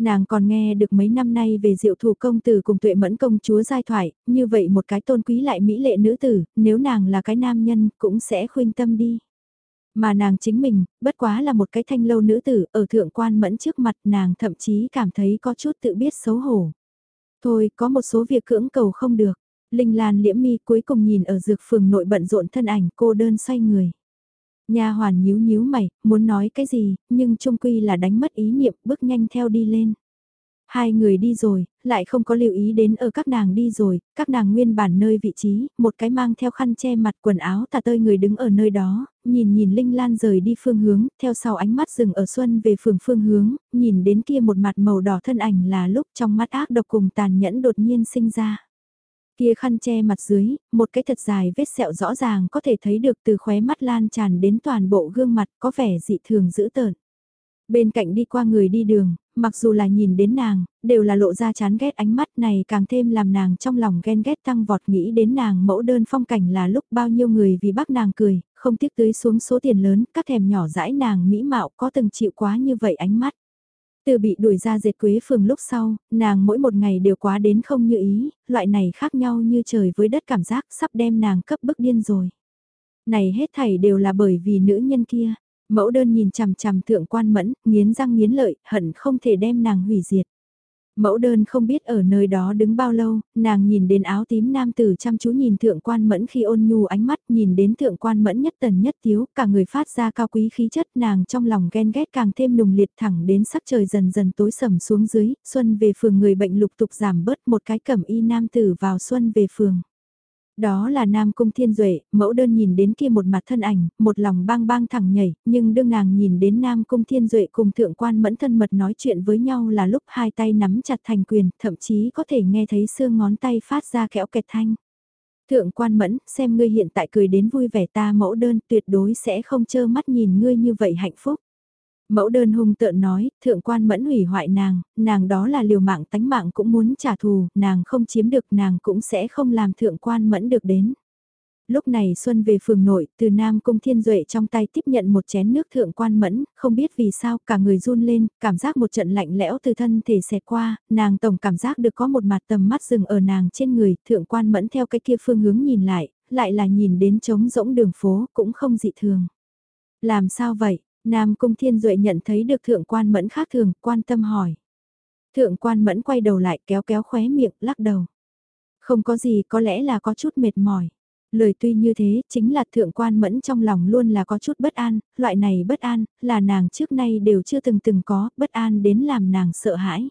Nàng còn nghe được mấy năm nay về diệu thủ công tử cùng tuệ mẫn công chúa giai thoại, như vậy một cái tôn quý lại mỹ lệ nữ tử, nếu nàng là cái nam nhân cũng sẽ khuyên tâm đi. Mà nàng chính mình, bất quá là một cái thanh lâu nữ tử, ở thượng quan mẫn trước mặt nàng thậm chí cảm thấy có chút tự biết xấu hổ. Thôi, có một số việc cưỡng cầu không được. Linh Lan liễm mi cuối cùng nhìn ở dược phường nội bận rộn thân ảnh cô đơn xoay người. Nha hoàn nhíu nhíu mày, muốn nói cái gì, nhưng trung quy là đánh mất ý niệm, bước nhanh theo đi lên. Hai người đi rồi, lại không có lưu ý đến ở các nàng đi rồi, các nàng nguyên bản nơi vị trí, một cái mang theo khăn che mặt quần áo tà tơi người đứng ở nơi đó, nhìn nhìn Linh Lan rời đi phương hướng, theo sau ánh mắt dừng ở xuân về phường phương hướng, nhìn đến kia một mặt màu đỏ thân ảnh là lúc trong mắt ác độc cùng tàn nhẫn đột nhiên sinh ra. Kia khăn che mặt dưới, một cái thật dài vết sẹo rõ ràng có thể thấy được từ khóe mắt lan tràn đến toàn bộ gương mặt có vẻ dị thường dữ tợn. Bên cạnh đi qua người đi đường, mặc dù là nhìn đến nàng, đều là lộ ra chán ghét ánh mắt này càng thêm làm nàng trong lòng ghen ghét tăng vọt nghĩ đến nàng mẫu đơn phong cảnh là lúc bao nhiêu người vì bác nàng cười, không tiếc tưới xuống số tiền lớn, các thèm nhỏ dãi nàng mỹ mạo có từng chịu quá như vậy ánh mắt. Từ bị đuổi ra dệt quế phường lúc sau, nàng mỗi một ngày đều quá đến không như ý, loại này khác nhau như trời với đất cảm giác sắp đem nàng cấp bức điên rồi. Này hết thảy đều là bởi vì nữ nhân kia, mẫu đơn nhìn chằm chằm thượng quan mẫn, nghiến răng nghiến lợi, hận không thể đem nàng hủy diệt. Mẫu đơn không biết ở nơi đó đứng bao lâu, nàng nhìn đến áo tím nam tử chăm chú nhìn thượng quan mẫn khi ôn nhu ánh mắt nhìn đến thượng quan mẫn nhất tần nhất thiếu, cả người phát ra cao quý khí chất nàng trong lòng ghen ghét càng thêm nùng liệt thẳng đến sắc trời dần dần tối sầm xuống dưới, xuân về phường người bệnh lục tục giảm bớt một cái cẩm y nam tử vào xuân về phường. Đó là Nam Cung Thiên Duệ, mẫu đơn nhìn đến kia một mặt thân ảnh, một lòng bang bang thẳng nhảy, nhưng đương nàng nhìn đến Nam Cung Thiên Duệ cùng Thượng quan mẫn thân mật nói chuyện với nhau là lúc hai tay nắm chặt thành quyền, thậm chí có thể nghe thấy xương ngón tay phát ra kẽo kẹt thanh. Thượng quan mẫn, xem ngươi hiện tại cười đến vui vẻ ta mẫu đơn tuyệt đối sẽ không chơ mắt nhìn ngươi như vậy hạnh phúc. Mẫu đơn hung tợn nói, thượng quan mẫn hủy hoại nàng, nàng đó là liều mạng tánh mạng cũng muốn trả thù, nàng không chiếm được nàng cũng sẽ không làm thượng quan mẫn được đến. Lúc này Xuân về phường nội, từ Nam Cung Thiên Duệ trong tay tiếp nhận một chén nước thượng quan mẫn, không biết vì sao cả người run lên, cảm giác một trận lạnh lẽo từ thân thể xẹt qua, nàng tổng cảm giác được có một mặt tầm mắt dừng ở nàng trên người, thượng quan mẫn theo cái kia phương hướng nhìn lại, lại là nhìn đến trống rỗng đường phố cũng không dị thường. Làm sao vậy? Nam Cung Thiên Duệ nhận thấy được thượng quan mẫn khác thường, quan tâm hỏi. Thượng quan mẫn quay đầu lại kéo kéo khóe miệng, lắc đầu. Không có gì có lẽ là có chút mệt mỏi. Lời tuy như thế, chính là thượng quan mẫn trong lòng luôn là có chút bất an, loại này bất an, là nàng trước nay đều chưa từng từng có, bất an đến làm nàng sợ hãi.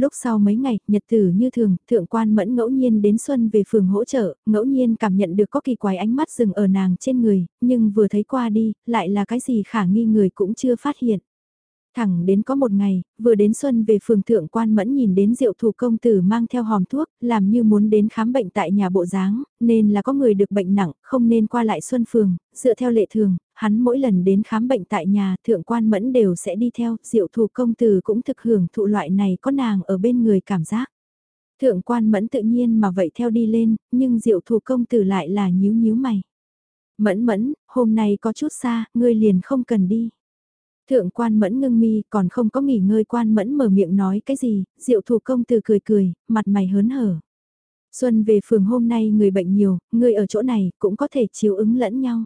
Lúc sau mấy ngày, nhật tử như thường, thượng quan mẫn ngẫu nhiên đến xuân về phường hỗ trợ, ngẫu nhiên cảm nhận được có kỳ quái ánh mắt dừng ở nàng trên người, nhưng vừa thấy qua đi, lại là cái gì khả nghi người cũng chưa phát hiện. Thẳng đến có một ngày, vừa đến xuân về phường thượng quan mẫn nhìn đến diệu thủ công tử mang theo hòm thuốc, làm như muốn đến khám bệnh tại nhà bộ dáng, nên là có người được bệnh nặng, không nên qua lại xuân phường, dựa theo lệ thường, hắn mỗi lần đến khám bệnh tại nhà thượng quan mẫn đều sẽ đi theo, diệu thủ công tử cũng thực hưởng thụ loại này có nàng ở bên người cảm giác. Thượng quan mẫn tự nhiên mà vậy theo đi lên, nhưng diệu thủ công tử lại là nhíu nhíu mày. Mẫn mẫn, hôm nay có chút xa, ngươi liền không cần đi. Thượng quan mẫn ngưng mi còn không có nghỉ ngơi quan mẫn mở miệng nói cái gì, diệu thủ công từ cười cười, mặt mày hớn hở. Xuân về phường hôm nay người bệnh nhiều, người ở chỗ này cũng có thể chiếu ứng lẫn nhau.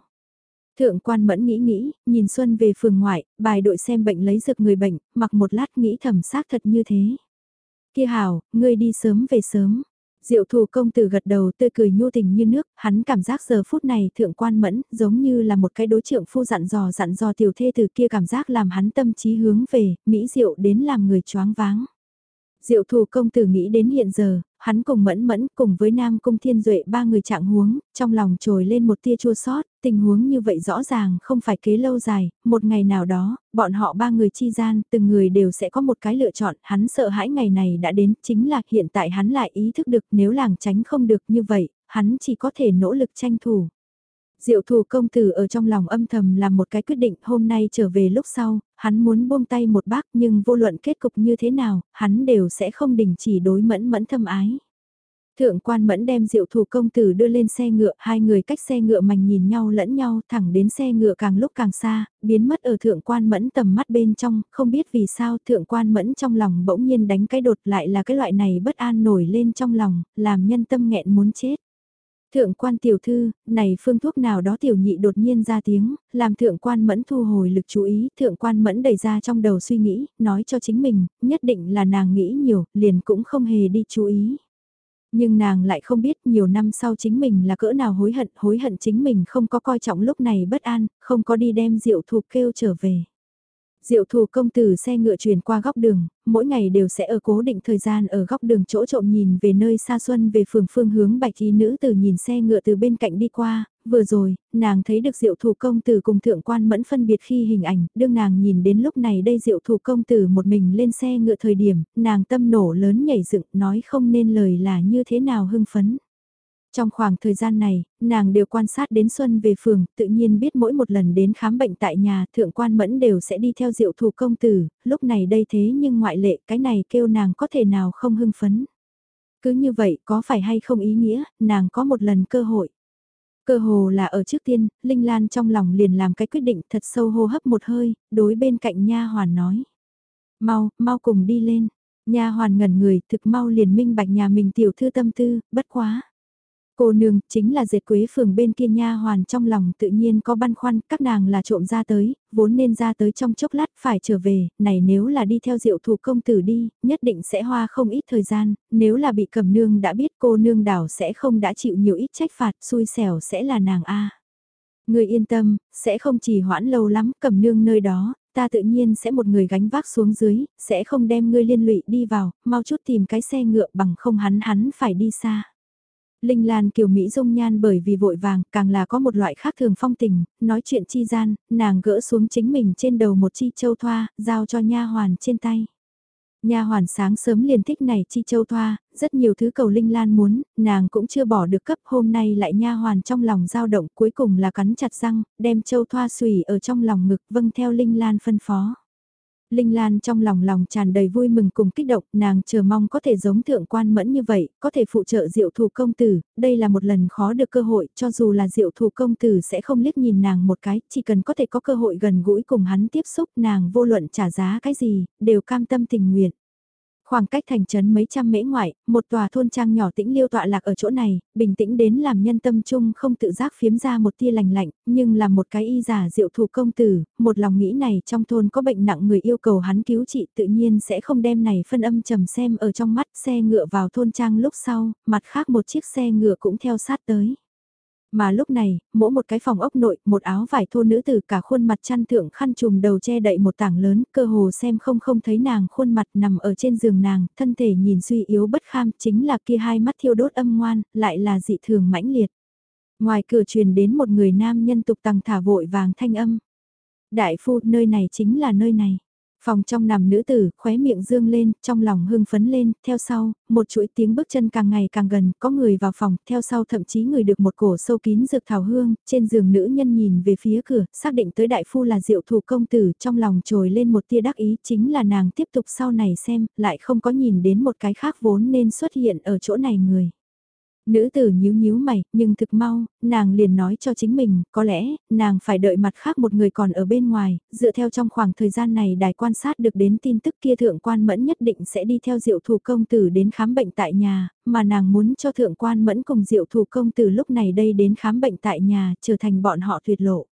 Thượng quan mẫn nghĩ nghĩ, nhìn Xuân về phường ngoại, bài đội xem bệnh lấy dược người bệnh, mặc một lát nghĩ thầm xác thật như thế. Kia hảo, ngươi đi sớm về sớm, Diệu thù công tử gật đầu tươi cười nhu tình như nước, hắn cảm giác giờ phút này thượng quan mẫn, giống như là một cái đối trưởng phu dặn dò dặn dò tiểu thê từ kia cảm giác làm hắn tâm trí hướng về, mỹ diệu đến làm người choáng váng. Diệu thù công tử nghĩ đến hiện giờ, hắn cùng mẫn mẫn cùng với Nam Cung Thiên Duệ ba người trạng huống, trong lòng trồi lên một tia chua sót, tình huống như vậy rõ ràng không phải kế lâu dài, một ngày nào đó, bọn họ ba người chi gian, từng người đều sẽ có một cái lựa chọn, hắn sợ hãi ngày này đã đến, chính là hiện tại hắn lại ý thức được nếu làng tránh không được như vậy, hắn chỉ có thể nỗ lực tranh thủ. Diệu thủ công tử ở trong lòng âm thầm làm một cái quyết định hôm nay trở về lúc sau, hắn muốn buông tay một bác nhưng vô luận kết cục như thế nào, hắn đều sẽ không đình chỉ đối mẫn mẫn thâm ái. Thượng quan mẫn đem diệu thủ công tử đưa lên xe ngựa, hai người cách xe ngựa mảnh nhìn nhau lẫn nhau thẳng đến xe ngựa càng lúc càng xa, biến mất ở thượng quan mẫn tầm mắt bên trong, không biết vì sao thượng quan mẫn trong lòng bỗng nhiên đánh cái đột lại là cái loại này bất an nổi lên trong lòng, làm nhân tâm nghẹn muốn chết. Thượng quan tiểu thư, này phương thuốc nào đó tiểu nhị đột nhiên ra tiếng, làm thượng quan mẫn thu hồi lực chú ý, thượng quan mẫn đẩy ra trong đầu suy nghĩ, nói cho chính mình, nhất định là nàng nghĩ nhiều, liền cũng không hề đi chú ý. Nhưng nàng lại không biết nhiều năm sau chính mình là cỡ nào hối hận, hối hận chính mình không có coi trọng lúc này bất an, không có đi đem rượu thục kêu trở về. Diệu thủ công tử xe ngựa chuyển qua góc đường, mỗi ngày đều sẽ ở cố định thời gian ở góc đường chỗ trộm nhìn về nơi xa xuân về phường phương hướng bạch y nữ từ nhìn xe ngựa từ bên cạnh đi qua, vừa rồi, nàng thấy được diệu thủ công tử cùng thượng quan mẫn phân biệt khi hình ảnh, đương nàng nhìn đến lúc này đây diệu thủ công tử một mình lên xe ngựa thời điểm, nàng tâm nổ lớn nhảy dựng nói không nên lời là như thế nào hưng phấn. Trong khoảng thời gian này, nàng đều quan sát đến Xuân về phường, tự nhiên biết mỗi một lần đến khám bệnh tại nhà thượng quan mẫn đều sẽ đi theo diệu thủ công tử, lúc này đây thế nhưng ngoại lệ cái này kêu nàng có thể nào không hưng phấn. Cứ như vậy có phải hay không ý nghĩa, nàng có một lần cơ hội. Cơ hồ là ở trước tiên, Linh Lan trong lòng liền làm cái quyết định thật sâu hô hấp một hơi, đối bên cạnh nha hoàn nói. Mau, mau cùng đi lên. Nha hoàn ngẩn người, thực mau liền minh bạch nhà mình tiểu thư tâm tư, bất quá. Cô nương, chính là dệt quế phường bên kia nha hoàn trong lòng tự nhiên có băn khoăn, các nàng là trộm ra tới, vốn nên ra tới trong chốc lát phải trở về, này nếu là đi theo diệu thủ công tử đi, nhất định sẽ hoa không ít thời gian, nếu là bị cầm nương đã biết cô nương đảo sẽ không đã chịu nhiều ít trách phạt, xui xẻo sẽ là nàng A. Người yên tâm, sẽ không chỉ hoãn lâu lắm, cầm nương nơi đó, ta tự nhiên sẽ một người gánh vác xuống dưới, sẽ không đem ngươi liên lụy đi vào, mau chút tìm cái xe ngựa bằng không hắn hắn phải đi xa. Linh Lan kiều Mỹ dung nhan bởi vì vội vàng, càng là có một loại khác thường phong tình, nói chuyện chi gian, nàng gỡ xuống chính mình trên đầu một chi châu thoa, giao cho nha hoàn trên tay. Nha hoàn sáng sớm liền thích này chi châu thoa, rất nhiều thứ cầu Linh Lan muốn, nàng cũng chưa bỏ được cấp hôm nay lại nha hoàn trong lòng dao động cuối cùng là cắn chặt răng, đem châu thoa xùy ở trong lòng ngực vâng theo Linh Lan phân phó. Linh Lan trong lòng lòng tràn đầy vui mừng cùng kích động, nàng chờ mong có thể giống thượng quan mẫn như vậy, có thể phụ trợ diệu thủ công tử, đây là một lần khó được cơ hội, cho dù là diệu thủ công tử sẽ không liếc nhìn nàng một cái, chỉ cần có thể có cơ hội gần gũi cùng hắn tiếp xúc nàng vô luận trả giá cái gì, đều cam tâm tình nguyện. Khoảng cách thành trấn mấy trăm mễ ngoại, một tòa thôn trang nhỏ tĩnh liêu tọa lạc ở chỗ này, bình tĩnh đến làm nhân tâm trung không tự giác phiếm ra một tia lành lạnh, nhưng là một cái y giả diệu thủ công tử, một lòng nghĩ này trong thôn có bệnh nặng người yêu cầu hắn cứu trị tự nhiên sẽ không đem này phân âm trầm xem ở trong mắt xe ngựa vào thôn trang lúc sau, mặt khác một chiếc xe ngựa cũng theo sát tới. Mà lúc này, mỗi một cái phòng ốc nội, một áo vải thô nữ từ cả khuôn mặt chăn thượng khăn trùm đầu che đậy một tảng lớn, cơ hồ xem không không thấy nàng khuôn mặt nằm ở trên giường nàng, thân thể nhìn suy yếu bất kham, chính là kia hai mắt thiêu đốt âm ngoan, lại là dị thường mãnh liệt. Ngoài cửa truyền đến một người nam nhân tục tăng thả vội vàng thanh âm. Đại phu, nơi này chính là nơi này. Phòng trong nằm nữ tử, khóe miệng dương lên, trong lòng hưng phấn lên, theo sau, một chuỗi tiếng bước chân càng ngày càng gần, có người vào phòng, theo sau thậm chí người được một cổ sâu kín dược thảo hương, trên giường nữ nhân nhìn về phía cửa, xác định tới đại phu là diệu thủ công tử, trong lòng trồi lên một tia đắc ý, chính là nàng tiếp tục sau này xem, lại không có nhìn đến một cái khác vốn nên xuất hiện ở chỗ này người. Nữ tử nhíu nhíu mày, nhưng thực mau, nàng liền nói cho chính mình, có lẽ, nàng phải đợi mặt khác một người còn ở bên ngoài, dựa theo trong khoảng thời gian này đài quan sát được đến tin tức kia thượng quan mẫn nhất định sẽ đi theo diệu thủ công tử đến khám bệnh tại nhà, mà nàng muốn cho thượng quan mẫn cùng diệu thủ công tử lúc này đây đến khám bệnh tại nhà, trở thành bọn họ tuyệt lộ.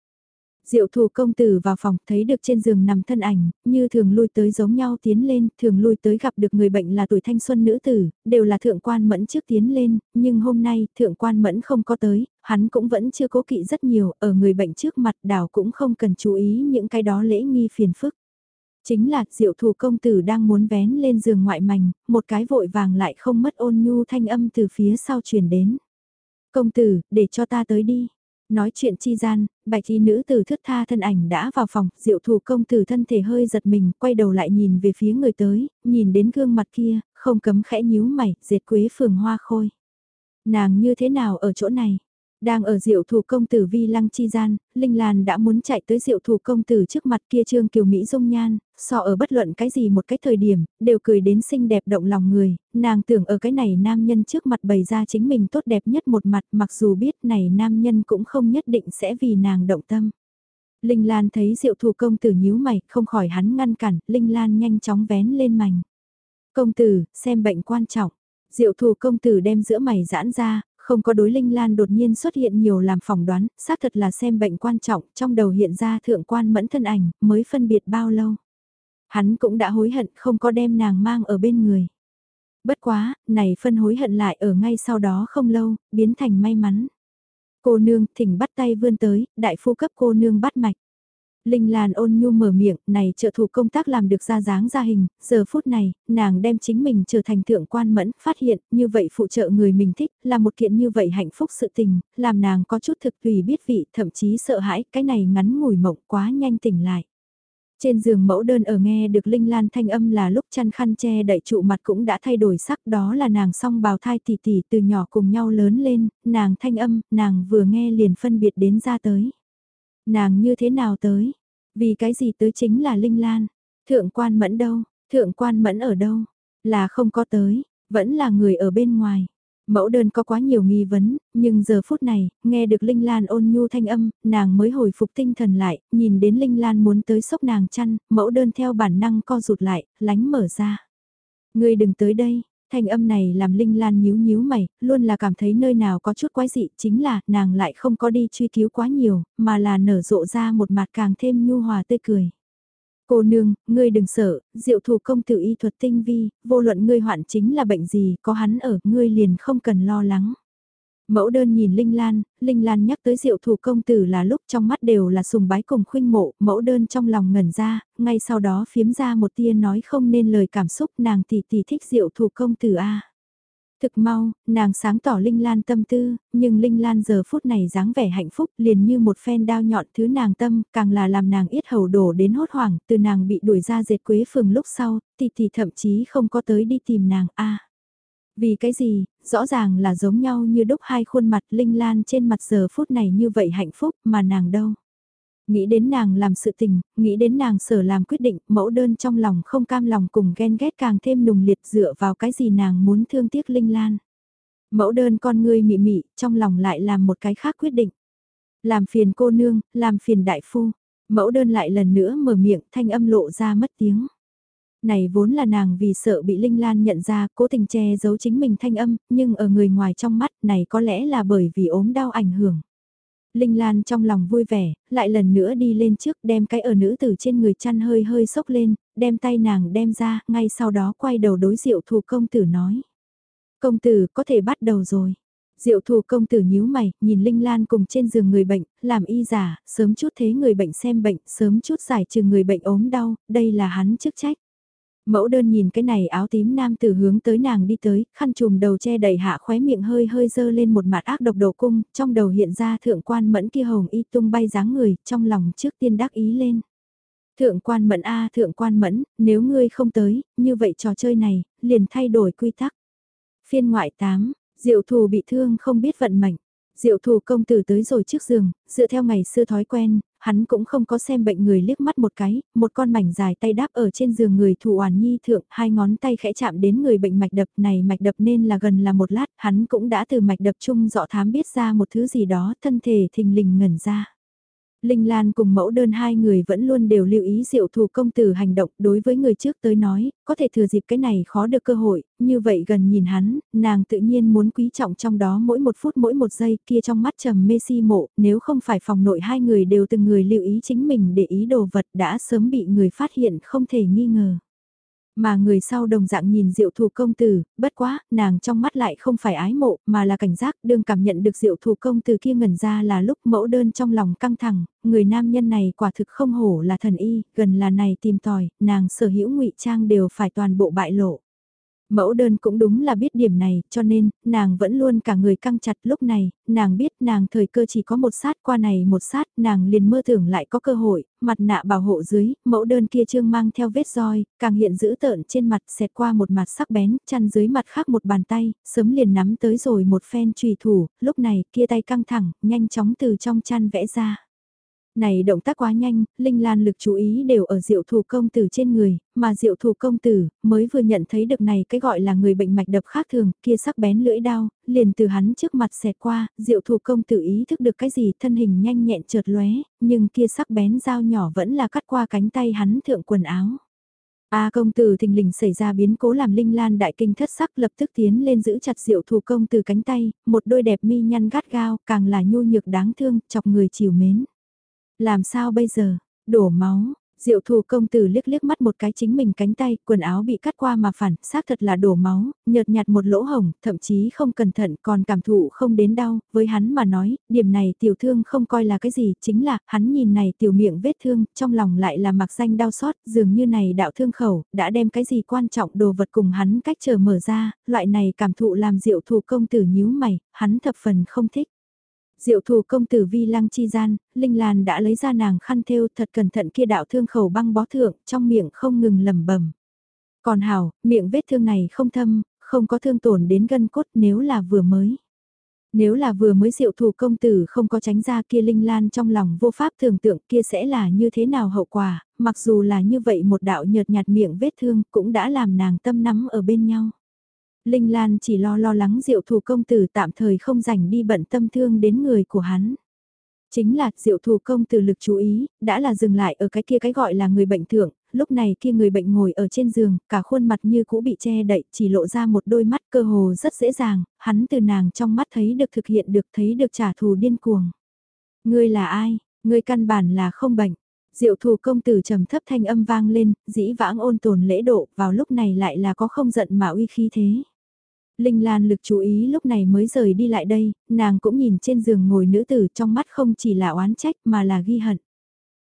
Diệu thủ công tử vào phòng thấy được trên giường nằm thân ảnh, như thường lui tới giống nhau tiến lên, thường lui tới gặp được người bệnh là tuổi thanh xuân nữ tử, đều là thượng quan mẫn trước tiến lên, nhưng hôm nay thượng quan mẫn không có tới, hắn cũng vẫn chưa cố kỵ rất nhiều, ở người bệnh trước mặt đảo cũng không cần chú ý những cái đó lễ nghi phiền phức. Chính là diệu thủ công tử đang muốn vén lên giường ngoại mảnh, một cái vội vàng lại không mất ôn nhu thanh âm từ phía sau truyền đến. Công tử, để cho ta tới đi. Nói chuyện chi gian, bạch y nữ tử thước tha thân ảnh đã vào phòng, diệu thủ công tử thân thể hơi giật mình, quay đầu lại nhìn về phía người tới, nhìn đến gương mặt kia, không cấm khẽ nhíu mày, dệt quế phường hoa khôi. Nàng như thế nào ở chỗ này? Đang ở diệu thủ công tử vi lăng chi gian, Linh Lan đã muốn chạy tới diệu thủ công tử trước mặt kia trương kiều Mỹ dung nhan, so ở bất luận cái gì một cái thời điểm, đều cười đến xinh đẹp động lòng người, nàng tưởng ở cái này nam nhân trước mặt bày ra chính mình tốt đẹp nhất một mặt mặc dù biết này nam nhân cũng không nhất định sẽ vì nàng động tâm. Linh Lan thấy diệu thủ công tử nhíu mày, không khỏi hắn ngăn cản, Linh Lan nhanh chóng vén lên mảnh. Công tử, xem bệnh quan trọng. Diệu thủ công tử đem giữa mày giãn ra, không có đối Linh Lan đột nhiên xuất hiện nhiều làm phỏng đoán, xác thật là xem bệnh quan trọng, trong đầu hiện ra thượng quan mẫn thân ảnh, mới phân biệt bao lâu. Hắn cũng đã hối hận không có đem nàng mang ở bên người. Bất quá, này phân hối hận lại ở ngay sau đó không lâu, biến thành may mắn. Cô nương thỉnh bắt tay vươn tới, đại phu cấp cô nương bắt mạch. Linh Lan ôn nhu mở miệng, này trợ thủ công tác làm được ra dáng ra hình, giờ phút này, nàng đem chính mình trở thành thượng quan mẫn, phát hiện, như vậy phụ trợ người mình thích, là một kiện như vậy hạnh phúc sự tình, làm nàng có chút thực tùy biết vị, thậm chí sợ hãi, cái này ngắn ngủi mộng quá nhanh tỉnh lại. Trên giường mẫu đơn ở nghe được Linh Lan thanh âm là lúc chăn khăn che đậy trụ mặt cũng đã thay đổi sắc đó là nàng song bào thai tỷ tỷ từ nhỏ cùng nhau lớn lên, nàng thanh âm, nàng vừa nghe liền phân biệt đến ra tới. Nàng như thế nào tới? Vì cái gì tới chính là Linh Lan? Thượng quan mẫn đâu? Thượng quan mẫn ở đâu? Là không có tới, vẫn là người ở bên ngoài. Mẫu đơn có quá nhiều nghi vấn, nhưng giờ phút này, nghe được Linh Lan ôn nhu thanh âm, nàng mới hồi phục tinh thần lại, nhìn đến Linh Lan muốn tới sốc nàng chăn, mẫu đơn theo bản năng co rụt lại, lánh mở ra. Ngươi đừng tới đây, thanh âm này làm Linh Lan nhíu nhíu mày, luôn là cảm thấy nơi nào có chút quái dị, chính là nàng lại không có đi truy cứu quá nhiều, mà là nở rộ ra một mặt càng thêm nhu hòa tươi cười. Cô nương, ngươi đừng sợ, diệu thủ công tử y thuật tinh vi, vô luận ngươi hoạn chính là bệnh gì, có hắn ở, ngươi liền không cần lo lắng. Mẫu đơn nhìn Linh Lan, Linh Lan nhắc tới diệu thủ công tử là lúc trong mắt đều là sùng bái cùng khuynh mộ, mẫu đơn trong lòng ngẩn ra, ngay sau đó phiếm ra một tia nói không nên lời cảm xúc nàng tỷ tỷ thích diệu thủ công tử a. Thực mau, nàng sáng tỏ Linh Lan tâm tư, nhưng Linh Lan giờ phút này dáng vẻ hạnh phúc liền như một phen đao nhọn thứ nàng tâm, càng là làm nàng yết hầu đổ đến hốt hoảng, từ nàng bị đuổi ra dệt quế phường lúc sau, tỷ tỷ thậm chí không có tới đi tìm nàng a. Vì cái gì, rõ ràng là giống nhau như đúc hai khuôn mặt Linh Lan trên mặt giờ phút này như vậy hạnh phúc mà nàng đâu. Nghĩ đến nàng làm sự tình, nghĩ đến nàng sở làm quyết định, mẫu đơn trong lòng không cam lòng cùng ghen ghét càng thêm nùng liệt dựa vào cái gì nàng muốn thương tiếc Linh Lan. Mẫu đơn con ngươi mị mị, trong lòng lại làm một cái khác quyết định. Làm phiền cô nương, làm phiền đại phu. Mẫu đơn lại lần nữa mở miệng thanh âm lộ ra mất tiếng. Này vốn là nàng vì sợ bị Linh Lan nhận ra, cố tình che giấu chính mình thanh âm, nhưng ở người ngoài trong mắt này có lẽ là bởi vì ốm đau ảnh hưởng. Linh Lan trong lòng vui vẻ, lại lần nữa đi lên trước đem cái ở nữ tử trên người chăn hơi hơi sốc lên, đem tay nàng đem ra, ngay sau đó quay đầu đối diệu thù công tử nói. Công tử có thể bắt đầu rồi. Diệu thù công tử nhíu mày, nhìn Linh Lan cùng trên giường người bệnh, làm y giả, sớm chút thế người bệnh xem bệnh, sớm chút giải trừ người bệnh ốm đau, đây là hắn chức trách. Mẫu đơn nhìn cái này áo tím nam tử hướng tới nàng đi tới, khăn trùm đầu che đầy hạ khóe miệng hơi hơi dơ lên một mặt ác độc đầu cung, trong đầu hiện ra thượng quan mẫn kia hồng y tung bay dáng người, trong lòng trước tiên đắc ý lên. Thượng quan mẫn a thượng quan mẫn, nếu ngươi không tới, như vậy trò chơi này, liền thay đổi quy tắc. Phiên ngoại 8, diệu thù bị thương không biết vận mệnh. Diệu thù công tử tới rồi trước giường, dựa theo ngày xưa thói quen, hắn cũng không có xem bệnh người liếc mắt một cái, một con mảnh dài tay đáp ở trên giường người thủ oản nhi thượng, hai ngón tay khẽ chạm đến người bệnh mạch đập này mạch đập nên là gần là một lát, hắn cũng đã từ mạch đập chung dọ thám biết ra một thứ gì đó, thân thể thình lình ngẩn ra. Linh Lan cùng mẫu đơn hai người vẫn luôn đều lưu ý diệu thủ công tử hành động đối với người trước tới nói, có thể thừa dịp cái này khó được cơ hội, như vậy gần nhìn hắn, nàng tự nhiên muốn quý trọng trong đó mỗi một phút mỗi một giây kia trong mắt trầm mê si mộ, nếu không phải phòng nội hai người đều từng người lưu ý chính mình để ý đồ vật đã sớm bị người phát hiện không thể nghi ngờ. Mà người sau đồng dạng nhìn diệu thủ công tử, bất quá, nàng trong mắt lại không phải ái mộ, mà là cảnh giác, đương cảm nhận được diệu thủ công tử kia ngẩn ra là lúc mẫu đơn trong lòng căng thẳng, người nam nhân này quả thực không hổ là thần y, gần là này tìm tòi, nàng sở hữu ngụy trang đều phải toàn bộ bại lộ. Mẫu đơn cũng đúng là biết điểm này, cho nên, nàng vẫn luôn cả người căng chặt lúc này, nàng biết nàng thời cơ chỉ có một sát qua này một sát, nàng liền mơ tưởng lại có cơ hội, mặt nạ bảo hộ dưới, mẫu đơn kia trương mang theo vết roi, càng hiện dữ tợn trên mặt xẹt qua một mặt sắc bén, chăn dưới mặt khác một bàn tay, sớm liền nắm tới rồi một phen trùy thủ, lúc này kia tay căng thẳng, nhanh chóng từ trong chăn vẽ ra. Này động tác quá nhanh, Linh Lan lực chú ý đều ở diệu thủ công tử trên người, mà diệu thủ công tử mới vừa nhận thấy được này cái gọi là người bệnh mạch đập khác thường, kia sắc bén lưỡi đao, liền từ hắn trước mặt xẹt qua, diệu thủ công tử ý thức được cái gì thân hình nhanh nhẹn trượt lóe, nhưng kia sắc bén dao nhỏ vẫn là cắt qua cánh tay hắn thượng quần áo. A công tử thình lình xảy ra biến cố làm Linh Lan đại kinh thất sắc lập tức tiến lên giữ chặt diệu thủ công từ cánh tay, một đôi đẹp mi nhăn gắt gao, càng là nhu nhược đáng thương, chọc người chiều mến. Làm sao bây giờ? Đổ máu. Diệu thù công tử liếc liếc mắt một cái chính mình cánh tay, quần áo bị cắt qua mà phản, xác thật là đổ máu, nhợt nhạt một lỗ hồng, thậm chí không cẩn thận còn cảm thụ không đến đau, với hắn mà nói, điểm này tiểu thương không coi là cái gì, chính là, hắn nhìn này tiểu miệng vết thương, trong lòng lại là mặc danh đau xót, dường như này đạo thương khẩu, đã đem cái gì quan trọng đồ vật cùng hắn cách chờ mở ra, loại này cảm thụ làm diệu thù công tử nhíu mày, hắn thập phần không thích. Diệu thủ công tử vi lăng chi gian, Linh Lan đã lấy ra nàng khăn thêu thật cẩn thận kia đạo thương khẩu băng bó thượng, trong miệng không ngừng lẩm bẩm. Còn hảo, miệng vết thương này không thâm, không có thương tổn đến gân cốt nếu là vừa mới. Nếu là vừa mới diệu thủ công tử không có tránh ra kia Linh Lan trong lòng vô pháp tưởng tượng kia sẽ là như thế nào hậu quả, mặc dù là như vậy một đạo nhợt nhạt miệng vết thương cũng đã làm nàng tâm nắm ở bên nhau. Linh Lan chỉ lo lo lắng diệu thủ công tử tạm thời không rảnh đi bận tâm thương đến người của hắn. Chính là diệu thủ công tử lực chú ý, đã là dừng lại ở cái kia cái gọi là người bệnh thượng, lúc này kia người bệnh ngồi ở trên giường, cả khuôn mặt như cũ bị che đậy, chỉ lộ ra một đôi mắt cơ hồ rất dễ dàng, hắn từ nàng trong mắt thấy được thực hiện được thấy được trả thù điên cuồng. Ngươi là ai? Ngươi căn bản là không bệnh. Diệu thù công tử trầm thấp thanh âm vang lên, dĩ vãng ôn tồn lễ độ, vào lúc này lại là có không giận mà uy khí thế. Linh Lan lực chú ý lúc này mới rời đi lại đây, nàng cũng nhìn trên giường ngồi nữ tử trong mắt không chỉ là oán trách mà là ghi hận.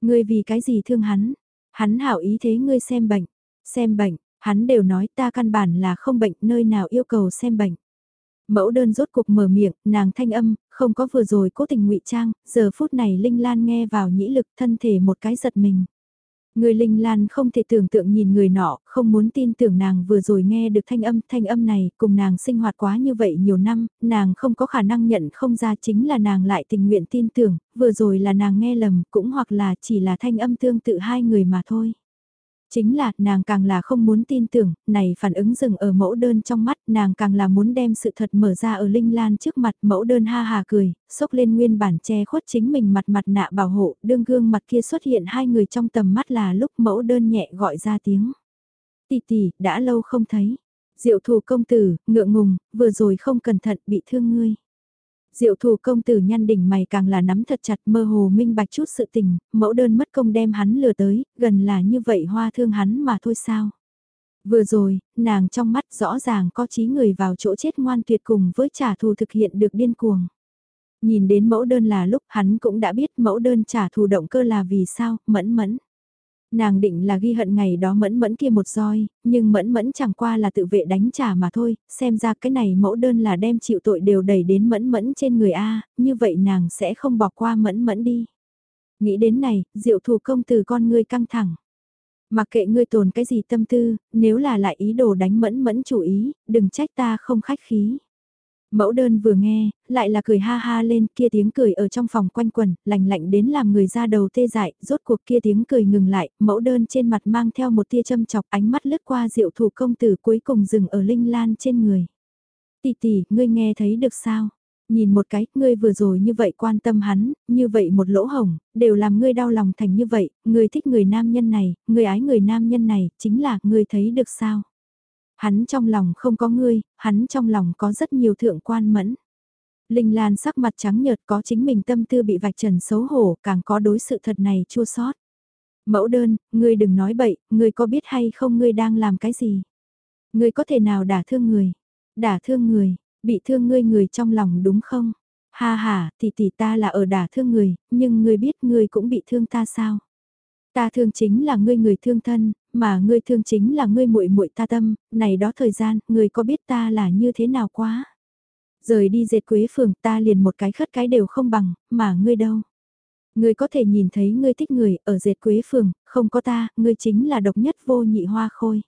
Ngươi vì cái gì thương hắn? Hắn hảo ý thế ngươi xem bệnh. Xem bệnh, hắn đều nói ta căn bản là không bệnh nơi nào yêu cầu xem bệnh. Mẫu đơn rốt cuộc mở miệng, nàng thanh âm, không có vừa rồi cố tình ngụy trang, giờ phút này Linh Lan nghe vào nhĩ lực thân thể một cái giật mình. Người Linh Lan không thể tưởng tượng nhìn người nọ, không muốn tin tưởng nàng vừa rồi nghe được thanh âm, thanh âm này, cùng nàng sinh hoạt quá như vậy nhiều năm, nàng không có khả năng nhận không ra chính là nàng lại tình nguyện tin tưởng, vừa rồi là nàng nghe lầm, cũng hoặc là chỉ là thanh âm tương tự hai người mà thôi. Chính là, nàng càng là không muốn tin tưởng, này phản ứng dừng ở mẫu đơn trong mắt, nàng càng là muốn đem sự thật mở ra ở Linh Lan trước mặt mẫu đơn ha hà cười, sốc lên nguyên bản che khuất chính mình mặt mặt nạ bảo hộ, đương gương mặt kia xuất hiện hai người trong tầm mắt là lúc mẫu đơn nhẹ gọi ra tiếng. tì tì đã lâu không thấy. Diệu thủ công tử, ngượng ngùng, vừa rồi không cẩn thận bị thương ngươi. Diệu thủ công tử nhăn đỉnh mày càng là nắm thật chặt mơ hồ minh bạch chút sự tình, mẫu đơn mất công đem hắn lừa tới, gần là như vậy hoa thương hắn mà thôi sao. Vừa rồi, nàng trong mắt rõ ràng có trí người vào chỗ chết ngoan tuyệt cùng với trả thù thực hiện được điên cuồng. Nhìn đến mẫu đơn là lúc hắn cũng đã biết mẫu đơn trả thù động cơ là vì sao, mẫn mẫn. Nàng định là ghi hận ngày đó mẫn mẫn kia một roi, nhưng mẫn mẫn chẳng qua là tự vệ đánh trả mà thôi, xem ra cái này mẫu đơn là đem chịu tội đều đẩy đến mẫn mẫn trên người A, như vậy nàng sẽ không bỏ qua mẫn mẫn đi. Nghĩ đến này, diệu thủ công từ con ngươi căng thẳng. Mặc kệ ngươi tồn cái gì tâm tư, nếu là lại ý đồ đánh mẫn mẫn chủ ý, đừng trách ta không khách khí. Mẫu đơn vừa nghe, lại là cười ha ha lên kia tiếng cười ở trong phòng quanh quần, lạnh lạnh đến làm người ra đầu tê dại, rốt cuộc kia tiếng cười ngừng lại, mẫu đơn trên mặt mang theo một tia châm chọc ánh mắt lướt qua diệu thủ công tử cuối cùng dừng ở linh lan trên người. Tỷ tỷ, ngươi nghe thấy được sao? Nhìn một cái, ngươi vừa rồi như vậy quan tâm hắn, như vậy một lỗ hồng, đều làm ngươi đau lòng thành như vậy, ngươi thích người nam nhân này, ngươi ái người nam nhân này, chính là ngươi thấy được sao? Hắn trong lòng không có ngươi, hắn trong lòng có rất nhiều thượng quan mẫn. Linh Lan sắc mặt trắng nhợt có chính mình tâm tư bị vạch trần xấu hổ, càng có đối sự thật này chua sót. Mẫu đơn, ngươi đừng nói bậy, ngươi có biết hay không ngươi đang làm cái gì? Ngươi có thể nào đả thương người? Đả thương người, bị thương ngươi người trong lòng đúng không? Ha ha, tỷ tỷ ta là ở đả thương người, nhưng ngươi biết ngươi cũng bị thương ta sao? Ta thương chính là ngươi người thương thân, mà ngươi thương chính là ngươi muội muội ta tâm, này đó thời gian, ngươi có biết ta là như thế nào quá? Rời đi dệt quế phường ta liền một cái khất cái đều không bằng, mà ngươi đâu? Ngươi có thể nhìn thấy ngươi thích người ở dệt quế phường, không có ta, ngươi chính là độc nhất vô nhị hoa khôi.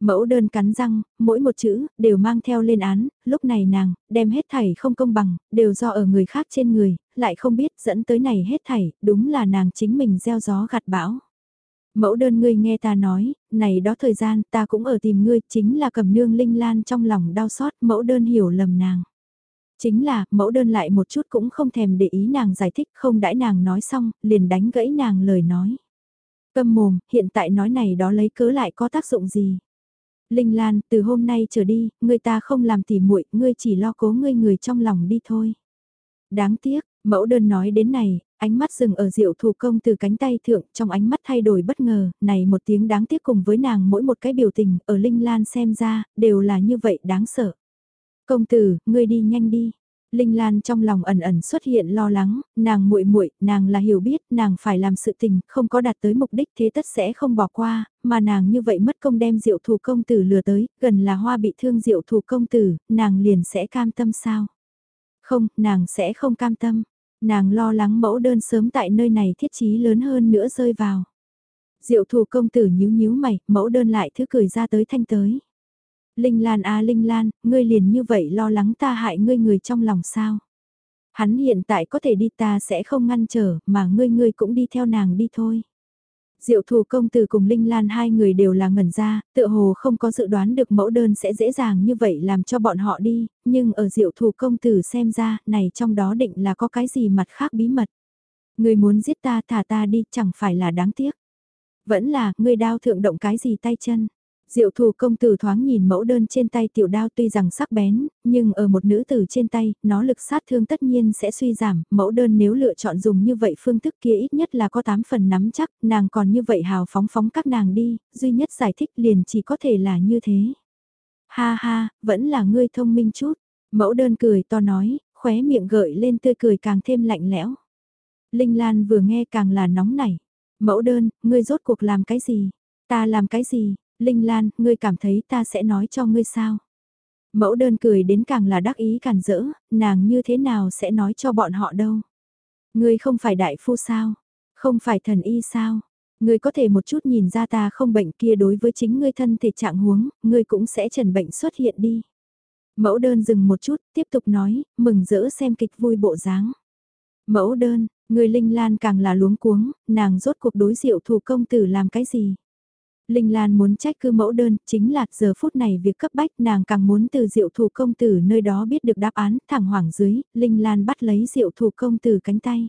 Mẫu đơn cắn răng, mỗi một chữ, đều mang theo lên án, lúc này nàng, đem hết thảy không công bằng, đều do ở người khác trên người, lại không biết dẫn tới này hết thảy, đúng là nàng chính mình gieo gió gặt bão. Mẫu đơn ngươi nghe ta nói, này đó thời gian ta cũng ở tìm ngươi, chính là cầm nương linh lan trong lòng đau xót, mẫu đơn hiểu lầm nàng. Chính là, mẫu đơn lại một chút cũng không thèm để ý nàng giải thích, không đãi nàng nói xong, liền đánh gãy nàng lời nói. Câm mồm, hiện tại nói này đó lấy cớ lại có tác dụng gì. Linh Lan, từ hôm nay trở đi, người ta không làm tỉ muội, ngươi chỉ lo cố ngươi người trong lòng đi thôi. Đáng tiếc, mẫu đơn nói đến này, ánh mắt dừng ở diệu thủ công từ cánh tay thượng, trong ánh mắt thay đổi bất ngờ, này một tiếng đáng tiếc cùng với nàng mỗi một cái biểu tình, ở Linh Lan xem ra, đều là như vậy đáng sợ. Công tử, ngươi đi nhanh đi, Linh Lan trong lòng ẩn ẩn xuất hiện lo lắng, nàng muội muội, nàng là hiểu biết, nàng phải làm sự tình, không có đạt tới mục đích thế tất sẽ không bỏ qua, mà nàng như vậy mất công đem diệu thủ công tử lừa tới, gần là hoa bị thương diệu thủ công tử, nàng liền sẽ cam tâm sao? Không, nàng sẽ không cam tâm. Nàng lo lắng mẫu đơn sớm tại nơi này thiết chí lớn hơn nữa rơi vào. Diệu thù công tử nhíu nhíu mày, mẫu đơn lại thứ cười ra tới thanh tới. Linh Lan à Linh Lan, ngươi liền như vậy lo lắng ta hại ngươi người trong lòng sao? Hắn hiện tại có thể đi ta sẽ không ngăn trở, mà ngươi ngươi cũng đi theo nàng đi thôi. Diệu thủ công tử cùng Linh Lan hai người đều là ngẩn ra, tựa hồ không có dự đoán được mẫu đơn sẽ dễ dàng như vậy làm cho bọn họ đi, nhưng ở diệu thủ công tử xem ra, này trong đó định là có cái gì mặt khác bí mật. Người muốn giết ta thả ta đi chẳng phải là đáng tiếc. Vẫn là, người đao thượng động cái gì tay chân. Diệu thủ công tử thoáng nhìn mẫu đơn trên tay tiểu đao tuy rằng sắc bén, nhưng ở một nữ tử trên tay, nó lực sát thương tất nhiên sẽ suy giảm, mẫu đơn nếu lựa chọn dùng như vậy phương thức kia ít nhất là có 8 phần nắm chắc, nàng còn như vậy hào phóng phóng các nàng đi, duy nhất giải thích liền chỉ có thể là như thế. Ha ha, vẫn là ngươi thông minh chút, mẫu đơn cười to nói, khóe miệng gợi lên tươi cười càng thêm lạnh lẽo. Linh Lan vừa nghe càng là nóng nảy, mẫu đơn, ngươi rốt cuộc làm cái gì? Ta làm cái gì? Linh Lan, ngươi cảm thấy ta sẽ nói cho ngươi sao? Mẫu đơn cười đến càng là đắc ý càng rỡ, nàng như thế nào sẽ nói cho bọn họ đâu? Ngươi không phải đại phu sao? Không phải thần y sao? Ngươi có thể một chút nhìn ra ta không bệnh kia đối với chính ngươi thân thể trạng huống, ngươi cũng sẽ trần bệnh xuất hiện đi. Mẫu đơn dừng một chút, tiếp tục nói, mừng rỡ xem kịch vui bộ dáng. Mẫu đơn, người linh lan càng là luống cuống, nàng rốt cuộc đối diệu thủ công tử làm cái gì? Linh Lan muốn trách cứ mẫu đơn, chính là giờ phút này việc cấp bách nàng càng muốn từ diệu thủ công tử nơi đó biết được đáp án, thẳng hoảng dưới, Linh Lan bắt lấy diệu thủ công tử cánh tay.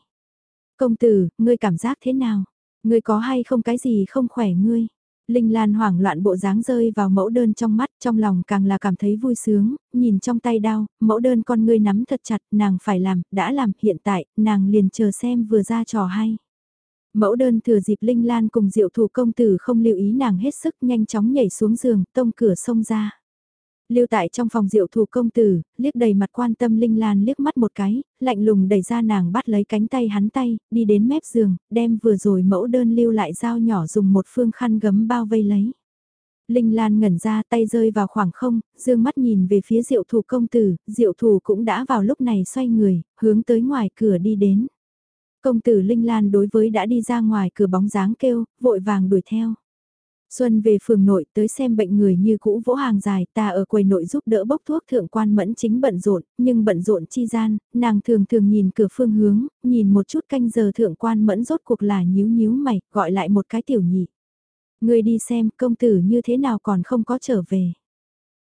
Công tử, ngươi cảm giác thế nào? Ngươi có hay không cái gì không khỏe ngươi? Linh Lan hoảng loạn bộ dáng rơi vào mẫu đơn trong mắt, trong lòng càng là cảm thấy vui sướng, nhìn trong tay đau mẫu đơn con ngươi nắm thật chặt, nàng phải làm, đã làm, hiện tại, nàng liền chờ xem vừa ra trò hay. Mẫu đơn thừa dịp Linh Lan cùng diệu thủ công tử không lưu ý nàng hết sức nhanh chóng nhảy xuống giường, tông cửa sông ra. Lưu tại trong phòng diệu thủ công tử, liếc đầy mặt quan tâm Linh Lan liếc mắt một cái, lạnh lùng đẩy ra nàng bắt lấy cánh tay hắn tay, đi đến mép giường, đem vừa rồi mẫu đơn lưu lại dao nhỏ dùng một phương khăn gấm bao vây lấy. Linh Lan ngẩn ra tay rơi vào khoảng không, dương mắt nhìn về phía diệu thủ công tử, diệu thủ cũng đã vào lúc này xoay người, hướng tới ngoài cửa đi đến. Công tử Linh Lan đối với đã đi ra ngoài cửa bóng dáng kêu, vội vàng đuổi theo. Xuân về phường nội tới xem bệnh người như cũ vỗ hàng dài ta ở quầy nội giúp đỡ bốc thuốc thượng quan mẫn chính bận rộn, nhưng bận rộn chi gian, nàng thường thường nhìn cửa phương hướng, nhìn một chút canh giờ thượng quan mẫn rốt cuộc là nhíu nhíu mày, gọi lại một cái tiểu nhị. Người đi xem công tử như thế nào còn không có trở về.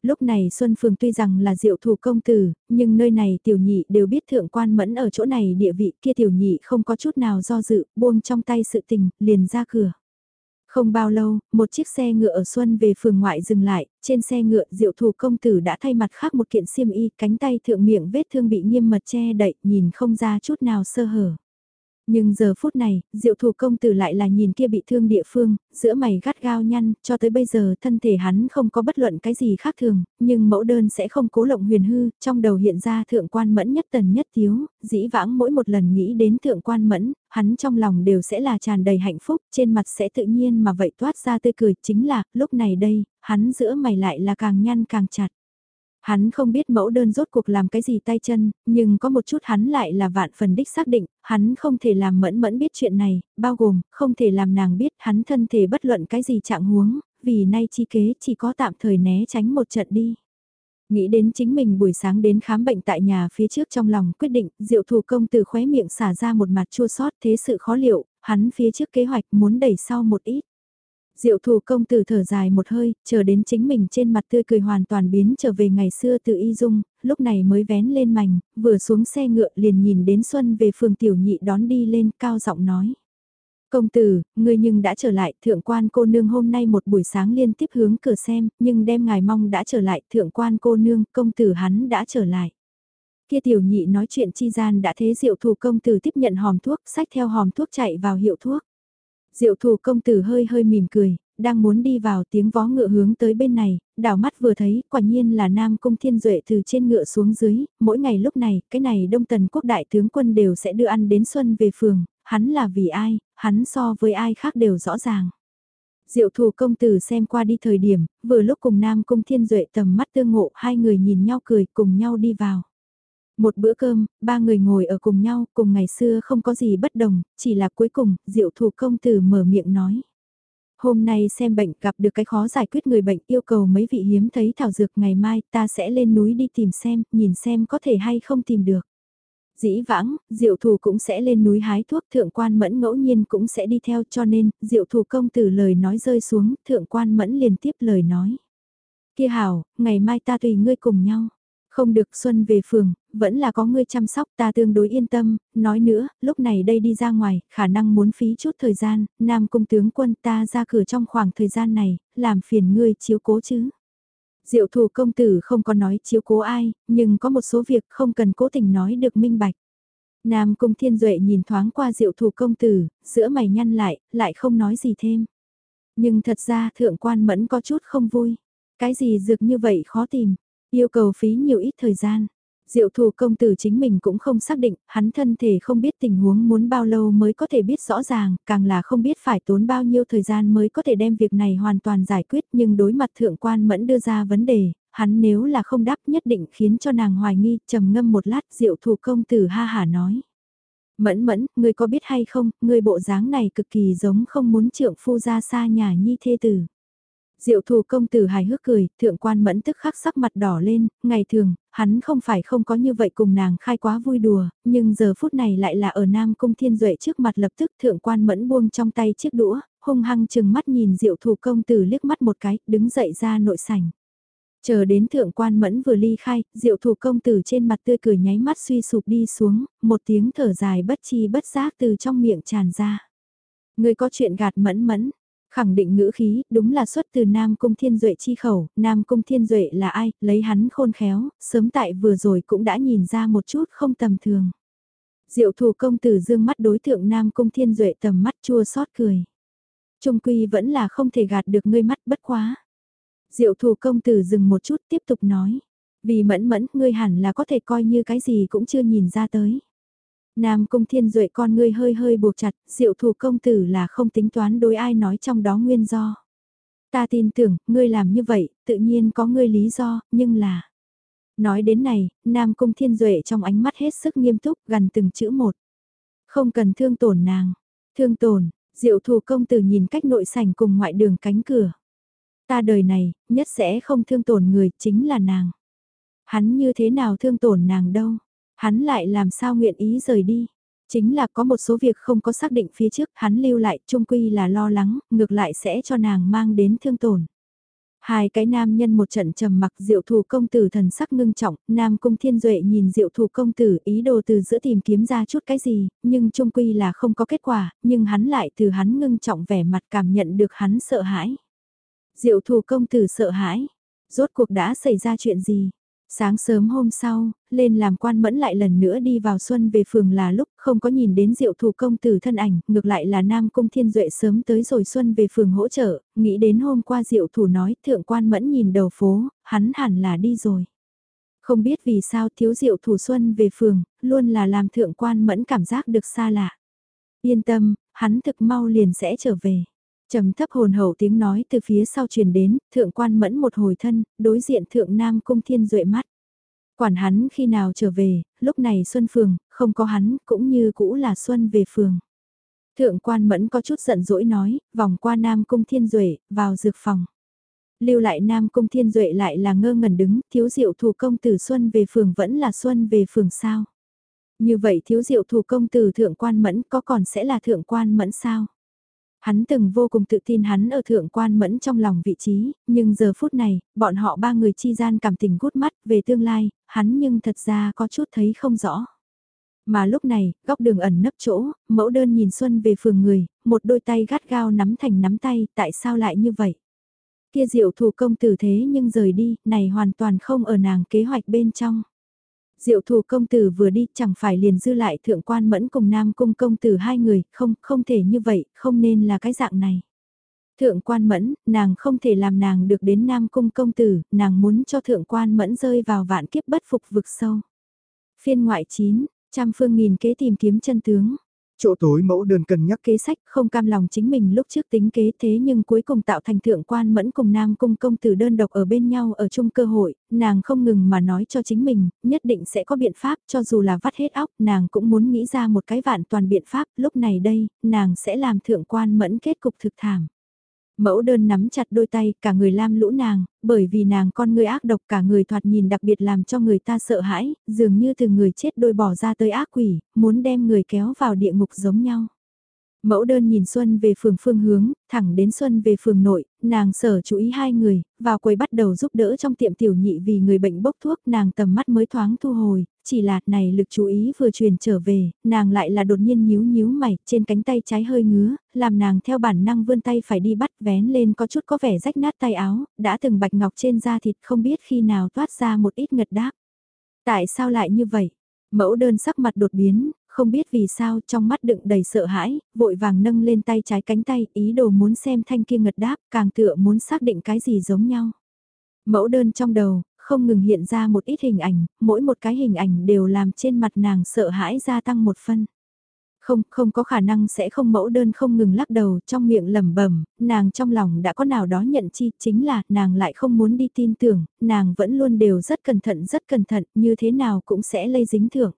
Lúc này Xuân Phường tuy rằng là diệu thủ công tử, nhưng nơi này tiểu nhị đều biết thượng quan mẫn ở chỗ này địa vị kia tiểu nhị không có chút nào do dự, buông trong tay sự tình, liền ra cửa. Không bao lâu, một chiếc xe ngựa ở Xuân về phường ngoại dừng lại, trên xe ngựa diệu thủ công tử đã thay mặt khác một kiện xiêm y, cánh tay thượng miệng vết thương bị nghiêm mật che đậy, nhìn không ra chút nào sơ hở. Nhưng giờ phút này, diệu thủ công tử lại là nhìn kia bị thương địa phương, giữa mày gắt gao nhăn, cho tới bây giờ thân thể hắn không có bất luận cái gì khác thường, nhưng mẫu đơn sẽ không cố lộng huyền hư, trong đầu hiện ra thượng quan mẫn nhất tần nhất thiếu, dĩ vãng mỗi một lần nghĩ đến thượng quan mẫn, hắn trong lòng đều sẽ là tràn đầy hạnh phúc, trên mặt sẽ tự nhiên mà vậy toát ra tươi cười, chính là, lúc này đây, hắn giữa mày lại là càng nhăn càng chặt. Hắn không biết mẫu đơn rốt cuộc làm cái gì tay chân, nhưng có một chút hắn lại là vạn phần đích xác định, hắn không thể làm mẫn mẫn biết chuyện này, bao gồm, không thể làm nàng biết hắn thân thể bất luận cái gì trạng huống, vì nay chi kế chỉ có tạm thời né tránh một trận đi. Nghĩ đến chính mình buổi sáng đến khám bệnh tại nhà phía trước trong lòng quyết định, diệu thủ công từ khóe miệng xả ra một mặt chua sót thế sự khó liệu, hắn phía trước kế hoạch muốn đẩy sau một ít. Diệu thủ công tử thở dài một hơi, chờ đến chính mình trên mặt tươi cười hoàn toàn biến trở về ngày xưa từ y dung, lúc này mới vén lên mảnh, vừa xuống xe ngựa liền nhìn đến Xuân về phường tiểu nhị đón đi lên cao giọng nói. Công tử, ngươi nhưng đã trở lại, thượng quan cô nương hôm nay một buổi sáng liên tiếp hướng cửa xem, nhưng đem ngài mong đã trở lại, thượng quan cô nương, công tử hắn đã trở lại. Kia tiểu nhị nói chuyện chi gian đã thế diệu thủ công tử tiếp nhận hòm thuốc, sách theo hòm thuốc chạy vào hiệu thuốc. Diệu thủ công tử hơi hơi mỉm cười, đang muốn đi vào tiếng vó ngựa hướng tới bên này, đảo mắt vừa thấy, quả nhiên là Nam Cung Thiên Duệ từ trên ngựa xuống dưới, mỗi ngày lúc này, cái này Đông Tần Quốc đại tướng quân đều sẽ đưa ăn đến xuân về phường, hắn là vì ai, hắn so với ai khác đều rõ ràng. Diệu thủ công tử xem qua đi thời điểm, vừa lúc cùng Nam Cung Thiên Duệ tầm mắt tương ngộ, hai người nhìn nhau cười cùng nhau đi vào. Một bữa cơm, ba người ngồi ở cùng nhau, cùng ngày xưa không có gì bất đồng, chỉ là cuối cùng, diệu thủ công tử mở miệng nói. Hôm nay xem bệnh gặp được cái khó giải quyết người bệnh yêu cầu mấy vị hiếm thấy thảo dược ngày mai ta sẽ lên núi đi tìm xem, nhìn xem có thể hay không tìm được. Dĩ vãng, diệu thủ cũng sẽ lên núi hái thuốc thượng quan mẫn ngẫu nhiên cũng sẽ đi theo cho nên, diệu thủ công tử lời nói rơi xuống, thượng quan mẫn liền tiếp lời nói. Kia hảo, ngày mai ta tùy ngươi cùng nhau. Không được Xuân về phường, vẫn là có ngươi chăm sóc ta tương đối yên tâm, nói nữa, lúc này đây đi ra ngoài, khả năng muốn phí chút thời gian, Nam Cung tướng quân ta ra cửa trong khoảng thời gian này, làm phiền ngươi chiếu cố chứ. Diệu thủ công tử không có nói chiếu cố ai, nhưng có một số việc không cần cố tình nói được minh bạch. Nam Cung Thiên Duệ nhìn thoáng qua diệu thủ công tử, giữa mày nhăn lại, lại không nói gì thêm. Nhưng thật ra thượng quan mẫn có chút không vui. Cái gì dược như vậy khó tìm, Yêu cầu phí nhiều ít thời gian. Diệu thù công tử chính mình cũng không xác định, hắn thân thể không biết tình huống muốn bao lâu mới có thể biết rõ ràng, càng là không biết phải tốn bao nhiêu thời gian mới có thể đem việc này hoàn toàn giải quyết nhưng đối mặt thượng quan mẫn đưa ra vấn đề, hắn nếu là không đáp nhất định khiến cho nàng hoài nghi, trầm ngâm một lát diệu thù công tử ha hả nói. Mẫn mẫn, ngươi có biết hay không, ngươi bộ dáng này cực kỳ giống không muốn trượng phu ra xa nhà nhi thê tử. Diệu thủ công tử hài hước cười, thượng quan mẫn tức khắc sắc mặt đỏ lên, ngày thường, hắn không phải không có như vậy cùng nàng khai quá vui đùa, nhưng giờ phút này lại là ở Nam Cung Thiên Duệ trước mặt lập tức thượng quan mẫn buông trong tay chiếc đũa, hung hăng chừng mắt nhìn diệu thủ công tử liếc mắt một cái, đứng dậy ra nội sảnh. Chờ đến thượng quan mẫn vừa ly khai, diệu thủ công tử trên mặt tươi cười nháy mắt suy sụp đi xuống, một tiếng thở dài bất chi bất giác từ trong miệng tràn ra. Người có chuyện gạt mẫn mẫn, Khẳng định ngữ khí, đúng là xuất từ Nam Cung Thiên Duệ chi khẩu, Nam Cung Thiên Duệ là ai, lấy hắn khôn khéo, sớm tại vừa rồi cũng đã nhìn ra một chút không tầm thường. Diệu thủ công tử dương mắt đối tượng Nam Cung Thiên Duệ tầm mắt chua xót cười. Trung quy vẫn là không thể gạt được ngươi mắt bất quá. Diệu thủ công tử dừng một chút tiếp tục nói. Vì mẫn mẫn, ngươi hẳn là có thể coi như cái gì cũng chưa nhìn ra tới. Nam Cung Thiên Duệ con ngươi hơi hơi buộc chặt, diệu thủ công tử là không tính toán đối ai nói trong đó nguyên do. Ta tin tưởng, ngươi làm như vậy, tự nhiên có ngươi lý do, nhưng là... Nói đến này, Nam Cung Thiên Duệ trong ánh mắt hết sức nghiêm túc, gần từng chữ một. Không cần thương tổn nàng. Thương tổn, diệu thủ công tử nhìn cách nội sảnh cùng ngoại đường cánh cửa. Ta đời này, nhất sẽ không thương tổn người, chính là nàng. Hắn như thế nào thương tổn nàng đâu. Hắn lại làm sao nguyện ý rời đi. Chính là có một số việc không có xác định phía trước, hắn lưu lại, trung quy là lo lắng, ngược lại sẽ cho nàng mang đến thương tổn. Hai cái nam nhân một trận trầm mặc diệu thủ công tử thần sắc ngưng trọng, nam cung thiên duệ nhìn diệu thủ công tử ý đồ từ giữa tìm kiếm ra chút cái gì, nhưng trung quy là không có kết quả, nhưng hắn lại từ hắn ngưng trọng vẻ mặt cảm nhận được hắn sợ hãi. Diệu thủ công tử sợ hãi, rốt cuộc đã xảy ra chuyện gì? Sáng sớm hôm sau, lên làm quan mẫn lại lần nữa đi vào xuân về phường là lúc không có nhìn đến diệu thủ công tử thân ảnh, ngược lại là Nam Cung Thiên Duệ sớm tới rồi xuân về phường hỗ trợ, nghĩ đến hôm qua diệu thủ nói thượng quan mẫn nhìn đầu phố, hắn hẳn là đi rồi. Không biết vì sao thiếu diệu thủ xuân về phường, luôn là làm thượng quan mẫn cảm giác được xa lạ. Yên tâm, hắn thực mau liền sẽ trở về trầm thấp hồn hậu tiếng nói từ phía sau truyền đến, thượng quan mẫn một hồi thân, đối diện thượng nam cung thiên duệ mắt. Quản hắn khi nào trở về, lúc này Xuân Phường, không có hắn, cũng như cũ là Xuân về phường. Thượng quan mẫn có chút giận dỗi nói, vòng qua Nam Cung Thiên Duệ, vào dược phòng. Lưu lại Nam Cung Thiên Duệ lại là ngơ ngẩn đứng, thiếu diệu thủ công tử Xuân về phường vẫn là Xuân về phường sao. Như vậy thiếu diệu thủ công tử thượng quan mẫn có còn sẽ là thượng quan mẫn sao? Hắn từng vô cùng tự tin hắn ở thượng quan mẫn trong lòng vị trí, nhưng giờ phút này, bọn họ ba người chi gian cảm tình gút mắt về tương lai, hắn nhưng thật ra có chút thấy không rõ. Mà lúc này, góc đường ẩn nấp chỗ, mẫu đơn nhìn Xuân về phường người, một đôi tay gắt gao nắm thành nắm tay, tại sao lại như vậy? Kia diệu thủ công tử thế nhưng rời đi, này hoàn toàn không ở nàng kế hoạch bên trong. Diệu thủ công tử vừa đi chẳng phải liền dư lại thượng quan mẫn cùng nam cung công tử hai người, không, không thể như vậy, không nên là cái dạng này. Thượng quan mẫn, nàng không thể làm nàng được đến nam cung công tử, nàng muốn cho thượng quan mẫn rơi vào vạn kiếp bất phục vực sâu. Phiên ngoại 9, trăm phương nghìn kế tìm kiếm chân tướng. Chỗ tối mẫu đơn cân nhắc kế sách không cam lòng chính mình lúc trước tính kế thế nhưng cuối cùng tạo thành thượng quan mẫn cùng nam cung công tử đơn độc ở bên nhau ở chung cơ hội, nàng không ngừng mà nói cho chính mình, nhất định sẽ có biện pháp cho dù là vắt hết óc, nàng cũng muốn nghĩ ra một cái vạn toàn biện pháp, lúc này đây, nàng sẽ làm thượng quan mẫn kết cục thực thảm. Mẫu đơn nắm chặt đôi tay, cả người lam lũ nàng, bởi vì nàng con người ác độc cả người thoạt nhìn đặc biệt làm cho người ta sợ hãi, dường như từ người chết đôi bỏ ra tới ác quỷ, muốn đem người kéo vào địa ngục giống nhau. Mẫu đơn nhìn Xuân về phường phương hướng, thẳng đến Xuân về phường nội, nàng sở chú ý hai người, vào quầy bắt đầu giúp đỡ trong tiệm tiểu nhị vì người bệnh bốc thuốc, nàng tầm mắt mới thoáng thu hồi, chỉ là này lực chú ý vừa truyền trở về, nàng lại là đột nhiên nhíu nhíu mày, trên cánh tay trái hơi ngứa, làm nàng theo bản năng vươn tay phải đi bắt vén lên có chút có vẻ rách nát tay áo, đã từng bạch ngọc trên da thịt không biết khi nào toát ra một ít ngật đáp. Tại sao lại như vậy? Mẫu đơn sắc mặt đột biến, không biết vì sao trong mắt đựng đầy sợ hãi, vội vàng nâng lên tay trái cánh tay, ý đồ muốn xem thanh kia ngật đáp, càng tựa muốn xác định cái gì giống nhau. Mẫu đơn trong đầu, không ngừng hiện ra một ít hình ảnh, mỗi một cái hình ảnh đều làm trên mặt nàng sợ hãi gia tăng một phân. Không, không có khả năng sẽ không mẫu đơn không ngừng lắc đầu trong miệng lẩm bẩm nàng trong lòng đã có nào đó nhận chi, chính là nàng lại không muốn đi tin tưởng, nàng vẫn luôn đều rất cẩn thận rất cẩn thận, như thế nào cũng sẽ lây dính thưởng.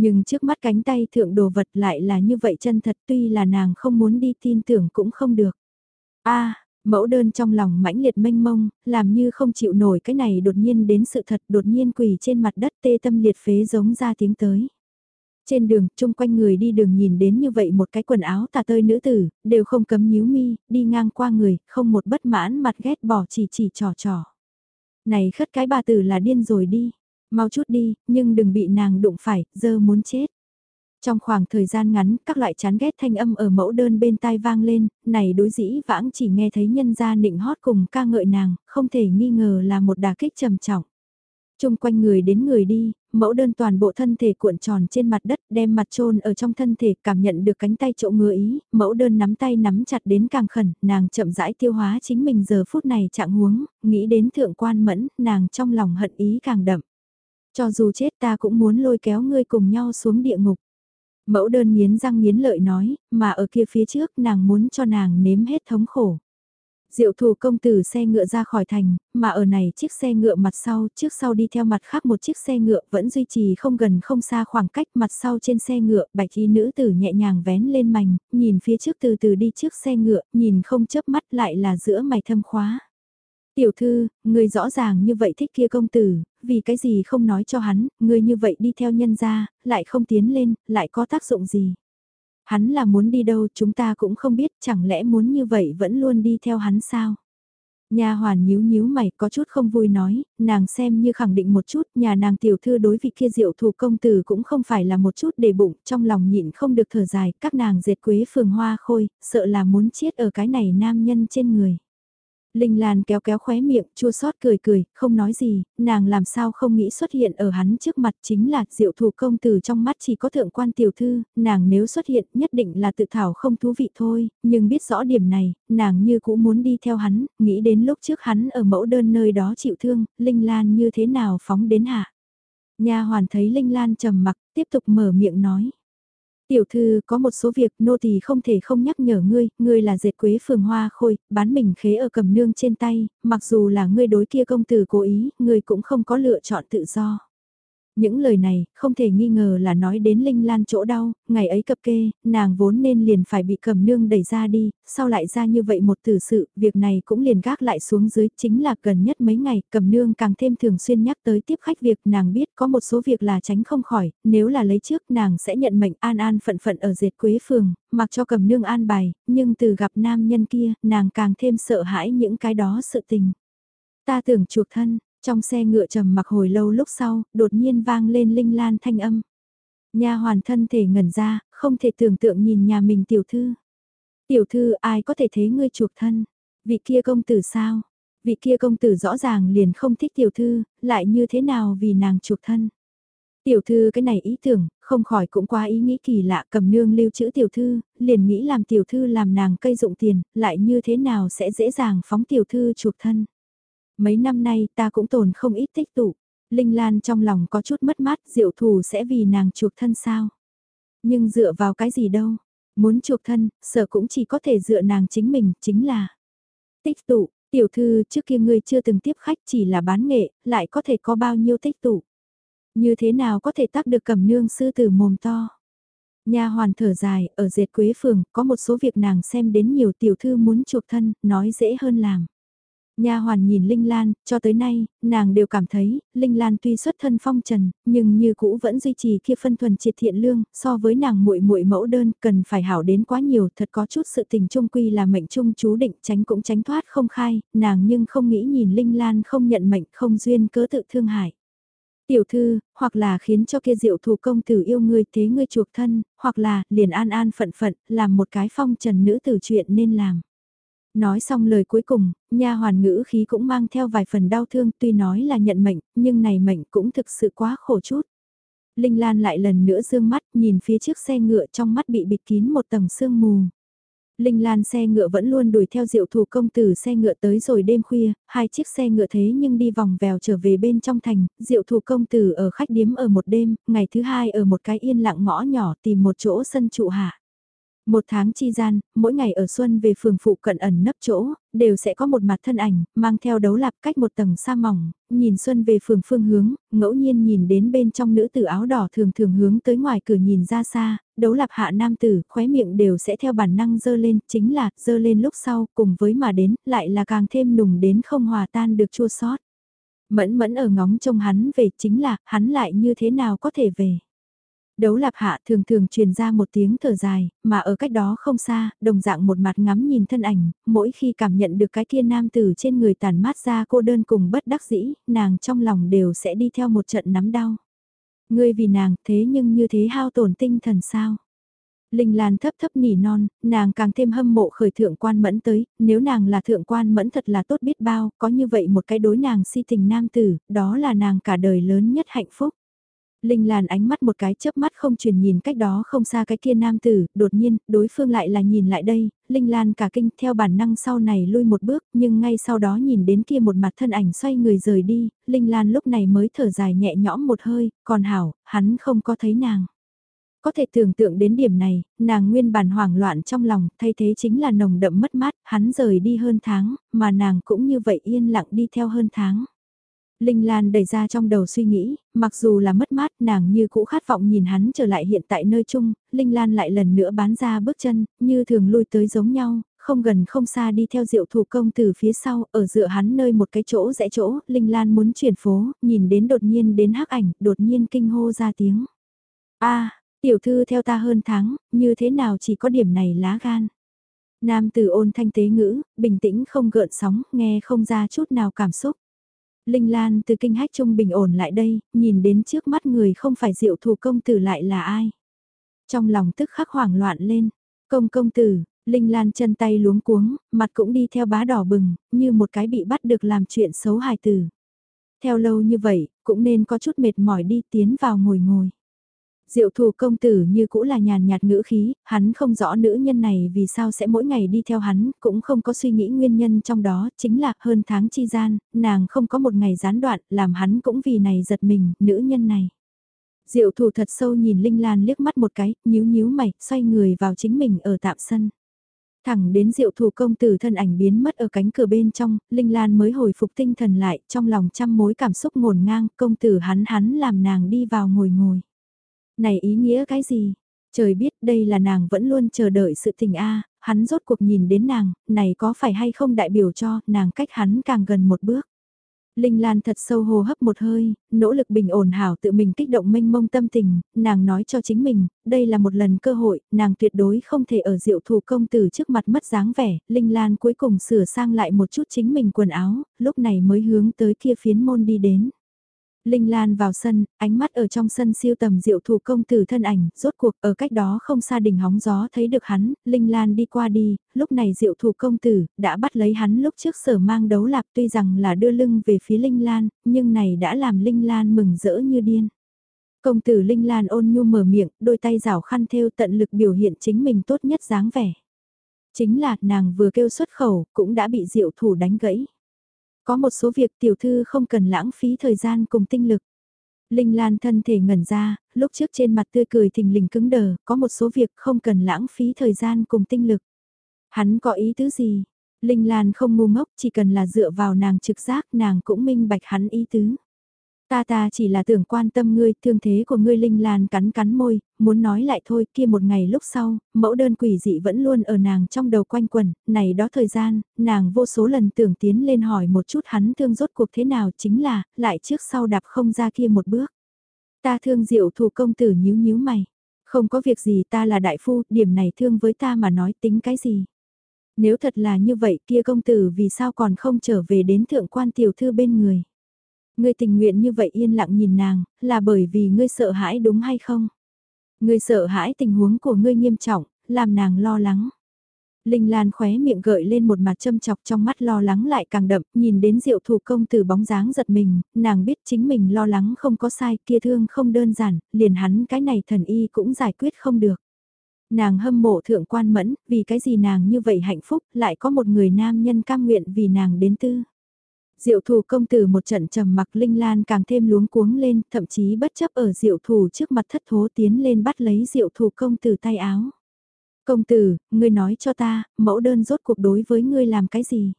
Nhưng trước mắt cánh tay thượng đồ vật lại là như vậy chân thật tuy là nàng không muốn đi tin tưởng cũng không được. a mẫu đơn trong lòng mãnh liệt mênh mông, làm như không chịu nổi cái này đột nhiên đến sự thật đột nhiên quỳ trên mặt đất tê tâm liệt phế giống ra tiếng tới. Trên đường, chung quanh người đi đường nhìn đến như vậy một cái quần áo tà tơi nữ tử, đều không cấm nhíu mi, đi ngang qua người, không một bất mãn mặt ghét bỏ chỉ chỉ trò trò. Này khất cái bà tử là điên rồi đi mau chút đi, nhưng đừng bị nàng đụng phải, giờ muốn chết. Trong khoảng thời gian ngắn, các loại chán ghét thanh âm ở mẫu đơn bên tai vang lên, này đối dĩ vãng chỉ nghe thấy nhân gia nịnh hót cùng ca ngợi nàng, không thể nghi ngờ là một đà kích trầm trọng. Trung quanh người đến người đi, mẫu đơn toàn bộ thân thể cuộn tròn trên mặt đất đem mặt trôn ở trong thân thể cảm nhận được cánh tay chỗ ngứa ý, mẫu đơn nắm tay nắm chặt đến càng khẩn, nàng chậm rãi tiêu hóa chính mình giờ phút này trạng huống, nghĩ đến thượng quan mẫn, nàng trong lòng hận ý càng đậm. Cho dù chết ta cũng muốn lôi kéo ngươi cùng nhau xuống địa ngục. Mẫu đơn nghiến răng nghiến lợi nói, mà ở kia phía trước nàng muốn cho nàng nếm hết thống khổ. Diệu thủ công tử xe ngựa ra khỏi thành, mà ở này chiếc xe ngựa mặt sau, trước sau đi theo mặt khác một chiếc xe ngựa vẫn duy trì không gần không xa khoảng cách mặt sau trên xe ngựa, bạch y nữ tử nhẹ nhàng vén lên mảnh, nhìn phía trước từ từ đi trước xe ngựa, nhìn không chớp mắt lại là giữa mày thâm khóa. Tiểu thư, người rõ ràng như vậy thích kia công tử, vì cái gì không nói cho hắn, người như vậy đi theo nhân gia, lại không tiến lên, lại có tác dụng gì. Hắn là muốn đi đâu chúng ta cũng không biết, chẳng lẽ muốn như vậy vẫn luôn đi theo hắn sao? Nhà hoàn nhíu nhíu mày có chút không vui nói, nàng xem như khẳng định một chút, nhà nàng tiểu thư đối vị kia diệu thủ công tử cũng không phải là một chút để bụng, trong lòng nhịn không được thở dài, các nàng dệt quế phường hoa khôi, sợ là muốn chết ở cái này nam nhân trên người. Linh Lan kéo kéo khóe miệng, chua xót cười cười, không nói gì, nàng làm sao không nghĩ xuất hiện ở hắn trước mặt chính là diệu thủ công tử trong mắt chỉ có thượng quan tiểu thư, nàng nếu xuất hiện nhất định là tự thảo không thú vị thôi, nhưng biết rõ điểm này, nàng như cũng muốn đi theo hắn, nghĩ đến lúc trước hắn ở mẫu đơn nơi đó chịu thương, Linh Lan như thế nào phóng đến hạ. Nha hoàn thấy Linh Lan trầm mặc, tiếp tục mở miệng nói. Tiểu thư có một số việc nô tỳ không thể không nhắc nhở ngươi, ngươi là dệt quế phường hoa khôi, bán mình khế ở cầm nương trên tay, mặc dù là ngươi đối kia công tử cố ý, ngươi cũng không có lựa chọn tự do. Những lời này, không thể nghi ngờ là nói đến Linh Lan chỗ đau, ngày ấy cập kê, nàng vốn nên liền phải bị cầm nương đẩy ra đi, sau lại ra như vậy một tử sự, việc này cũng liền gác lại xuống dưới, chính là gần nhất mấy ngày, cầm nương càng thêm thường xuyên nhắc tới tiếp khách việc nàng biết có một số việc là tránh không khỏi, nếu là lấy trước nàng sẽ nhận mệnh an an phận phận ở dệt quế phường, mặc cho cầm nương an bài, nhưng từ gặp nam nhân kia, nàng càng thêm sợ hãi những cái đó sự tình. Ta tưởng chuộc thân, trong xe ngựa trầm mặc hồi lâu lúc sau, đột nhiên vang lên linh lan thanh âm. Nha hoàn thân thể ngẩn ra, không thể tưởng tượng nhìn nhà mình tiểu thư. Tiểu thư ai có thể thấy ngươi chuộc thân? Vị kia công tử sao? Vị kia công tử rõ ràng liền không thích tiểu thư, lại như thế nào vì nàng chuộc thân? Tiểu thư cái này ý tưởng, không khỏi cũng quá ý nghĩ kỳ lạ cầm nương lưu trữ tiểu thư, liền nghĩ làm tiểu thư làm nàng cây dụng tiền, lại như thế nào sẽ dễ dàng phóng tiểu thư chuộc thân. Mấy năm nay ta cũng tồn không ít tích tụ. Linh Lan trong lòng có chút mất mát diệu thù sẽ vì nàng chuộc thân sao. Nhưng dựa vào cái gì đâu. Muốn chuộc thân, sợ cũng chỉ có thể dựa nàng chính mình, chính là tích tụ. Tiểu thư trước kia ngươi chưa từng tiếp khách chỉ là bán nghệ, lại có thể có bao nhiêu tích tụ. Như thế nào có thể tác được cầm nương sư tử mồm to. Nha hoàn thở dài, ở dệt quế phường, có một số việc nàng xem đến nhiều tiểu thư muốn chuộc thân, nói dễ hơn làm. Nha hoàn nhìn Linh Lan, cho tới nay, nàng đều cảm thấy, Linh Lan tuy xuất thân phong trần, nhưng như cũ vẫn duy trì kia phân thuần triệt thiện lương, so với nàng muội muội mẫu đơn, cần phải hảo đến quá nhiều, thật có chút sự tình trung quy là mệnh trung chú định, tránh cũng tránh thoát không khai, nàng nhưng không nghĩ nhìn Linh Lan không nhận mệnh, không duyên cớ tự thương hại. Tiểu thư, hoặc là khiến cho kia diệu thủ công tử yêu ngươi thế ngươi chuộc thân, hoặc là liền an an phận phận, làm một cái phong trần nữ tử chuyện nên làm. Nói xong lời cuối cùng, nha hoàn ngữ khí cũng mang theo vài phần đau thương tuy nói là nhận mệnh, nhưng này mệnh cũng thực sự quá khổ chút. Linh Lan lại lần nữa dương mắt nhìn phía trước xe ngựa trong mắt bị bịt kín một tầng sương mù. Linh Lan xe ngựa vẫn luôn đuổi theo diệu thủ công tử xe ngựa tới rồi đêm khuya, hai chiếc xe ngựa thế nhưng đi vòng vèo trở về bên trong thành, diệu thủ công tử ở khách điếm ở một đêm, ngày thứ hai ở một cái yên lặng ngõ nhỏ tìm một chỗ sân trụ hạ. Một tháng chi gian, mỗi ngày ở xuân về phường phụ cận ẩn nấp chỗ, đều sẽ có một mặt thân ảnh, mang theo đấu lạp cách một tầng sa mỏng, nhìn xuân về phường phương hướng, ngẫu nhiên nhìn đến bên trong nữ tử áo đỏ thường thường hướng tới ngoài cửa nhìn ra xa, đấu lạp hạ nam tử, khóe miệng đều sẽ theo bản năng dơ lên, chính là dơ lên lúc sau, cùng với mà đến, lại là càng thêm nùng đến không hòa tan được chua sót. Mẫn mẫn ở ngóng trông hắn về chính là, hắn lại như thế nào có thể về. Đấu lạp hạ thường thường truyền ra một tiếng thở dài, mà ở cách đó không xa, đồng dạng một mặt ngắm nhìn thân ảnh, mỗi khi cảm nhận được cái kia nam tử trên người tàn mát ra cô đơn cùng bất đắc dĩ, nàng trong lòng đều sẽ đi theo một trận nắm đau. Ngươi vì nàng thế nhưng như thế hao tổn tinh thần sao? Linh Lan thấp thấp nỉ non, nàng càng thêm hâm mộ khởi thượng quan mẫn tới, nếu nàng là thượng quan mẫn thật là tốt biết bao, có như vậy một cái đối nàng si tình nam tử, đó là nàng cả đời lớn nhất hạnh phúc. Linh Lan ánh mắt một cái chớp mắt không truyền nhìn cách đó không xa cái kia nam tử, đột nhiên, đối phương lại là nhìn lại đây, Linh Lan cả kinh theo bản năng sau này lui một bước, nhưng ngay sau đó nhìn đến kia một mặt thân ảnh xoay người rời đi, Linh Lan lúc này mới thở dài nhẹ nhõm một hơi, còn hảo, hắn không có thấy nàng. Có thể tưởng tượng đến điểm này, nàng nguyên bản hoảng loạn trong lòng, thay thế chính là nồng đậm mất mát, hắn rời đi hơn tháng, mà nàng cũng như vậy yên lặng đi theo hơn tháng. Linh Lan đẩy ra trong đầu suy nghĩ, mặc dù là mất mát nàng như cũ khát vọng nhìn hắn trở lại hiện tại nơi chung, Linh Lan lại lần nữa bán ra bước chân, như thường lui tới giống nhau, không gần không xa đi theo diệu thủ công từ phía sau, ở dựa hắn nơi một cái chỗ rẽ chỗ, Linh Lan muốn chuyển phố, nhìn đến đột nhiên đến hắc ảnh, đột nhiên kinh hô ra tiếng. a tiểu thư theo ta hơn tháng, như thế nào chỉ có điểm này lá gan. Nam từ ôn thanh tế ngữ, bình tĩnh không gợn sóng, nghe không ra chút nào cảm xúc. Linh Lan từ kinh hách trung bình ổn lại đây, nhìn đến trước mắt người không phải diệu thủ công tử lại là ai. Trong lòng tức khắc hoảng loạn lên, công công tử, Linh Lan chân tay luống cuống, mặt cũng đi theo bá đỏ bừng, như một cái bị bắt được làm chuyện xấu hài tử. Theo lâu như vậy, cũng nên có chút mệt mỏi đi tiến vào ngồi ngồi. Diệu Thù công tử như cũ là nhàn nhạt ngữ khí, hắn không rõ nữ nhân này vì sao sẽ mỗi ngày đi theo hắn, cũng không có suy nghĩ nguyên nhân trong đó, chính là hơn tháng chi gian, nàng không có một ngày gián đoạn, làm hắn cũng vì này giật mình, nữ nhân này. Diệu Thù thật sâu nhìn Linh Lan liếc mắt một cái, nhíu nhíu mày, xoay người vào chính mình ở tạm sân. Thẳng đến diệu Thù công tử thân ảnh biến mất ở cánh cửa bên trong, Linh Lan mới hồi phục tinh thần lại, trong lòng trăm mối cảm xúc ngổn ngang, công tử hắn hắn làm nàng đi vào ngồi ngồi. Này ý nghĩa cái gì? Trời biết đây là nàng vẫn luôn chờ đợi sự tình A, hắn rốt cuộc nhìn đến nàng, này có phải hay không đại biểu cho nàng cách hắn càng gần một bước. Linh Lan thật sâu hồ hấp một hơi, nỗ lực bình ổn hảo tự mình kích động mênh mông tâm tình, nàng nói cho chính mình, đây là một lần cơ hội, nàng tuyệt đối không thể ở diệu thủ công tử trước mặt mất dáng vẻ, Linh Lan cuối cùng sửa sang lại một chút chính mình quần áo, lúc này mới hướng tới kia phiến môn đi đến. Linh Lan vào sân, ánh mắt ở trong sân siêu tầm diệu thủ công tử thân ảnh, rốt cuộc ở cách đó không xa đỉnh hóng gió thấy được hắn, Linh Lan đi qua đi, lúc này diệu thủ công tử, đã bắt lấy hắn lúc trước sở mang đấu lạc tuy rằng là đưa lưng về phía Linh Lan, nhưng này đã làm Linh Lan mừng rỡ như điên. Công tử Linh Lan ôn nhu mở miệng, đôi tay rảo khăn theo tận lực biểu hiện chính mình tốt nhất dáng vẻ. Chính là nàng vừa kêu xuất khẩu, cũng đã bị diệu thủ đánh gãy. Có một số việc tiểu thư không cần lãng phí thời gian cùng tinh lực. Linh Lan thân thể ngẩn ra, lúc trước trên mặt tươi cười thình lình cứng đờ, có một số việc không cần lãng phí thời gian cùng tinh lực. Hắn có ý tứ gì? Linh Lan không ngu ngốc, chỉ cần là dựa vào nàng trực giác nàng cũng minh bạch hắn ý tứ. Ta ta chỉ là tưởng quan tâm ngươi, thương thế của ngươi linh lan cắn cắn môi, muốn nói lại thôi, kia một ngày lúc sau, mẫu đơn quỷ dị vẫn luôn ở nàng trong đầu quanh quẩn, này đó thời gian, nàng vô số lần tưởng tiến lên hỏi một chút hắn thương rốt cuộc thế nào chính là, lại trước sau đạp không ra kia một bước. Ta thương diệu thủ công tử nhíu nhíu mày, không có việc gì ta là đại phu, điểm này thương với ta mà nói tính cái gì. Nếu thật là như vậy kia công tử vì sao còn không trở về đến thượng quan tiểu thư bên người. Ngươi tình nguyện như vậy yên lặng nhìn nàng, là bởi vì ngươi sợ hãi đúng hay không? Ngươi sợ hãi tình huống của ngươi nghiêm trọng, làm nàng lo lắng. Linh Lan khóe miệng gợi lên một mặt châm chọc trong mắt lo lắng lại càng đậm, nhìn đến diệu thủ công từ bóng dáng giật mình, nàng biết chính mình lo lắng không có sai, kia thương không đơn giản, liền hắn cái này thần y cũng giải quyết không được. Nàng hâm mộ thượng quan mẫn, vì cái gì nàng như vậy hạnh phúc, lại có một người nam nhân cam nguyện vì nàng đến tư. Diệu thủ công tử một trận trầm mặc linh lan càng thêm luống cuống lên, thậm chí bất chấp ở diệu thủ trước mặt thất thố tiến lên bắt lấy diệu thủ công tử tay áo. Công tử, ngươi nói cho ta, mẫu đơn rốt cuộc đối với ngươi làm cái gì?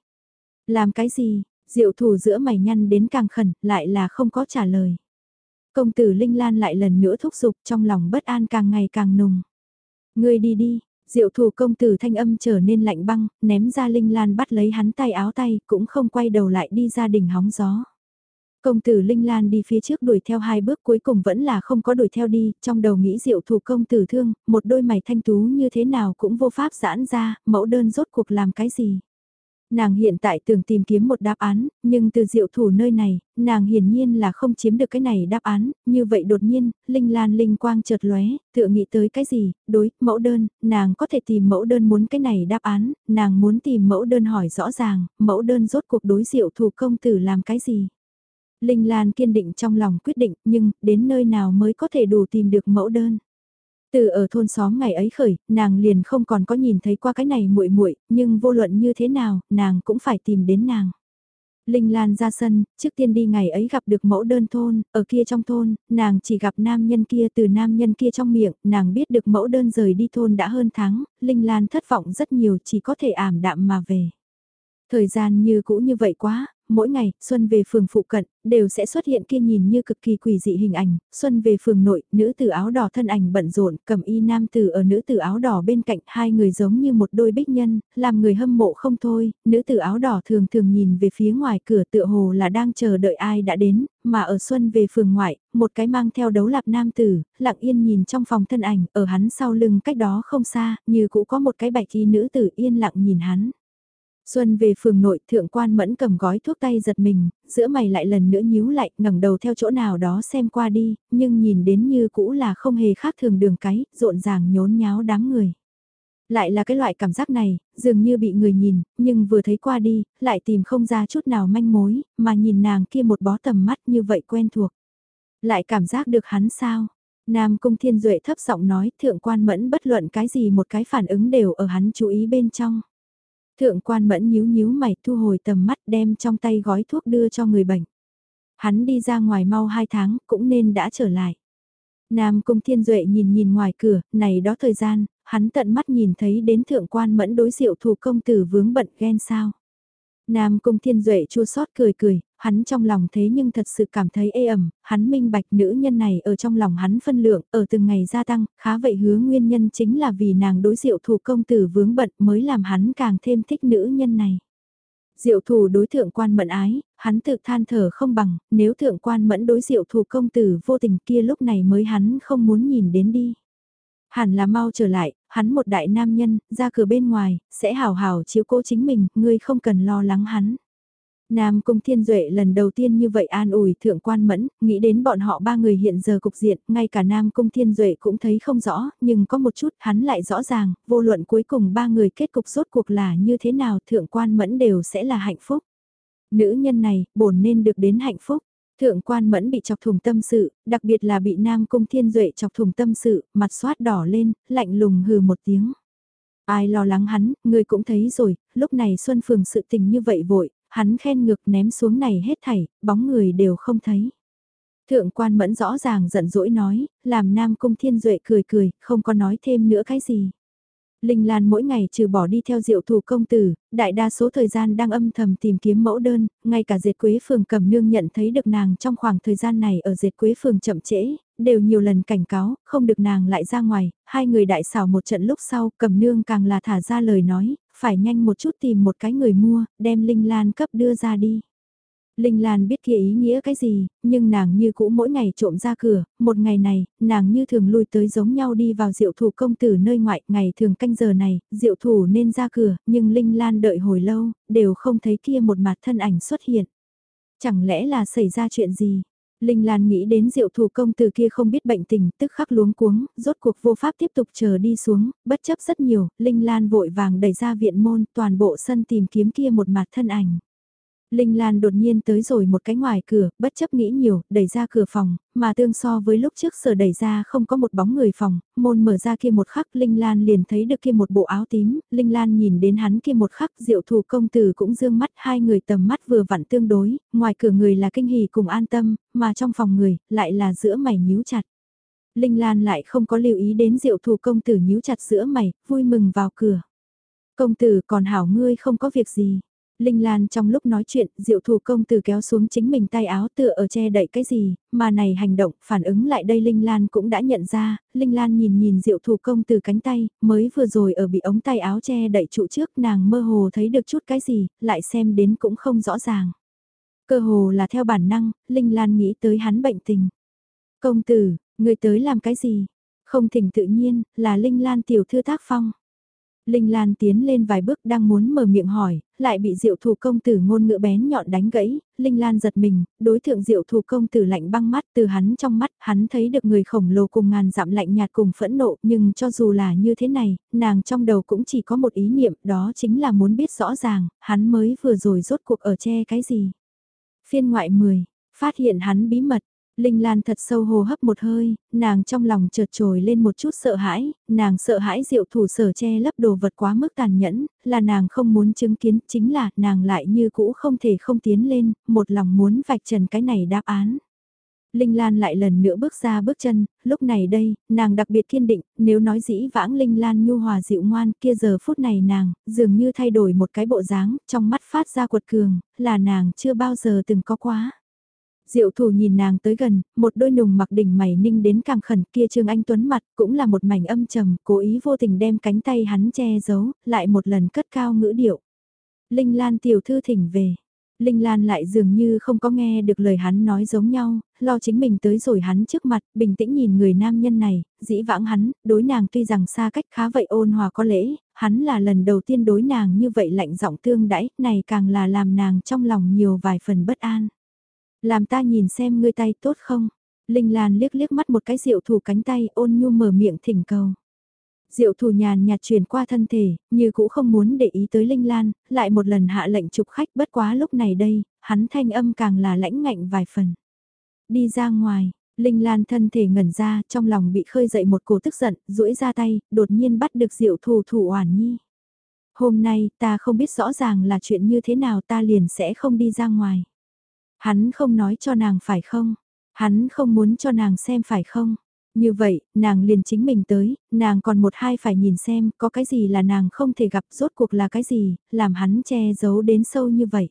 Làm cái gì? Diệu thủ giữa mày nhăn đến càng khẩn, lại là không có trả lời. Công tử Linh Lan lại lần nữa thúc giục trong lòng bất an càng ngày càng nùng. Ngươi đi đi, Diệu thủ công tử thanh âm trở nên lạnh băng, ném ra Linh Lan bắt lấy hắn tay áo tay, cũng không quay đầu lại đi ra đỉnh hóng gió. Công tử Linh Lan đi phía trước đuổi theo hai bước cuối cùng vẫn là không có đuổi theo đi, trong đầu nghĩ diệu thủ công tử thương, một đôi mày thanh tú như thế nào cũng vô pháp giãn ra, mẫu đơn rốt cuộc làm cái gì. Nàng hiện tại tưởng tìm kiếm một đáp án, nhưng từ diệu thủ nơi này, nàng hiển nhiên là không chiếm được cái này đáp án, như vậy đột nhiên, Linh Lan Linh quang chợt lóe, tựa nghĩ tới cái gì, đối, mẫu đơn, nàng có thể tìm mẫu đơn muốn cái này đáp án, nàng muốn tìm mẫu đơn hỏi rõ ràng, mẫu đơn rốt cuộc đối diệu thủ công tử làm cái gì. Linh Lan kiên định trong lòng quyết định, nhưng, đến nơi nào mới có thể đủ tìm được mẫu đơn. Từ ở thôn xóm ngày ấy khởi, nàng liền không còn có nhìn thấy qua cái này muội muội, nhưng vô luận như thế nào, nàng cũng phải tìm đến nàng. Linh Lan ra sân, trước tiên đi ngày ấy gặp được mẫu đơn thôn, ở kia trong thôn, nàng chỉ gặp nam nhân kia từ nam nhân kia trong miệng, nàng biết được mẫu đơn rời đi thôn đã hơn tháng, Linh Lan thất vọng rất nhiều chỉ có thể ảm đạm mà về. Thời gian như cũ như vậy quá, mỗi ngày, Xuân về phường phụ cận, đều sẽ xuất hiện kia nhìn như cực kỳ quỷ dị hình ảnh, Xuân về phường nội, nữ tử áo đỏ thân ảnh bận rộn, cầm y nam tử ở nữ tử áo đỏ bên cạnh, hai người giống như một đôi bích nhân, làm người hâm mộ không thôi, nữ tử áo đỏ thường thường nhìn về phía ngoài cửa tựa hồ là đang chờ đợi ai đã đến, mà ở Xuân về phường ngoại, một cái mang theo đấu lạp nam tử, lặng yên nhìn trong phòng thân ảnh, ở hắn sau lưng cách đó không xa, như cũ có một cái bạch y nữ tử yên lặng nhìn hắn. Xuân về phường nội thượng quan mẫn cầm gói thuốc tay giật mình, giữa mày lại lần nữa nhíu lại ngẩng đầu theo chỗ nào đó xem qua đi, nhưng nhìn đến như cũ là không hề khác thường đường cái, rộn ràng nhốn nháo đám người. Lại là cái loại cảm giác này, dường như bị người nhìn, nhưng vừa thấy qua đi, lại tìm không ra chút nào manh mối, mà nhìn nàng kia một bó tầm mắt như vậy quen thuộc. Lại cảm giác được hắn sao? Nam Cung Thiên Duệ thấp giọng nói thượng quan mẫn bất luận cái gì một cái phản ứng đều ở hắn chú ý bên trong. Thượng quan mẫn nhíu nhíu mày thu hồi tầm mắt đem trong tay gói thuốc đưa cho người bệnh. Hắn đi ra ngoài mau hai tháng cũng nên đã trở lại. Nam Cung Thiên Duệ nhìn nhìn ngoài cửa, này đó thời gian, hắn tận mắt nhìn thấy đến thượng quan mẫn đối diệu thủ công tử vướng bận ghen sao. Nam Cung Thiên Duệ chua xót cười cười, hắn trong lòng thế nhưng thật sự cảm thấy ê ẩm, hắn minh bạch nữ nhân này ở trong lòng hắn phân lượng, ở từng ngày gia tăng, khá vậy hứa nguyên nhân chính là vì nàng đối diệu thủ công tử vướng bận mới làm hắn càng thêm thích nữ nhân này. Diệu thủ đối thượng quan mẫn ái, hắn tự than thở không bằng, nếu thượng quan mẫn đối diệu thủ công tử vô tình kia lúc này mới hắn không muốn nhìn đến đi. Hẳn là mau trở lại, hắn một đại nam nhân, ra cửa bên ngoài, sẽ hào hào chiếu cố chính mình, ngươi không cần lo lắng hắn. Nam Cung Thiên Duệ lần đầu tiên như vậy an ủi thượng quan mẫn, nghĩ đến bọn họ ba người hiện giờ cục diện, ngay cả Nam Cung Thiên Duệ cũng thấy không rõ, nhưng có một chút hắn lại rõ ràng, vô luận cuối cùng ba người kết cục rốt cuộc là như thế nào thượng quan mẫn đều sẽ là hạnh phúc. Nữ nhân này, bổn nên được đến hạnh phúc. Thượng quan mẫn bị chọc thùng tâm sự, đặc biệt là bị Nam Cung Thiên Duệ chọc thùng tâm sự, mặt xoát đỏ lên, lạnh lùng hừ một tiếng. Ai lo lắng hắn, người cũng thấy rồi, lúc này Xuân Phường sự tình như vậy vội, hắn khen ngược ném xuống này hết thảy, bóng người đều không thấy. Thượng quan mẫn rõ ràng giận dỗi nói, làm Nam Cung Thiên Duệ cười cười, không có nói thêm nữa cái gì. Linh Lan mỗi ngày trừ bỏ đi theo diệu thủ công tử, đại đa số thời gian đang âm thầm tìm kiếm mẫu đơn, ngay cả dệt quế phường cầm nương nhận thấy được nàng trong khoảng thời gian này ở dệt quế phường chậm trễ, đều nhiều lần cảnh cáo, không được nàng lại ra ngoài, hai người đại xảo một trận lúc sau, cầm nương càng là thả ra lời nói, phải nhanh một chút tìm một cái người mua, đem Linh Lan cấp đưa ra đi. Linh Lan biết kia ý nghĩa cái gì, nhưng nàng như cũ mỗi ngày trộm ra cửa, một ngày này, nàng như thường lui tới giống nhau đi vào diệu thủ công tử nơi ngoại, ngày thường canh giờ này, diệu thủ nên ra cửa, nhưng Linh Lan đợi hồi lâu, đều không thấy kia một mặt thân ảnh xuất hiện. Chẳng lẽ là xảy ra chuyện gì? Linh Lan nghĩ đến diệu thủ công từ kia không biết bệnh tình, tức khắc luống cuống, rốt cuộc vô pháp tiếp tục chờ đi xuống, bất chấp rất nhiều, Linh Lan vội vàng đẩy ra viện môn, toàn bộ sân tìm kiếm kia một mặt thân ảnh. Linh Lan đột nhiên tới rồi một cái ngoài cửa, bất chấp nghĩ nhiều, đẩy ra cửa phòng, mà tương so với lúc trước sở đẩy ra không có một bóng người phòng, môn mở ra kia một khắc Linh Lan liền thấy được kia một bộ áo tím, Linh Lan nhìn đến hắn kia một khắc diệu thù công tử cũng dương mắt hai người tầm mắt vừa vặn tương đối, ngoài cửa người là kinh hỉ cùng an tâm, mà trong phòng người lại là giữa mày nhíu chặt. Linh Lan lại không có lưu ý đến diệu thù công tử nhíu chặt giữa mày, vui mừng vào cửa. Công tử còn hảo ngươi không có việc gì. Linh Lan trong lúc nói chuyện, diệu thủ công từ kéo xuống chính mình tay áo tựa ở che đậy cái gì, mà này hành động, phản ứng lại đây Linh Lan cũng đã nhận ra, Linh Lan nhìn nhìn diệu thủ công từ cánh tay, mới vừa rồi ở bị ống tay áo che đậy trụ trước nàng mơ hồ thấy được chút cái gì, lại xem đến cũng không rõ ràng. Cơ hồ là theo bản năng, Linh Lan nghĩ tới hắn bệnh tình. Công tử, người tới làm cái gì? Không thỉnh tự nhiên, là Linh Lan tiểu thư tác phong. Linh Lan tiến lên vài bước đang muốn mở miệng hỏi, lại bị diệu thủ công tử ngôn ngữ bén nhọn đánh gãy, Linh Lan giật mình, đối thượng diệu thủ công tử lạnh băng mắt từ hắn trong mắt, hắn thấy được người khổng lồ cùng ngàn dặm lạnh nhạt cùng phẫn nộ, nhưng cho dù là như thế này, nàng trong đầu cũng chỉ có một ý niệm, đó chính là muốn biết rõ ràng, hắn mới vừa rồi rốt cuộc ở che cái gì. Phiên ngoại 10, phát hiện hắn bí mật, Linh Lan thật sâu hồ hấp một hơi, nàng trong lòng chợt trồi lên một chút sợ hãi, nàng sợ hãi diệu thủ sở che lấp đồ vật quá mức tàn nhẫn, là nàng không muốn chứng kiến, chính là nàng lại như cũ không thể không tiến lên, một lòng muốn vạch trần cái này đáp án. Linh Lan lại lần nữa bước ra bước chân, lúc này đây, nàng đặc biệt kiên định, nếu nói dĩ vãng Linh Lan nhu hòa dịu ngoan kia giờ phút này nàng, dường như thay đổi một cái bộ dáng, trong mắt phát ra cuột cường, là nàng chưa bao giờ từng có quá. Diệu thủ nhìn nàng tới gần, một đôi nùng mặc đỉnh mày ninh đến càng khẩn kia Trương Anh Tuấn mặt cũng là một mảnh âm trầm, cố ý vô tình đem cánh tay hắn che giấu, lại một lần cất cao ngữ điệu. Linh Lan tiểu thư thỉnh về. Linh Lan lại dường như không có nghe được lời hắn nói giống nhau, lo chính mình tới rồi hắn trước mặt, bình tĩnh nhìn người nam nhân này, dĩ vãng hắn, đối nàng tuy rằng xa cách khá vậy ôn hòa có lễ, hắn là lần đầu tiên đối nàng như vậy lạnh giọng tương đãi, này càng là làm nàng trong lòng nhiều vài phần bất an. Làm ta nhìn xem ngươi tay tốt không? Linh Lan liếc liếc mắt một cái diệu thủ cánh tay ôn nhu mở miệng thỉnh cầu. Diệu thủ nhàn nhạt truyền qua thân thể, như cũ không muốn để ý tới Linh Lan, lại một lần hạ lệnh chụp khách bất quá lúc này đây, hắn thanh âm càng là lãnh ngạnh vài phần. Đi ra ngoài, Linh Lan thân thể ngẩn ra, trong lòng bị khơi dậy một cổ tức giận, duỗi ra tay, đột nhiên bắt được diệu thủ thủ oản nhi. Hôm nay, ta không biết rõ ràng là chuyện như thế nào ta liền sẽ không đi ra ngoài. Hắn không nói cho nàng phải không? Hắn không muốn cho nàng xem phải không? Như vậy, nàng liền chính mình tới, nàng còn một hai phải nhìn xem có cái gì là nàng không thể gặp rốt cuộc là cái gì, làm hắn che giấu đến sâu như vậy.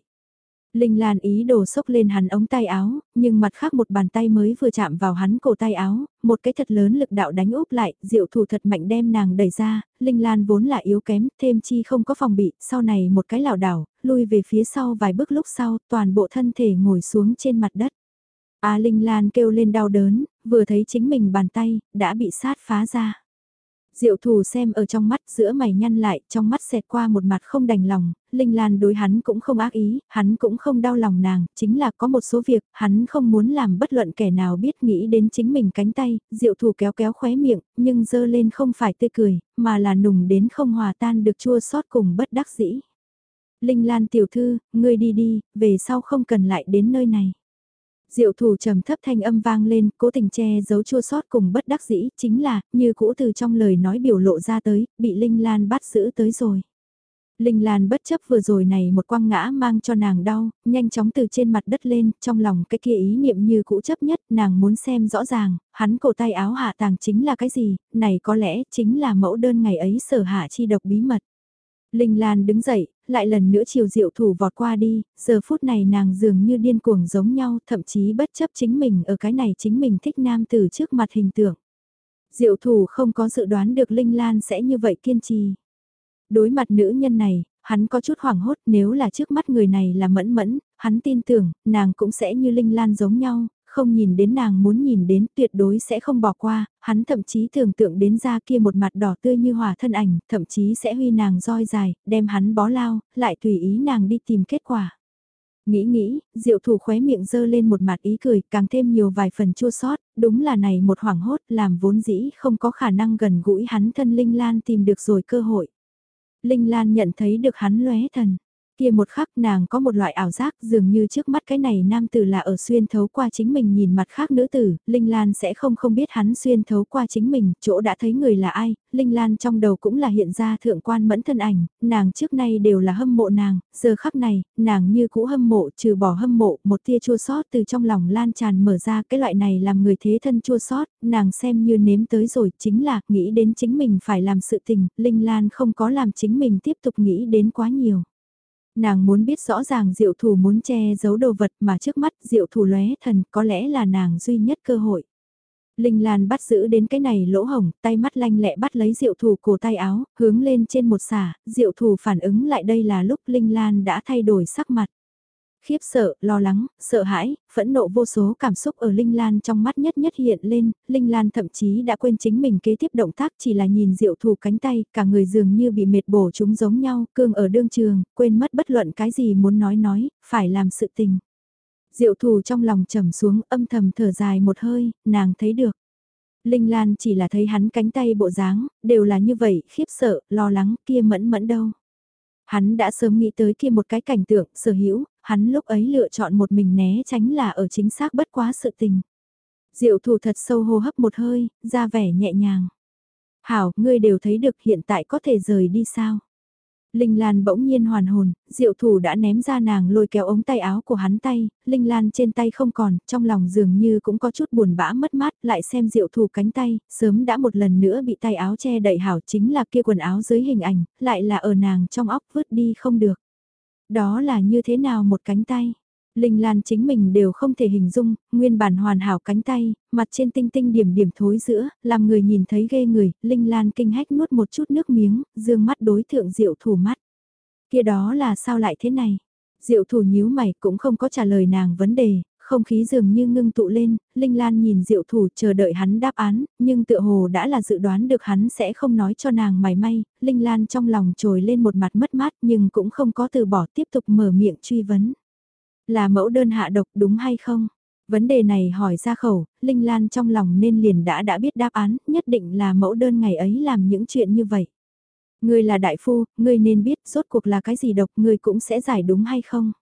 Linh Lan ý đồ sốc lên hắn ống tay áo, nhưng mặt khác một bàn tay mới vừa chạm vào hắn cổ tay áo, một cái thật lớn lực đạo đánh úp lại, diệu thủ thật mạnh đem nàng đẩy ra, Linh Lan vốn là yếu kém, thêm chi không có phòng bị, sau này một cái lảo đảo, lui về phía sau vài bước lúc sau, toàn bộ thân thể ngồi xuống trên mặt đất. A Linh Lan kêu lên đau đớn, vừa thấy chính mình bàn tay, đã bị sát phá ra. Diệu thủ xem ở trong mắt giữa mày nhăn lại, trong mắt xẹt qua một mặt không đành lòng, Linh Lan đối hắn cũng không ác ý, hắn cũng không đau lòng nàng, chính là có một số việc, hắn không muốn làm bất luận kẻ nào biết nghĩ đến chính mình cánh tay, diệu thủ kéo kéo khóe miệng, nhưng dơ lên không phải tươi cười, mà là nùng đến không hòa tan được chua xót cùng bất đắc dĩ. Linh Lan tiểu thư, ngươi đi đi, về sau không cần lại đến nơi này. Diệu thủ trầm thấp thanh âm vang lên, cố tình che giấu chua sót cùng bất đắc dĩ, chính là, như cũ từ trong lời nói biểu lộ ra tới, bị Linh Lan bắt giữ tới rồi. Linh Lan bất chấp vừa rồi này một quăng ngã mang cho nàng đau, nhanh chóng từ trên mặt đất lên, trong lòng cái kia ý niệm như cũ chấp nhất, nàng muốn xem rõ ràng, hắn cổ tay áo hạ tàng chính là cái gì, này có lẽ chính là mẫu đơn ngày ấy sở hạ chi độc bí mật. Linh Lan đứng dậy, lại lần nữa chiều diệu thủ vọt qua đi, giờ phút này nàng dường như điên cuồng giống nhau, thậm chí bất chấp chính mình ở cái này chính mình thích nam từ trước mặt hình tượng. Diệu thủ không có dự đoán được Linh Lan sẽ như vậy kiên trì. Đối mặt nữ nhân này, hắn có chút hoảng hốt nếu là trước mắt người này là mẫn mẫn, hắn tin tưởng, nàng cũng sẽ như Linh Lan giống nhau, không nhìn đến nàng muốn nhìn đến tuyệt đối sẽ không bỏ qua, hắn thậm chí tưởng tượng đến ra kia một mặt đỏ tươi như hỏa thân ảnh, thậm chí sẽ huy nàng roi dài, đem hắn bó lao, lại tùy ý nàng đi tìm kết quả. Nghĩ nghĩ, diệu thủ khóe miệng dơ lên một mặt ý cười, càng thêm nhiều vài phần chua sót, đúng là này một hoảng hốt làm vốn dĩ không có khả năng gần gũi hắn thân Linh Lan tìm được rồi cơ hội. Linh Lan nhận thấy được hắn lóe thần. Kia một khắc nàng có một loại ảo giác dường như trước mắt cái này nam tử là ở xuyên thấu qua chính mình nhìn mặt khác nữ tử, Linh Lan sẽ không không biết hắn xuyên thấu qua chính mình, chỗ đã thấy người là ai, Linh Lan trong đầu cũng là hiện ra thượng quan mẫn thân ảnh, nàng trước nay đều là hâm mộ nàng, giờ khắc này, nàng như cũ hâm mộ trừ bỏ hâm mộ, một tia chua sót từ trong lòng lan tràn mở ra cái loại này làm người thế thân chua sót, nàng xem như nếm tới rồi chính là nghĩ đến chính mình phải làm sự tình, Linh Lan không có làm chính mình tiếp tục nghĩ đến quá nhiều nàng muốn biết rõ ràng diệu thủ muốn che giấu đồ vật mà trước mắt diệu thủ lóe thần có lẽ là nàng duy nhất cơ hội. Linh Lan bắt giữ đến cái này lỗ hồng, tay mắt lanh lẹ bắt lấy diệu thủ cổ tay áo, hướng lên trên một xả, diệu thủ phản ứng lại đây là lúc Linh Lan đã thay đổi sắc mặt. Khiếp sợ, lo lắng, sợ hãi, phẫn nộ vô số cảm xúc ở Linh Lan trong mắt nhất nhất hiện lên, Linh Lan thậm chí đã quên chính mình kế tiếp động tác chỉ là nhìn diệu thủ cánh tay, cả người dường như bị mệt bổ chúng giống nhau, cương ở đương trường, quên mất bất luận cái gì muốn nói nói, phải làm sự tình. Diệu thủ trong lòng trầm xuống âm thầm thở dài một hơi, nàng thấy được. Linh Lan chỉ là thấy hắn cánh tay bộ dáng, đều là như vậy, khiếp sợ, lo lắng, kia mẫn mẫn đâu. Hắn đã sớm nghĩ tới kia một cái cảnh tượng, sở hữu, hắn lúc ấy lựa chọn một mình né tránh là ở chính xác bất quá sự tình. Diệu thủ thật sâu hô hấp một hơi, ra vẻ nhẹ nhàng. Hảo, ngươi đều thấy được hiện tại có thể rời đi sao? Linh Lan bỗng nhiên hoàn hồn, diệu thủ đã ném ra nàng lôi kéo ống tay áo của hắn tay, Linh Lan trên tay không còn, trong lòng dường như cũng có chút buồn bã mất mát, lại xem diệu thủ cánh tay, sớm đã một lần nữa bị tay áo che đậy hảo chính là kia quần áo dưới hình ảnh, lại là ở nàng trong óc vứt đi không được. Đó là như thế nào một cánh tay? Linh Lan chính mình đều không thể hình dung, nguyên bản hoàn hảo cánh tay, mặt trên tinh tinh điểm điểm thối giữa, làm người nhìn thấy ghê người, Linh Lan kinh hách nuốt một chút nước miếng, dương mắt đối thượng diệu thủ mắt. kia đó là sao lại thế này? Diệu thủ nhíu mày cũng không có trả lời nàng vấn đề, không khí dường như ngưng tụ lên, Linh Lan nhìn diệu thủ chờ đợi hắn đáp án, nhưng tựa hồ đã là dự đoán được hắn sẽ không nói cho nàng mày may, Linh Lan trong lòng trồi lên một mặt mất mát nhưng cũng không có từ bỏ tiếp tục mở miệng truy vấn. Là mẫu đơn hạ độc đúng hay không? Vấn đề này hỏi ra khẩu, Linh Lan trong lòng nên liền đã đã biết đáp án, nhất định là mẫu đơn ngày ấy làm những chuyện như vậy. Ngươi là đại phu, ngươi nên biết rốt cuộc là cái gì độc, ngươi cũng sẽ giải đúng hay không?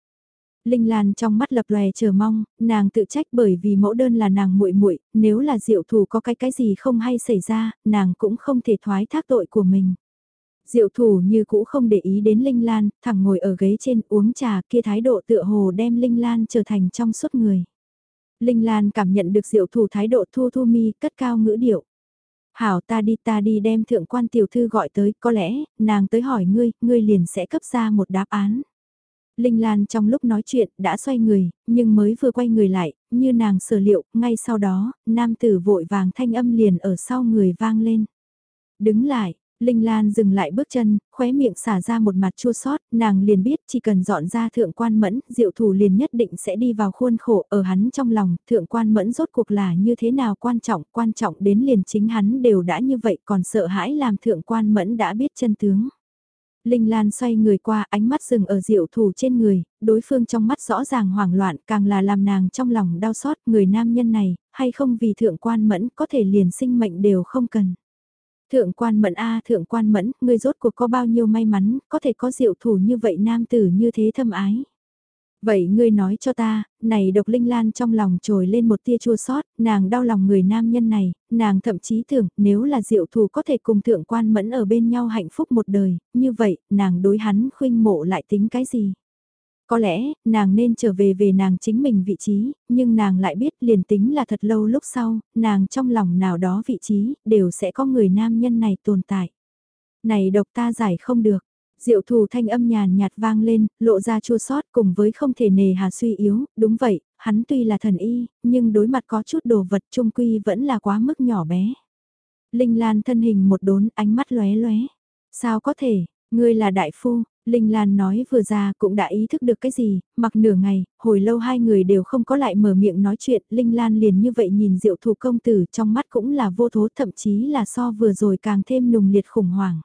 Linh Lan trong mắt lập lòe chờ mong, nàng tự trách bởi vì mẫu đơn là nàng muội muội, nếu là diệu thủ có cái cái gì không hay xảy ra, nàng cũng không thể thoái thác tội của mình. Diệu thủ như cũ không để ý đến Linh Lan, thẳng ngồi ở ghế trên uống trà kia thái độ tựa hồ đem Linh Lan trở thành trong suốt người. Linh Lan cảm nhận được diệu thủ thái độ thu thu mi cất cao ngữ điệu. Hảo ta đi ta đi đem thượng quan tiểu thư gọi tới, có lẽ, nàng tới hỏi ngươi, ngươi liền sẽ cấp ra một đáp án. Linh Lan trong lúc nói chuyện đã xoay người, nhưng mới vừa quay người lại, như nàng sở liệu, ngay sau đó, nam tử vội vàng thanh âm liền ở sau người vang lên. Đứng lại, Linh Lan dừng lại bước chân, khóe miệng xả ra một mặt chua sót, nàng liền biết chỉ cần dọn ra thượng quan mẫn, diệu thủ liền nhất định sẽ đi vào khuôn khổ ở hắn trong lòng, thượng quan mẫn rốt cuộc là như thế nào quan trọng, quan trọng đến liền chính hắn đều đã như vậy còn sợ hãi làm thượng quan mẫn đã biết chân tướng. Linh Lan xoay người qua ánh mắt dừng ở diệu thủ trên người, đối phương trong mắt rõ ràng hoảng loạn càng là làm nàng trong lòng đau xót người nam nhân này, hay không vì thượng quan mẫn có thể liền sinh mệnh đều không cần. Thượng quan mẫn a thượng quan mẫn, người rốt cuộc có bao nhiêu may mắn, có thể có diệu thủ như vậy nam tử như thế thâm ái. Vậy ngươi nói cho ta, này độc linh lan trong lòng trồi lên một tia chua sót, nàng đau lòng người nam nhân này, nàng thậm chí tưởng nếu là diệu thù có thể cùng thượng quan mẫn ở bên nhau hạnh phúc một đời, như vậy, nàng đối hắn khuynh mộ lại tính cái gì? Có lẽ, nàng nên trở về về nàng chính mình vị trí, nhưng nàng lại biết liền tính là thật lâu lúc sau, nàng trong lòng nào đó vị trí, đều sẽ có người nam nhân này tồn tại. Này độc ta giải không được, Diệu thù thanh âm nhàn nhạt vang lên, lộ ra chua sót cùng với không thể nề hà suy yếu, đúng vậy, hắn tuy là thần y, nhưng đối mặt có chút đồ vật trung quy vẫn là quá mức nhỏ bé. Linh Lan thân hình một đốn ánh mắt lóe lóe. Sao có thể, ngươi là đại phu, Linh Lan nói vừa ra cũng đã ý thức được cái gì, mặc nửa ngày, hồi lâu hai người đều không có lại mở miệng nói chuyện, Linh Lan liền như vậy nhìn diệu thủ công tử trong mắt cũng là vô thố thậm chí là so vừa rồi càng thêm nùng liệt khủng hoảng.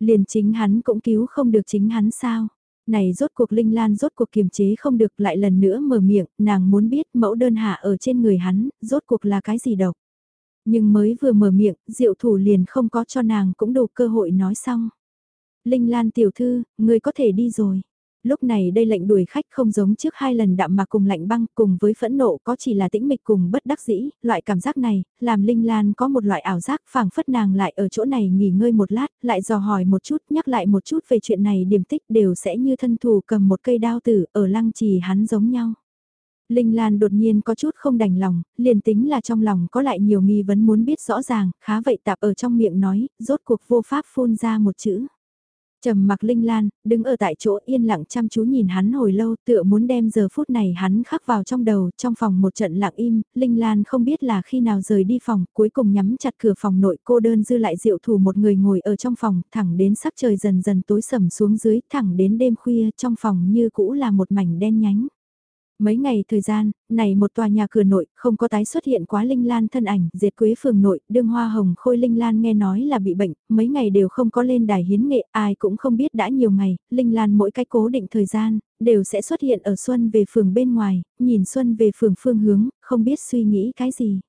Liền chính hắn cũng cứu không được chính hắn sao. Này rốt cuộc Linh Lan rốt cuộc kiềm chế không được lại lần nữa mở miệng, nàng muốn biết mẫu đơn hạ ở trên người hắn, rốt cuộc là cái gì độc. Nhưng mới vừa mở miệng, diệu thủ liền không có cho nàng cũng đủ cơ hội nói xong. Linh Lan tiểu thư, người có thể đi rồi. Lúc này đây lệnh đuổi khách không giống trước hai lần đạm mà cùng lạnh băng cùng với phẫn nộ có chỉ là tĩnh mịch cùng bất đắc dĩ, loại cảm giác này, làm Linh Lan có một loại ảo giác phảng phất nàng lại ở chỗ này nghỉ ngơi một lát, lại dò hỏi một chút, nhắc lại một chút về chuyện này điểm tích đều sẽ như thân thù cầm một cây đao tử ở lăng trì hắn giống nhau. Linh Lan đột nhiên có chút không đành lòng, liền tính là trong lòng có lại nhiều nghi vấn muốn biết rõ ràng, khá vậy tạp ở trong miệng nói, rốt cuộc vô pháp phun ra một chữ. Trầm mặc Linh Lan, đứng ở tại chỗ yên lặng chăm chú nhìn hắn hồi lâu tựa muốn đem giờ phút này hắn khắc vào trong đầu, trong phòng một trận lặng im, Linh Lan không biết là khi nào rời đi phòng, cuối cùng nhắm chặt cửa phòng nội cô đơn dư lại diệu thủ một người ngồi ở trong phòng, thẳng đến sắc trời dần dần tối sầm xuống dưới, thẳng đến đêm khuya trong phòng như cũ là một mảnh đen nhánh. Mấy ngày thời gian, này một tòa nhà cửa nội, không có tái xuất hiện quá Linh Lan thân ảnh, diệt quế phường nội, đương hoa hồng khôi Linh Lan nghe nói là bị bệnh, mấy ngày đều không có lên đài hiến nghệ, ai cũng không biết đã nhiều ngày, Linh Lan mỗi cách cố định thời gian, đều sẽ xuất hiện ở Xuân về phường bên ngoài, nhìn Xuân về phường phương hướng, không biết suy nghĩ cái gì.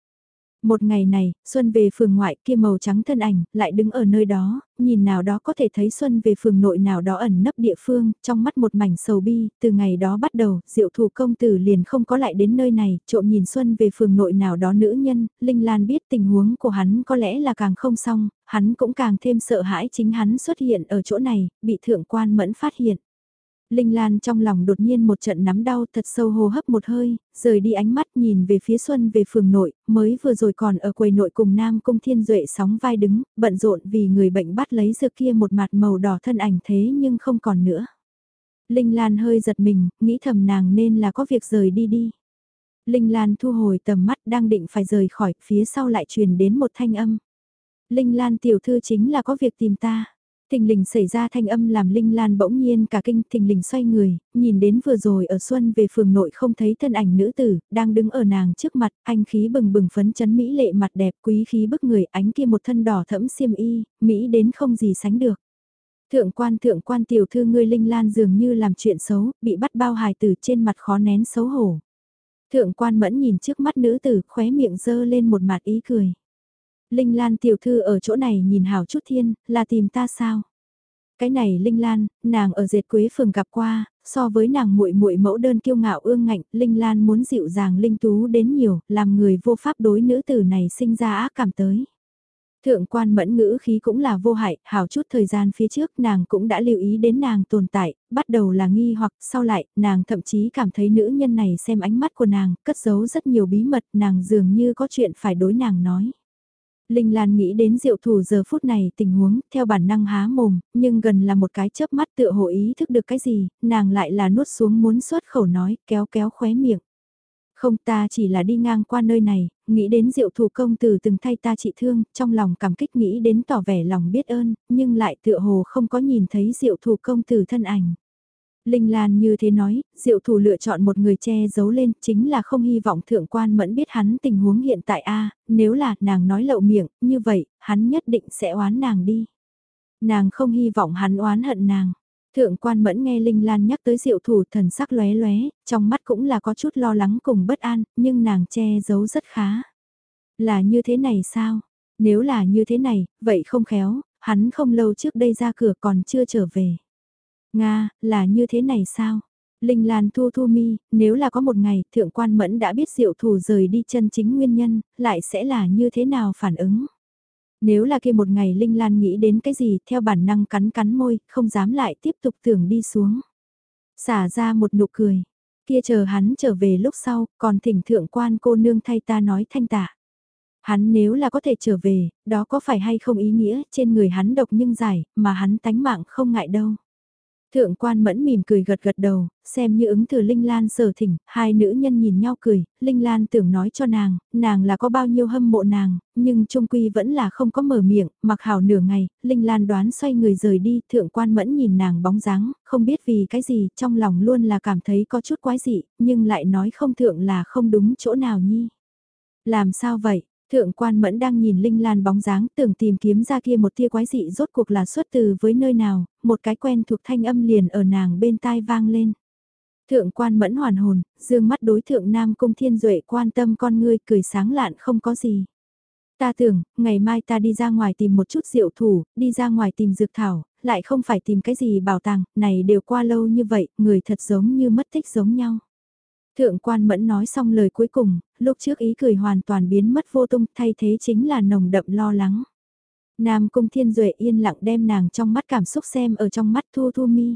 Một ngày này, Xuân về phường ngoại kia màu trắng thân ảnh, lại đứng ở nơi đó, nhìn nào đó có thể thấy Xuân về phường nội nào đó ẩn nấp địa phương, trong mắt một mảnh sầu bi, từ ngày đó bắt đầu, diệu thủ công tử liền không có lại đến nơi này, trộm nhìn Xuân về phường nội nào đó nữ nhân, Linh Lan biết tình huống của hắn có lẽ là càng không xong, hắn cũng càng thêm sợ hãi chính hắn xuất hiện ở chỗ này, bị thượng quan mẫn phát hiện. Linh Lan trong lòng đột nhiên một trận nắm đau thật sâu hô hấp một hơi, rời đi ánh mắt nhìn về phía Xuân về phường nội, mới vừa rồi còn ở quầy nội cùng Nam Cung Thiên Duệ sóng vai đứng, bận rộn vì người bệnh bắt lấy dược kia một mặt màu đỏ thân ảnh thế nhưng không còn nữa. Linh Lan hơi giật mình, nghĩ thầm nàng nên là có việc rời đi đi. Linh Lan thu hồi tầm mắt đang định phải rời khỏi, phía sau lại truyền đến một thanh âm. Linh Lan tiểu thư chính là có việc tìm ta. Thình lình xảy ra thanh âm làm Linh Lan bỗng nhiên cả kinh thình lình xoay người, nhìn đến vừa rồi ở xuân về phường nội không thấy thân ảnh nữ tử, đang đứng ở nàng trước mặt, anh khí bừng bừng phấn chấn Mỹ lệ mặt đẹp quý khí bức người ánh kia một thân đỏ thẫm xiêm y, Mỹ đến không gì sánh được. Thượng quan thượng quan tiểu thư ngươi Linh Lan dường như làm chuyện xấu, bị bắt bao hài tử trên mặt khó nén xấu hổ. Thượng quan mẫn nhìn trước mắt nữ tử khóe miệng dơ lên một mặt ý cười. Linh Lan tiểu thư ở chỗ này nhìn hảo chút thiên, là tìm ta sao? Cái này Linh Lan, nàng ở dệt quế phường gặp qua, so với nàng muội muội mẫu đơn kiêu ngạo ương ngạnh, Linh Lan muốn dịu dàng linh tú đến nhiều, làm người vô pháp đối nữ tử này sinh ra ác cảm tới. Thượng quan mẫn ngữ khí cũng là vô hại, hảo chút thời gian phía trước nàng cũng đã lưu ý đến nàng tồn tại, bắt đầu là nghi hoặc sau lại, nàng thậm chí cảm thấy nữ nhân này xem ánh mắt của nàng, cất giấu rất nhiều bí mật, nàng dường như có chuyện phải đối nàng nói. Linh Lan nghĩ đến diệu thủ giờ phút này tình huống, theo bản năng há mồm, nhưng gần là một cái chớp mắt tựa hồ ý thức được cái gì, nàng lại là nuốt xuống muốn xuất khẩu nói, kéo kéo khóe miệng. Không ta chỉ là đi ngang qua nơi này, nghĩ đến diệu thủ công tử từng thay ta trị thương, trong lòng cảm kích nghĩ đến tỏ vẻ lòng biết ơn, nhưng lại tựa hồ không có nhìn thấy diệu thủ công tử thân ảnh. Linh Lan như thế nói, diệu thủ lựa chọn một người che giấu lên chính là không hy vọng thượng quan mẫn biết hắn tình huống hiện tại a nếu là nàng nói lậu miệng, như vậy, hắn nhất định sẽ oán nàng đi. Nàng không hy vọng hắn oán hận nàng. Thượng quan mẫn nghe Linh Lan nhắc tới diệu thủ thần sắc lóe lóe, trong mắt cũng là có chút lo lắng cùng bất an, nhưng nàng che giấu rất khá. Là như thế này sao? Nếu là như thế này, vậy không khéo, hắn không lâu trước đây ra cửa còn chưa trở về. Nga, là như thế này sao? Linh Lan thu thu mi, nếu là có một ngày thượng quan mẫn đã biết diệu thủ rời đi chân chính nguyên nhân, lại sẽ là như thế nào phản ứng? Nếu là kia một ngày Linh Lan nghĩ đến cái gì theo bản năng cắn cắn môi, không dám lại tiếp tục tưởng đi xuống. Xả ra một nụ cười, kia chờ hắn trở về lúc sau, còn thỉnh thượng quan cô nương thay ta nói thanh tạ. Hắn nếu là có thể trở về, đó có phải hay không ý nghĩa trên người hắn độc nhưng giải, mà hắn tánh mạng không ngại đâu. Thượng quan mẫn mỉm cười gật gật đầu, xem như ứng từ Linh Lan sở thỉnh, hai nữ nhân nhìn nhau cười, Linh Lan tưởng nói cho nàng, nàng là có bao nhiêu hâm mộ nàng, nhưng trung quy vẫn là không có mở miệng, mặc hảo nửa ngày, Linh Lan đoán xoay người rời đi, thượng quan mẫn nhìn nàng bóng dáng, không biết vì cái gì, trong lòng luôn là cảm thấy có chút quái dị, nhưng lại nói không thượng là không đúng chỗ nào nhi. Làm sao vậy? Thượng quan mẫn đang nhìn Linh Lan bóng dáng tưởng tìm kiếm ra kia một tia quái dị rốt cuộc là xuất từ với nơi nào, một cái quen thuộc thanh âm liền ở nàng bên tai vang lên. Thượng quan mẫn hoàn hồn, dương mắt đối thượng Nam Cung Thiên Duệ quan tâm con ngươi cười sáng lạn không có gì. Ta tưởng, ngày mai ta đi ra ngoài tìm một chút rượu thủ, đi ra ngoài tìm dược thảo, lại không phải tìm cái gì bảo tàng, này đều qua lâu như vậy, người thật giống như mất tích giống nhau. Thượng quan mẫn nói xong lời cuối cùng, lúc trước ý cười hoàn toàn biến mất vô tung thay thế chính là nồng đậm lo lắng. Nam cung thiên duệ yên lặng đem nàng trong mắt cảm xúc xem ở trong mắt thu thu mi.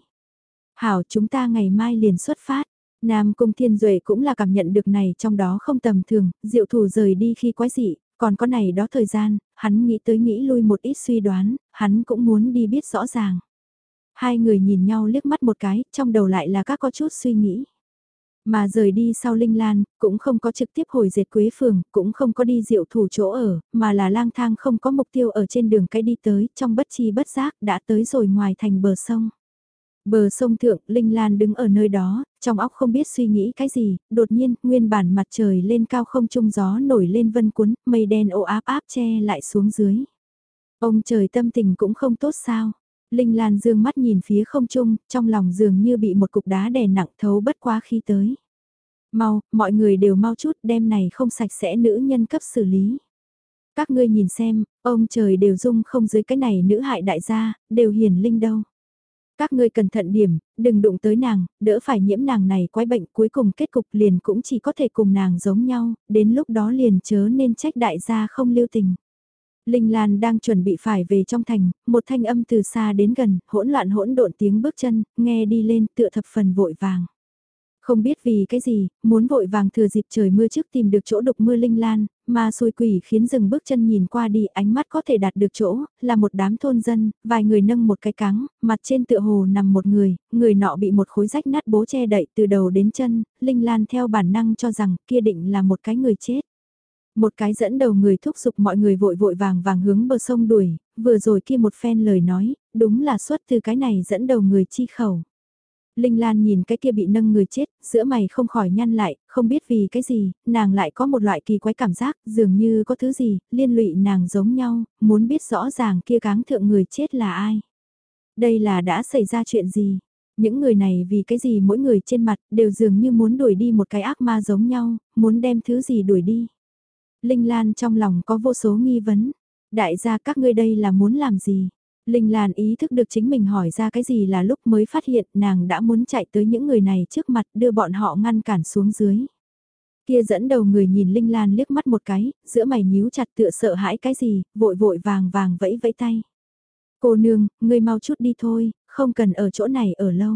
Hảo chúng ta ngày mai liền xuất phát. Nam cung thiên duệ cũng là cảm nhận được này trong đó không tầm thường, diệu thủ rời đi khi quái dị, còn có này đó thời gian, hắn nghĩ tới nghĩ lui một ít suy đoán, hắn cũng muốn đi biết rõ ràng. Hai người nhìn nhau liếc mắt một cái, trong đầu lại là các có chút suy nghĩ. Mà rời đi sau Linh Lan, cũng không có trực tiếp hồi dệt quế phường, cũng không có đi diệu thủ chỗ ở, mà là lang thang không có mục tiêu ở trên đường cái đi tới, trong bất chi bất giác đã tới rồi ngoài thành bờ sông. Bờ sông thượng, Linh Lan đứng ở nơi đó, trong óc không biết suy nghĩ cái gì, đột nhiên, nguyên bản mặt trời lên cao không trung gió nổi lên vân cuốn, mây đen ô áp áp che lại xuống dưới. Ông trời tâm tình cũng không tốt sao. Linh Lan dương mắt nhìn phía không trung, trong lòng dường như bị một cục đá đè nặng thấu bất quá khi tới. Mau, mọi người đều mau chút đem này không sạch sẽ nữ nhân cấp xử lý. Các ngươi nhìn xem, ông trời đều dung không dưới cái này nữ hại đại gia, đều hiền linh đâu. Các ngươi cẩn thận điểm, đừng đụng tới nàng, đỡ phải nhiễm nàng này quái bệnh cuối cùng kết cục liền cũng chỉ có thể cùng nàng giống nhau, đến lúc đó liền chớ nên trách đại gia không lưu tình. Linh Lan đang chuẩn bị phải về trong thành, một thanh âm từ xa đến gần, hỗn loạn hỗn độn tiếng bước chân, nghe đi lên tựa thập phần vội vàng. Không biết vì cái gì, muốn vội vàng thừa dịp trời mưa trước tìm được chỗ đục mưa linh lan, mà xôi quỷ khiến dừng bước chân nhìn qua đi ánh mắt có thể đạt được chỗ, là một đám thôn dân, vài người nâng một cái cáng, mặt trên tựa hồ nằm một người, người nọ bị một khối rách nát bố che đậy từ đầu đến chân, linh lan theo bản năng cho rằng kia định là một cái người chết. Một cái dẫn đầu người thúc giục mọi người vội vội vàng vàng hướng bờ sông đuổi, vừa rồi kia một phen lời nói, đúng là xuất từ cái này dẫn đầu người chi khẩu. Linh Lan nhìn cái kia bị nâng người chết, giữa mày không khỏi nhăn lại, không biết vì cái gì, nàng lại có một loại kỳ quái cảm giác, dường như có thứ gì, liên lụy nàng giống nhau, muốn biết rõ ràng kia cáng thượng người chết là ai. Đây là đã xảy ra chuyện gì? Những người này vì cái gì mỗi người trên mặt đều dường như muốn đuổi đi một cái ác ma giống nhau, muốn đem thứ gì đuổi đi. Linh Lan trong lòng có vô số nghi vấn. Đại gia các ngươi đây là muốn làm gì? Linh Lan ý thức được chính mình hỏi ra cái gì là lúc mới phát hiện nàng đã muốn chạy tới những người này trước mặt đưa bọn họ ngăn cản xuống dưới. Kia dẫn đầu người nhìn Linh Lan liếc mắt một cái, giữa mày nhíu chặt tựa sợ hãi cái gì, vội vội vàng vàng vẫy vẫy tay. Cô nương, ngươi mau chút đi thôi, không cần ở chỗ này ở lâu.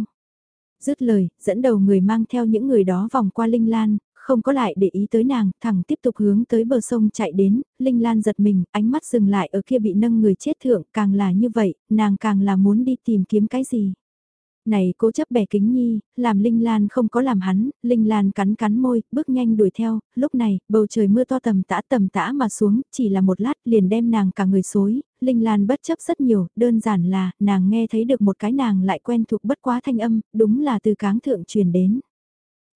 Dứt lời, dẫn đầu người mang theo những người đó vòng qua Linh Lan, không có lại để ý tới nàng, thẳng tiếp tục hướng tới bờ sông chạy đến, Linh Lan giật mình, ánh mắt dừng lại ở kia bị nâng người chết thượng, càng là như vậy, nàng càng là muốn đi tìm kiếm cái gì. Này cố chấp bẻ kính nhi, làm Linh Lan không có làm hắn, Linh Lan cắn cắn môi, bước nhanh đuổi theo, lúc này, bầu trời mưa to tầm tã tầm tã mà xuống, chỉ là một lát liền đem nàng cả người xối, Linh Lan bất chấp rất nhiều, đơn giản là, nàng nghe thấy được một cái nàng lại quen thuộc bất quá thanh âm, đúng là từ cáng thượng truyền đến.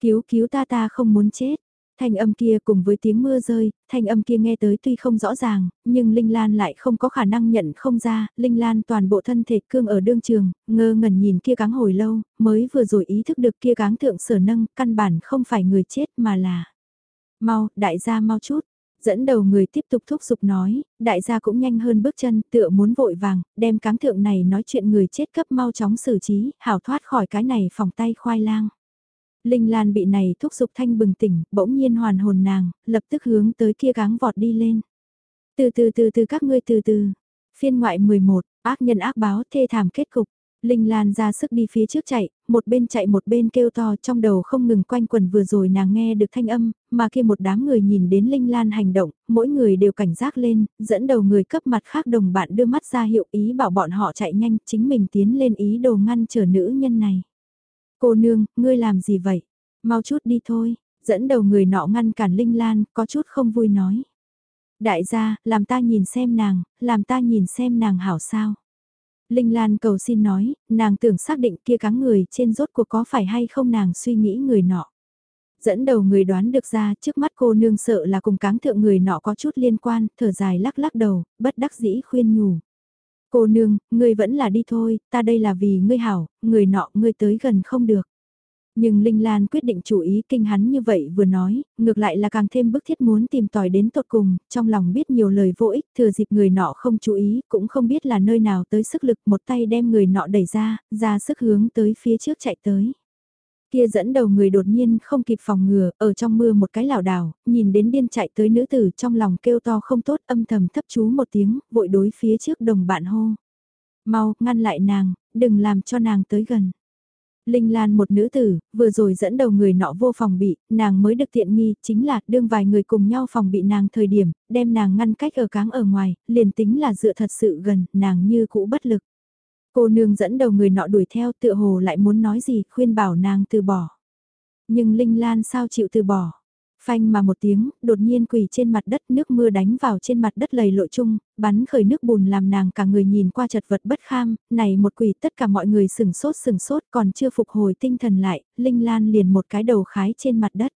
Cứu cứu ta ta không muốn chết. Thanh âm kia cùng với tiếng mưa rơi, thanh âm kia nghe tới tuy không rõ ràng, nhưng Linh Lan lại không có khả năng nhận không ra, Linh Lan toàn bộ thân thể cương ở đương trường, ngơ ngẩn nhìn kia cáng hồi lâu, mới vừa rồi ý thức được kia cáng thượng sở nâng, căn bản không phải người chết mà là. Mau, đại gia mau chút, dẫn đầu người tiếp tục thúc giục nói, đại gia cũng nhanh hơn bước chân, tựa muốn vội vàng, đem cáng thượng này nói chuyện người chết cấp mau chóng xử trí, hảo thoát khỏi cái này phòng tay khoai lang. Linh Lan bị này thúc giục thanh bừng tỉnh, bỗng nhiên hoàn hồn nàng, lập tức hướng tới kia gắng vọt đi lên. Từ từ từ từ các ngươi từ từ. Phiên ngoại 11, ác nhân ác báo thê thảm kết cục. Linh Lan ra sức đi phía trước chạy, một bên chạy một bên kêu to trong đầu không ngừng quanh quần vừa rồi nàng nghe được thanh âm, mà kia một đám người nhìn đến Linh Lan hành động, mỗi người đều cảnh giác lên, dẫn đầu người cấp mặt khác đồng bạn đưa mắt ra hiệu ý bảo bọn họ chạy nhanh, chính mình tiến lên ý đồ ngăn trở nữ nhân này. Cô nương, ngươi làm gì vậy? Mau chút đi thôi, dẫn đầu người nọ ngăn cản Linh Lan, có chút không vui nói. Đại gia, làm ta nhìn xem nàng, làm ta nhìn xem nàng hảo sao. Linh Lan cầu xin nói, nàng tưởng xác định kia cắn người trên rốt cuộc có phải hay không nàng suy nghĩ người nọ. Dẫn đầu người đoán được ra trước mắt cô nương sợ là cùng cáng thượng người nọ có chút liên quan, thở dài lắc lắc đầu, bất đắc dĩ khuyên nhủ. Cô nương, ngươi vẫn là đi thôi, ta đây là vì ngươi hảo, người nọ ngươi tới gần không được. Nhưng Linh Lan quyết định chủ ý kinh hắn như vậy vừa nói, ngược lại là càng thêm bức thiết muốn tìm tòi đến tột cùng, trong lòng biết nhiều lời vô ích, thừa dịp người nọ không chú ý, cũng không biết là nơi nào tới sức lực một tay đem người nọ đẩy ra, ra sức hướng tới phía trước chạy tới kia dẫn đầu người đột nhiên không kịp phòng ngừa, ở trong mưa một cái lảo đảo, nhìn đến điên chạy tới nữ tử trong lòng kêu to không tốt âm thầm thấp chú một tiếng, vội đối phía trước đồng bạn hô. Mau, ngăn lại nàng, đừng làm cho nàng tới gần. Linh Lan một nữ tử, vừa rồi dẫn đầu người nọ vô phòng bị, nàng mới được tiện nghi, chính là đương vài người cùng nhau phòng bị nàng thời điểm, đem nàng ngăn cách ở cáng ở ngoài, liền tính là dựa thật sự gần, nàng như cũ bất lực. Cô nương dẫn đầu người nọ đuổi theo tựa hồ lại muốn nói gì khuyên bảo nàng từ bỏ. Nhưng Linh Lan sao chịu từ bỏ. Phanh mà một tiếng, đột nhiên quỳ trên mặt đất nước mưa đánh vào trên mặt đất lầy lội chung, bắn khởi nước bùn làm nàng cả người nhìn qua chật vật bất kham, này một quỳ tất cả mọi người sừng sốt sừng sốt còn chưa phục hồi tinh thần lại, Linh Lan liền một cái đầu khái trên mặt đất.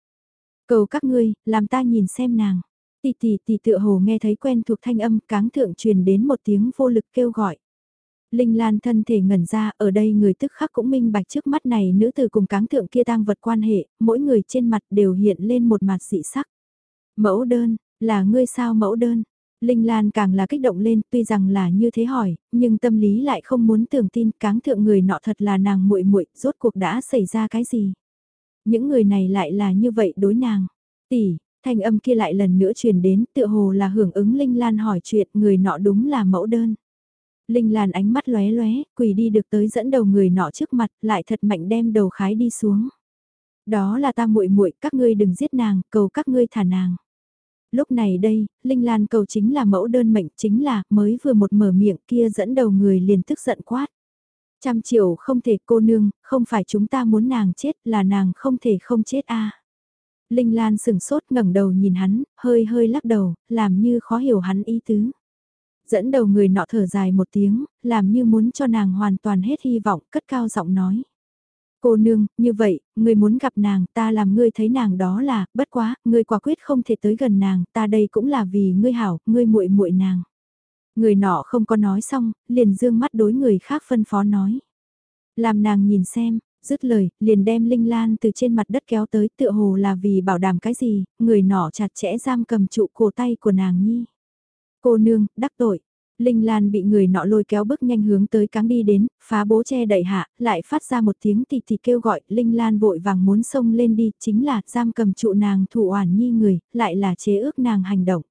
Cầu các ngươi, làm ta nhìn xem nàng. Tì tì tì tựa hồ nghe thấy quen thuộc thanh âm cáng thượng truyền đến một tiếng vô lực kêu gọi. Linh Lan thân thể ngẩn ra, ở đây người tức khắc cũng minh bạch trước mắt này nữ từ cùng cáng thượng kia tang vật quan hệ, mỗi người trên mặt đều hiện lên một mặt dị sắc. Mẫu đơn, là ngươi sao mẫu đơn? Linh Lan càng là kích động lên, tuy rằng là như thế hỏi, nhưng tâm lý lại không muốn tưởng tin cáng thượng người nọ thật là nàng muội muội, rốt cuộc đã xảy ra cái gì? Những người này lại là như vậy đối nàng. Tỷ, thanh âm kia lại lần nữa truyền đến, tựa hồ là hưởng ứng Linh Lan hỏi chuyện, người nọ đúng là mẫu đơn. Linh Lan ánh mắt lóe lóe, quỳ đi được tới dẫn đầu người nọ trước mặt, lại thật mạnh đem đầu khái đi xuống. Đó là ta muội muội, các ngươi đừng giết nàng, cầu các ngươi thả nàng. Lúc này đây, Linh Lan cầu chính là mẫu đơn mệnh, chính là mới vừa một mở miệng kia dẫn đầu người liền tức giận quát. Trăm triệu không thể cô nương, không phải chúng ta muốn nàng chết là nàng không thể không chết a. Linh Lan sừng sốt ngẩng đầu nhìn hắn, hơi hơi lắc đầu, làm như khó hiểu hắn ý tứ dẫn đầu người nọ thở dài một tiếng, làm như muốn cho nàng hoàn toàn hết hy vọng, cất cao giọng nói. Cô nương, như vậy, ngươi muốn gặp nàng, ta làm ngươi thấy nàng đó là, bất quá, ngươi quả quyết không thể tới gần nàng, ta đây cũng là vì ngươi hảo, ngươi muội muội nàng. Người nọ không có nói xong, liền dương mắt đối người khác phân phó nói. Làm nàng nhìn xem, dứt lời, liền đem Linh Lan từ trên mặt đất kéo tới tựa hồ là vì bảo đảm cái gì, người nọ chặt chẽ giam cầm trụ cổ tay của nàng nhi. Cô nương, đắc tội. Linh Lan bị người nọ lôi kéo bước nhanh hướng tới cáng đi đến, phá bố che đẩy hạ, lại phát ra một tiếng thì thì kêu gọi, Linh Lan vội vàng muốn xông lên đi, chính là giam cầm trụ nàng thủ oản nhi người, lại là chế ước nàng hành động.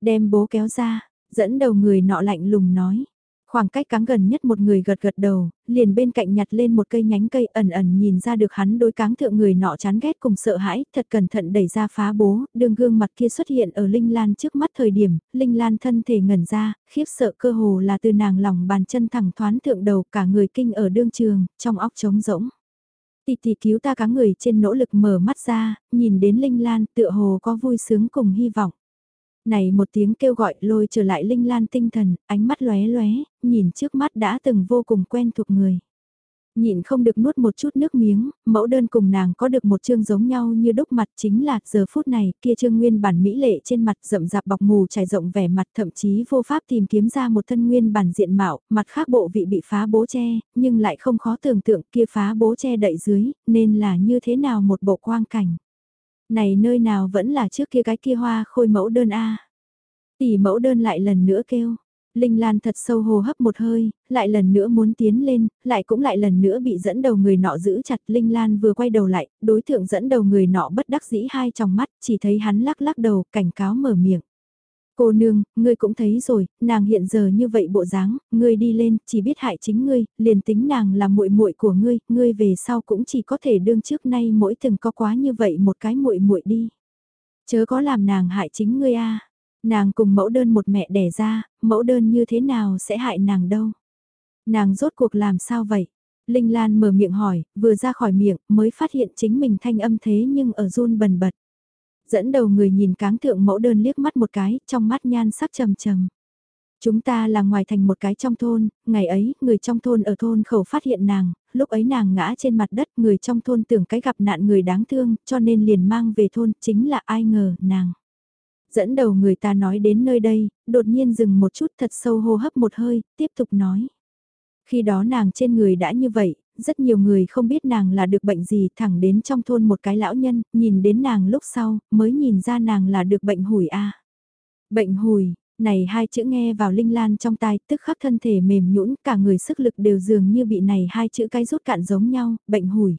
Đem bố kéo ra, dẫn đầu người nọ lạnh lùng nói, Khoảng cách cáng gần nhất một người gật gật đầu, liền bên cạnh nhặt lên một cây nhánh cây ẩn ẩn nhìn ra được hắn đối cáng thượng người nọ chán ghét cùng sợ hãi, thật cẩn thận đẩy ra phá bố, đường gương mặt kia xuất hiện ở Linh Lan trước mắt thời điểm, Linh Lan thân thể ngẩn ra, khiếp sợ cơ hồ là từ nàng lòng bàn chân thẳng thoán thượng đầu cả người kinh ở đương trường, trong óc trống rỗng. Tì tì cứu ta cá người trên nỗ lực mở mắt ra, nhìn đến Linh Lan tựa hồ có vui sướng cùng hy vọng. Này một tiếng kêu gọi lôi trở lại Linh Lan tinh thần, ánh mắt lóe lóe, nhìn trước mắt đã từng vô cùng quen thuộc người. Nhịn không được nuốt một chút nước miếng, mẫu đơn cùng nàng có được một chương giống nhau như đúc mặt chính là giờ phút này kia chương nguyên bản mỹ lệ trên mặt rậm rạp bọc mù trải rộng vẻ mặt thậm chí vô pháp tìm kiếm ra một thân nguyên bản diện mạo, mặt khác bộ vị bị phá bố che, nhưng lại không khó tưởng tượng kia phá bố che đậy dưới, nên là như thế nào một bộ quang cảnh. Này nơi nào vẫn là trước kia cái kia hoa khôi mẫu đơn a Tỷ mẫu đơn lại lần nữa kêu. Linh Lan thật sâu hồ hấp một hơi, lại lần nữa muốn tiến lên, lại cũng lại lần nữa bị dẫn đầu người nọ giữ chặt. Linh Lan vừa quay đầu lại, đối tượng dẫn đầu người nọ bất đắc dĩ hai trong mắt, chỉ thấy hắn lắc lắc đầu, cảnh cáo mở miệng. Cô nương, ngươi cũng thấy rồi, nàng hiện giờ như vậy bộ dáng, ngươi đi lên, chỉ biết hại chính ngươi, liền tính nàng là muội muội của ngươi, ngươi về sau cũng chỉ có thể đương trước nay mỗi từng có quá như vậy một cái muội muội đi. Chớ có làm nàng hại chính ngươi a. Nàng cùng mẫu đơn một mẹ đẻ ra, mẫu đơn như thế nào sẽ hại nàng đâu? Nàng rốt cuộc làm sao vậy? Linh Lan mở miệng hỏi, vừa ra khỏi miệng, mới phát hiện chính mình thanh âm thế nhưng ở run bần bật. Dẫn đầu người nhìn cáng thượng mẫu đơn liếc mắt một cái, trong mắt nhan sắc trầm trầm. Chúng ta là ngoài thành một cái trong thôn, ngày ấy, người trong thôn ở thôn khẩu phát hiện nàng, lúc ấy nàng ngã trên mặt đất, người trong thôn tưởng cái gặp nạn người đáng thương, cho nên liền mang về thôn, chính là ai ngờ, nàng. Dẫn đầu người ta nói đến nơi đây, đột nhiên dừng một chút thật sâu hô hấp một hơi, tiếp tục nói. Khi đó nàng trên người đã như vậy, rất nhiều người không biết nàng là được bệnh gì thẳng đến trong thôn một cái lão nhân, nhìn đến nàng lúc sau, mới nhìn ra nàng là được bệnh hủi a Bệnh hủi, này hai chữ nghe vào linh lan trong tai, tức khắc thân thể mềm nhũn cả người sức lực đều dường như bị này hai chữ cái rút cạn giống nhau, bệnh hủi.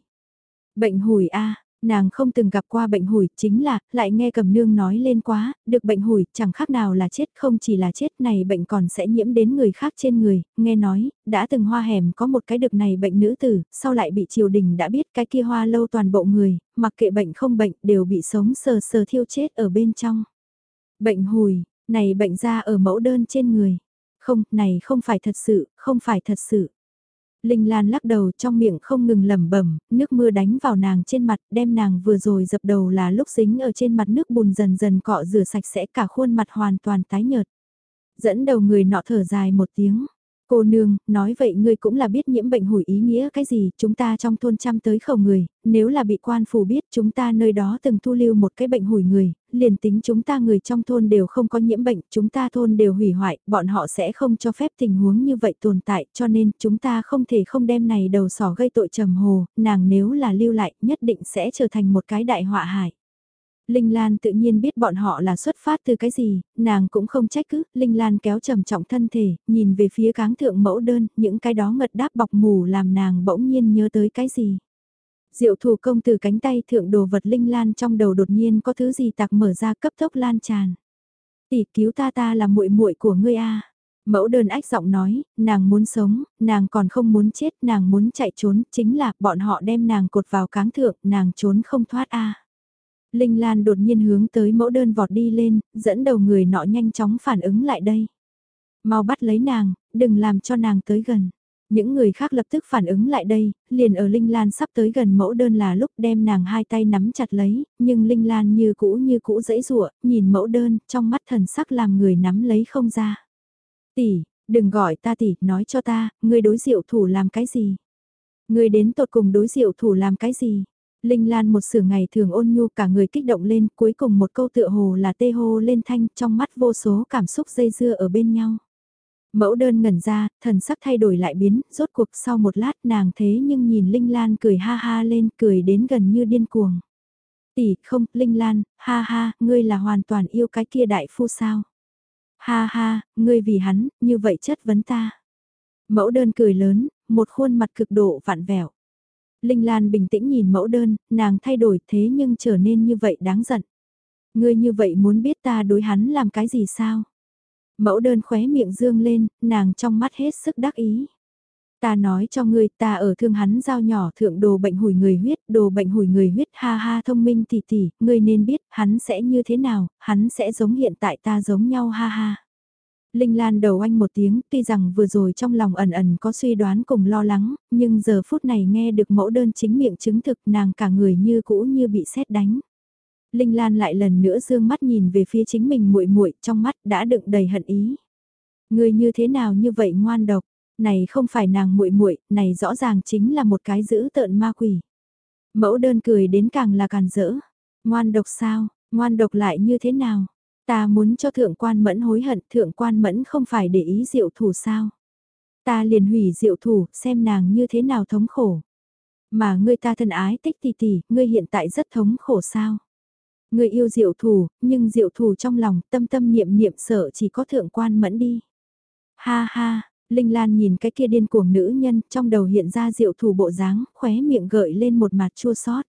Bệnh hủi a Nàng không từng gặp qua bệnh hủi, chính là, lại nghe cầm nương nói lên quá, được bệnh hủi, chẳng khác nào là chết, không chỉ là chết này bệnh còn sẽ nhiễm đến người khác trên người, nghe nói, đã từng hoa hẻm có một cái được này bệnh nữ tử, sau lại bị triều đình đã biết cái kia hoa lâu toàn bộ người, mặc kệ bệnh không bệnh, đều bị sống sờ sờ thiêu chết ở bên trong. Bệnh hủi, này bệnh ra ở mẫu đơn trên người. Không, này không phải thật sự, không phải thật sự. Linh Lan lắc đầu trong miệng không ngừng lẩm bẩm, nước mưa đánh vào nàng trên mặt, đem nàng vừa rồi dập đầu là lúc dính ở trên mặt nước bùn dần dần cọ rửa sạch sẽ cả khuôn mặt hoàn toàn tái nhợt. Dẫn đầu người nọ thở dài một tiếng, Cô nương, nói vậy ngươi cũng là biết nhiễm bệnh hủi ý nghĩa cái gì, chúng ta trong thôn chăm tới khẩu người, nếu là bị quan phủ biết chúng ta nơi đó từng thu lưu một cái bệnh hủi người, liền tính chúng ta người trong thôn đều không có nhiễm bệnh, chúng ta thôn đều hủy hoại, bọn họ sẽ không cho phép tình huống như vậy tồn tại, cho nên chúng ta không thể không đem này đầu sỏ gây tội trầm hồ, nàng nếu là lưu lại, nhất định sẽ trở thành một cái đại họa hại. Linh Lan tự nhiên biết bọn họ là xuất phát từ cái gì, nàng cũng không trách cứ, Linh Lan kéo trầm trọng thân thể, nhìn về phía cáng thượng mẫu đơn, những cái đó ngật đáp bọc mù làm nàng bỗng nhiên nhớ tới cái gì. Diệu thủ công từ cánh tay thượng đồ vật Linh Lan trong đầu đột nhiên có thứ gì tạc mở ra cấp tốc lan tràn. Tỷ cứu ta ta là muội muội của ngươi a. Mẫu đơn ách giọng nói, nàng muốn sống, nàng còn không muốn chết, nàng muốn chạy trốn, chính là bọn họ đem nàng cột vào cáng thượng, nàng trốn không thoát a. Linh Lan đột nhiên hướng tới mẫu đơn vọt đi lên, dẫn đầu người nọ nhanh chóng phản ứng lại đây. Mau bắt lấy nàng, đừng làm cho nàng tới gần. Những người khác lập tức phản ứng lại đây, liền ở Linh Lan sắp tới gần mẫu đơn là lúc đem nàng hai tay nắm chặt lấy, nhưng Linh Lan như cũ như cũ dễ rụa, nhìn mẫu đơn, trong mắt thần sắc làm người nắm lấy không ra. Tỷ, đừng gọi ta tỷ, nói cho ta, người đối diệu thủ làm cái gì? Người đến tột cùng đối diệu thủ làm cái gì? Linh Lan một sửa ngày thường ôn nhu cả người kích động lên, cuối cùng một câu tựa hồ là tê hô lên thanh trong mắt vô số cảm xúc dây dưa ở bên nhau. Mẫu đơn ngẩn ra, thần sắc thay đổi lại biến, rốt cuộc sau một lát nàng thế nhưng nhìn Linh Lan cười ha ha lên, cười đến gần như điên cuồng. Tỷ, không, Linh Lan, ha ha, ngươi là hoàn toàn yêu cái kia đại phu sao? Ha ha, ngươi vì hắn, như vậy chất vấn ta. Mẫu đơn cười lớn, một khuôn mặt cực độ vặn vẹo. Linh Lan bình tĩnh nhìn mẫu đơn, nàng thay đổi thế nhưng trở nên như vậy đáng giận. Ngươi như vậy muốn biết ta đối hắn làm cái gì sao? Mẫu đơn khóe miệng dương lên, nàng trong mắt hết sức đắc ý. Ta nói cho ngươi ta ở thương hắn giao nhỏ thượng đồ bệnh hủi người huyết, đồ bệnh hủi người huyết ha ha thông minh tỷ tỷ, ngươi nên biết hắn sẽ như thế nào, hắn sẽ giống hiện tại ta giống nhau ha ha. Linh Lan đầu anh một tiếng, tuy rằng vừa rồi trong lòng ẩn ẩn có suy đoán cùng lo lắng, nhưng giờ phút này nghe được mẫu đơn chính miệng chứng thực nàng cả người như cũ như bị sét đánh. Linh Lan lại lần nữa dương mắt nhìn về phía chính mình muội muội trong mắt đã đựng đầy hận ý. Người như thế nào như vậy ngoan độc, này không phải nàng muội muội, này rõ ràng chính là một cái dữ tợn ma quỷ. Mẫu đơn cười đến càng là càng rỡ. Ngoan độc sao, ngoan độc lại như thế nào? Ta muốn cho thượng quan mẫn hối hận, thượng quan mẫn không phải để ý diệu thủ sao. Ta liền hủy diệu thủ, xem nàng như thế nào thống khổ. Mà ngươi ta thân ái tích tỷ tỷ, ngươi hiện tại rất thống khổ sao. Ngươi yêu diệu thủ, nhưng diệu thủ trong lòng tâm tâm niệm niệm sợ chỉ có thượng quan mẫn đi. Ha ha, Linh Lan nhìn cái kia điên cuồng nữ nhân, trong đầu hiện ra diệu thủ bộ dáng, khóe miệng gợi lên một mặt chua xót.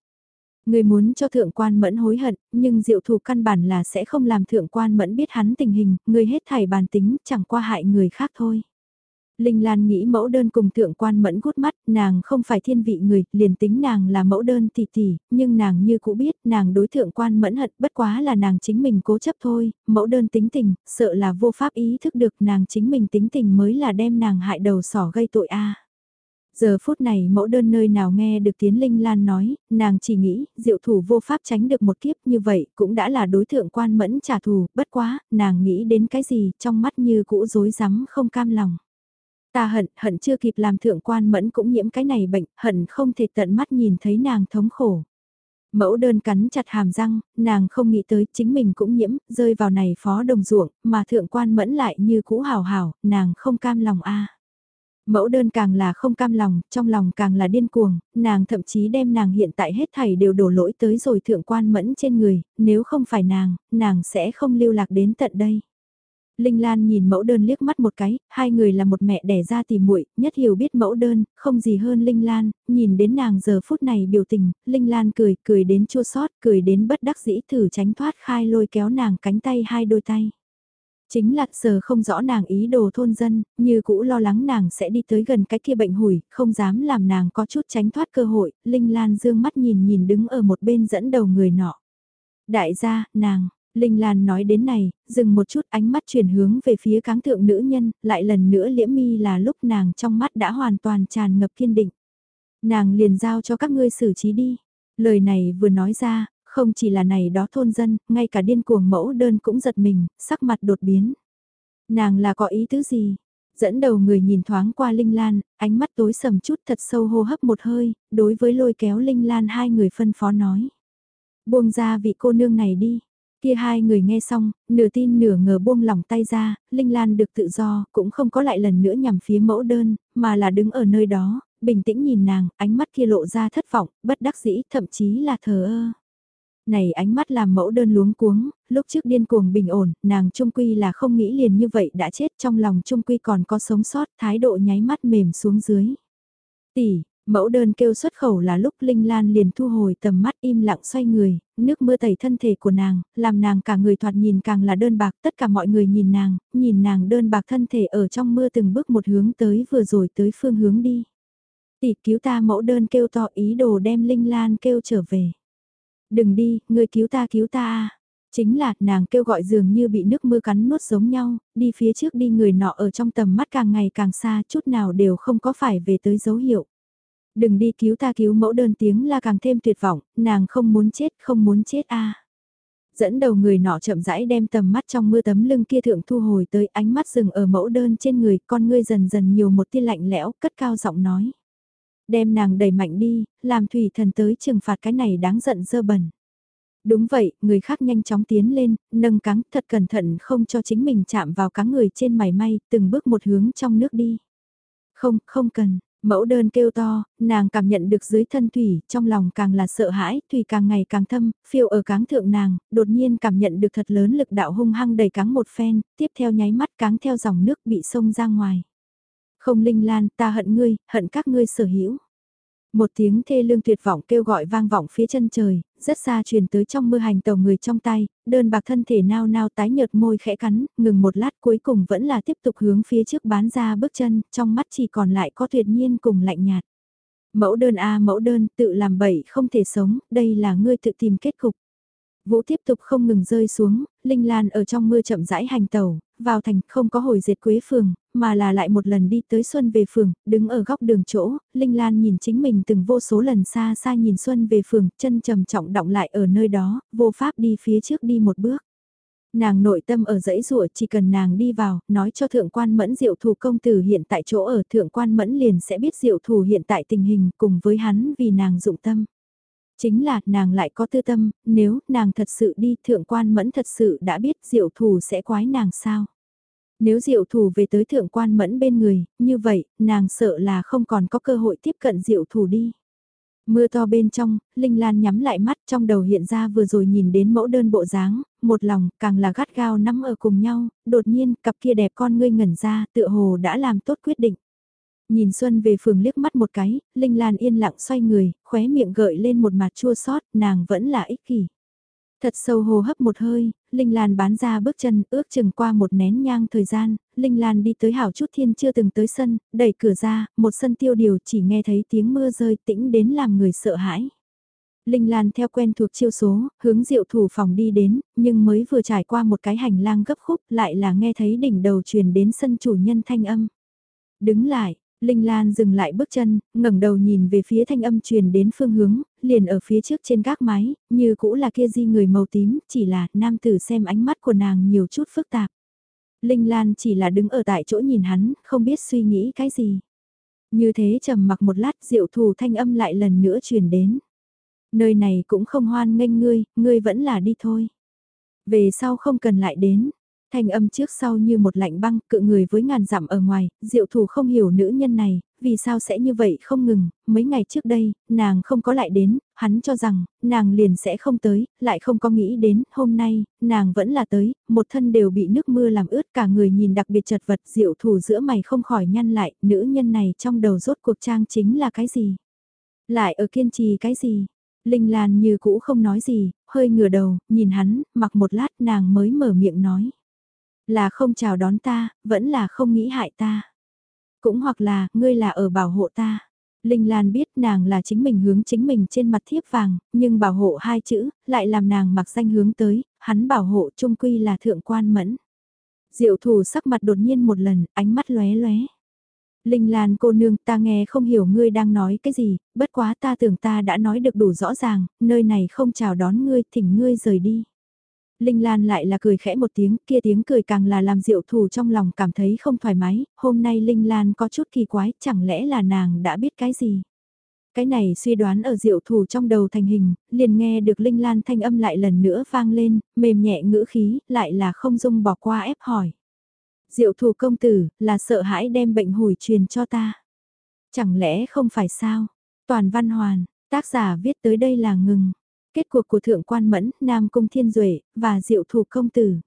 Người muốn cho thượng quan mẫn hối hận, nhưng diệu thủ căn bản là sẽ không làm thượng quan mẫn biết hắn tình hình, người hết thảy bàn tính, chẳng qua hại người khác thôi. Linh Lan nghĩ mẫu đơn cùng thượng quan mẫn gút mắt, nàng không phải thiên vị người, liền tính nàng là mẫu đơn tỷ tỷ, nhưng nàng như cũ biết nàng đối thượng quan mẫn hận bất quá là nàng chính mình cố chấp thôi, mẫu đơn tính tình, sợ là vô pháp ý thức được nàng chính mình tính tình mới là đem nàng hại đầu sỏ gây tội a. Giờ phút này mẫu đơn nơi nào nghe được Tiến Linh Lan nói, nàng chỉ nghĩ, diệu thủ vô pháp tránh được một kiếp như vậy, cũng đã là đối tượng quan mẫn trả thù, bất quá, nàng nghĩ đến cái gì, trong mắt như cũ rối rắm không cam lòng. Ta hận, hận chưa kịp làm thượng quan mẫn cũng nhiễm cái này bệnh, hận không thể tận mắt nhìn thấy nàng thống khổ. Mẫu đơn cắn chặt hàm răng, nàng không nghĩ tới chính mình cũng nhiễm, rơi vào này phó đồng ruộng, mà thượng quan mẫn lại như cũ hào hào, nàng không cam lòng a Mẫu đơn càng là không cam lòng, trong lòng càng là điên cuồng, nàng thậm chí đem nàng hiện tại hết thảy đều đổ lỗi tới rồi thượng quan mẫn trên người, nếu không phải nàng, nàng sẽ không lưu lạc đến tận đây. Linh Lan nhìn mẫu đơn liếc mắt một cái, hai người là một mẹ đẻ ra tìm muội, nhất hiểu biết mẫu đơn, không gì hơn Linh Lan, nhìn đến nàng giờ phút này biểu tình, Linh Lan cười, cười đến chua sót, cười đến bất đắc dĩ thử tránh thoát khai lôi kéo nàng cánh tay hai đôi tay. Chính là giờ không rõ nàng ý đồ thôn dân, như cũ lo lắng nàng sẽ đi tới gần cái kia bệnh hủi, không dám làm nàng có chút tránh thoát cơ hội, Linh Lan dương mắt nhìn nhìn đứng ở một bên dẫn đầu người nọ. Đại gia, nàng, Linh Lan nói đến này, dừng một chút ánh mắt chuyển hướng về phía cáng thượng nữ nhân, lại lần nữa liễm mi là lúc nàng trong mắt đã hoàn toàn tràn ngập kiên định. Nàng liền giao cho các ngươi xử trí đi. Lời này vừa nói ra, không chỉ là này đó thôn dân, ngay cả điên cuồng mẫu đơn cũng giật mình, sắc mặt đột biến. Nàng là có ý tứ gì? Dẫn đầu người nhìn thoáng qua Linh Lan, ánh mắt tối sầm chút thật sâu hô hấp một hơi, đối với lôi kéo Linh Lan hai người phân phó nói. Buông ra vị cô nương này đi. Kia hai người nghe xong, nửa tin nửa ngờ buông lỏng tay ra, Linh Lan được tự do, cũng không có lại lần nữa nhằm phía mẫu đơn, mà là đứng ở nơi đó, bình tĩnh nhìn nàng, ánh mắt kia lộ ra thất vọng, bất đắc dĩ, thậm chí là thờ ơ. Này ánh mắt làm mẫu đơn luống cuống, lúc trước điên cuồng bình ổn, nàng trung quy là không nghĩ liền như vậy đã chết trong lòng trung quy còn có sống sót, thái độ nháy mắt mềm xuống dưới. Tỷ, mẫu đơn kêu xuất khẩu là lúc Linh Lan liền thu hồi tầm mắt im lặng xoay người, nước mưa tẩy thân thể của nàng, làm nàng cả người thoạt nhìn càng là đơn bạc, tất cả mọi người nhìn nàng, nhìn nàng đơn bạc thân thể ở trong mưa từng bước một hướng tới vừa rồi tới phương hướng đi. Tỷ cứu ta mẫu đơn kêu to ý đồ đem Linh Lan kêu trở về. Đừng đi, người cứu ta cứu ta à. Chính là nàng kêu gọi dường như bị nước mưa cắn nuốt giống nhau, đi phía trước đi người nọ ở trong tầm mắt càng ngày càng xa chút nào đều không có phải về tới dấu hiệu. Đừng đi cứu ta cứu mẫu đơn tiếng là càng thêm tuyệt vọng, nàng không muốn chết không muốn chết a Dẫn đầu người nọ chậm rãi đem tầm mắt trong mưa tấm lưng kia thượng thu hồi tới ánh mắt dừng ở mẫu đơn trên người con ngươi dần dần nhiều một tia lạnh lẽo cất cao giọng nói. Đem nàng đẩy mạnh đi, làm thủy thần tới trừng phạt cái này đáng giận dơ bẩn. Đúng vậy, người khác nhanh chóng tiến lên, nâng cáng thật cẩn thận không cho chính mình chạm vào cáng người trên mảy may, từng bước một hướng trong nước đi. Không, không cần, mẫu đơn kêu to, nàng cảm nhận được dưới thân thủy, trong lòng càng là sợ hãi, thủy càng ngày càng thâm, phiêu ở cáng thượng nàng, đột nhiên cảm nhận được thật lớn lực đạo hung hăng đầy cáng một phen, tiếp theo nháy mắt cáng theo dòng nước bị sông ra ngoài. Không linh lan, ta hận ngươi, hận các ngươi sở hữu. Một tiếng thê lương tuyệt vọng kêu gọi vang vọng phía chân trời, rất xa truyền tới trong mưa hành tàu người trong tay, đơn bạc thân thể nao nao tái nhợt môi khẽ cắn, ngừng một lát cuối cùng vẫn là tiếp tục hướng phía trước bán ra bước chân, trong mắt chỉ còn lại có tuyệt nhiên cùng lạnh nhạt. Mẫu đơn a mẫu đơn, tự làm bậy không thể sống, đây là ngươi tự tìm kết cục. Vũ tiếp tục không ngừng rơi xuống, Linh Lan ở trong mưa chậm rãi hành tàu, vào thành không có hồi diệt quế phường, mà là lại một lần đi tới Xuân về phường, đứng ở góc đường chỗ, Linh Lan nhìn chính mình từng vô số lần xa xa nhìn Xuân về phường, chân trầm trọng động lại ở nơi đó, vô pháp đi phía trước đi một bước. Nàng nội tâm ở dãy rùa chỉ cần nàng đi vào, nói cho thượng quan mẫn diệu thủ công tử hiện tại chỗ ở thượng quan mẫn liền sẽ biết diệu thủ hiện tại tình hình cùng với hắn vì nàng dụng tâm. Chính là nàng lại có tư tâm, nếu nàng thật sự đi thượng quan mẫn thật sự đã biết diệu thủ sẽ quái nàng sao. Nếu diệu thủ về tới thượng quan mẫn bên người, như vậy, nàng sợ là không còn có cơ hội tiếp cận diệu thủ đi. Mưa to bên trong, Linh Lan nhắm lại mắt trong đầu hiện ra vừa rồi nhìn đến mẫu đơn bộ dáng, một lòng càng là gắt gao nắm ở cùng nhau, đột nhiên cặp kia đẹp con ngươi ngẩn ra tựa hồ đã làm tốt quyết định. Nhìn Xuân về phường liếc mắt một cái, Linh Lan yên lặng xoay người, khóe miệng gợi lên một mặt chua sót, nàng vẫn là ích kỷ. Thật sâu hồ hấp một hơi, Linh Lan bán ra bước chân ước chừng qua một nén nhang thời gian, Linh Lan đi tới hảo chút thiên chưa từng tới sân, đẩy cửa ra, một sân tiêu điều chỉ nghe thấy tiếng mưa rơi tĩnh đến làm người sợ hãi. Linh Lan theo quen thuộc chiêu số, hướng diệu thủ phòng đi đến, nhưng mới vừa trải qua một cái hành lang gấp khúc lại là nghe thấy đỉnh đầu truyền đến sân chủ nhân thanh âm. Đứng lại, Linh Lan dừng lại bước chân, ngẩng đầu nhìn về phía thanh âm truyền đến phương hướng, liền ở phía trước trên gác mái, như cũ là kia di người màu tím, chỉ là nam tử xem ánh mắt của nàng nhiều chút phức tạp. Linh Lan chỉ là đứng ở tại chỗ nhìn hắn, không biết suy nghĩ cái gì. Như thế trầm mặc một lát diệu thù thanh âm lại lần nữa truyền đến. Nơi này cũng không hoan nghênh ngươi, ngươi vẫn là đi thôi. Về sau không cần lại đến, thanh âm trước sau như một lạnh băng, cự người với ngàn dặm ở ngoài, diệu thủ không hiểu nữ nhân này, vì sao sẽ như vậy không ngừng, mấy ngày trước đây, nàng không có lại đến, hắn cho rằng, nàng liền sẽ không tới, lại không có nghĩ đến, hôm nay, nàng vẫn là tới, một thân đều bị nước mưa làm ướt cả người nhìn đặc biệt chật vật, diệu thủ giữa mày không khỏi nhăn lại, nữ nhân này trong đầu rốt cuộc trang chính là cái gì? Lại ở kiên trì cái gì? Linh Lan như cũ không nói gì, hơi ngửa đầu, nhìn hắn, mặc một lát nàng mới mở miệng nói. Là không chào đón ta, vẫn là không nghĩ hại ta. Cũng hoặc là, ngươi là ở bảo hộ ta. Linh Lan biết nàng là chính mình hướng chính mình trên mặt thiếp vàng, nhưng bảo hộ hai chữ, lại làm nàng mặc danh hướng tới, hắn bảo hộ trung quy là thượng quan mẫn. Diệu thủ sắc mặt đột nhiên một lần, ánh mắt lóe lóe. Linh Lan cô nương ta nghe không hiểu ngươi đang nói cái gì, bất quá ta tưởng ta đã nói được đủ rõ ràng, nơi này không chào đón ngươi, thỉnh ngươi rời đi. Linh Lan lại là cười khẽ một tiếng, kia tiếng cười càng là làm diệu thủ trong lòng cảm thấy không thoải mái, hôm nay Linh Lan có chút kỳ quái, chẳng lẽ là nàng đã biết cái gì. Cái này suy đoán ở diệu thủ trong đầu thành hình, liền nghe được Linh Lan thanh âm lại lần nữa vang lên, mềm nhẹ ngữ khí, lại là không dung bỏ qua ép hỏi. Diệu thủ công tử, là sợ hãi đem bệnh hủi truyền cho ta. Chẳng lẽ không phải sao? Toàn văn hoàn, tác giả viết tới đây là ngừng. Kết cuộc của Thượng Quan Mẫn, Nam Cung Thiên Duệ và Diệu Thủ Công Tử.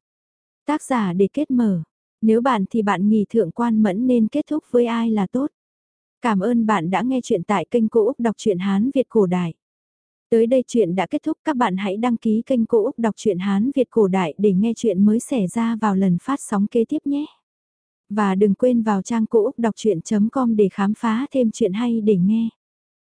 Tác giả để kết mở. Nếu bạn thì bạn nghỉ Thượng Quan Mẫn nên kết thúc với ai là tốt. Cảm ơn bạn đã nghe chuyện tại kênh Cô Úc Đọc truyện Hán Việt Cổ Đại. Tới đây chuyện đã kết thúc các bạn hãy đăng ký kênh Cô Úc Đọc truyện Hán Việt Cổ Đại để nghe chuyện mới xảy ra vào lần phát sóng kế tiếp nhé. Và đừng quên vào trang Cô Úc Đọc Chuyện.com để khám phá thêm chuyện hay để nghe.